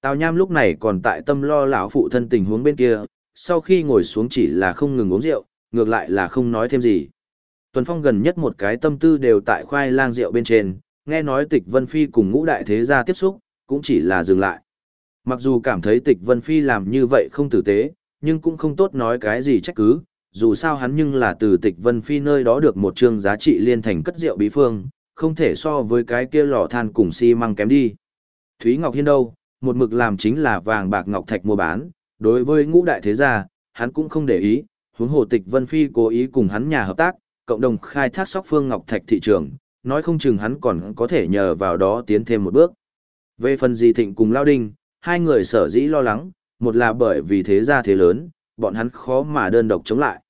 [SPEAKER 1] Tào Nham lúc này còn tại tâm lo lão phụ thân tình huống bên kia, sau khi ngồi xuống chỉ là không ngừng uống rượu, ngược lại là không nói thêm gì. Tuần Phong gần nhất một cái tâm tư đều tại khoai lang rượu bên trên, nghe nói Tịch Vân Phi cùng ngũ đại thế gia tiếp xúc, cũng chỉ là dừng lại. Mặc dù cảm thấy Tịch Vân Phi làm như vậy không tử tế, nhưng cũng không tốt nói cái gì trách cứ, dù sao hắn nhưng là từ Tịch Vân Phi nơi đó được một chương giá trị liên thành cất rượu bí phương, không thể so với cái kia lò than cùng xi măng kém đi. Thúy Ngọc Hiên đâu, một mực làm chính là vàng bạc ngọc thạch mua bán, đối với ngũ đại thế gia, hắn cũng không để ý, huống hồ tịch Vân Phi cố ý cùng hắn nhà hợp tác, cộng đồng khai thác sóc phương ngọc thạch thị trường, nói không chừng hắn còn có thể nhờ vào đó tiến thêm một bước. Về phần di thịnh cùng Lao Đinh, hai người sở dĩ lo lắng, một là bởi vì thế gia thế lớn, bọn hắn khó mà đơn độc chống lại.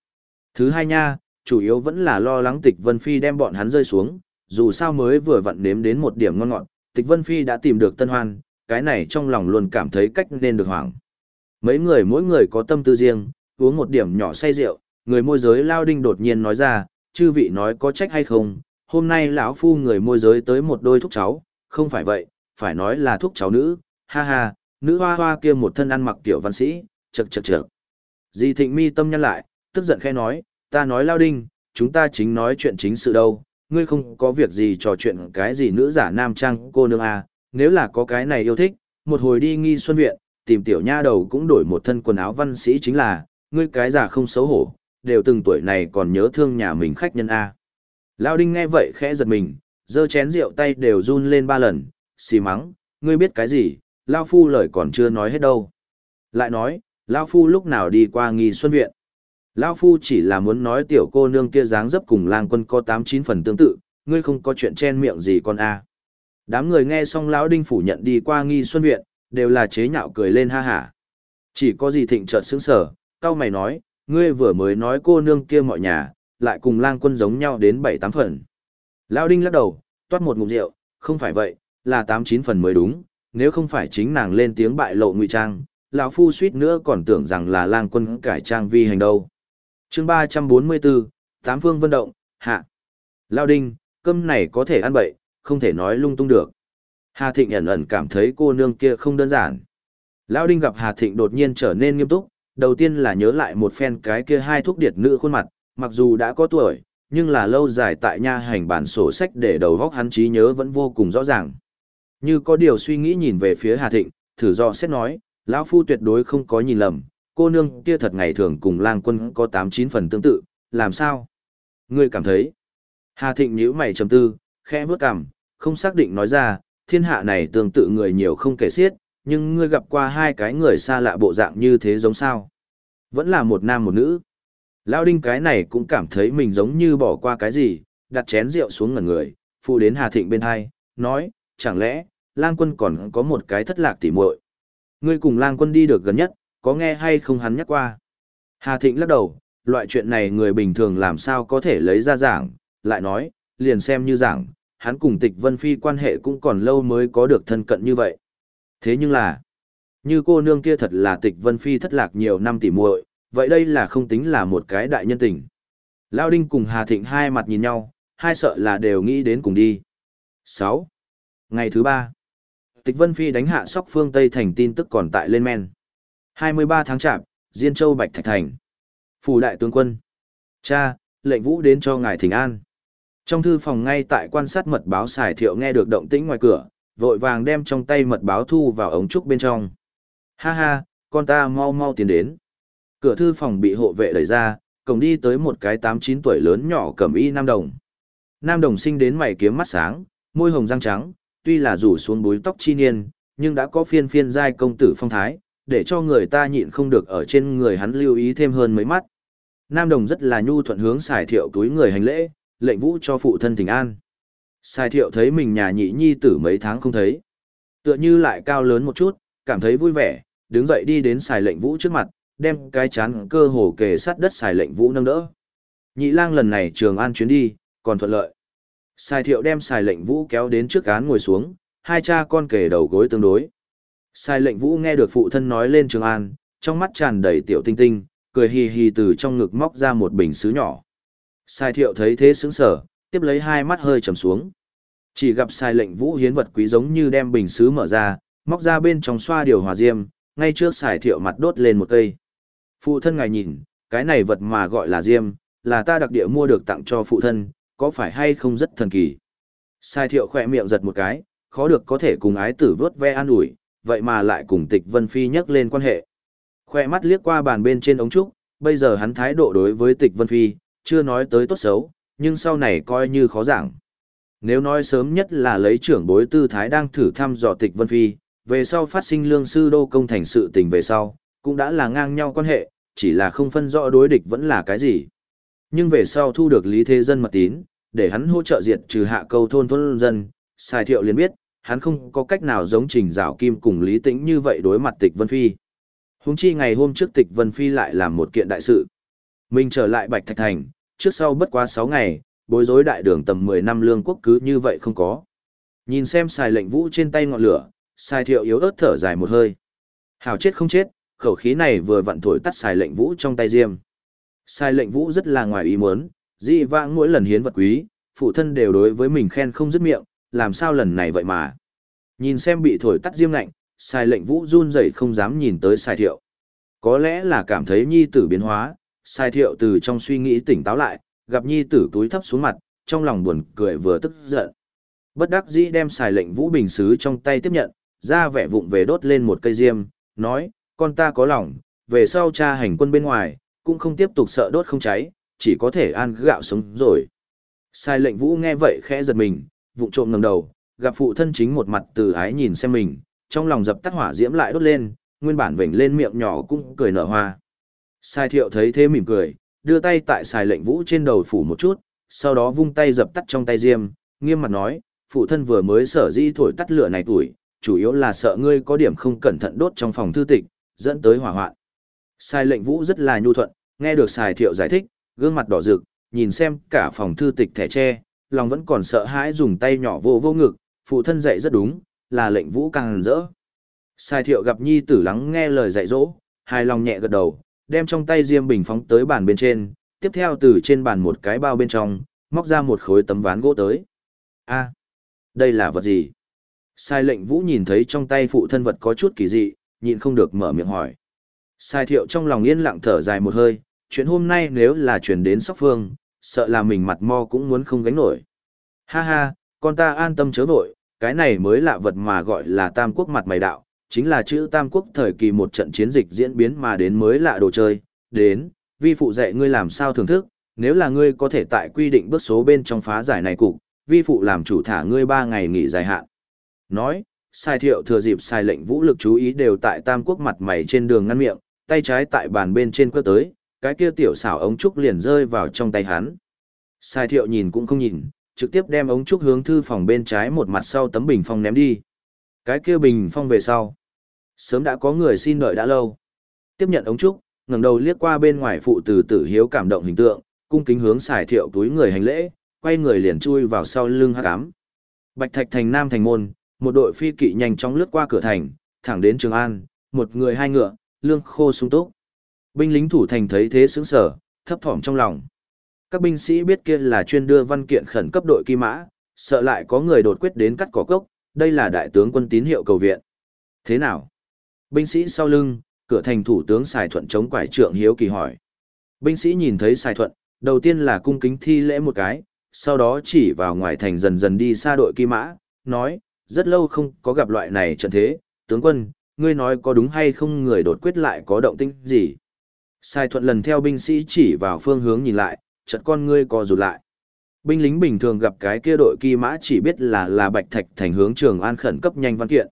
[SPEAKER 1] Thứ hai nha, chủ yếu vẫn là lo lắng tịch Vân Phi đem bọn hắn rơi xuống, dù sao mới vừa vặn nếm đến một điểm ngon ngọt, tịch Vân Phi đã tìm được tân hoan, cái này trong lòng luôn cảm thấy cách nên được hoảng. Mấy người mỗi người có tâm tư riêng, uống một điểm nhỏ say rượu, người môi giới lao đinh đột nhiên nói ra, chư vị nói có trách hay không, hôm nay lão phu người môi giới tới một đôi thúc cháu, không phải vậy, phải nói là thúc cháu nữ, ha ha, nữ hoa hoa kia một thân ăn mặc kiểu văn sĩ, chật chật chật. Di thịnh mi tâm nhăn lại, tức giận khẽ nói, ta nói lao đinh, chúng ta chính nói chuyện chính sự đâu, ngươi không có việc gì trò chuyện cái gì nữ giả nam trang cô nương à, nếu là có cái này yêu thích, một hồi đi nghi xuân viện, tìm tiểu nha đầu cũng đổi một thân quần áo văn sĩ chính là, ngươi cái già không xấu hổ, đều từng tuổi này còn nhớ thương nhà mình khách nhân A. Lao Đinh nghe vậy khẽ giật mình, giơ chén rượu tay đều run lên ba lần, xì mắng, ngươi biết cái gì, Lao Phu lời còn chưa nói hết đâu. Lại nói, Lao Phu lúc nào đi qua nghi xuân viện. Lao Phu chỉ là muốn nói tiểu cô nương kia dáng dấp cùng lang quân có tám chín phần tương tự, ngươi không có chuyện chen miệng gì con A. Đám người nghe xong lão đinh phủ nhận đi qua nghi xuân viện, đều là chế nhạo cười lên ha hả. Chỉ có gì thịnh chợt sững sờ, cao mày nói, ngươi vừa mới nói cô nương kia mọi nhà, lại cùng lang quân giống nhau đến bảy tám phần. Lão đinh lắc đầu, toát một ngụm rượu, không phải vậy, là tám chín phần mới đúng, nếu không phải chính nàng lên tiếng bại lộ ngụy trang, lão phu suýt nữa còn tưởng rằng là lang quân cải trang vi hành đâu. Chương ba trăm bốn mươi 344, Tám phương vân động, hạ. Lão đinh, cơm này có thể ăn bậy, không thể nói lung tung được. Hà Thịnh ẩn ẩn cảm thấy cô nương kia không đơn giản. Lão Đinh gặp Hà Thịnh đột nhiên trở nên nghiêm túc, đầu tiên là nhớ lại một phen cái kia hai thuốc điệt nữ khuôn mặt, mặc dù đã có tuổi, nhưng là lâu dài tại nha hành bản sổ sách để đầu góc hắn trí nhớ vẫn vô cùng rõ ràng. Như có điều suy nghĩ nhìn về phía Hà Thịnh, thử do xét nói, lão phu tuyệt đối không có nhìn lầm, cô nương kia thật ngày thường cùng lang quân có tám chín phần tương tự, làm sao? Ngươi cảm thấy? Hà Thịnh nhíu mày trầm tư, khẽ bước cằm, không xác định nói ra, thiên hạ này tương tự người nhiều không kể xiết, nhưng ngươi gặp qua hai cái người xa lạ bộ dạng như thế giống sao. Vẫn là một nam một nữ. Lao đinh cái này cũng cảm thấy mình giống như bỏ qua cái gì, đặt chén rượu xuống ngẩn người, phụ đến Hà Thịnh bên hai, nói, chẳng lẽ, lang quân còn có một cái thất lạc tỉ muội Ngươi cùng lang quân đi được gần nhất, có nghe hay không hắn nhắc qua. Hà Thịnh lắc đầu, loại chuyện này người bình thường làm sao có thể lấy ra giảng, lại nói, liền xem như giảng, hắn cùng tịch Vân Phi quan hệ cũng còn lâu mới có được thân cận như vậy. Thế nhưng là, như cô nương kia thật là tịch Vân Phi thất lạc nhiều năm tỉ muội, vậy đây là không tính là một cái đại nhân tình. Lao Đinh cùng Hà Thịnh hai mặt nhìn nhau, hai sợ là đều nghĩ đến cùng đi. 6. Ngày thứ ba, Tịch Vân Phi đánh hạ sóc phương Tây thành tin tức còn tại lên men. 23 tháng chạp, Diên Châu Bạch Thạch Thành. Phủ đại tướng quân. Cha, lệnh vũ đến cho ngài thỉnh an. Trong thư phòng ngay tại quan sát mật báo xài thiệu nghe được động tĩnh ngoài cửa, vội vàng đem trong tay mật báo thu vào ống trúc bên trong. Ha ha, con ta mau mau tiến đến. Cửa thư phòng bị hộ vệ đẩy ra, cổng đi tới một cái tám chín tuổi lớn nhỏ cầm y nam đồng. Nam đồng sinh đến mày kiếm mắt sáng, môi hồng răng trắng, tuy là rủ xuống búi tóc chi niên, nhưng đã có phiên phiên giai công tử phong thái, để cho người ta nhịn không được ở trên người hắn lưu ý thêm hơn mấy mắt. Nam Đồng rất là nhu thuận hướng xài thiệu túi người hành lễ, lệnh vũ cho phụ thân thỉnh an. Sai thiệu thấy mình nhà nhị nhi tử mấy tháng không thấy. Tựa như lại cao lớn một chút, cảm thấy vui vẻ, đứng dậy đi đến xài lệnh vũ trước mặt, đem cái chán cơ hồ kề sát đất xài lệnh vũ nâng đỡ. Nhị lang lần này trường an chuyến đi, còn thuận lợi. Xài thiệu đem xài lệnh vũ kéo đến trước án ngồi xuống, hai cha con kề đầu gối tương đối. Sai lệnh vũ nghe được phụ thân nói lên trường an, trong mắt tràn đầy tiểu tinh tinh, cười hì hì từ trong ngực móc ra một bình sứ nhỏ. Sai thiệu thấy thế sững sở, tiếp lấy hai mắt hơi trầm xuống. Chỉ gặp sai lệnh vũ hiến vật quý giống như đem bình sứ mở ra, móc ra bên trong xoa điều hòa diêm, ngay trước sai thiệu mặt đốt lên một cây. Phụ thân ngài nhìn, cái này vật mà gọi là diêm, là ta đặc địa mua được tặng cho phụ thân, có phải hay không rất thần kỳ. Sai thiệu khỏe miệng giật một cái, khó được có thể cùng ái tử vớt ve an ủi, vậy mà lại cùng tịch vân phi nhắc lên quan hệ. Khoe mắt liếc qua bàn bên trên ống trúc, bây giờ hắn thái độ đối với tịch vân phi, chưa nói tới tốt xấu, nhưng sau này coi như khó giảng. Nếu nói sớm nhất là lấy trưởng bối tư thái đang thử thăm dò tịch vân phi, về sau phát sinh lương sư đô công thành sự tình về sau, cũng đã là ngang nhau quan hệ, chỉ là không phân rõ đối địch vẫn là cái gì. Nhưng về sau thu được lý thế dân mật tín, để hắn hỗ trợ diệt trừ hạ câu thôn thôn dân, sai thiệu liền biết, hắn không có cách nào giống trình rào kim cùng lý tĩnh như vậy đối mặt tịch vân phi. Húng chi ngày hôm trước tịch Vân Phi lại làm một kiện đại sự. Mình trở lại Bạch Thạch Thành, trước sau bất quá 6 ngày, bối rối đại đường tầm 10 năm lương quốc cứ như vậy không có. Nhìn xem xài lệnh vũ trên tay ngọn lửa, xài thiệu yếu ớt thở dài một hơi. Hảo chết không chết, khẩu khí này vừa vặn thổi tắt xài lệnh vũ trong tay diêm. Xài lệnh vũ rất là ngoài ý muốn, dị vãng mỗi lần hiến vật quý, phụ thân đều đối với mình khen không dứt miệng, làm sao lần này vậy mà. Nhìn xem bị thổi tắt diêm lạnh, xài lệnh vũ run rẩy không dám nhìn tới xài thiệu. Có lẽ là cảm thấy nhi tử biến hóa, sai thiệu từ trong suy nghĩ tỉnh táo lại, gặp nhi tử túi thấp xuống mặt, trong lòng buồn cười vừa tức giận. Bất đắc dĩ đem xài lệnh vũ bình xứ trong tay tiếp nhận, ra vẻ vụng về đốt lên một cây diêm, nói, con ta có lòng, về sau cha hành quân bên ngoài, cũng không tiếp tục sợ đốt không cháy, chỉ có thể ăn gạo sống rồi. Sai lệnh vũ nghe vậy khẽ giật mình, vụng trộm ngẩng đầu, gặp phụ thân chính một mặt từ ái nhìn xem mình, trong lòng dập tắt hỏa diễm lại đốt lên, nguyên bản vểnh lên miệng nhỏ cũng cười nở hoa. Sai thiệu thấy thế mỉm cười, đưa tay tại xài lệnh vũ trên đầu phủ một chút, sau đó vung tay dập tắt trong tay diêm, nghiêm mặt nói, phụ thân vừa mới sở di thổi tắt lửa này tuổi, chủ yếu là sợ ngươi có điểm không cẩn thận đốt trong phòng thư tịch, dẫn tới hỏa hoạn. Sai lệnh vũ rất là nhu thuận, nghe được xài thiệu giải thích, gương mặt đỏ rực, nhìn xem cả phòng thư tịch thẻ tre, lòng vẫn còn sợ hãi dùng tay nhỏ vô vô ngực, phụ thân dạy rất đúng, là lệnh vũ càng rỡ. Sai thiệu gặp nhi tử lắng nghe lời dạy dỗ, hài lòng nhẹ gật đầu, đem trong tay diêm bình phóng tới bàn bên trên, tiếp theo từ trên bàn một cái bao bên trong, móc ra một khối tấm ván gỗ tới. a đây là vật gì? Sai lệnh vũ nhìn thấy trong tay phụ thân vật có chút kỳ dị, nhịn không được mở miệng hỏi. Sai thiệu trong lòng yên lặng thở dài một hơi, chuyện hôm nay nếu là chuyển đến sóc phương, sợ là mình mặt mo cũng muốn không gánh nổi. Ha ha, con ta an tâm chớ vội, cái này mới lạ vật mà gọi là tam quốc mặt mày đạo, chính là chữ tam quốc thời kỳ một trận chiến dịch diễn biến mà đến mới lạ đồ chơi, đến, vi phụ dạy ngươi làm sao thưởng thức, nếu là ngươi có thể tại quy định bước số bên trong phá giải này cục, vi phụ làm chủ thả ngươi ba ngày nghỉ dài hạn. Nói, sai thiệu thừa dịp sai lệnh vũ lực chú ý đều tại tam quốc mặt mày trên đường ngăn miệng, tay trái tại bàn bên trên quét tới, cái kia tiểu xảo ống trúc liền rơi vào trong tay hắn. Sai thiệu nhìn cũng không nhìn, trực tiếp đem ống trúc hướng thư phòng bên trái một mặt sau tấm bình phong ném đi. Cái kia bình phong về sau. Sớm đã có người xin đợi đã lâu. Tiếp nhận ống trúc, ngẩng đầu liếc qua bên ngoài phụ tử tử hiếu cảm động hình tượng, cung kính hướng xài thiệu túi người hành lễ, quay người liền chui vào sau lưng hắc ám. Bạch Thạch thành Nam thành môn, một đội phi kỵ nhanh chóng lướt qua cửa thành, thẳng đến Trường An, một người hai ngựa, lương khô sung túc. Binh lính thủ thành thấy thế sững sờ, thấp thỏm trong lòng. Các binh sĩ biết kia là chuyên đưa văn kiện khẩn cấp đội kỳ mã, sợ lại có người đột quyết đến cắt cỏ cốc, đây là đại tướng quân tín hiệu cầu viện. Thế nào? Binh sĩ sau lưng, cửa thành thủ tướng Sài Thuận chống quải trượng hiếu kỳ hỏi. Binh sĩ nhìn thấy Sài Thuận, đầu tiên là cung kính thi lễ một cái, sau đó chỉ vào ngoài thành dần dần đi xa đội kỳ mã, nói, rất lâu không có gặp loại này trận thế, tướng quân, ngươi nói có đúng hay không người đột quyết lại có động tĩnh gì. Sai thuận lần theo binh sĩ chỉ vào phương hướng nhìn lại, chợt con ngươi co rụt lại. Binh lính bình thường gặp cái kia đội kỳ mã chỉ biết là là Bạch Thạch thành hướng Trường An khẩn cấp nhanh văn kiện.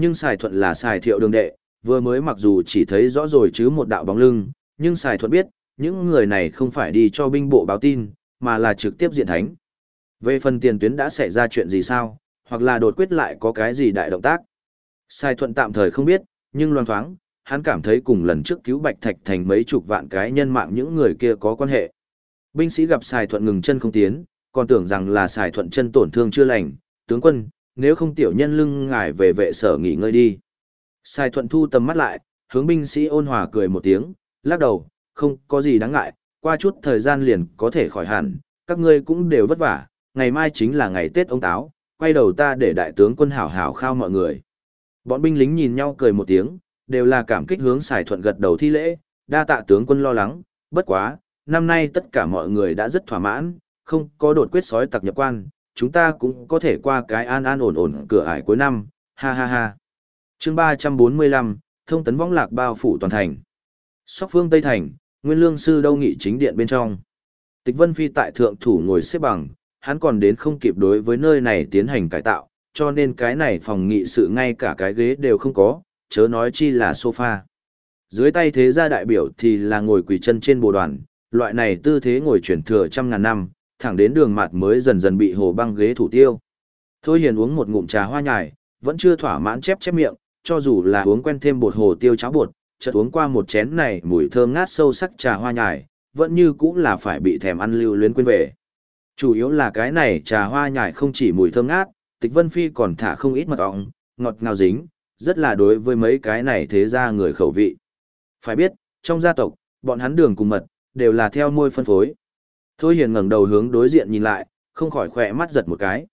[SPEAKER 1] Nhưng xài thuận là xài thiệu đường đệ, vừa mới mặc dù chỉ thấy rõ rồi chứ một đạo bóng lưng, nhưng xài Thuận biết, những người này không phải đi cho binh bộ báo tin, mà là trực tiếp diện thánh. Về phần tiền tuyến đã xảy ra chuyện gì sao, hoặc là đột quyết lại có cái gì đại động tác. Sai Thuận tạm thời không biết, nhưng loang thoáng, hắn cảm thấy cùng lần trước cứu Bạch Thạch thành mấy chục vạn cái nhân mạng những người kia có quan hệ. Binh sĩ gặp Sai Thuận ngừng chân không tiến, còn tưởng rằng là Sai Thuận chân tổn thương chưa lành, tướng quân, nếu không tiểu nhân lưng ngài về vệ sở nghỉ ngơi đi. Sai Thuận thu tầm mắt lại, hướng binh sĩ ôn hòa cười một tiếng, lắc đầu, không có gì đáng ngại, qua chút thời gian liền có thể khỏi hẳn, các ngươi cũng đều vất vả, ngày mai chính là ngày Tết ông Táo, quay đầu ta để đại tướng quân hảo hảo khao mọi người. Bọn binh lính nhìn nhau cười một tiếng, đều là cảm kích hướng Sài Thuận gật đầu thi lễ, đa tạ tướng quân lo lắng, bất quá, năm nay tất cả mọi người đã rất thỏa mãn, không có đột quyết sói tặc nhập quan, chúng ta cũng có thể qua cái an an ổn ổn cửa ải cuối năm, ha ha ha. chương 345, thông tấn võng lạc bao phủ toàn thành. Sóc phương Tây Thành, Nguyên Lương Sư đâu nghị chính điện bên trong. Tịch Vân Phi tại thượng thủ ngồi xếp bằng, hắn còn đến không kịp đối với nơi này tiến hành cải tạo, cho nên cái này phòng nghị sự ngay cả cái ghế đều không có, chớ nói chi là sofa. Dưới tay thế gia đại biểu thì là ngồi quỳ chân trên bồ đoàn, loại này tư thế ngồi chuyển thừa trăm ngàn năm, thẳng đến đường mặt mới dần dần bị hồ băng ghế thủ tiêu. Thôi hiền uống một ngụm trà hoa nhài, vẫn chưa thỏa mãn chép chép miệng, cho dù là uống quen thêm bột hồ tiêu cháo bột, chợt uống qua một chén này mùi thơm ngát sâu sắc trà hoa nhài, vẫn như cũng là phải bị thèm ăn lưu luyến quên về. Chủ yếu là cái này trà hoa nhài không chỉ mùi thơm ngát, tịch vân phi còn thả không ít mật ong, ngọt ngào dính, rất là đối với mấy cái này thế ra người khẩu vị. Phải biết, trong gia tộc, bọn hắn đường cùng mật, đều là theo môi phân phối. Thôi hiền ngẩng đầu hướng đối diện nhìn lại, không khỏi khỏe mắt giật một cái.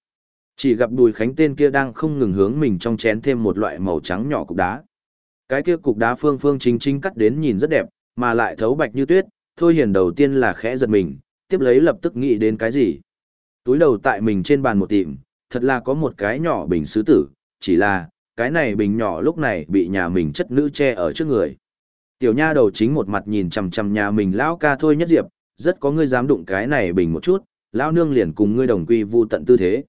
[SPEAKER 1] Chỉ gặp bùi khánh tên kia đang không ngừng hướng mình trong chén thêm một loại màu trắng nhỏ cục đá. Cái kia cục đá phương phương chính chính cắt đến nhìn rất đẹp, mà lại thấu bạch như tuyết, thôi hiền đầu tiên là khẽ giật mình, tiếp lấy lập tức nghĩ đến cái gì. Túi đầu tại mình trên bàn một tiệm, thật là có một cái nhỏ bình sứ tử, chỉ là, cái này bình nhỏ lúc này bị nhà mình chất nữ che ở trước người. Tiểu nha đầu chính một mặt nhìn chằm chằm nhà mình lão ca thôi nhất diệp, rất có ngươi dám đụng cái này bình một chút, lão nương liền cùng ngươi đồng quy vu tận tư thế.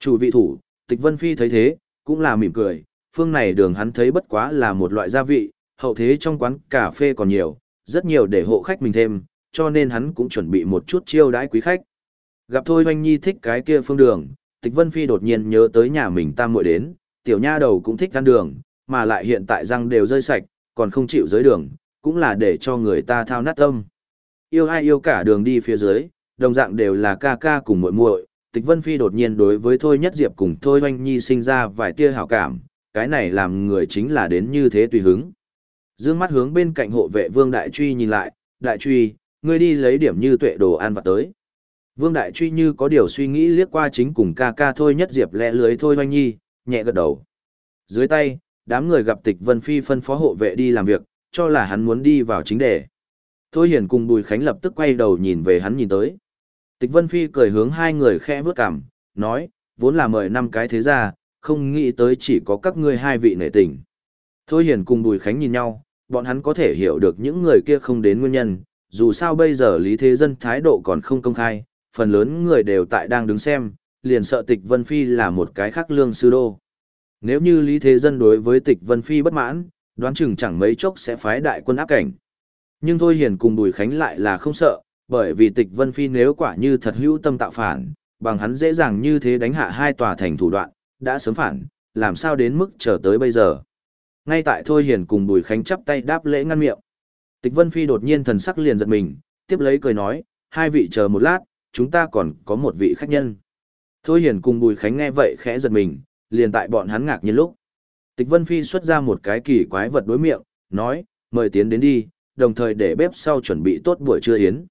[SPEAKER 1] Chủ vị thủ, Tịch Vân Phi thấy thế, cũng là mỉm cười, phương này đường hắn thấy bất quá là một loại gia vị, hậu thế trong quán cà phê còn nhiều, rất nhiều để hộ khách mình thêm, cho nên hắn cũng chuẩn bị một chút chiêu đãi quý khách. Gặp thôi Hoanh Nhi thích cái kia phương đường, Tịch Vân Phi đột nhiên nhớ tới nhà mình tam muội đến, tiểu nha đầu cũng thích ăn đường, mà lại hiện tại răng đều rơi sạch, còn không chịu giới đường, cũng là để cho người ta thao nát tâm. Yêu ai yêu cả đường đi phía dưới, đồng dạng đều là ca ca cùng muội muội, Tịch Vân Phi đột nhiên đối với Thôi Nhất Diệp cùng Thôi Hoanh Nhi sinh ra vài tia hảo cảm, cái này làm người chính là đến như thế tùy hứng. Dương mắt hướng bên cạnh hộ vệ Vương Đại Truy nhìn lại, Đại Truy, ngươi đi lấy điểm như tuệ đồ ăn vặt tới. Vương Đại Truy như có điều suy nghĩ liếc qua chính cùng ca ca Thôi Nhất Diệp lẹ lưới Thôi Hoanh Nhi, nhẹ gật đầu. Dưới tay, đám người gặp Tịch Vân Phi phân phó hộ vệ đi làm việc, cho là hắn muốn đi vào chính đề. Thôi Hiển cùng Bùi Khánh lập tức quay đầu nhìn về hắn nhìn tới. Tịch Vân Phi cười hướng hai người khẽ vướt cằm, nói, vốn là mời năm cái thế gia, không nghĩ tới chỉ có các ngươi hai vị nể tình. Thôi Hiển cùng Bùi Khánh nhìn nhau, bọn hắn có thể hiểu được những người kia không đến nguyên nhân, dù sao bây giờ Lý Thế Dân thái độ còn không công khai, phần lớn người đều tại đang đứng xem, liền sợ Tịch Vân Phi là một cái khác lương sư đô. Nếu như Lý Thế Dân đối với Tịch Vân Phi bất mãn, đoán chừng chẳng mấy chốc sẽ phái đại quân áp cảnh. Nhưng Thôi Hiền cùng Bùi Khánh lại là không sợ, bởi vì Tịch Vân Phi nếu quả như thật hữu tâm tạo phản, bằng hắn dễ dàng như thế đánh hạ hai tòa thành thủ đoạn, đã sớm phản, làm sao đến mức chờ tới bây giờ. Ngay tại Thôi Hiền cùng Bùi Khánh chắp tay đáp lễ ngăn miệng. Tịch Vân Phi đột nhiên thần sắc liền giật mình, tiếp lấy cười nói, hai vị chờ một lát, chúng ta còn có một vị khách nhân. Thôi Hiền cùng Bùi Khánh nghe vậy khẽ giật mình, liền tại bọn hắn ngạc nhiên lúc. Tịch Vân Phi xuất ra một cái kỳ quái vật đối miệng, nói, mời tiến đến đi, đồng thời để bếp sau chuẩn bị tốt buổi trưa yến.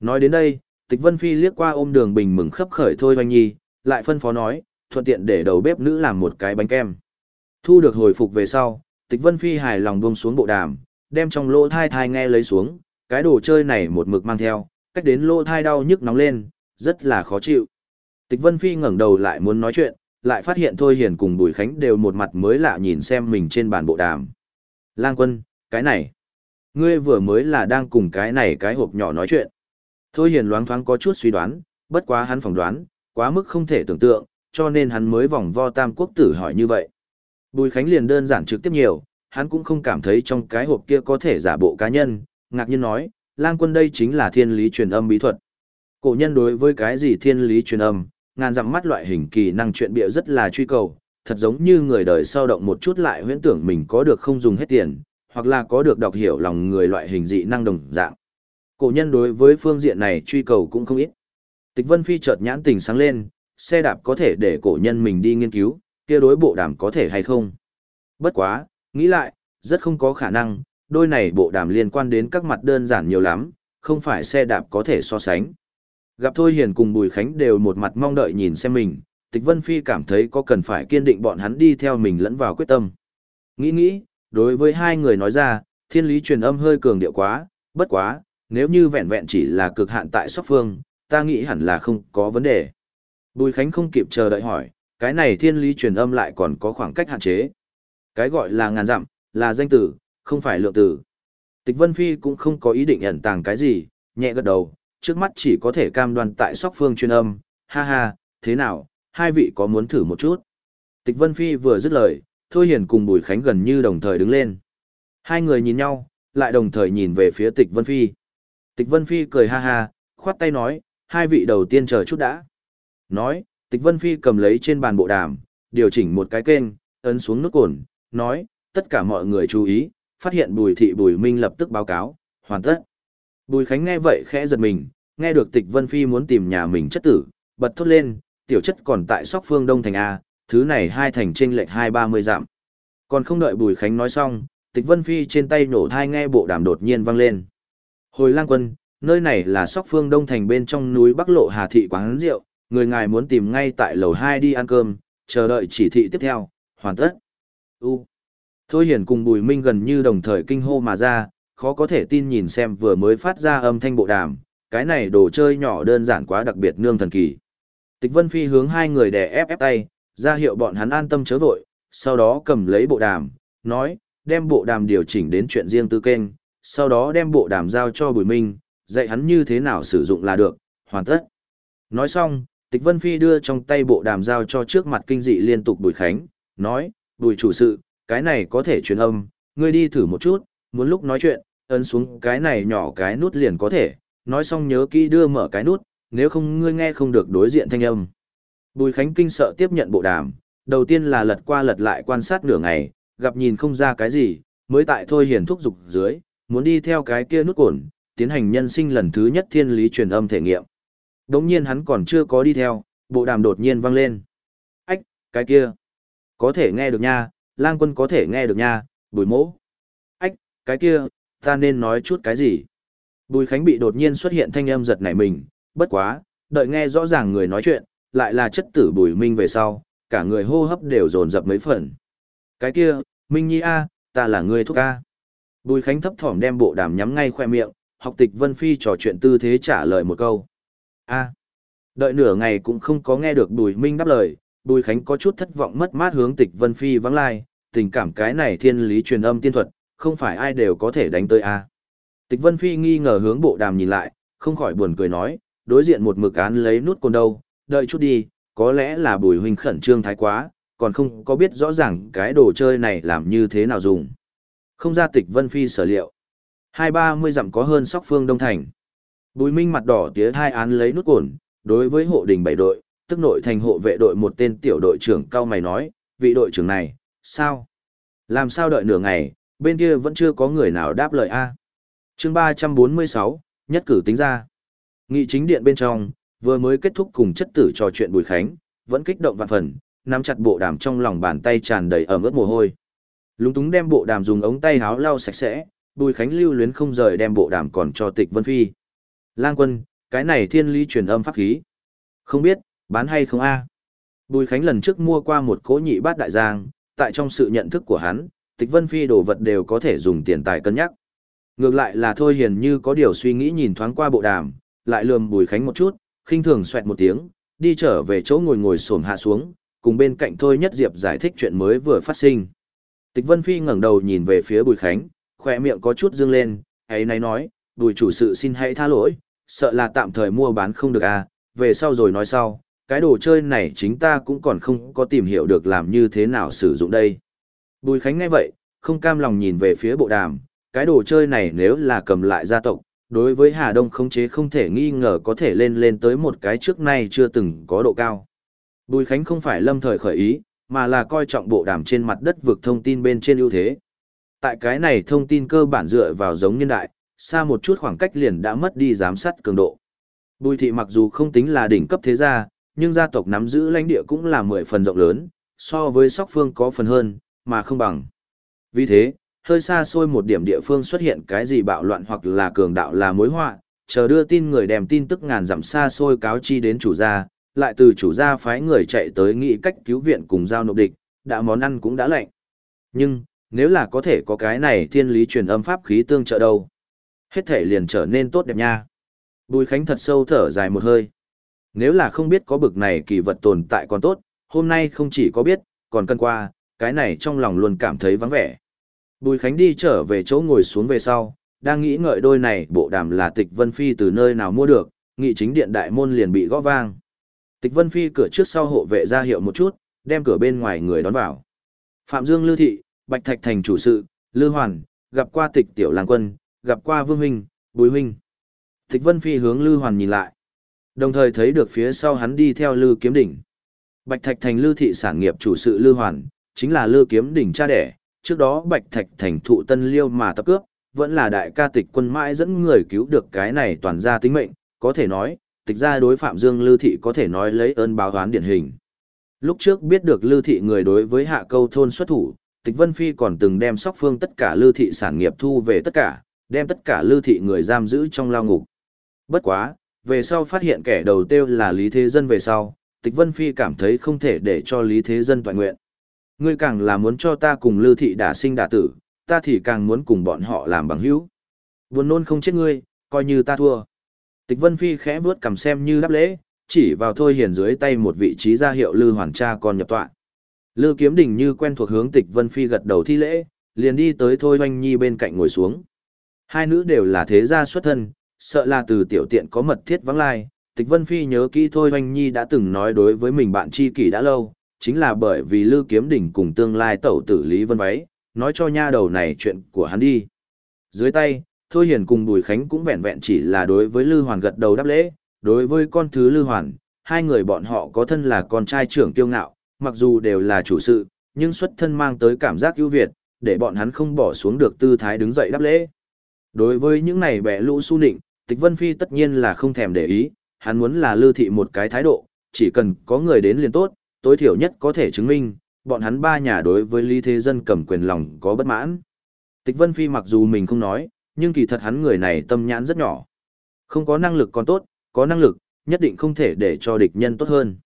[SPEAKER 1] Nói đến đây, Tịch Vân Phi liếc qua ôm đường bình mừng khấp khởi thôi hoanh nhi, lại phân phó nói, thuận tiện để đầu bếp nữ làm một cái bánh kem. Thu được hồi phục về sau, Tịch Vân Phi hài lòng buông xuống bộ đàm, đem trong lỗ thai thai nghe lấy xuống, cái đồ chơi này một mực mang theo, cách đến lỗ thai đau nhức nóng lên, rất là khó chịu. Tịch Vân Phi ngẩng đầu lại muốn nói chuyện, lại phát hiện Thôi Hiền cùng Bùi Khánh đều một mặt mới lạ nhìn xem mình trên bàn bộ đàm. Lang quân, cái này, ngươi vừa mới là đang cùng cái này cái hộp nhỏ nói chuyện. Thôi Hiền loáng thoáng có chút suy đoán, bất quá hắn phỏng đoán, quá mức không thể tưởng tượng, cho nên hắn mới vòng vo tam quốc tử hỏi như vậy. Bùi Khánh liền đơn giản trực tiếp nhiều, hắn cũng không cảm thấy trong cái hộp kia có thể giả bộ cá nhân, ngạc nhiên nói, lang quân đây chính là thiên lý truyền âm bí thuật. Cổ nhân đối với cái gì thiên lý truyền âm, ngàn dặm mắt loại hình kỳ năng chuyện bịa rất là truy cầu, thật giống như người đời sau động một chút lại huyễn tưởng mình có được không dùng hết tiền, hoặc là có được đọc hiểu lòng người loại hình dị năng đồng dạng. Cổ nhân đối với phương diện này truy cầu cũng không ít. Tịch Vân Phi chợt nhãn tình sáng lên, xe đạp có thể để cổ nhân mình đi nghiên cứu, kia đối bộ đàm có thể hay không. Bất quá, nghĩ lại, rất không có khả năng, đôi này bộ đàm liên quan đến các mặt đơn giản nhiều lắm, không phải xe đạp có thể so sánh. Gặp Thôi Hiền cùng Bùi Khánh đều một mặt mong đợi nhìn xem mình, Tịch Vân Phi cảm thấy có cần phải kiên định bọn hắn đi theo mình lẫn vào quyết tâm. Nghĩ nghĩ, đối với hai người nói ra, thiên lý truyền âm hơi cường điệu quá, bất quá, nếu như vẹn vẹn chỉ là cực hạn tại sóc phương, ta nghĩ hẳn là không có vấn đề. Bùi Khánh không kịp chờ đợi hỏi, cái này thiên lý truyền âm lại còn có khoảng cách hạn chế. Cái gọi là ngàn dặm, là danh tử, không phải lượng tử. Tịch Vân Phi cũng không có ý định ẩn tàng cái gì, nhẹ gật đầu, trước mắt chỉ có thể cam đoan tại sóc phương truyền âm, ha ha, thế nào, hai vị có muốn thử một chút. Tịch Vân Phi vừa dứt lời, Thôi Hiền cùng Bùi Khánh gần như đồng thời đứng lên. Hai người nhìn nhau, lại đồng thời nhìn về phía Tịch Vân Phi. Tịch Vân Phi cười ha ha, khoát tay nói, hai vị đầu tiên chờ chút đã. Nói, Tịch Vân Phi cầm lấy trên bàn bộ đàm, điều chỉnh một cái kênh, ấn xuống nút cồn, nói, tất cả mọi người chú ý, phát hiện Bùi Thị Bùi Minh lập tức báo cáo, hoàn tất. Bùi Khánh nghe vậy khẽ giật mình, nghe được Tịch Vân Phi muốn tìm nhà mình chất tử, bật thốt lên, tiểu chất còn tại sóc phương Đông Thành A, thứ này hai thành trên lệch hai ba mươi dặm. Còn không đợi Bùi Khánh nói xong, Tịch Vân Phi trên tay nổ thai nghe bộ đàm đột nhiên vang lên. Hồi lang quân, nơi này là sóc phương Đông Thành bên trong núi Bắc Lộ Hà Thị quán rượu, người ngài muốn tìm ngay tại lầu hai đi ăn cơm, chờ đợi chỉ thị tiếp theo, hoàn tất. U. Thôi hiển cùng Bùi Minh gần như đồng thời kinh hô mà ra, khó có thể tin nhìn xem vừa mới phát ra âm thanh bộ đàm, cái này đồ chơi nhỏ đơn giản quá đặc biệt nương thần kỳ. Tịch Vân Phi hướng hai người đè ép ép tay, ra hiệu bọn hắn an tâm chớ vội, sau đó cầm lấy bộ đàm, nói, đem bộ đàm điều chỉnh đến chuyện riêng tư kênh, sau đó đem bộ đàm giao cho Bùi Minh, dạy hắn như thế nào sử dụng là được, hoàn tất. Nói xong, Tịch Vân Phi đưa trong tay bộ đàm giao cho trước mặt kinh dị liên tục Bùi Khánh, nói, Bùi chủ sự, cái này có thể truyền âm, ngươi đi thử một chút, muốn lúc nói chuyện, ấn xuống cái này nhỏ cái nút liền có thể, nói xong nhớ kỹ đưa mở cái nút, nếu không ngươi nghe không được đối diện thanh âm. Bùi Khánh kinh sợ tiếp nhận bộ đàm, đầu tiên là lật qua lật lại quan sát nửa ngày, gặp nhìn không ra cái gì, mới tại thôi hiền thúc dục dưới, muốn đi theo cái kia nút cồn, tiến hành nhân sinh lần thứ nhất thiên lý truyền âm thể nghiệm. Đống nhiên hắn còn chưa có đi theo, bộ đàm đột nhiên vang lên. Ách, cái kia. Có thể nghe được nha, lang quân có thể nghe được nha, bùi mỗ. Ách, cái kia, ta nên nói chút cái gì? Bùi Khánh bị đột nhiên xuất hiện thanh âm giật nảy mình, bất quá, đợi nghe rõ ràng người nói chuyện, lại là chất tử bùi minh về sau, cả người hô hấp đều dồn dập mấy phần. Cái kia, Minh Nhi A, ta là người thúc A. Bùi Khánh thấp thỏm đem bộ đàm nhắm ngay khoe miệng, học tịch Vân Phi trò chuyện tư thế trả lời một câu. A. Đợi nửa ngày cũng không có nghe được Bùi Minh đáp lời, Bùi Khánh có chút thất vọng mất mát hướng tịch Vân Phi vắng lai, tình cảm cái này thiên lý truyền âm tiên thuật, không phải ai đều có thể đánh tới A. Tịch Vân Phi nghi ngờ hướng bộ đàm nhìn lại, không khỏi buồn cười nói, đối diện một mực án lấy nút côn đâu, đợi chút đi, có lẽ là Bùi Huynh khẩn trương thái quá, còn không có biết rõ ràng cái đồ chơi này làm như thế nào dùng. Không ra tịch Vân Phi sở liệu. Hai ba mươi dặm có hơn sóc phương Đông Thành. Bùi Minh mặt đỏ tía hai án lấy nút cồn, đối với hộ đình bảy đội, tức nội thành hộ vệ đội một tên tiểu đội trưởng cao mày nói, vị đội trưởng này, sao? Làm sao đợi nửa ngày, bên kia vẫn chưa có người nào đáp lời A. chương ba trăm bốn mươi sáu nhất cử tính ra. Nghị chính điện bên trong, vừa mới kết thúc cùng chất tử trò chuyện Bùi Khánh, vẫn kích động vạn phần, nắm chặt bộ đàm trong lòng bàn tay tràn đầy ẩm ướt mồ hôi. Lúng túng đem bộ đàm dùng ống tay háo lau sạch sẽ, Bùi Khánh lưu luyến không rời đem bộ đàm còn cho Tịch Vân Phi. Lang quân, cái này thiên lý truyền âm pháp khí. Không biết, bán hay không a? Bùi Khánh lần trước mua qua một cỗ nhị bát đại giang, tại trong sự nhận thức của hắn, Tịch Vân Phi đồ vật đều có thể dùng tiền tài cân nhắc. Ngược lại là Thôi Hiền như có điều suy nghĩ nhìn thoáng qua bộ đàm, lại lườm Bùi Khánh một chút, khinh thường xoẹt một tiếng, đi trở về chỗ ngồi ngồi xổm hạ xuống, cùng bên cạnh Thôi Nhất Diệp giải thích chuyện mới vừa phát sinh. Tịch Vân Phi ngẩng đầu nhìn về phía Bùi Khánh, khỏe miệng có chút dương lên, ấy này nói, Bùi chủ sự xin hãy tha lỗi, sợ là tạm thời mua bán không được à, về sau rồi nói sau, cái đồ chơi này chính ta cũng còn không có tìm hiểu được làm như thế nào sử dụng đây. Bùi Khánh nghe vậy, không cam lòng nhìn về phía bộ đàm, cái đồ chơi này nếu là cầm lại gia tộc, đối với Hà Đông khống chế không thể nghi ngờ có thể lên lên tới một cái trước nay chưa từng có độ cao. Bùi Khánh không phải lâm thời khởi ý, mà là coi trọng bộ đàm trên mặt đất vực thông tin bên trên ưu thế. Tại cái này thông tin cơ bản dựa vào giống nhân đại, xa một chút khoảng cách liền đã mất đi giám sát cường độ. Bùi thị mặc dù không tính là đỉnh cấp thế gia, nhưng gia tộc nắm giữ lãnh địa cũng là mười phần rộng lớn, so với sóc phương có phần hơn, mà không bằng. Vì thế, hơi xa xôi một điểm địa phương xuất hiện cái gì bạo loạn hoặc là cường đạo là mối họa, chờ đưa tin người đem tin tức ngàn dặm xa xôi cáo chi đến chủ gia, lại từ chủ gia phái người chạy tới nghĩ cách cứu viện cùng giao nộp địch, đã món ăn cũng đã lạnh. Nhưng, nếu là có thể có cái này thiên lý truyền âm pháp khí tương trợ đâu, hết thể liền trở nên tốt đẹp nha. Bùi Khánh thật sâu thở dài một hơi. Nếu là không biết có bực này kỳ vật tồn tại còn tốt, hôm nay không chỉ có biết, còn cân qua, cái này trong lòng luôn cảm thấy vắng vẻ. Bùi Khánh đi trở về chỗ ngồi xuống về sau, đang nghĩ ngợi đôi này bộ đàm là tịch Vân Phi từ nơi nào mua được, nghị chính điện đại môn liền bị gõ vang. Tịch Vân Phi cửa trước sau hộ vệ ra hiệu một chút, đem cửa bên ngoài người đón vào. Phạm Dương Lư Thị, Bạch Thạch Thành chủ sự, Lư Hoàn, gặp qua tịch Tiểu Làng Quân, gặp qua Vương Huynh, Bùi Huynh. Tịch Vân Phi hướng Lư Hoàn nhìn lại. Đồng thời thấy được phía sau hắn đi theo Lư Kiếm Đỉnh. Bạch Thạch Thành Lư Thị sản nghiệp chủ sự Lư Hoàn, chính là Lư Kiếm Đỉnh cha đẻ. Trước đó Bạch Thạch Thành thụ tân liêu mà tập cướp, vẫn là đại ca tịch quân mãi dẫn người cứu được cái này toàn ra tính mệnh, có thể nói, tịch ra đối Phạm Dương Lư Thị có thể nói lấy ơn báo oán điển hình. Lúc trước biết được Lư Thị người đối với hạ câu thôn xuất thủ, tịch Vân Phi còn từng đem sóc phương tất cả Lư Thị sản nghiệp thu về tất cả, đem tất cả Lư Thị người giam giữ trong lao ngục. Bất quá, về sau phát hiện kẻ đầu tiêu là Lý Thế Dân về sau, tịch Vân Phi cảm thấy không thể để cho Lý Thế Dân toàn nguyện. Ngươi càng là muốn cho ta cùng Lư Thị đả sinh đả tử, ta thì càng muốn cùng bọn họ làm bằng hữu. Buồn nôn không chết ngươi, coi như ta thua. Tịch Vân Phi khẽ vuốt cầm xem như đáp lễ, chỉ vào Thôi Hiền dưới tay một vị trí ra hiệu Lư Hoàn cha con nhập tọa. Lư Kiếm Đình như quen thuộc hướng Tịch Vân Phi gật đầu thi lễ, liền đi tới Thôi Hoanh Nhi bên cạnh ngồi xuống. Hai nữ đều là thế gia xuất thân, sợ là từ tiểu tiện có mật thiết vắng lai. Tịch Vân Phi nhớ kỹ Thôi Hoanh Nhi đã từng nói đối với mình bạn tri kỷ đã lâu, chính là bởi vì Lư Kiếm Đình cùng tương lai tẩu tử Lý Vân Váy, nói cho nha đầu này chuyện của hắn đi. Dưới tay, Thôi Hiền cùng Bùi Khánh cũng vẹn vẹn chỉ là đối với Lư Hoàn gật đầu đáp lễ, đối với con thứ Lư Hoàn, hai người bọn họ có thân là con trai trưởng tiêu ngạo, mặc dù đều là chủ sự, nhưng xuất thân mang tới cảm giác ưu việt, để bọn hắn không bỏ xuống được tư thái đứng dậy đáp lễ. Đối với những này bẻ lũ su nịnh, Tịch Vân Phi tất nhiên là không thèm để ý, hắn muốn là lưu thị một cái thái độ, chỉ cần có người đến liền tốt, tối thiểu nhất có thể chứng minh, bọn hắn ba nhà đối với Lý Thế Dân cầm quyền lòng có bất mãn. Tịch Vân Phi mặc dù mình không nói, nhưng kỳ thật hắn người này tâm nhãn rất nhỏ. Không có năng lực còn tốt, có năng lực, nhất định không thể để cho địch nhân tốt hơn.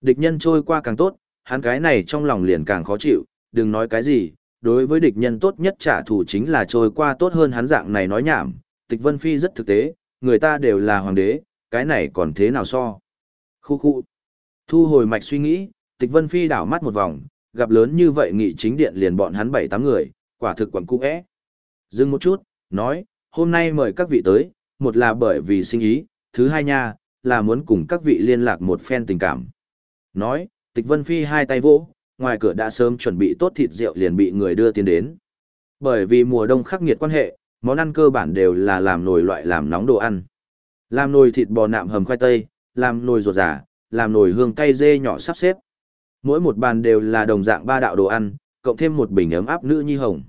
[SPEAKER 1] Địch nhân trôi qua càng tốt, hắn cái này trong lòng liền càng khó chịu, đừng nói cái gì, đối với địch nhân tốt nhất trả thù chính là trôi qua tốt hơn hắn dạng này nói nhảm. Tịch Vân Phi rất thực tế, người ta đều là hoàng đế, cái này còn thế nào so. Khu khu. Thu hồi mạch suy nghĩ, Tịch Vân Phi đảo mắt một vòng, gặp lớn như vậy nghị chính điện liền bọn hắn bảy tám người, quả thực quẩn cung é. Dừng một chút, nói, hôm nay mời các vị tới, một là bởi vì sinh ý, thứ hai nha, là muốn cùng các vị liên lạc một phen tình cảm. Nói, tịch vân phi hai tay vỗ, ngoài cửa đã sớm chuẩn bị tốt thịt rượu liền bị người đưa tiền đến. Bởi vì mùa đông khắc nghiệt quan hệ, món ăn cơ bản đều là làm nồi loại làm nóng đồ ăn. Làm nồi thịt bò nạm hầm khoai tây, làm nồi ruột giả, làm nồi hương cay dê nhỏ sắp xếp. Mỗi một bàn đều là đồng dạng ba đạo đồ ăn, cộng thêm một bình ấm áp nữ nhi hồng.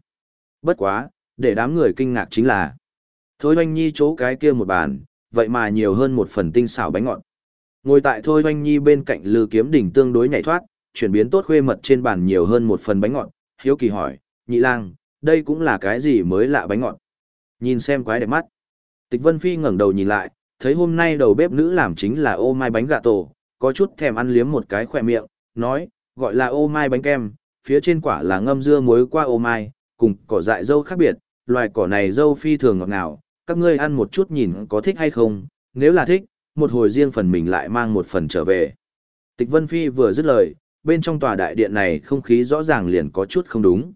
[SPEAKER 1] Bất quá, để đám người kinh ngạc chính là Thôi Hoanh Nhi chỗ cái kia một bàn, vậy mà nhiều hơn một phần tinh xảo bánh ngọt. Ngồi tại Thôi Hoanh Nhi bên cạnh Lư Kiếm Đỉnh tương đối nhảy thoát, chuyển biến tốt khuê mật trên bàn nhiều hơn một phần bánh ngọt, hiếu kỳ hỏi, nhị lang, đây cũng là cái gì mới lạ bánh ngọt. Nhìn xem quái đẹp mắt. Tịch Vân Phi ngẩng đầu nhìn lại, thấy hôm nay đầu bếp nữ làm chính là ô mai bánh gà tổ, có chút thèm ăn liếm một cái khỏe miệng, nói, gọi là ô mai bánh kem, phía trên quả là ngâm dưa muối qua ô mai, cùng cỏ dại dâu khác biệt, loài cỏ này dâu phi thường ngọt ngào, các ngươi ăn một chút nhìn có thích hay không, nếu là thích, một hồi riêng phần mình lại mang một phần trở về. Tịch Vân Phi vừa dứt lời, bên trong tòa đại điện này không khí rõ ràng liền có chút không đúng.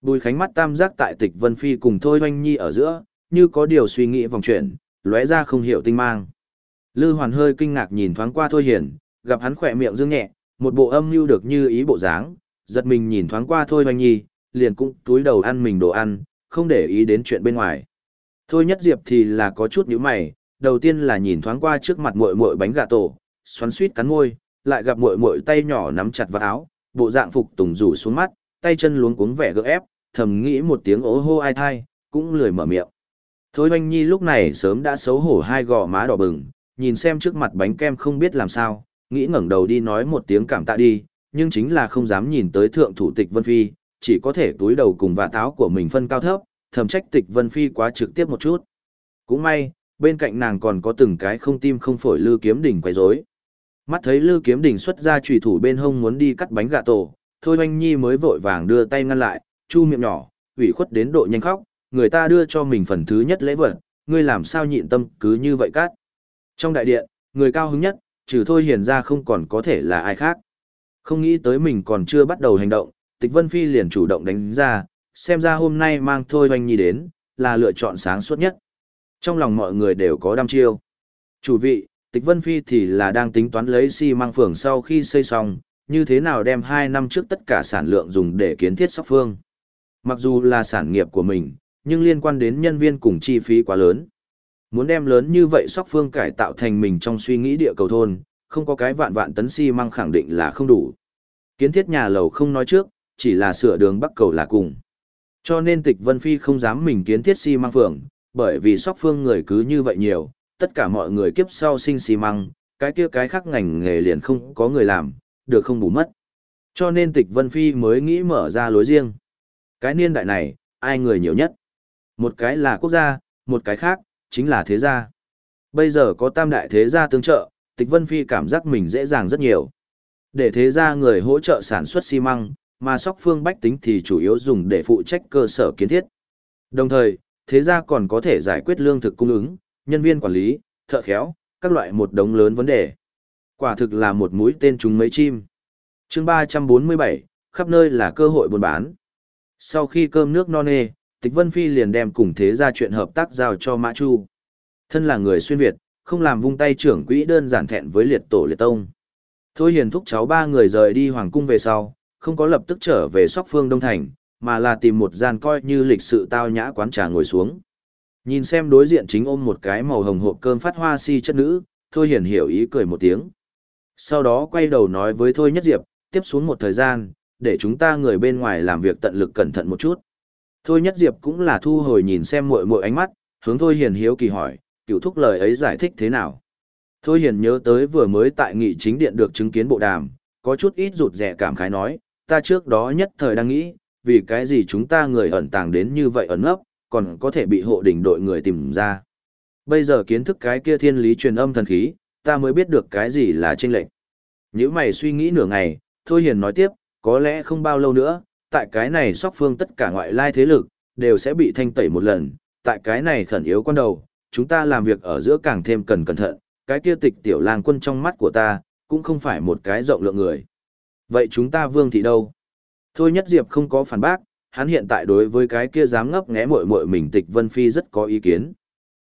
[SPEAKER 1] Bùi Khánh mắt tam giác tại Tịch Vân Phi cùng Thôi Hoanh Nhi ở giữa, như có điều suy nghĩ vòng chuyển, lóe ra không hiểu tinh mang. Lư Hoàn hơi kinh ngạc nhìn thoáng qua Thôi Hiền, gặp hắn khỏe miệng dương nhẹ, một bộ âm mưu được như ý bộ dáng, giật mình nhìn thoáng qua Thôi Hoành Nhi, liền cũng túi đầu ăn mình đồ ăn, không để ý đến chuyện bên ngoài. Thôi nhất diệp thì là có chút nhíu mày, đầu tiên là nhìn thoáng qua trước mặt muội muội bánh gà tổ, xoắn suýt cắn môi, lại gặp muội muội tay nhỏ nắm chặt vào áo, bộ dạng phục tùng rủ xuống mắt, tay chân luống cuống vẻ gượng ép, thầm nghĩ một tiếng ố hô ai thai, cũng lười mở miệng. Thôi Hoành Nhi lúc này sớm đã xấu hổ hai gò má đỏ bừng, nhìn xem trước mặt bánh kem không biết làm sao, nghĩ ngẩng đầu đi nói một tiếng cảm tạ đi, nhưng chính là không dám nhìn tới thượng thủ tịch Vân Phi, chỉ có thể túi đầu cùng vạ táo của mình phân cao thấp, thầm trách tịch Vân Phi quá trực tiếp một chút. Cũng may, bên cạnh nàng còn có từng cái không tim không phổi lư kiếm đỉnh quấy rối. Mắt thấy lư kiếm đỉnh xuất ra trùy thủ bên hông muốn đi cắt bánh gà tổ, thôi oanh nhi mới vội vàng đưa tay ngăn lại, chu miệng nhỏ, ủy khuất đến độ nhanh khóc, người ta đưa cho mình phần thứ nhất lễ vật, ngươi làm sao nhịn tâm cứ như vậy cắt. Trong đại điện, người cao hứng nhất, trừ thôi hiền ra không còn có thể là ai khác. Không nghĩ tới mình còn chưa bắt đầu hành động, tịch vân phi liền chủ động đánh ra, xem ra hôm nay mang thôi oanh nhi đến, là lựa chọn sáng suốt nhất. Trong lòng mọi người đều có đam chiêu. Chủ vị, tịch vân phi thì là đang tính toán lấy xi si măng phường sau khi xây xong, như thế nào đem hai năm trước tất cả sản lượng dùng để kiến thiết sóc phương. Mặc dù là sản nghiệp của mình, nhưng liên quan đến nhân viên cùng chi phí quá lớn. Muốn đem lớn như vậy sóc phương cải tạo thành mình trong suy nghĩ địa cầu thôn, không có cái vạn vạn tấn xi si măng khẳng định là không đủ. Kiến thiết nhà lầu không nói trước, chỉ là sửa đường bắc cầu là cùng. Cho nên tịch Vân Phi không dám mình kiến thiết xi si măng phường, bởi vì sóc phương người cứ như vậy nhiều, tất cả mọi người kiếp sau sinh xi măng, cái kia cái khác ngành nghề liền không có người làm, được không bù mất. Cho nên tịch Vân Phi mới nghĩ mở ra lối riêng. Cái niên đại này, ai người nhiều nhất? Một cái là quốc gia, một cái khác, chính là thế gia. Bây giờ có tam đại thế gia tương trợ, tịch Vân Phi cảm giác mình dễ dàng rất nhiều. Để thế gia người hỗ trợ sản xuất xi măng, mà sóc phương bách tính thì chủ yếu dùng để phụ trách cơ sở kiến thiết. Đồng thời, thế gia còn có thể giải quyết lương thực cung ứng, nhân viên quản lý, thợ khéo, các loại một đống lớn vấn đề. Quả thực là một mũi tên trúng mấy chim. chương 347, khắp nơi là cơ hội buôn bán. Sau khi cơm nước no nê, Tịch Vân Phi liền đem cùng thế gia chuyện hợp tác giao cho Mã Chu. Thân là người xuyên Việt, không làm vung tay trưởng quỹ đơn giản thẹn với liệt tổ liệt tông. Thôi hiền thúc cháu ba người rời đi hoàng cung về sau, không có lập tức trở về sóc phương Đông Thành, mà là tìm một gian coi như lịch sự tao nhã quán trà ngồi xuống. Nhìn xem đối diện chính ôm một cái màu hồng hộp cơm phát hoa si chất nữ, Thôi hiền hiểu ý cười một tiếng. Sau đó quay đầu nói với Thôi Nhất Diệp, tiếp xuống một thời gian, để chúng ta người bên ngoài làm việc tận lực cẩn thận một chút. Thôi Nhất Diệp cũng là thu hồi nhìn xem muội muội ánh mắt, hướng Thôi Hiền hiếu kỳ hỏi, cựu thúc lời ấy giải thích thế nào? Thôi Hiền nhớ tới vừa mới tại nghị chính điện được chứng kiến bộ đàm, có chút ít rụt rẻ cảm khái nói, ta trước đó nhất thời đang nghĩ, vì cái gì chúng ta người ẩn tàng đến như vậy ẩn ấp, còn có thể bị hộ đỉnh đội người tìm ra. Bây giờ kiến thức cái kia thiên lý truyền âm thần khí, ta mới biết được cái gì là tranh lệnh. Nếu mày suy nghĩ nửa ngày, Thôi Hiền nói tiếp, có lẽ không bao lâu nữa, tại cái này sóc phương tất cả ngoại lai thế lực, đều sẽ bị thanh tẩy một lần, tại cái này khẩn yếu quan đầu, chúng ta làm việc ở giữa càng thêm cần cẩn thận, cái kia tịch tiểu lang quân trong mắt của ta, cũng không phải một cái rộng lượng người. Vậy chúng ta vương thị đâu? Thôi nhất diệp không có phản bác, hắn hiện tại đối với cái kia dám ngấp nghé mội mội mình tịch vân phi rất có ý kiến.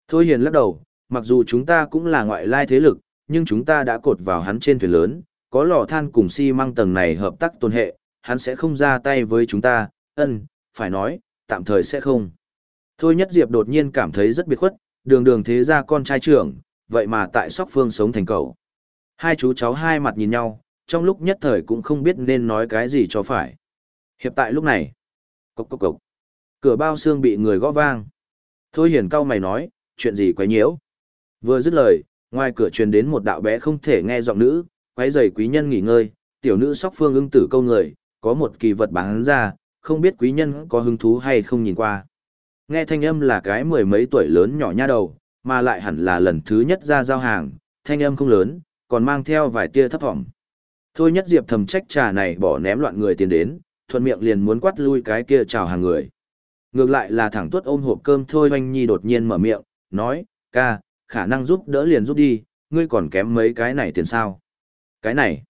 [SPEAKER 1] Thôi hiền lắc đầu, mặc dù chúng ta cũng là ngoại lai thế lực, nhưng chúng ta đã cột vào hắn trên thuyền lớn, có lò than cùng xi si măng tầng này hợp tác tôn hệ, hắn sẽ không ra tay với chúng ta, ân, phải nói, tạm thời sẽ không. Thôi nhất diệp đột nhiên cảm thấy rất biệt khuất, đường đường thế ra con trai trưởng, vậy mà tại sóc phương sống thành cầu. Hai chú cháu hai mặt nhìn nhau, trong lúc nhất thời cũng không biết nên nói cái gì cho phải. Hiệp tại lúc này, cốc cốc cốc, cửa bao xương bị người gõ vang. Thôi hiền cao mày nói, chuyện gì quấy nhiễu. Vừa dứt lời, ngoài cửa truyền đến một đạo bé không thể nghe giọng nữ, quấy giày quý nhân nghỉ ngơi, tiểu nữ sóc phương ưng tử câu người, có một kỳ vật bán ra, không biết quý nhân có hứng thú hay không nhìn qua. Nghe thanh âm là cái mười mấy tuổi lớn nhỏ nha đầu, mà lại hẳn là lần thứ nhất ra giao hàng, thanh âm không lớn, còn mang theo vài tia thấp vọng. Thôi nhất diệp thầm trách trà này bỏ ném loạn người tiền đến, thuận miệng liền muốn quát lui cái kia chào hàng người. Ngược lại là thẳng tuất ôm hộp cơm thôi hoanh nhi đột nhiên mở miệng, nói, ca, khả năng giúp đỡ liền giúp đi, ngươi còn kém mấy cái này tiền sao. Cái này.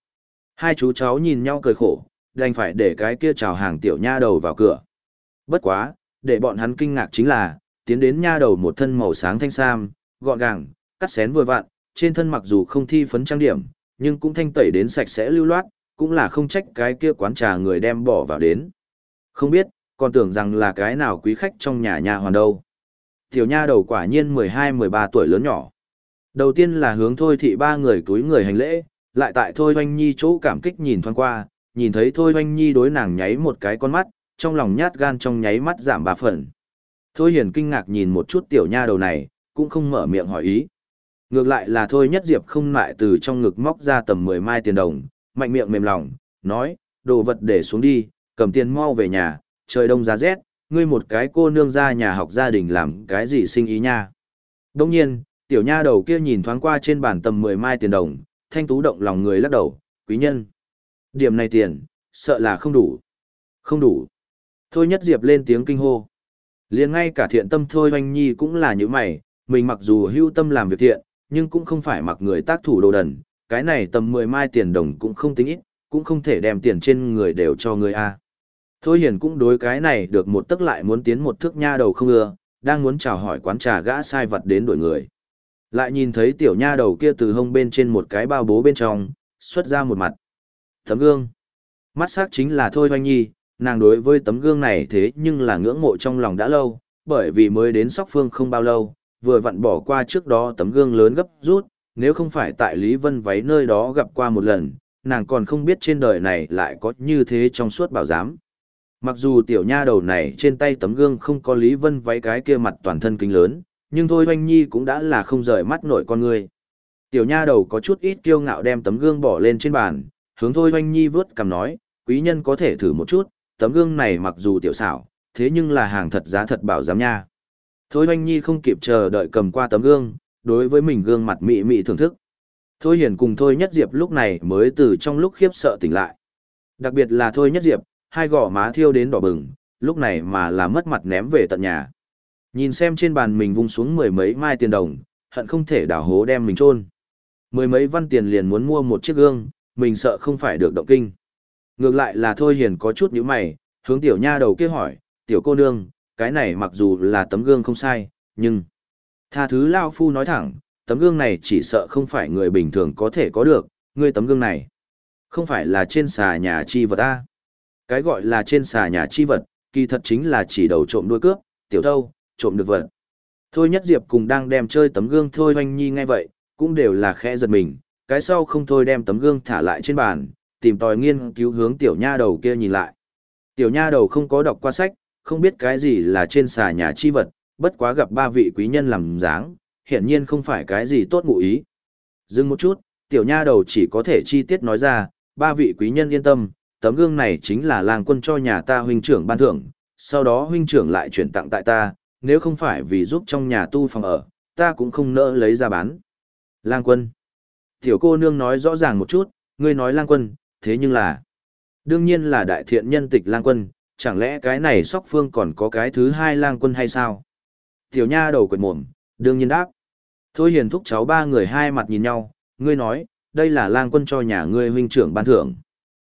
[SPEAKER 1] Hai chú cháu nhìn nhau cười khổ, đành phải để cái kia chào hàng tiểu nha đầu vào cửa. Bất quá, để bọn hắn kinh ngạc chính là, tiến đến nha đầu một thân màu sáng thanh sam, gọn gàng, cắt xén vừa vặn, trên thân mặc dù không thi phấn trang điểm, nhưng cũng thanh tẩy đến sạch sẽ lưu loát, cũng là không trách cái kia quán trà người đem bỏ vào đến. Không biết, còn tưởng rằng là cái nào quý khách trong nhà nhà hoàn đâu. Tiểu nha đầu quả nhiên 12-13 tuổi lớn nhỏ. Đầu tiên là hướng thôi thị ba người túi người hành lễ, lại tại thôi hoanh nhi chỗ cảm kích nhìn thoáng qua, nhìn thấy thôi hoanh nhi đối nàng nháy một cái con mắt, trong lòng nhát gan trong nháy mắt giảm ba phần. Thôi hiền kinh ngạc nhìn một chút tiểu nha đầu này, cũng không mở miệng hỏi ý. Ngược lại là thôi nhất diệp không lại từ trong ngực móc ra tầm 10 mai tiền đồng, mạnh miệng mềm lòng, nói, đồ vật để xuống đi, cầm tiền mau về nhà, trời đông giá rét, ngươi một cái cô nương ra nhà học gia đình làm cái gì sinh ý nha. Đông nhiên, tiểu nha đầu kia nhìn thoáng qua trên bàn tầm 10 mai tiền đồng, thanh tú động lòng người lắc đầu, quý nhân. Điểm này tiền, sợ là không đủ. Không đủ. Thôi nhất diệp lên tiếng kinh hô. liền ngay cả thiện tâm thôi hoanh nhi cũng là như mày, mình mặc dù hưu tâm làm việc thiện, nhưng cũng không phải mặc người tác thủ đồ đần, cái này tầm 10 mai tiền đồng cũng không tính ít, cũng không thể đem tiền trên người đều cho người a. Thôi hiền cũng đối cái này được một tức lại muốn tiến một thước nha đầu không ưa, đang muốn chào hỏi quán trà gã sai vật đến đổi người. Lại nhìn thấy tiểu nha đầu kia từ hông bên trên một cái bao bố bên trong, xuất ra một mặt. Tấm gương. Mắt sắc chính là Thôi Hoanh Nhi, nàng đối với tấm gương này thế nhưng là ngưỡng mộ trong lòng đã lâu, bởi vì mới đến Sóc Phương không bao lâu, vừa vặn bỏ qua trước đó tấm gương lớn gấp rút, nếu không phải tại Lý Vân váy nơi đó gặp qua một lần, nàng còn không biết trên đời này lại có như thế trong suốt bảo giám. Mặc dù tiểu nha đầu này trên tay tấm gương không có Lý Vân váy cái kia mặt toàn thân kính lớn, nhưng thôi Hoanh Nhi cũng đã là không rời mắt nổi con người. Tiểu nha đầu có chút ít kiêu ngạo đem tấm gương bỏ lên trên bàn, hướng thôi oanh Nhi vớt cầm nói, quý nhân có thể thử một chút, tấm gương này mặc dù tiểu xảo, thế nhưng là hàng thật giá thật bảo giám nha. Thôi oanh Nhi không kịp chờ đợi cầm qua tấm gương, đối với mình gương mặt mị mị thưởng thức. Thôi Hiền cùng Thôi Nhất Diệp lúc này mới từ trong lúc khiếp sợ tỉnh lại. Đặc biệt là Thôi Nhất Diệp, hai gò má thiêu đến đỏ bừng, lúc này mà là mất mặt ném về tận nhà. Nhìn xem trên bàn mình vung xuống mười mấy mai tiền đồng, hận không thể đào hố đem mình chôn. Mười mấy văn tiền liền muốn mua một chiếc gương, mình sợ không phải được động kinh. Ngược lại là Thôi Hiền có chút nhíu mày, hướng tiểu nha đầu kia hỏi, tiểu cô nương, cái này mặc dù là tấm gương không sai, nhưng... Tha thứ Lao Phu nói thẳng, tấm gương này chỉ sợ không phải người bình thường có thể có được, ngươi tấm gương này. Không phải là trên xà nhà chi vật ta. Cái gọi là trên xà nhà chi vật, kỳ thật chính là chỉ đầu trộm đuôi cướp, tiểu thâu, trộm được vật. Thôi Nhất Diệp cùng đang đem chơi tấm gương thôi hoanh nhi ngay vậy, cũng đều là khẽ giật mình, cái sau không thôi đem tấm gương thả lại trên bàn, tìm tòi nghiên cứu hướng tiểu nha đầu kia nhìn lại. Tiểu nha đầu không có đọc qua sách, không biết cái gì là trên xà nhà chi vật, bất quá gặp ba vị quý nhân làm dáng, hiển nhiên không phải cái gì tốt ngụ ý. Dừng một chút, tiểu nha đầu chỉ có thể chi tiết nói ra, ba vị quý nhân yên tâm, tấm gương này chính là làng quân cho nhà ta huynh trưởng ban thưởng, sau đó huynh trưởng lại chuyển tặng tại ta, nếu không phải vì giúp trong nhà tu phòng ở, ta cũng không nỡ lấy ra bán. Lang quân. Tiểu cô nương nói rõ ràng một chút, ngươi nói lang quân, thế nhưng là... Đương nhiên là đại thiện nhân tịch lang quân, chẳng lẽ cái này sóc phương còn có cái thứ hai lang quân hay sao? Tiểu nha đầu quệt mồm, đương nhiên đáp. Thôi hiền thúc cháu ba người hai mặt nhìn nhau, ngươi nói, đây là lang quân cho nhà ngươi huynh trưởng ban thưởng.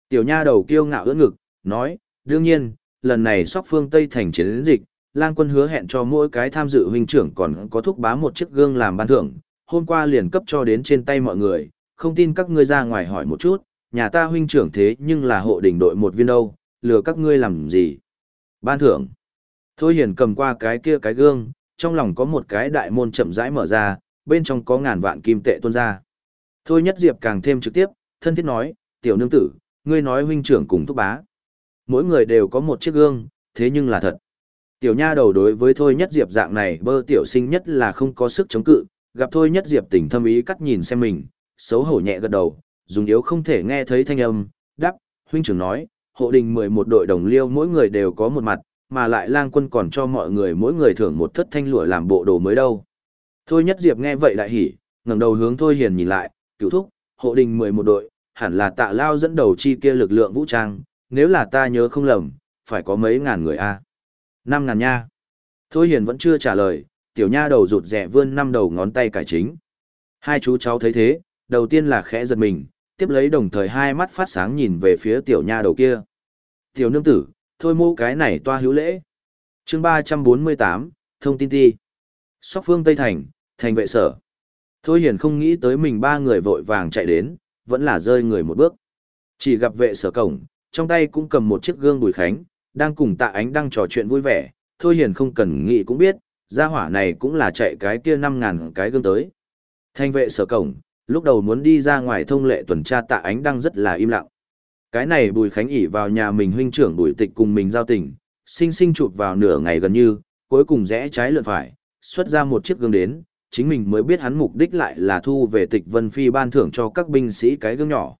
[SPEAKER 1] Tiểu nha đầu kiêu ngạo ưỡn ngực, nói, đương nhiên, lần này sóc phương Tây thành chiến dịch, lang quân hứa hẹn cho mỗi cái tham dự huynh trưởng còn có thúc bá một chiếc gương làm ban thưởng, hôm qua liền cấp cho đến trên tay mọi người, không tin các ngươi ra ngoài hỏi một chút, nhà ta huynh trưởng thế nhưng là hộ đỉnh đội một viên đâu, lừa các ngươi làm gì. Ban thưởng. Thôi hiền cầm qua cái kia cái gương, trong lòng có một cái đại môn chậm rãi mở ra, bên trong có ngàn vạn kim tệ tuôn ra. Thôi nhất diệp càng thêm trực tiếp, thân thiết nói, tiểu nương tử, ngươi nói huynh trưởng cùng thúc bá. Mỗi người đều có một chiếc gương, thế nhưng là thật. Tiểu nha đầu đối với Thôi Nhất Diệp dạng này bơ tiểu sinh nhất là không có sức chống cự, gặp Thôi Nhất Diệp tỉnh thâm ý cắt nhìn xem mình, xấu hổ nhẹ gật đầu, dùng yếu không thể nghe thấy thanh âm, đáp, huynh trưởng nói, hộ đình 11 đội đồng liêu mỗi người đều có một mặt, mà lại lang quân còn cho mọi người mỗi người thưởng một thất thanh lụa làm bộ đồ mới đâu. Thôi Nhất Diệp nghe vậy lại hỉ, ngẩng đầu hướng Thôi Hiền nhìn lại, cứu thúc, hộ đình 11 đội, hẳn là tạ lao dẫn đầu chi kia lực lượng vũ trang, nếu là ta nhớ không lầm, phải có mấy ngàn người a năm ngàn nha. Thôi hiền vẫn chưa trả lời, tiểu nha đầu rụt rẻ vươn năm đầu ngón tay cải chính. Hai chú cháu thấy thế, đầu tiên là khẽ giật mình, tiếp lấy đồng thời hai mắt phát sáng nhìn về phía tiểu nha đầu kia. Tiểu nương tử, thôi mô cái này toa hữu lễ. chương ba trăm bốn mươi tám thông tin ti. Sóc phương Tây Thành, thành vệ sở. Thôi hiền không nghĩ tới mình ba người vội vàng chạy đến, vẫn là rơi người một bước. Chỉ gặp vệ sở cổng, trong tay cũng cầm một chiếc gương bùi khánh, Đang cùng tạ ánh đang trò chuyện vui vẻ, thôi hiền không cần nghĩ cũng biết, gia hỏa này cũng là chạy cái kia năm ngàn cái gương tới. Thanh vệ sở cổng, lúc đầu muốn đi ra ngoài thông lệ tuần tra tạ ánh đang rất là im lặng. Cái này Bùi Khánh ỉ vào nhà mình huynh trưởng Bùi Tịch cùng mình giao tình, sinh sinh chụp vào nửa ngày gần như, cuối cùng rẽ trái lượn phải, xuất ra một chiếc gương đến, chính mình mới biết hắn mục đích lại là thu về Tịch Vân Phi ban thưởng cho các binh sĩ cái gương nhỏ.